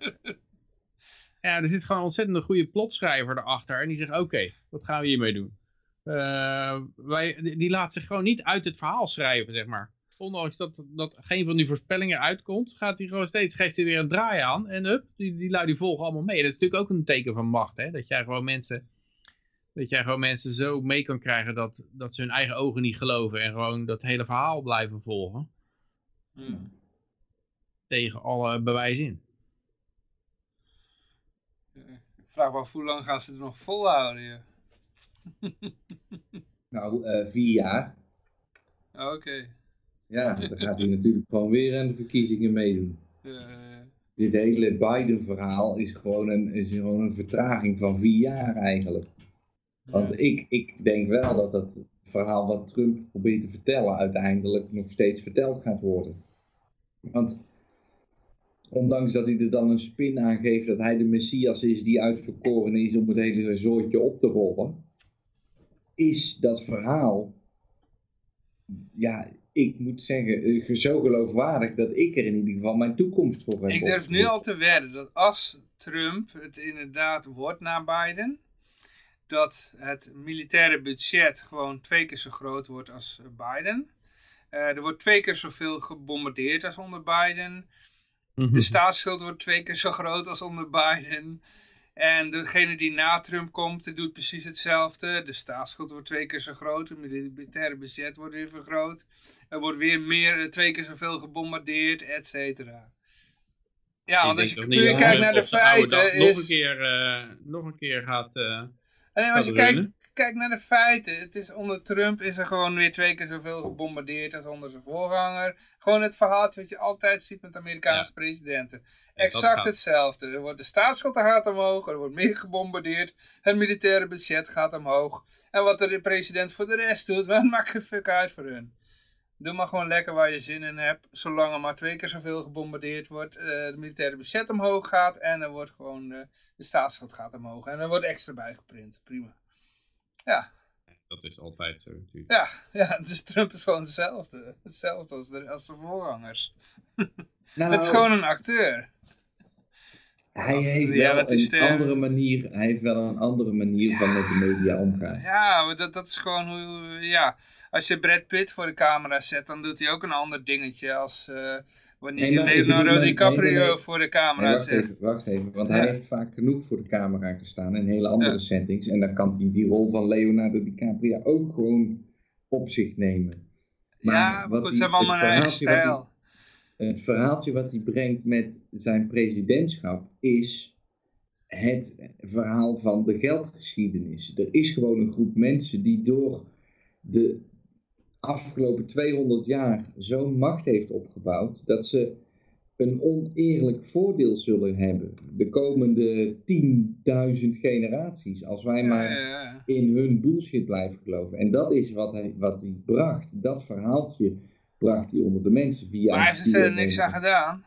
Speaker 3: ja, er zit gewoon een ontzettend goede plotschrijver erachter. En die zegt, oké, okay, wat gaan we hiermee doen? Uh, wij, die laat zich gewoon niet uit het verhaal schrijven, zeg maar ondanks dat, dat geen van die voorspellingen uitkomt, gaat hij gewoon steeds, geeft hij weer een draai aan. En up, die, die lui die volgen allemaal mee. Dat is natuurlijk ook een teken van macht, hè. Dat jij gewoon mensen, dat jij gewoon mensen zo mee kan krijgen dat, dat ze hun eigen ogen niet geloven. En gewoon dat hele verhaal blijven volgen. Hmm. Tegen alle bewijs in.
Speaker 1: Ik vraag me af hoe lang gaan ze er nog volhouden, ja.
Speaker 2: nou, uh, vier jaar.
Speaker 1: Oké.
Speaker 2: Ja, dan gaat hij natuurlijk gewoon weer aan de verkiezingen meedoen. Dit hele Biden-verhaal is, gewoon een, is gewoon een vertraging van vier jaar eigenlijk. Want ik, ik denk wel dat het verhaal wat Trump probeert te vertellen uiteindelijk nog steeds verteld gaat worden. Want ondanks dat hij er dan een spin aan geeft dat hij de Messias is die uitverkoren is om het hele zoortje op te rollen, is dat verhaal ja, ik moet zeggen, eh, zo geloofwaardig dat ik er in ieder geval mijn toekomst voor heb.
Speaker 1: Ik durf nu al te wedden dat als Trump het inderdaad wordt na Biden, dat het militaire budget gewoon twee keer zo groot wordt als Biden. Uh, er wordt twee keer zoveel gebombardeerd als onder Biden. Mhm. De staatsschuld wordt twee keer zo groot als onder Biden. En degene die na Trump komt, doet precies hetzelfde. De staatsschuld wordt twee keer zo groot. Het militaire budget wordt weer vergroot. Er wordt weer meer, eh, twee keer zoveel gebombardeerd, et cetera. Ja, want als je puur kijkt naar de feiten...
Speaker 3: Is... Nog, een keer, uh, nog een keer gaat... Uh,
Speaker 1: en als je kijkt kijk naar de feiten, het is onder Trump is er gewoon weer twee keer zoveel gebombardeerd als onder zijn voorganger. Gewoon het verhaaltje wat je altijd ziet met Amerikaanse presidenten. Exact hetzelfde. Er wordt de staatsschuld gaat omhoog, er wordt meer gebombardeerd, het militaire budget gaat omhoog. En wat de president voor de rest doet, wat maakt het fuck uit voor hun. Doe maar gewoon lekker waar je zin in hebt. Zolang er maar twee keer zoveel gebombardeerd wordt. Uh, het militaire budget omhoog gaat. En er wordt gewoon uh, de staatsschuld gaat omhoog. En er wordt extra bijgeprint. Prima. Ja.
Speaker 3: Dat is altijd zo natuurlijk.
Speaker 1: Ja, ja dus Trump is gewoon hetzelfde. Hetzelfde als de, als de voorgangers. Nou, het is gewoon een acteur.
Speaker 2: Hij heeft wel een andere manier, hij heeft wel een andere manier van met de media omgaan.
Speaker 1: Ja, dat, dat is gewoon hoe, ja. Als je Brad Pitt voor de camera zet, dan doet hij ook een ander dingetje als... Uh, Wanneer nee, Leonardo DiCaprio voor de camera
Speaker 2: wacht Even, wacht even, want hij heeft vaak genoeg voor de camera gestaan in hele andere settings. En dan kan hij die rol van Leonardo DiCaprio ook gewoon op zich nemen.
Speaker 1: Maar ja, wat goed, ze hebben allemaal een eigen stijl.
Speaker 2: Het verhaaltje wat hij brengt met zijn presidentschap is het verhaal van de geldgeschiedenis. Er is gewoon een groep mensen die door de afgelopen 200 jaar zo'n macht heeft opgebouwd dat ze een oneerlijk voordeel zullen hebben de komende 10.000 generaties. Als wij maar in hun bullshit blijven geloven. En dat is wat hij, wat hij bracht. Dat verhaaltje bracht hij onder de mensen. Via
Speaker 1: maar hij heeft er verder niks aan gedaan.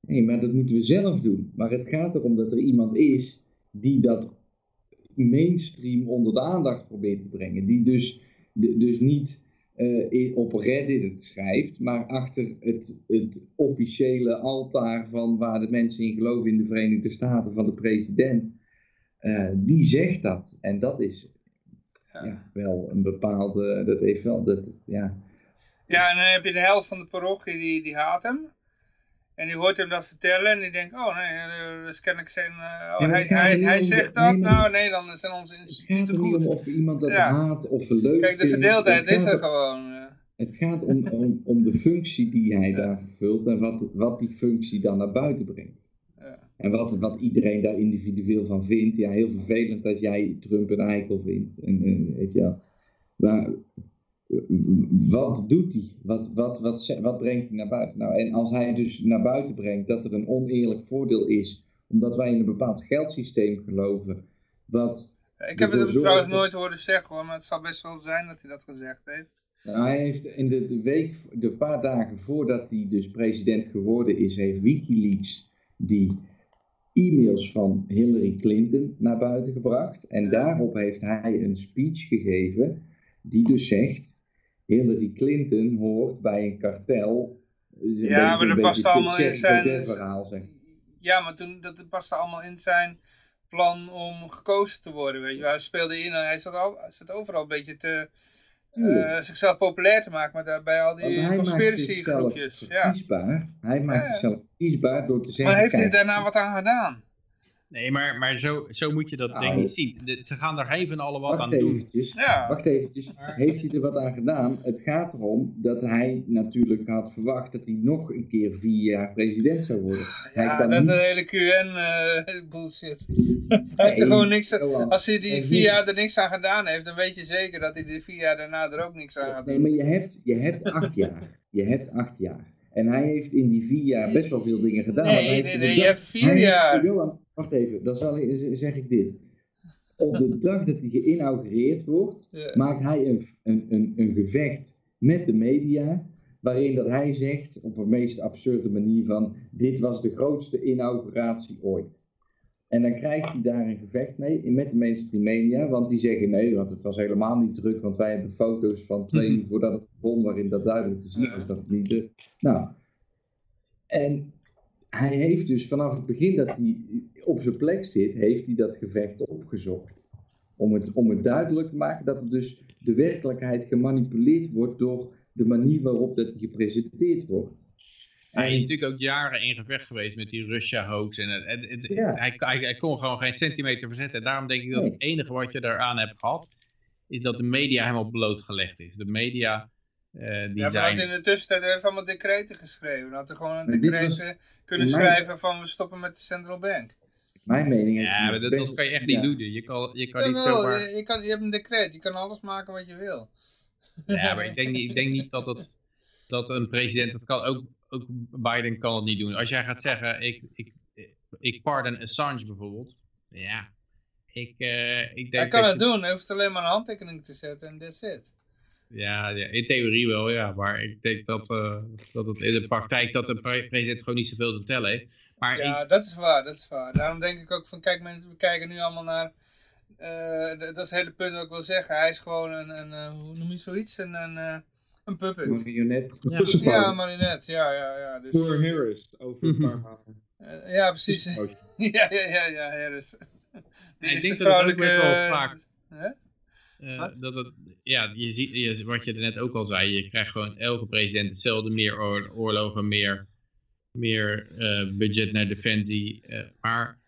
Speaker 2: Nee, maar dat moeten we zelf doen. Maar het gaat erom dat er iemand is die dat mainstream onder de aandacht probeert te brengen. Die dus dus niet uh, op Reddit het schrijft, maar achter het, het officiële altaar van waar de mensen in geloven in de Verenigde Staten van de president, uh, die zegt dat. En dat is ja. ja. wel een bepaalde, dat heeft wel, dat, ja.
Speaker 1: Ja, en dan heb je de helft van de parochie die, die haat hem. En die hoort hem dat vertellen en die denkt, oh nee, dus ken ik zijn, uh, oh, hij, hij, hij zegt dat, nou nee, dan zijn onze instituten goed. Het
Speaker 2: gaat niet om of iemand dat haat of leuk
Speaker 1: Kijk, de verdeeldheid is er gewoon.
Speaker 2: Het gaat om, om, de functie die hij daar vervult en wat, wat die functie dan naar buiten brengt. En wat, wat iedereen daar individueel van vindt, ja, heel vervelend dat jij Trump een eikel vindt. En, en weet je wel. Maar wat doet hij? Wat, wat, wat, wat brengt hij naar buiten? Nou, en als hij dus naar buiten brengt dat er een oneerlijk voordeel is, omdat wij in een bepaald geldsysteem geloven, wat...
Speaker 1: Ik heb het trouwens nooit horen zeggen hoor, maar het zal best wel zijn dat hij dat gezegd heeft.
Speaker 2: Nou, hij heeft in de, de week, de paar dagen voordat hij dus president geworden is, heeft Wikileaks die e-mails van Hillary Clinton naar buiten gebracht. En daarop heeft hij een speech gegeven die dus zegt, Hillary Clinton hoort bij een kartel.
Speaker 1: Ja, maar dat past allemaal in zijn... Verhaal, zeg. Ja, maar toen, dat paste allemaal in zijn plan om gekozen te worden, weet je Hij speelde in en hij zat, al, zat overal een beetje te... Uh, zichzelf populair te maken, maar daarbij al die conspiracy groepjes. Ja.
Speaker 2: Hij maakt zichzelf kiesbaar door te zeggen...
Speaker 1: Maar heeft hij daarna wat aan gedaan?
Speaker 3: Nee, maar, maar zo, zo moet je dat nou, denk ik zien. Ze gaan er even alle wat aan doen.
Speaker 2: Ja. Wacht eventjes, heeft hij er wat aan gedaan? Het gaat erom dat hij natuurlijk had verwacht dat hij nog een keer vier jaar president zou worden.
Speaker 1: Ja, dat is een hele QN uh, bullshit. hij heeft er gewoon niks als hij die vier jaar er niks aan gedaan heeft, dan weet je zeker dat hij die vier jaar daarna er ook niks aan gaat
Speaker 2: doen. Nee, maar je hebt, je hebt acht jaar. Je hebt acht jaar. En hij heeft in die vier jaar best wel veel dingen gedaan.
Speaker 1: Nee, nee, nee, je hebt vier jaar.
Speaker 2: Wacht even, dan zal ik, zeg ik dit. Op de dag dat hij geïnaugureerd wordt, maakt hij een, een, een, een gevecht met de media, waarin dat hij zegt, op een meest absurde manier van, dit was de grootste inauguratie ooit. En dan krijgt hij daar een gevecht mee met de mainstream media, want die zeggen nee, want het was helemaal niet druk, want wij hebben foto's van twee uur voordat het begon, waarin dat duidelijk te zien was dat het niet druk. Nou, en hij heeft dus vanaf het begin dat hij op zijn plek zit, heeft hij dat gevecht opgezocht. Om het, om het duidelijk te maken dat er dus de werkelijkheid gemanipuleerd wordt door de manier waarop dat gepresenteerd wordt.
Speaker 3: Hij is natuurlijk ook jaren in gevecht geweest met die Russia-hoax. En het, het, hij, hij, kon gewoon geen centimeter verzetten. En daarom denk ik dat het enige wat je daaraan hebt gehad, is dat de media helemaal blootgelegd is. De media uh, die
Speaker 1: ja,
Speaker 3: zijn...
Speaker 1: in de tussentijd heeft allemaal decreten geschreven. We hadden gewoon een decreet kunnen schrijven van we stoppen met de central bank.
Speaker 2: Mijn mening is...
Speaker 3: Ja, maar dat, dat, kan je echt niet doen. Je kan, je kan niet zomaar...
Speaker 1: Je, je, kan, je hebt een decreet, je kan alles maken wat je wil.
Speaker 3: Ja, maar ik denk niet, ik denk niet dat, het, dat een president, dat kan ook, ook Biden kan het niet doen. Als jij gaat zeggen, ik, ik, ik pardon Assange bijvoorbeeld, ja, ik, uh, ik denk
Speaker 1: Hij kan het doen, hij hoeft alleen maar een handtekening te zetten en that's it.
Speaker 3: Ja, ja, in theorie wel, ja. Maar ik denk dat, uh, dat het in de praktijk dat de president gewoon niet zoveel te tellen heeft. Maar
Speaker 1: ja, dat is waar, dat is waar. Daarom denk ik ook van, kijk mensen, we kijken nu allemaal naar... Uh, dat is het hele punt wat ik wil zeggen. Hij is gewoon een, een uh, hoe noem je zoiets? Een, een, een puppet.
Speaker 2: Marionet.
Speaker 1: Ja, ja marionet, ja, ja, ja. Dus...
Speaker 4: Poor Harris, over een paar maanden.
Speaker 1: ja, precies. ja, ja, ja, ja, Harris.
Speaker 3: ik denk dat het ook best wel vaak... Uh, dat het, ja, je ziet, je, wat je er net ook al zei, je krijgt gewoon elke president hetzelfde, meer oorlogen, meer, meer uh, budget naar defensie. Uh, maar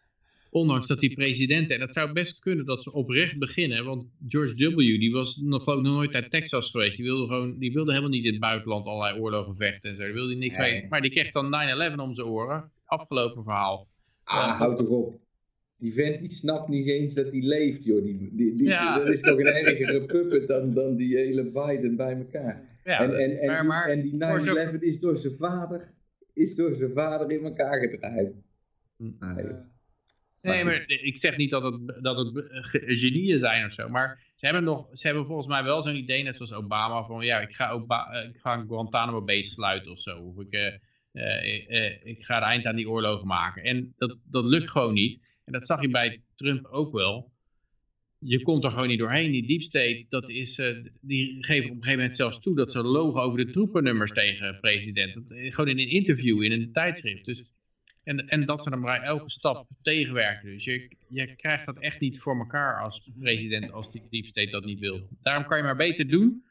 Speaker 3: ondanks dat die presidenten, en dat zou best kunnen dat ze oprecht beginnen, want George W. die was nog, geloof nog nooit uit Texas geweest, die wilde, gewoon, die wilde helemaal niet in het buitenland allerlei oorlogen vechten en zo, daar wilde hij niks mee. Maar die kreeg dan 9-11 om zijn oren, afgelopen verhaal.
Speaker 2: Ah, houd toch op. Die vent die snapt niet eens dat hij leeft, joh. Die, die, die Dat is toch een ergere puppet dan, dan die hele Biden bij elkaar. Ja, en, en, en, maar, maar, en die 9-11 is door zijn vader, is door zijn vader in elkaar gedraaid.
Speaker 3: Nee, maar ik zeg niet dat het, dat het genieën zijn of zo. Maar ze hebben, nog, ze hebben volgens mij wel zo'n idee, net zoals Obama, van ja, ik ga, Oba, eh, ik ga Guantanamo Bay sluiten of zo. Of ik, uh, uh, ik ga het eind aan die oorlogen maken. En dat, dat lukt gewoon niet. En dat zag je bij Trump ook wel. Je komt er gewoon niet doorheen. Die deep state, dat is, uh, die geven op een gegeven moment zelfs toe dat ze logen over de troepennummers tegen de president. Dat, eh, gewoon in een interview, in een tijdschrift. Dus, en, en dat ze dan maar elke stap tegenwerken. Dus je, je krijgt dat echt niet voor elkaar als president, als die deep state dat niet wil. Daarom kan je maar beter doen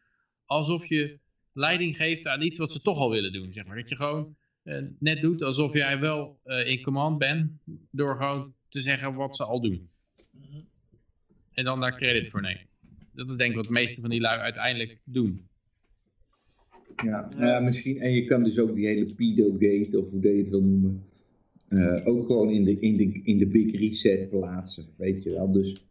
Speaker 3: alsof je leiding geeft aan iets wat ze toch al willen doen. Zeg maar. Dat je gewoon uh, net doet alsof jij wel uh, in command bent, door gewoon te zeggen wat ze al doen. En dan daar credit voor nemen. Dat is denk ik wat de meeste van die lui uiteindelijk doen.
Speaker 2: Ja, ja misschien. En je kan dus ook die hele pedo-gate, of hoe je het wil noemen. eh, ook gewoon in de, in, de, in de big reset plaatsen, weet je wel. Dus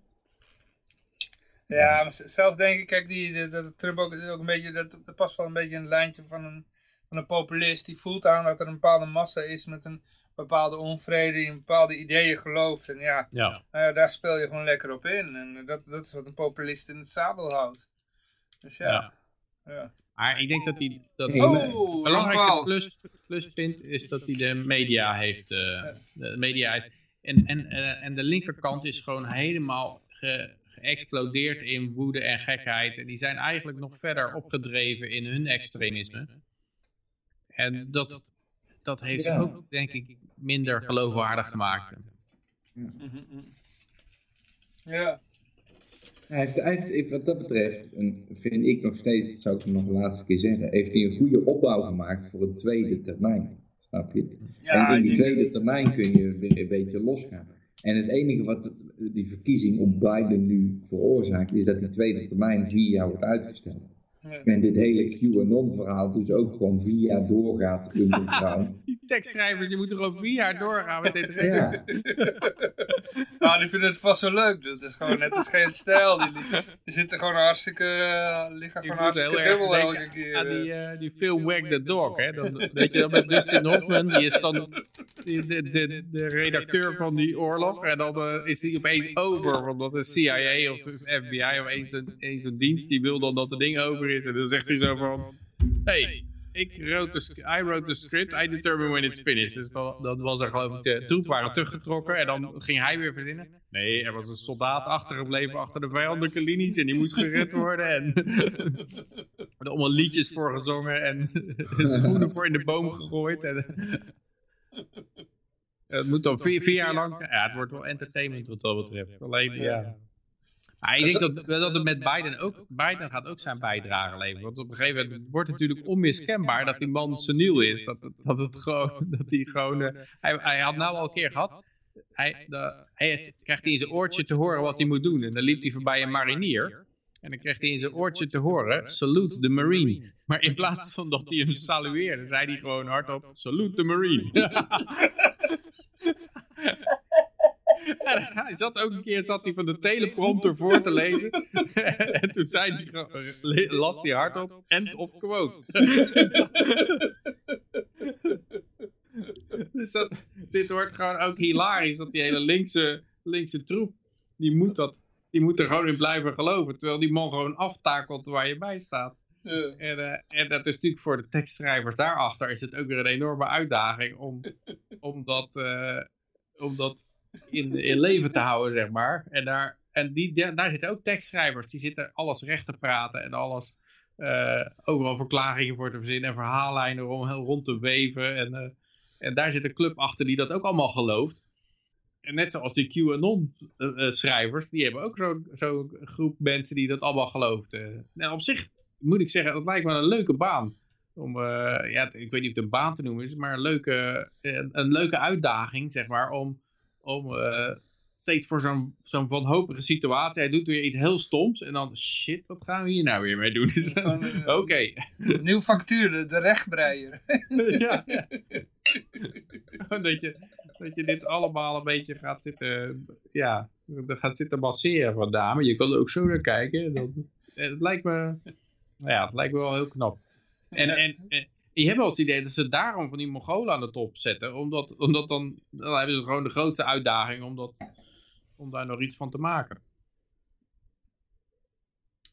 Speaker 1: Ja, zelf denk ik, kijk, die, dat- dat Trump ook, ook een beetje, dat, dat past wel een beetje in het lijntje van een, van een populist. Die voelt aan dat er een bepaalde massa is met een bepaalde onvrede, die in bepaalde ideeën gelooft. En ja,
Speaker 3: Ja.
Speaker 1: ja, daar speel je gewoon lekker op in. En dat, dat is wat een populist in het zadel houdt. Dus ja.
Speaker 3: Ja.
Speaker 1: ja.
Speaker 3: Maar ik denk dat hij... Dat
Speaker 1: Oh,
Speaker 3: belangrijkste plus, pluspunt is dat hij de media heeft. eh, de media is, en, en, eh, en de linkerkant is gewoon helemaal ge, geëxplodeerd in woede en gekheid. En die zijn eigenlijk nog verder opgedreven in hun extremisme. En dat, dat heeft ze
Speaker 2: Ja.
Speaker 3: ook, denk ik, minder geloofwaardig gemaakt.
Speaker 1: Ja.
Speaker 2: Hij heeft, hij heeft, ik- wat dat betreft, een, vind ik nog steeds, dat zou ik nog de laatste keer zeggen, heeft hij een goede opbouw gemaakt voor een tweede termijn. Snap je?
Speaker 1: Ja,
Speaker 2: en in die tweede termijn kun je weer een beetje losgaan. En het enige wat die verkiezing op Biden nu veroorzaakt, is dat die tweede termijn vier jaar wordt uitgesteld. En dit hele QAnon-verhaal dus ook gewoon vier jaar doorgaat.
Speaker 3: Die tekstschrijvers die moeten gewoon vier jaar doorgaan met dit
Speaker 2: Ja,
Speaker 1: Nou, die vinden het vast zo leuk. Dat is gewoon net als geen stijl. Die, die zitten gewoon hartstikke, eh, liggen gewoon hartstikke dubbel elke keer.
Speaker 3: aan die,
Speaker 1: eh.
Speaker 3: eh, die film Wag the Dog. Hè? Dan, weet je, dan met Dustin Hoffman, die is dan die, de, de, de redacteur van die oorlog. En dan is hij opeens over, want dat de CIA of de FBI of een zo'n een zo'n dienst, die wil dan dat de ding over is. En dan zegt hij zo van, hey, ik wrote the, sc- I wrote the script, I determine when it's finished. Dus dan, dan was er geloof ik, de troepen waren teruggetrokken en dan ging hij weer verzinnen. Nee, er was een soldaat achtergebleven achter de vijandelijke linies en die moest gered worden. En er allemaal liedjes voor gezongen en schoenen voor in de boom gegooid. En, het moet dan vier, vier jaar lang, ja het wordt wel entertainment wat dat betreft. Alleen ja. Ik denk dat, dat het met Biden ook, Biden gaat ook zijn bijdrage leveren. Want op een gegeven moment wordt het natuurlijk onmiskenbaar dat die man seniel is. Dat, het- dat, het gewoon, dat hij gewoon, eh, hij, hij had nou al een keer gehad, hij, de, hij krijgt in zijn oortje te horen wat hij moet doen. En dan liep hij voorbij een marinier. En dan kreeg hij in zijn oortje te horen, salute the marine. Maar in plaats van dat hij hem salueerde, zei hij gewoon hardop, salute the marine. Hij zat ook een keer zat hij van de teleprompter voor te lezen. en toen zei hij, las hij hardop, end of quote. dus dat, dit wordt gewoon ook hilarisch, dat die hele linkse, linkse troep, die moet, dat, die moet er gewoon in blijven geloven. Terwijl die man gewoon aftakelt waar je bij staat.
Speaker 1: Ja.
Speaker 3: En, eh, en dat is natuurlijk voor de tekstschrijvers daarachter is het ook weer een enorme uitdaging om, om dat, eh, om dat in, leven te houden, zeg maar. En, daar, en die, daar zitten ook tekstschrijvers, die zitten alles recht te praten en alles, eh, overal verklaringen voor te verzinnen en verhaallijnen rond, rond te weven. En, eh, en daar zit een club achter die dat ook allemaal gelooft. En net zoals die QAnon-schrijvers, die hebben ook zo'n zo'n groep mensen die dat allemaal gelooft. eh. Nou, op zich moet ik zeggen, dat lijkt me een leuke baan. Om, eh, ja, ik weet niet of het een baan te noemen is, maar een leuke, een leuke uitdaging, zeg maar, om, om eh, steeds voor zo'n zo'n wanhopige situatie, hij doet weer iets heel stoms en dan, shit, wat gaan we hier nou weer mee doen? Dus, Oké.
Speaker 1: Nieuw factuur, de, rechtbreier.
Speaker 3: ja, dat, je, dat je dit allemaal een beetje gaat zitten, ja, gaat zitten masseren van dame. Je kan er ook zo naar kijken. Dat, het lijkt me, nou ja, het lijkt me wel heel knap. En, en, en je hebt wel het idee dat ze daarom van die Mongolen aan de top zetten. Omdat, omdat dan, dan hebben ze gewoon de grootste uitdaging om, dat, om daar nog iets van te maken.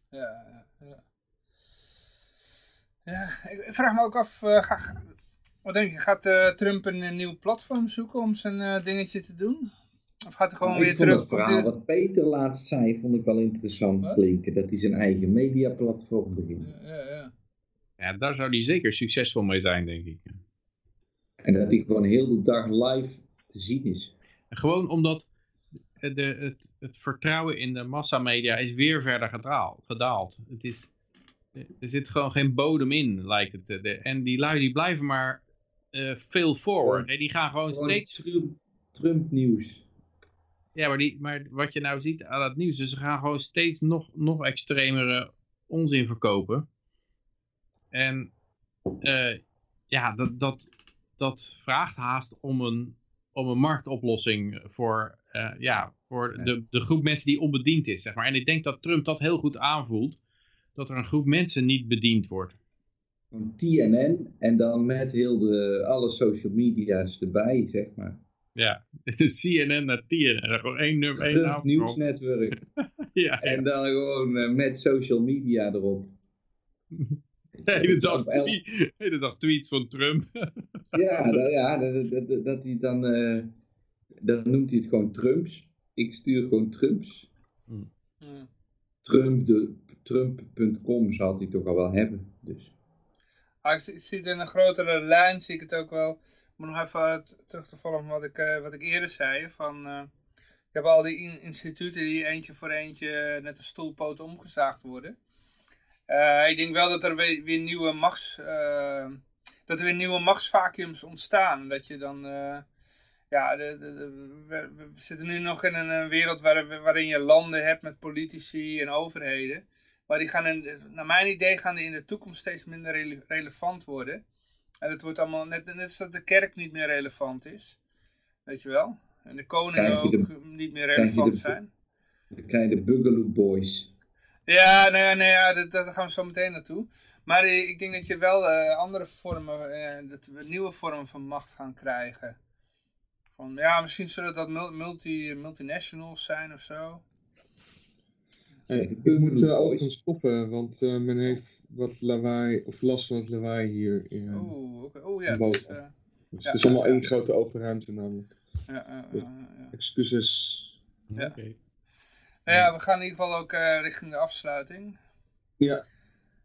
Speaker 1: Ja, ja, ja. Ja, ik vraag me ook af, eh, ga- wat denk je, gaat eh, Trump een, nieuw platform zoeken om zijn eh, dingetje te doen? Of gaat hij gewoon
Speaker 2: Nou,
Speaker 1: weer
Speaker 2: ik vond
Speaker 1: terug
Speaker 2: het verhaal
Speaker 1: de...
Speaker 2: wat Peter laatst zei, vond ik wel interessant
Speaker 1: Wat?
Speaker 2: klinken. Dat hij zijn eigen mediaplatform begint.
Speaker 1: Ja, ja.
Speaker 3: Ja, daar zou hij zeker succesvol mee zijn, denk ik.
Speaker 2: En dat hij gewoon heel de dag live te zien is.
Speaker 3: Gewoon omdat de, het, het vertrouwen in de massamedia is weer verder gedaald. gedaald. Het is, er zit gewoon geen bodem in, lijkt het. De, en die lui die blijven maar eh veel forward. hè. Die gaan gewoon
Speaker 2: Gewoon
Speaker 3: steeds...
Speaker 2: Trump, Trump nieuws.
Speaker 3: Ja, maar, die, maar wat je nou ziet aan het nieuws, dus ze gaan gewoon steeds nog, nog extremere onzin verkopen. En eh, ja, dat, dat, dat vraagt haast om een, om een marktoplossing voor, eh, ja, voor de, de groep mensen die onbediend is, zeg maar. En ik denk dat Trump dat heel goed aanvoelt, dat er een groep mensen niet bediend wordt.
Speaker 2: TNN en dan met heel de, alle social media's erbij, zeg maar.
Speaker 3: Ja, het is CNN naar TNN, gewoon één nummer, één naam.
Speaker 2: nieuwsnetwerk.
Speaker 3: ja,
Speaker 2: En dan gewoon eh, met social media erop.
Speaker 3: de hele dag, tweet- de hele dag tweets van Trump.
Speaker 2: Ja, dat, ja dat, dat, dat, hij dan, eh, dan noemt hij het gewoon Trumps. Ik stuur gewoon Trumps.
Speaker 1: Hmm.
Speaker 2: Trump, de, Trump.com zal hij toch al wel hebben. Dus.
Speaker 1: Ah, ik zie- ik zie het in een grotere lijn, zie ik het ook wel. Ik moet nog even terug te volgen wat ik, eh, wat ik eerder zei. Van, eh je hebt al die in- instituten die eentje voor eentje net een stoelpoot omgezaagd worden. Eh, ik denk wel dat er weer, weer nieuwe machts... eh, dat er weer nieuwe machtsvacuums ontstaan. Dat je dan... eh, ja, de, de- de- we, we zitten nu nog in een, wereld waar, waarin je landen hebt met politici en overheden. Maar die gaan, in, naar mijn idee, gaan die in de toekomst steeds minder rele- relevant worden. En het wordt allemaal, net, net als dat de kerk niet meer relevant is. Weet je wel? En de koningen ook niet meer relevant zijn.
Speaker 2: Dan krijg je de Boogaloo Boys.
Speaker 1: Ja, nou ja, nou ja dat, dat- daar gaan we zo meteen naartoe. Maar eh, ik denk dat je wel eh, andere vormen, eh, dat we nieuwe vormen van macht gaan krijgen. Van, ja, misschien zullen dat mul- multi, multinationals zijn of zo.
Speaker 4: Hey, ik moet uh, ook
Speaker 2: Boys.
Speaker 4: gaan stoppen, want eh, men heeft wat lawaai, of last van het lawaai hier. In,
Speaker 1: Oeh, oké. Oeh, ja. Het
Speaker 4: boven.
Speaker 1: is, eh,
Speaker 4: dus
Speaker 1: ja,
Speaker 4: het is allemaal
Speaker 1: ja.
Speaker 4: één grote open ruimte namelijk.
Speaker 1: ja, ja, ja, ja.
Speaker 4: Excuses.
Speaker 1: Ja. Nou ja, we gaan in ieder geval ook eh, richting de afsluiting.
Speaker 4: Ja,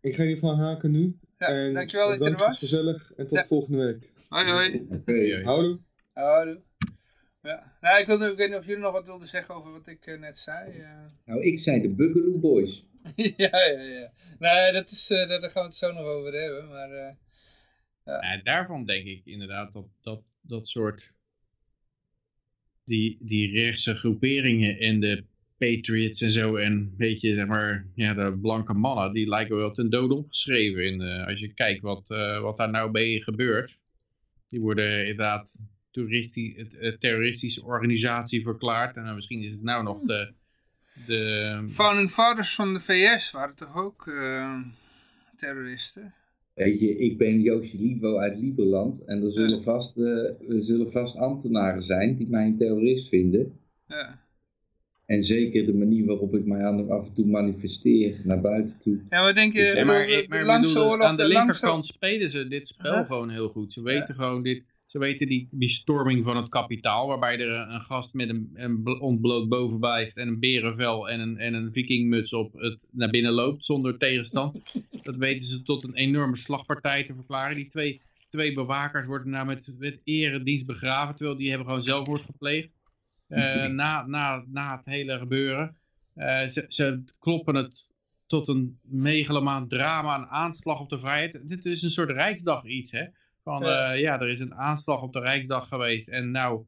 Speaker 4: ik ga in ieder geval haken nu.
Speaker 1: Ja,
Speaker 4: en
Speaker 1: dankjewel dat je er was.
Speaker 4: gezellig en tot
Speaker 1: Ja.
Speaker 4: volgende week.
Speaker 1: Hoi hoi.
Speaker 2: Oké.
Speaker 4: Houdoe.
Speaker 1: Houdoe. Ja. Nou, ik, wilde, ik weet niet of jullie nog wat wilden zeggen over wat ik eh, net zei. eh.
Speaker 2: Nou, ik zei de Boogaloo Boys.
Speaker 1: ja, ja, ja. Nee, dat is, eh, daar gaan we het zo nog over hebben. Maar eh,
Speaker 3: Ja, daarvan denk ik inderdaad dat dat, dat soort die, die rechtse groeperingen en de Patriots en zo en weet je, zeg maar, ja, de blanke mannen, die lijken wel ten dode opgeschreven. In, eh, als je kijkt wat, eh, wat daar nou mee gebeurt. Die worden inderdaad toeristi het- het terroristische organisatie verklaard. En dan misschien is het nou nog de... de
Speaker 1: founding fathers van de VS waren toch ook eh, terroristen?
Speaker 2: Weet je, ik ben Joosje Livo uit Lieberland. En er zullen, vast, eh, er zullen vast ambtenaren zijn die mij een terrorist vinden.
Speaker 1: Ja.
Speaker 2: En zeker de manier waarop ik mij aan, af en toe manifesteer naar buiten toe.
Speaker 1: Ja, maar denk je,
Speaker 2: Ja,
Speaker 3: maar,
Speaker 1: de,
Speaker 3: maar bedoel,
Speaker 1: oorlog,
Speaker 3: aan de,
Speaker 1: de langste...
Speaker 3: linkerkant spelen ze dit spel
Speaker 1: Aha.
Speaker 3: gewoon heel goed. Ze weten gewoon dit, ze weten die, die storming van het kapitaal, waarbij er een, een gast met een, een bl- ontbloot bovenbijf en een berenvel en een, en een vikingmuts op het naar binnen loopt zonder tegenstand. Dat weten ze tot een enorme slagpartij te verklaren. Die twee, twee bewakers worden nou met, met eredienst begraven, terwijl die hebben gewoon zelfmoord gepleegd. Eh, na, na, na het hele gebeuren. Eh, ze, ze kloppen het tot een megalomaan drama, een aanslag op de vrijheid. Dit is een soort Rijksdag iets, hè? Van,
Speaker 1: Ja.
Speaker 3: ja. ja, er is een aanslag op de Rijksdag geweest en nou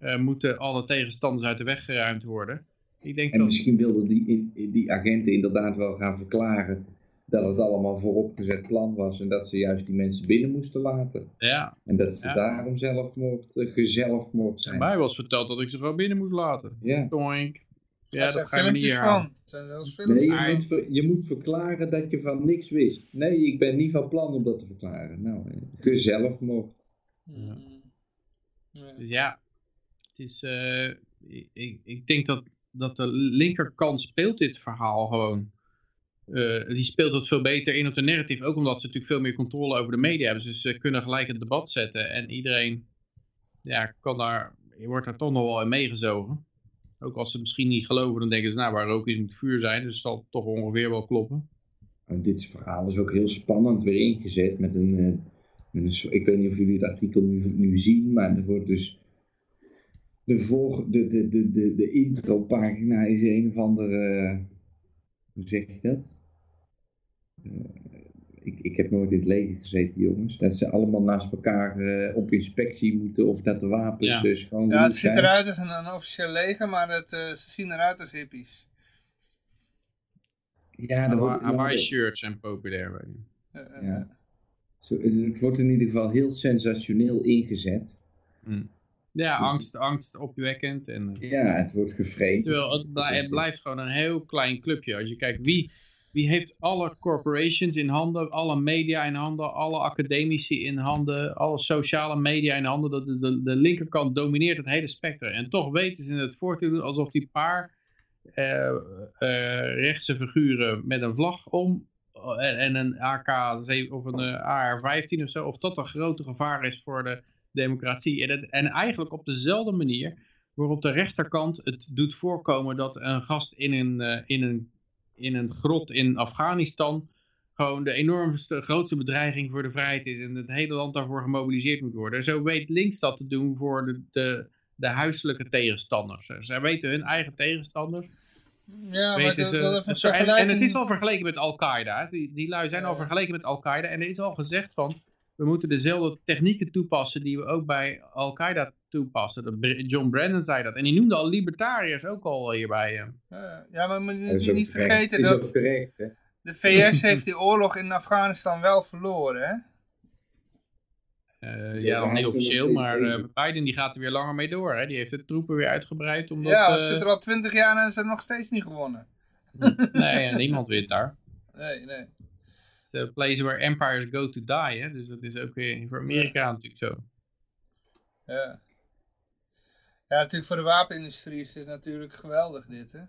Speaker 3: eh, moeten alle tegenstanders uit de weg geruimd worden. Ik denk
Speaker 2: En
Speaker 3: dat...
Speaker 2: misschien wilden die, die agenten inderdaad wel gaan verklaren dat het allemaal vooropgezet plan was. En dat ze juist die mensen binnen moesten laten.
Speaker 3: Ja,
Speaker 2: En dat ze
Speaker 3: Ja.
Speaker 2: daarom zelfmoord, uh, gezelfmoord zijn.
Speaker 3: mij was verteld dat ik ze gewoon binnen moest laten.
Speaker 2: Ja.
Speaker 3: Doink. Ja, dat ga je niet
Speaker 1: van. Zijn zelfs
Speaker 2: Nee,
Speaker 1: filmpjes.
Speaker 2: je moet, ver- je moet verklaren dat je van niks wist. Nee, ik ben niet van plan om dat te verklaren. Nou, eh, gezelfmoord.
Speaker 1: Mm. Ja.
Speaker 3: Dus ja, het is, eh, ik- ik, ik denk dat, dat de linkerkant speelt dit verhaal gewoon. Eh, die speelt het veel beter in op de narrative. Ook omdat ze natuurlijk veel meer controle over de media hebben. Dus ze kunnen gelijk het debat zetten. En iedereen ja, kan daar, wordt daar toch nog wel in meegezogen. Ook als ze misschien niet geloven, dan denken ze, nou waar rook is moet vuur zijn. Dus het zal toch ongeveer wel kloppen.
Speaker 2: En dit verhaal is ook heel spannend weer ingezet met een, eh, met een ik weet niet of jullie het artikel nu, nu zien, maar er wordt dus de, voor, de, de, de, de, de intro-pagina is een of andere, hoe zeg je dat? Ik, ik heb nooit in het leger gezeten, jongens. Dat ze allemaal naast elkaar eh, op inspectie moeten of dat de wapens
Speaker 3: Ja.
Speaker 2: dus gewoon
Speaker 1: Ja, het ziet
Speaker 2: zijn.
Speaker 1: eruit als een, een officieel leger, maar het, eh, ze zien eruit als hippies.
Speaker 2: Ja,
Speaker 3: Hawaii shirts zijn populair. je.
Speaker 1: Eh,
Speaker 2: Ja. Zo, het het wordt in ieder geval heel sensationeel ingezet.
Speaker 3: Mm. Ja, angst, angst opwekkend. En,
Speaker 2: ja, het wordt gevreemd.
Speaker 3: Terwijl het blijft gewoon een heel klein clubje. Als je kijkt wie, wie heeft alle corporations in handen, alle media in handen, alle academici in handen, alle sociale media in handen. Dat de, de linkerkant domineert het hele spectrum. En toch weten ze het voor te doen alsof die paar eh, rechtse figuren met een vlag om eh, en, en een AK of een eh, AR-15 of zo, of dat een grote gevaar is voor de democratie. En, en eigenlijk op dezelfde manier waarop de rechterkant het doet voorkomen dat een gast in een, in een, in een grot in Afghanistan gewoon de enormste, grootste bedreiging voor de vrijheid is en het hele land daarvoor gemobiliseerd moet worden. Zo weet links dat te doen voor de, de, de huiselijke tegenstanders. Zij weten hun eigen tegenstanders.
Speaker 1: Ja, maar wil even
Speaker 3: en, en het is al vergeleken met Al-Qaeda. Die, die lui zijn al vergeleken met Al-Qaeda. En er is al gezegd van, we moeten dezelfde technieken toepassen die we ook bij Al-Qaeda toepassen. John Brandon zei dat. En die noemde al libertariërs ook al hierbij. eh.
Speaker 1: Ja, maar moet je niet
Speaker 2: terecht.
Speaker 1: vergeten dat
Speaker 2: terecht, hè?
Speaker 1: de VS heeft die oorlog in Afghanistan wel verloren, hè?
Speaker 3: Eh,
Speaker 2: Ja,
Speaker 3: dan
Speaker 2: hij
Speaker 3: niet officieel, maar eh,
Speaker 2: bezig.
Speaker 3: Biden die gaat er weer langer mee door. Hè? Die heeft de troepen weer uitgebreid. Omdat,
Speaker 1: ja,
Speaker 3: eh,
Speaker 1: het zit er al twintig jaar en ze hebben nog steeds niet gewonnen.
Speaker 3: nee, en niemand wint daar.
Speaker 1: Nee, nee.
Speaker 3: Het is a place where empires go to die. Hè? Dus dat is ook weer voor Amerika natuurlijk zo.
Speaker 1: Ja. Ja, natuurlijk voor de wapenindustrie is dit natuurlijk geweldig, dit, hè?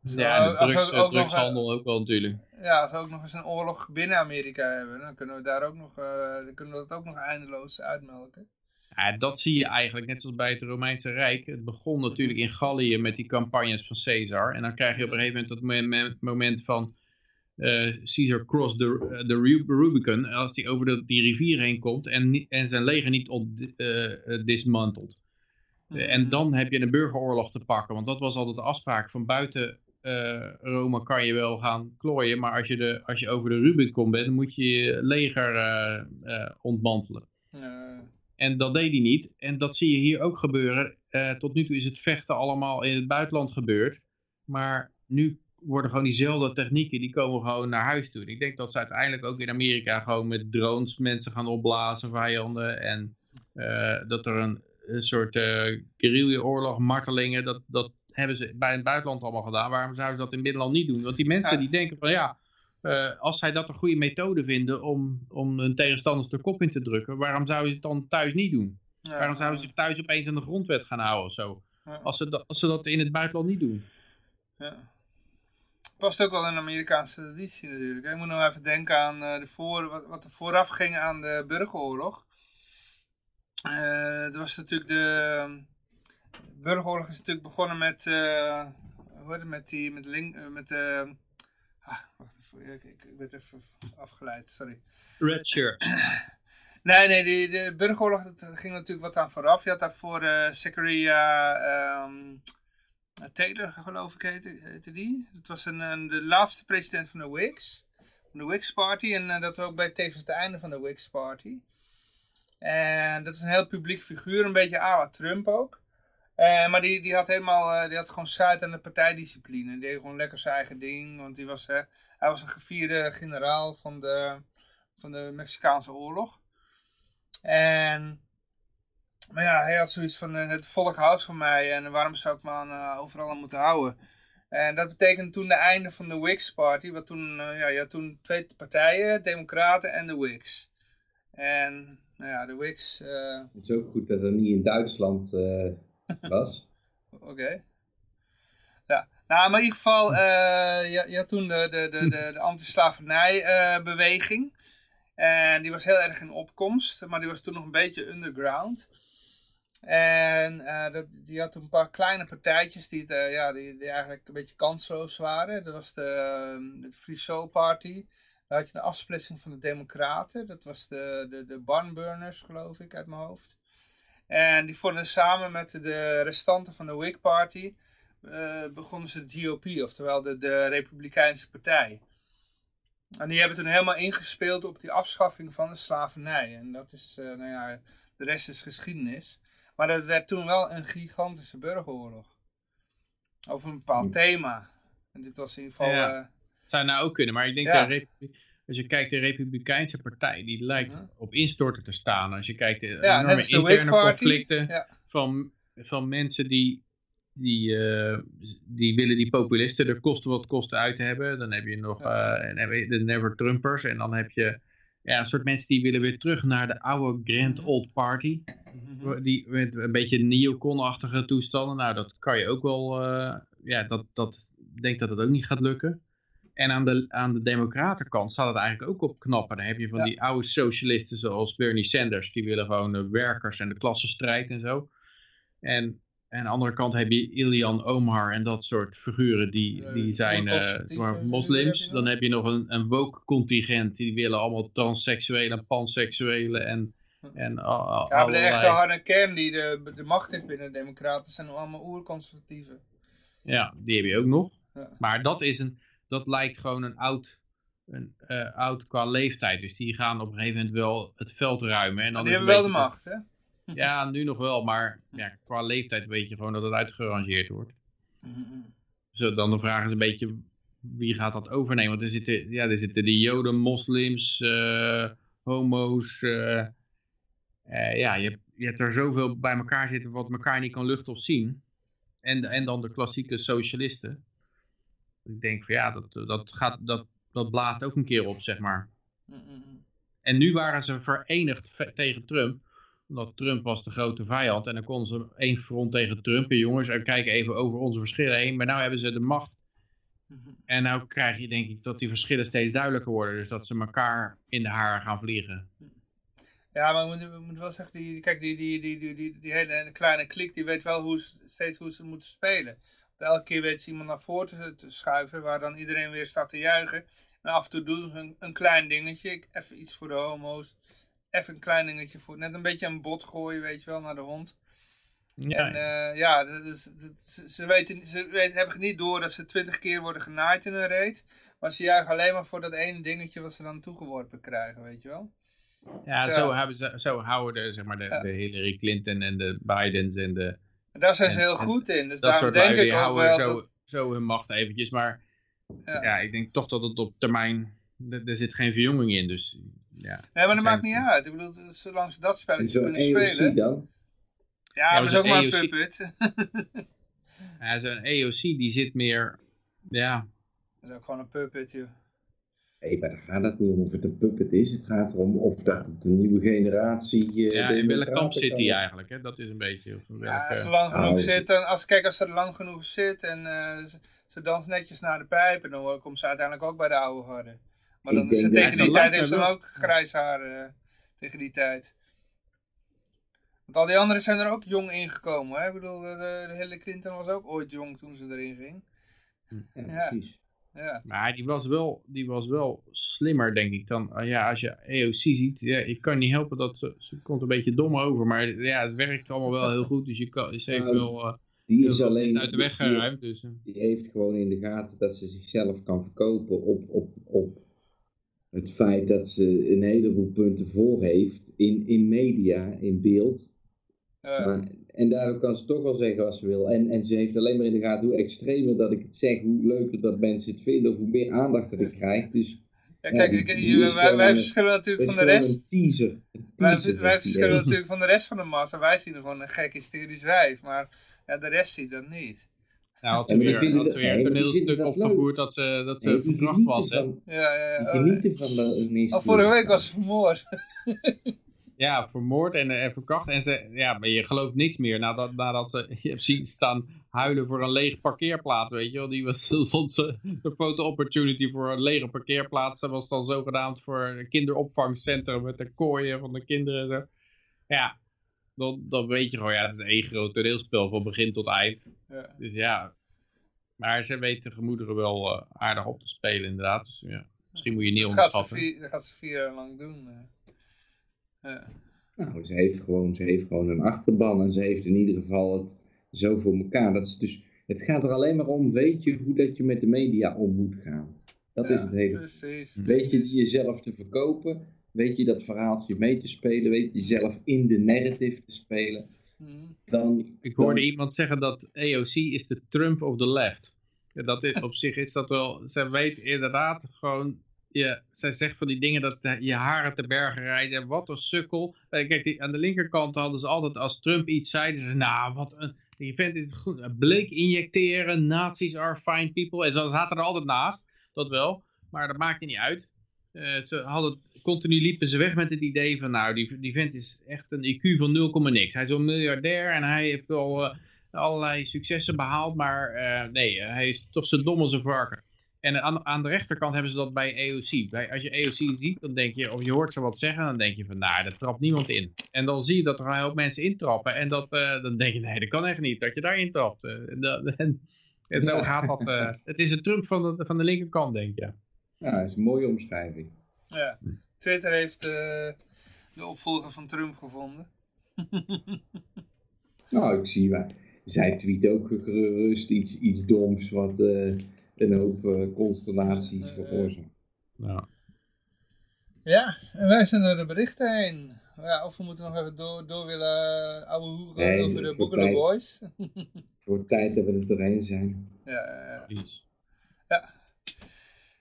Speaker 3: Ja, en de
Speaker 1: als
Speaker 3: drugs,
Speaker 1: ook nog,
Speaker 3: drugshandel ook wel natuurlijk.
Speaker 1: Ja, als we ook nog eens een oorlog binnen Amerika hebben, dan kunnen we daar ook nog, eh, dan kunnen we dat ook nog eindeloos uitmelken.
Speaker 3: Ja, dat zie je eigenlijk net zoals bij het Romeinse Rijk. Het begon natuurlijk in Gallië met die campagnes van Caesar. En dan krijg je op een gegeven moment dat moment, van eh, Caesar cross the, the Ru- Rubicon. Als hij over de, die rivier heen komt en, en zijn leger niet eh, eh, dismantelt. Eh, En dan heb je een burgeroorlog te pakken. Want dat was altijd de afspraak. Van buiten eh, Rome kan je wel gaan klooien. Maar als je, de, als je over de Rubicon bent, moet je je leger eh, ontmantelen. En dat deed hij niet. En dat zie je hier ook gebeuren. Tot nu toe is het vechten allemaal in het buitenland gebeurd. Maar nu worden gewoon diezelfde technieken, die komen gewoon naar huis toe. En ik denk dat ze uiteindelijk ook in Amerika gewoon met drones mensen gaan opblazen, vijanden. En dat er een, een soort eh guerrilla-oorlog, martelingen, dat, dat hebben ze bij het buitenland allemaal gedaan. Waarom zouden ze dat in het binnenland niet doen? Want die mensen
Speaker 1: Ja.
Speaker 3: die denken van ja, eh, als zij dat een goede methode vinden om, om hun tegenstanders de kop in te drukken, waarom zouden ze het dan thuis niet doen?
Speaker 1: ja,
Speaker 3: waarom zouden ze zich thuis opeens aan de grondwet gaan houden of zo?
Speaker 1: ja,
Speaker 3: Als ze, dat, als ze dat in het buitenland niet doen.
Speaker 1: ja. Past ook wel in de Amerikaanse traditie natuurlijk. Ik moet nog even denken aan eh, de voor, wat, wat er vooraf ging aan de burgeroorlog. Eh er was natuurlijk de, de burgeroorlog is natuurlijk begonnen met, eh hoe heet het, met die, met link, eh, met eh, ah, wacht even, ik, ik, werd even afgeleid, sorry.
Speaker 3: Red shirt.
Speaker 1: Nee, nee, die, de burgeroorlog, dat ging natuurlijk wat aan vooraf. Je had daarvoor eh Zachariah ehm, Taylor, geloof ik, heette, heette die. Dat was een, een- de laatste president van de Whigs. Van de Whigs Party. En dat was ook bij tevens het einde van de Whigs Party. En dat is een heel publiek figuur, een beetje à Trump ook. Eh, maar die, die had helemaal, eh, die had gewoon scheid aan de partijdiscipline. Die deed gewoon lekker zijn eigen ding. Want die was, hij was een gevierde generaal van de, van de Mexicaanse oorlog. En, maar ja, hij had zoiets van, eh, het volk houdt van mij en waarom zou ik me aan, overal aan moeten houden? En dat betekende toen de einde van de Whigs Party, wat toen, ja, je had toen twee partijen, Democraten en de Whigs. En, nou ja, de Whigs, eh,
Speaker 2: Het is ook goed dat het niet in Duitsland eh, was.
Speaker 1: Oké. Ja, nou, maar in ieder geval, eh, je, je had toen de, de, de, de, de anti-slavernij-beweging. en die was heel erg in opkomst, maar die was toen nog een beetje underground. En dat, die had een paar kleine partijtjes die, het, ja, die, die eigenlijk een beetje kansloos waren. Dat was de, eh, de Free Soul Party. Dan had je de afsplitsing van de Democraten. Dat was de, de, de Barnburners, geloof ik, uit mijn hoofd. En die vormden samen met de restanten van de Whig Party, eh, begonnen ze de GOP, oftewel de, de Republikeinse Partij. En die hebben toen helemaal ingespeeld op die afschaffing van de slavernij. En dat is, eh, nou ja, de rest is geschiedenis. Maar dat werd toen wel een gigantische burgeroorlog. Over een bepaald
Speaker 2: Hmm.
Speaker 1: thema. En dit was in ieder geval...
Speaker 3: Ja.
Speaker 1: eh,
Speaker 3: Zou nou ook kunnen, maar ik denk
Speaker 1: Ja.
Speaker 3: Republi- als je kijkt, de Republikeinse partij, die lijkt
Speaker 1: Mhm.
Speaker 3: op instorten te staan. Als je kijkt, de
Speaker 1: Ja,
Speaker 3: enorme interne conflicten van, van mensen die, die, eh, die willen die populisten er kosten wat kosten uit hebben. Dan heb je nog eh, de Never Trumpers. En dan heb je ja, een soort mensen die willen weer terug naar de oude Grand
Speaker 1: Mhm.
Speaker 3: Old Party. Die met een beetje neocon-achtige toestanden. Nou, dat kan je ook wel. eh, ja, dat, dat ik denk dat het ook niet gaat lukken. En aan de, aan de democratenkant staat het eigenlijk ook op knappen. Dan heb je van
Speaker 1: Ja.
Speaker 3: die oude socialisten zoals Bernie Sanders. Die willen gewoon de werkers en de klassenstrijd en zo. En, en aan de andere kant heb je Ilian Omar en dat soort figuren. Die,
Speaker 1: Eh,
Speaker 3: die zijn
Speaker 1: figuren
Speaker 3: moslims. Dan heb je nog een, een woke contingent. Die willen allemaal transseksuelen en panseksuelen en... En al- al-
Speaker 1: Ja, maar de echte harde kern die de, de macht heeft binnen de democraten zijn allemaal oerconservatieven.
Speaker 3: Ja, die heb je ook nog.
Speaker 1: Ja.
Speaker 3: Maar dat, is een, dat lijkt gewoon een oud, een, eh, oud qua leeftijd. Dus die gaan op een gegeven moment wel het veld ruimen. En dan
Speaker 1: die
Speaker 3: is
Speaker 1: hebben wel de macht, hè?
Speaker 3: Ja, nu nog wel. Maar ja, qua leeftijd weet je gewoon dat het uitgerangeerd wordt. Dus dan de vraag is een beetje wie gaat dat overnemen. Want er zitten, ja, er zitten de joden, moslims, eh, homo's. eh, ja, je, hebt- je hebt er zoveel bij elkaar zitten wat elkaar niet kan luchten of zien. En, en dan de klassieke socialisten. Ik denk van ja, dat, dat, gaat, dat, dat blaast ook een keer op, zeg maar. En nu waren ze verenigd ve- tegen Trump. Omdat Trump was de grote vijand. En dan konden ze één front tegen Trump. En jongens, en kijken even over onze verschillen heen. Maar nu hebben ze de macht. En nou krijg je denk ik dat die verschillen steeds duidelijker worden. Dus dat ze elkaar in de haren gaan vliegen.
Speaker 1: Ja, maar we moeten, we moeten wel zeggen, die, kijk, die, die, die, die, die, die hele kleine klik, die weet wel hoe, steeds hoe ze moeten spelen. Elke keer weet ze iemand naar voren te, schuiven, waar dan iedereen weer staat te juichen. En af en toe doen ze een, een klein dingetje, even iets voor de homo's. Even een klein dingetje voor, net een beetje een bot gooien, weet je wel, naar de hond.
Speaker 3: Ja,
Speaker 1: En eh, ja, dat- ze, ze, weten, ze weten, hebben niet door dat ze twintig keer worden genaaid in een reet. Maar ze juichen alleen maar voor dat ene dingetje wat ze dan toegeworpen krijgen, weet je wel.
Speaker 3: ja
Speaker 1: Ja.
Speaker 3: zo, hebben ze, zo houden de, zeg maar, de,
Speaker 1: Ja.
Speaker 3: de Hillary Clinton en de Bidens en de,
Speaker 1: En daar zijn ze
Speaker 3: En-
Speaker 1: heel goed in. Dus
Speaker 3: dat
Speaker 1: daarom
Speaker 3: soort
Speaker 1: denk
Speaker 3: lui,
Speaker 1: ik ook
Speaker 3: houden
Speaker 1: wel
Speaker 3: zo,
Speaker 1: dat-
Speaker 3: zo hun macht eventjes. Maar
Speaker 1: Ja.
Speaker 3: ja. ik denk toch dat het op termijn, er, zit geen verjonging in. Dus ja.
Speaker 1: Nee, maar dat
Speaker 3: Zijn-
Speaker 1: maakt niet uit. Ik bedoel, zolang ze dat spelletje kunnen
Speaker 2: EOC
Speaker 1: spelen.
Speaker 2: dan?
Speaker 1: Ja, maar dat is
Speaker 3: zo'n
Speaker 1: ook maar een puppet.
Speaker 3: Ja, zo'n AOC die zit meer, ja,
Speaker 1: dat is ook gewoon een puppet, joh.
Speaker 2: Nee, maar daar gaat het niet om of het een puppet is. Het gaat erom of dat het een nieuwe generatie... eh,
Speaker 3: ja in welk
Speaker 2: democraten
Speaker 3: kamp zit
Speaker 2: worden.
Speaker 3: eigenlijk? Hè? Dat is een beetje. Of
Speaker 1: Ja,
Speaker 3: welke-
Speaker 1: als ze lang genoeg
Speaker 2: Oh,
Speaker 1: zit, dan, als, kijk, als ze er lang genoeg zit en eh, ze, ze danst netjes naar de pijpen, dan hoor- komt ze uiteindelijk ook bij de oude garde. Maar dan is ze tegen die tijd heeft ze dan ook grijs haar eh, tegen die tijd. Want al die anderen zijn er ook jong ingekomen. Hè? Ik bedoel, de, de Hillary Clinton was ook ooit jong toen ze erin ging.
Speaker 2: Ja,
Speaker 1: Ja.
Speaker 2: precies.
Speaker 1: Ja.
Speaker 3: Maar die was, wel, die was wel slimmer, denk ik, dan, ah ja, als je AOC ziet, ja, je kan niet helpen dat ze, ze komt een beetje dom over, maar ja, het werkt allemaal wel heel goed, dus je kan, ze heeft
Speaker 2: Nou,
Speaker 3: wel eh,
Speaker 2: Die is alleen...
Speaker 3: uit de weg geruimd, dus eh.
Speaker 2: die heeft gewoon in de gaten dat ze zichzelf kan verkopen op, op, op het feit dat ze een heleboel punten voor heeft in, in media, in beeld. Maar, en daardoor kan ze toch wel zeggen wat ze wil. En, en ze heeft alleen maar in de gaten hoe extremer dat ik het zeg, hoe leuker dat mensen het vinden, of hoe meer aandacht dat ik krijg. Dus
Speaker 1: Ja,
Speaker 2: Ja,
Speaker 1: kijk,
Speaker 2: die- die
Speaker 1: wij,
Speaker 2: een-
Speaker 1: verschillen natuurlijk van de rest.
Speaker 2: een teaser. Een
Speaker 1: Wij,
Speaker 2: teaser
Speaker 1: verschillen
Speaker 2: idee.
Speaker 1: natuurlijk van de rest van de massa. Wij zien er gewoon een gek hysterisch wijf. Maar ja, de rest ziet dat niet.
Speaker 3: ja, had ze
Speaker 2: Ja,
Speaker 3: weer, had ze weer een toneelstuk opgevoerd dat ze, dat ze verkracht was, hè.
Speaker 1: Ja, ja, ja. Oh, oh, vorige week was ze vermoord.
Speaker 3: Ja, vermoord en, en verkracht. En ze, ja, maar je gelooft niks meer nadat, nadat ze je hebt zien staan huilen voor een lege parkeerplaats, weet je wel. Die was soms de foto opportunity voor een lege parkeerplaats. Dat was dan zogenaamd voor een kinderopvangcentrum met de kooien van de kinderen en zo. Ja, dan, dan weet je gewoon, ja, het is één groot toneelspel van begin tot eind.
Speaker 1: Ja.
Speaker 3: Dus ja, maar ze weten de gemoederen wel eh, aardig op te spelen inderdaad. Dus ja, misschien moet je niet
Speaker 1: Dat gaat, ze
Speaker 3: onderschatten.
Speaker 1: vier, dat gaat ze vier jaar lang doen. eh. Ja.
Speaker 2: Nou, ze heeft, gewoon, ze heeft gewoon een achterban en ze heeft in ieder geval het zo voor elkaar. Dat is dus, het gaat er alleen maar om, weet je hoe dat je met de media om moet gaan. Dat is het hele.
Speaker 1: Precies.
Speaker 2: Weet je jezelf te verkopen, weet je dat verhaaltje mee te spelen, weet je jezelf in de narrative te spelen.
Speaker 1: Mhm.
Speaker 2: Dan,
Speaker 3: Ik hoorde
Speaker 2: dan-
Speaker 3: iemand zeggen dat AOC is de Trump of the left. Dat is, op zich is dat wel, ze weet inderdaad gewoon, je, zij zegt van die dingen dat eh, je haren te bergen rijdt en wat een sukkel. Eh, Kijk, die, aan de linkerkant hadden ze altijd als Trump iets zei, nou wat een, die vent is goed, bleek injecteren, nazi's are fine people. En zo zaten er altijd naast, dat wel, maar dat maakte niet uit. Eh, ze hadden, continu liepen ze weg met het idee van nou, die, die vent is echt een IQ van 0, niks. Hij is een miljardair en hij heeft al eh, allerlei successen behaald, maar eh, nee, hij is toch zo dom als een varken. En aan, aan de rechterkant hebben ze dat bij EOC. Bij, als je EOC ziet, dan denk je, of je hoort ze wat zeggen, dan denk je van, nou, daar trapt niemand in. En dan zie je dat er een hoop mensen intrappen. En dat, eh, dan denk je, nee, dat kan echt niet, dat je daar intrapt. Eh, en, dat- en, en zo gaat dat. eh, het is een Trump van de, van de linkerkant, denk je.
Speaker 2: Ja, dat is een mooie omschrijving.
Speaker 1: Ja. Twitter heeft eh, de opvolger van Trump gevonden.
Speaker 2: Nou, ik zie waar. Zij tweet ook gerust iets, iets doms wat eh, een hoop eh, consternatie
Speaker 1: Eh, eh,
Speaker 2: veroorzaakt.
Speaker 3: Ja.
Speaker 1: Ja, en wij zijn door de berichten heen. Ja, of we moeten nog even door, door willen ouwe hoeren
Speaker 2: Nee,
Speaker 1: over de
Speaker 2: tijd.
Speaker 1: Boys.
Speaker 2: Het wordt tijd dat we er doorheen zijn.
Speaker 1: ja, ja, ja.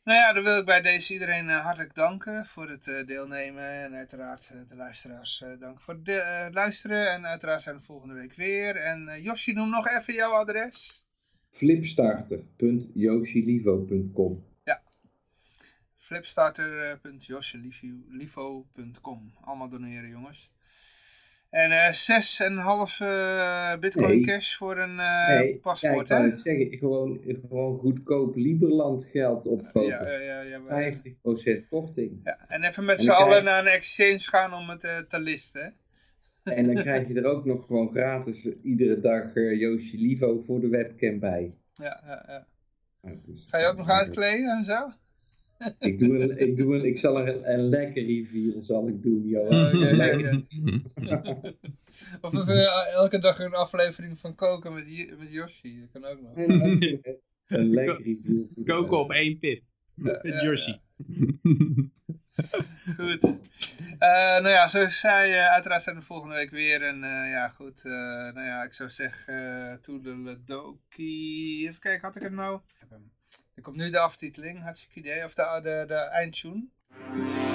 Speaker 1: Nou ja, dan wil ik bij deze iedereen hartelijk danken voor het eh, deelnemen. En uiteraard de luisteraars eh, dank voor het luisteren. En uiteraard zijn we volgende week weer. En eh Josje, noem nog even jouw adres.
Speaker 2: Flipstarter.yoshilivo.com
Speaker 1: flipstarter.joshelivo.com Allemaal doneren, jongens. En eh 6,5 eh bitcoin
Speaker 2: Nee.
Speaker 1: cash voor een eh,
Speaker 2: Nee,
Speaker 1: paspoort,
Speaker 2: ik wou
Speaker 1: hè?
Speaker 2: het zeggen, gewoon, gewoon goedkoop Liberland geld opkopen.
Speaker 1: Ja, ja, ja, ja, maar-
Speaker 2: 50% korting.
Speaker 1: ja. En even met z'n allen
Speaker 2: krijg-
Speaker 1: naar een exchange gaan om het eh, te listen, hè?
Speaker 2: En dan krijg je er ook nog gewoon gratis eh, iedere dag eh Yoshi Livo voor de webcam bij.
Speaker 1: Ja, ja, ja.
Speaker 2: Dus-
Speaker 1: Ga je ook nog uitkleden en zo?
Speaker 2: Ik, doe een, ik, doe een, ik zal er een, een lekker review zal ik doen.
Speaker 1: Oh,
Speaker 2: Lekker-
Speaker 1: oké. Of even eh, elke dag een aflevering van koken met, met Yoshi. Dat kan ook nog.
Speaker 2: een, een lekker review.
Speaker 3: Koken op één pit.
Speaker 1: Ja,
Speaker 3: Met
Speaker 1: ja,
Speaker 3: Jersey.
Speaker 1: Goed. Eh, nou ja, zoals zei, eh, uiteraard zijn we volgende week weer. En eh, ja, goed. nou ja, ik zou zeggen, uh, toedeledokie. Even kijken, had ik het nou? Er komt nu de aftiteling, hartstikke idee. Of de, de, de.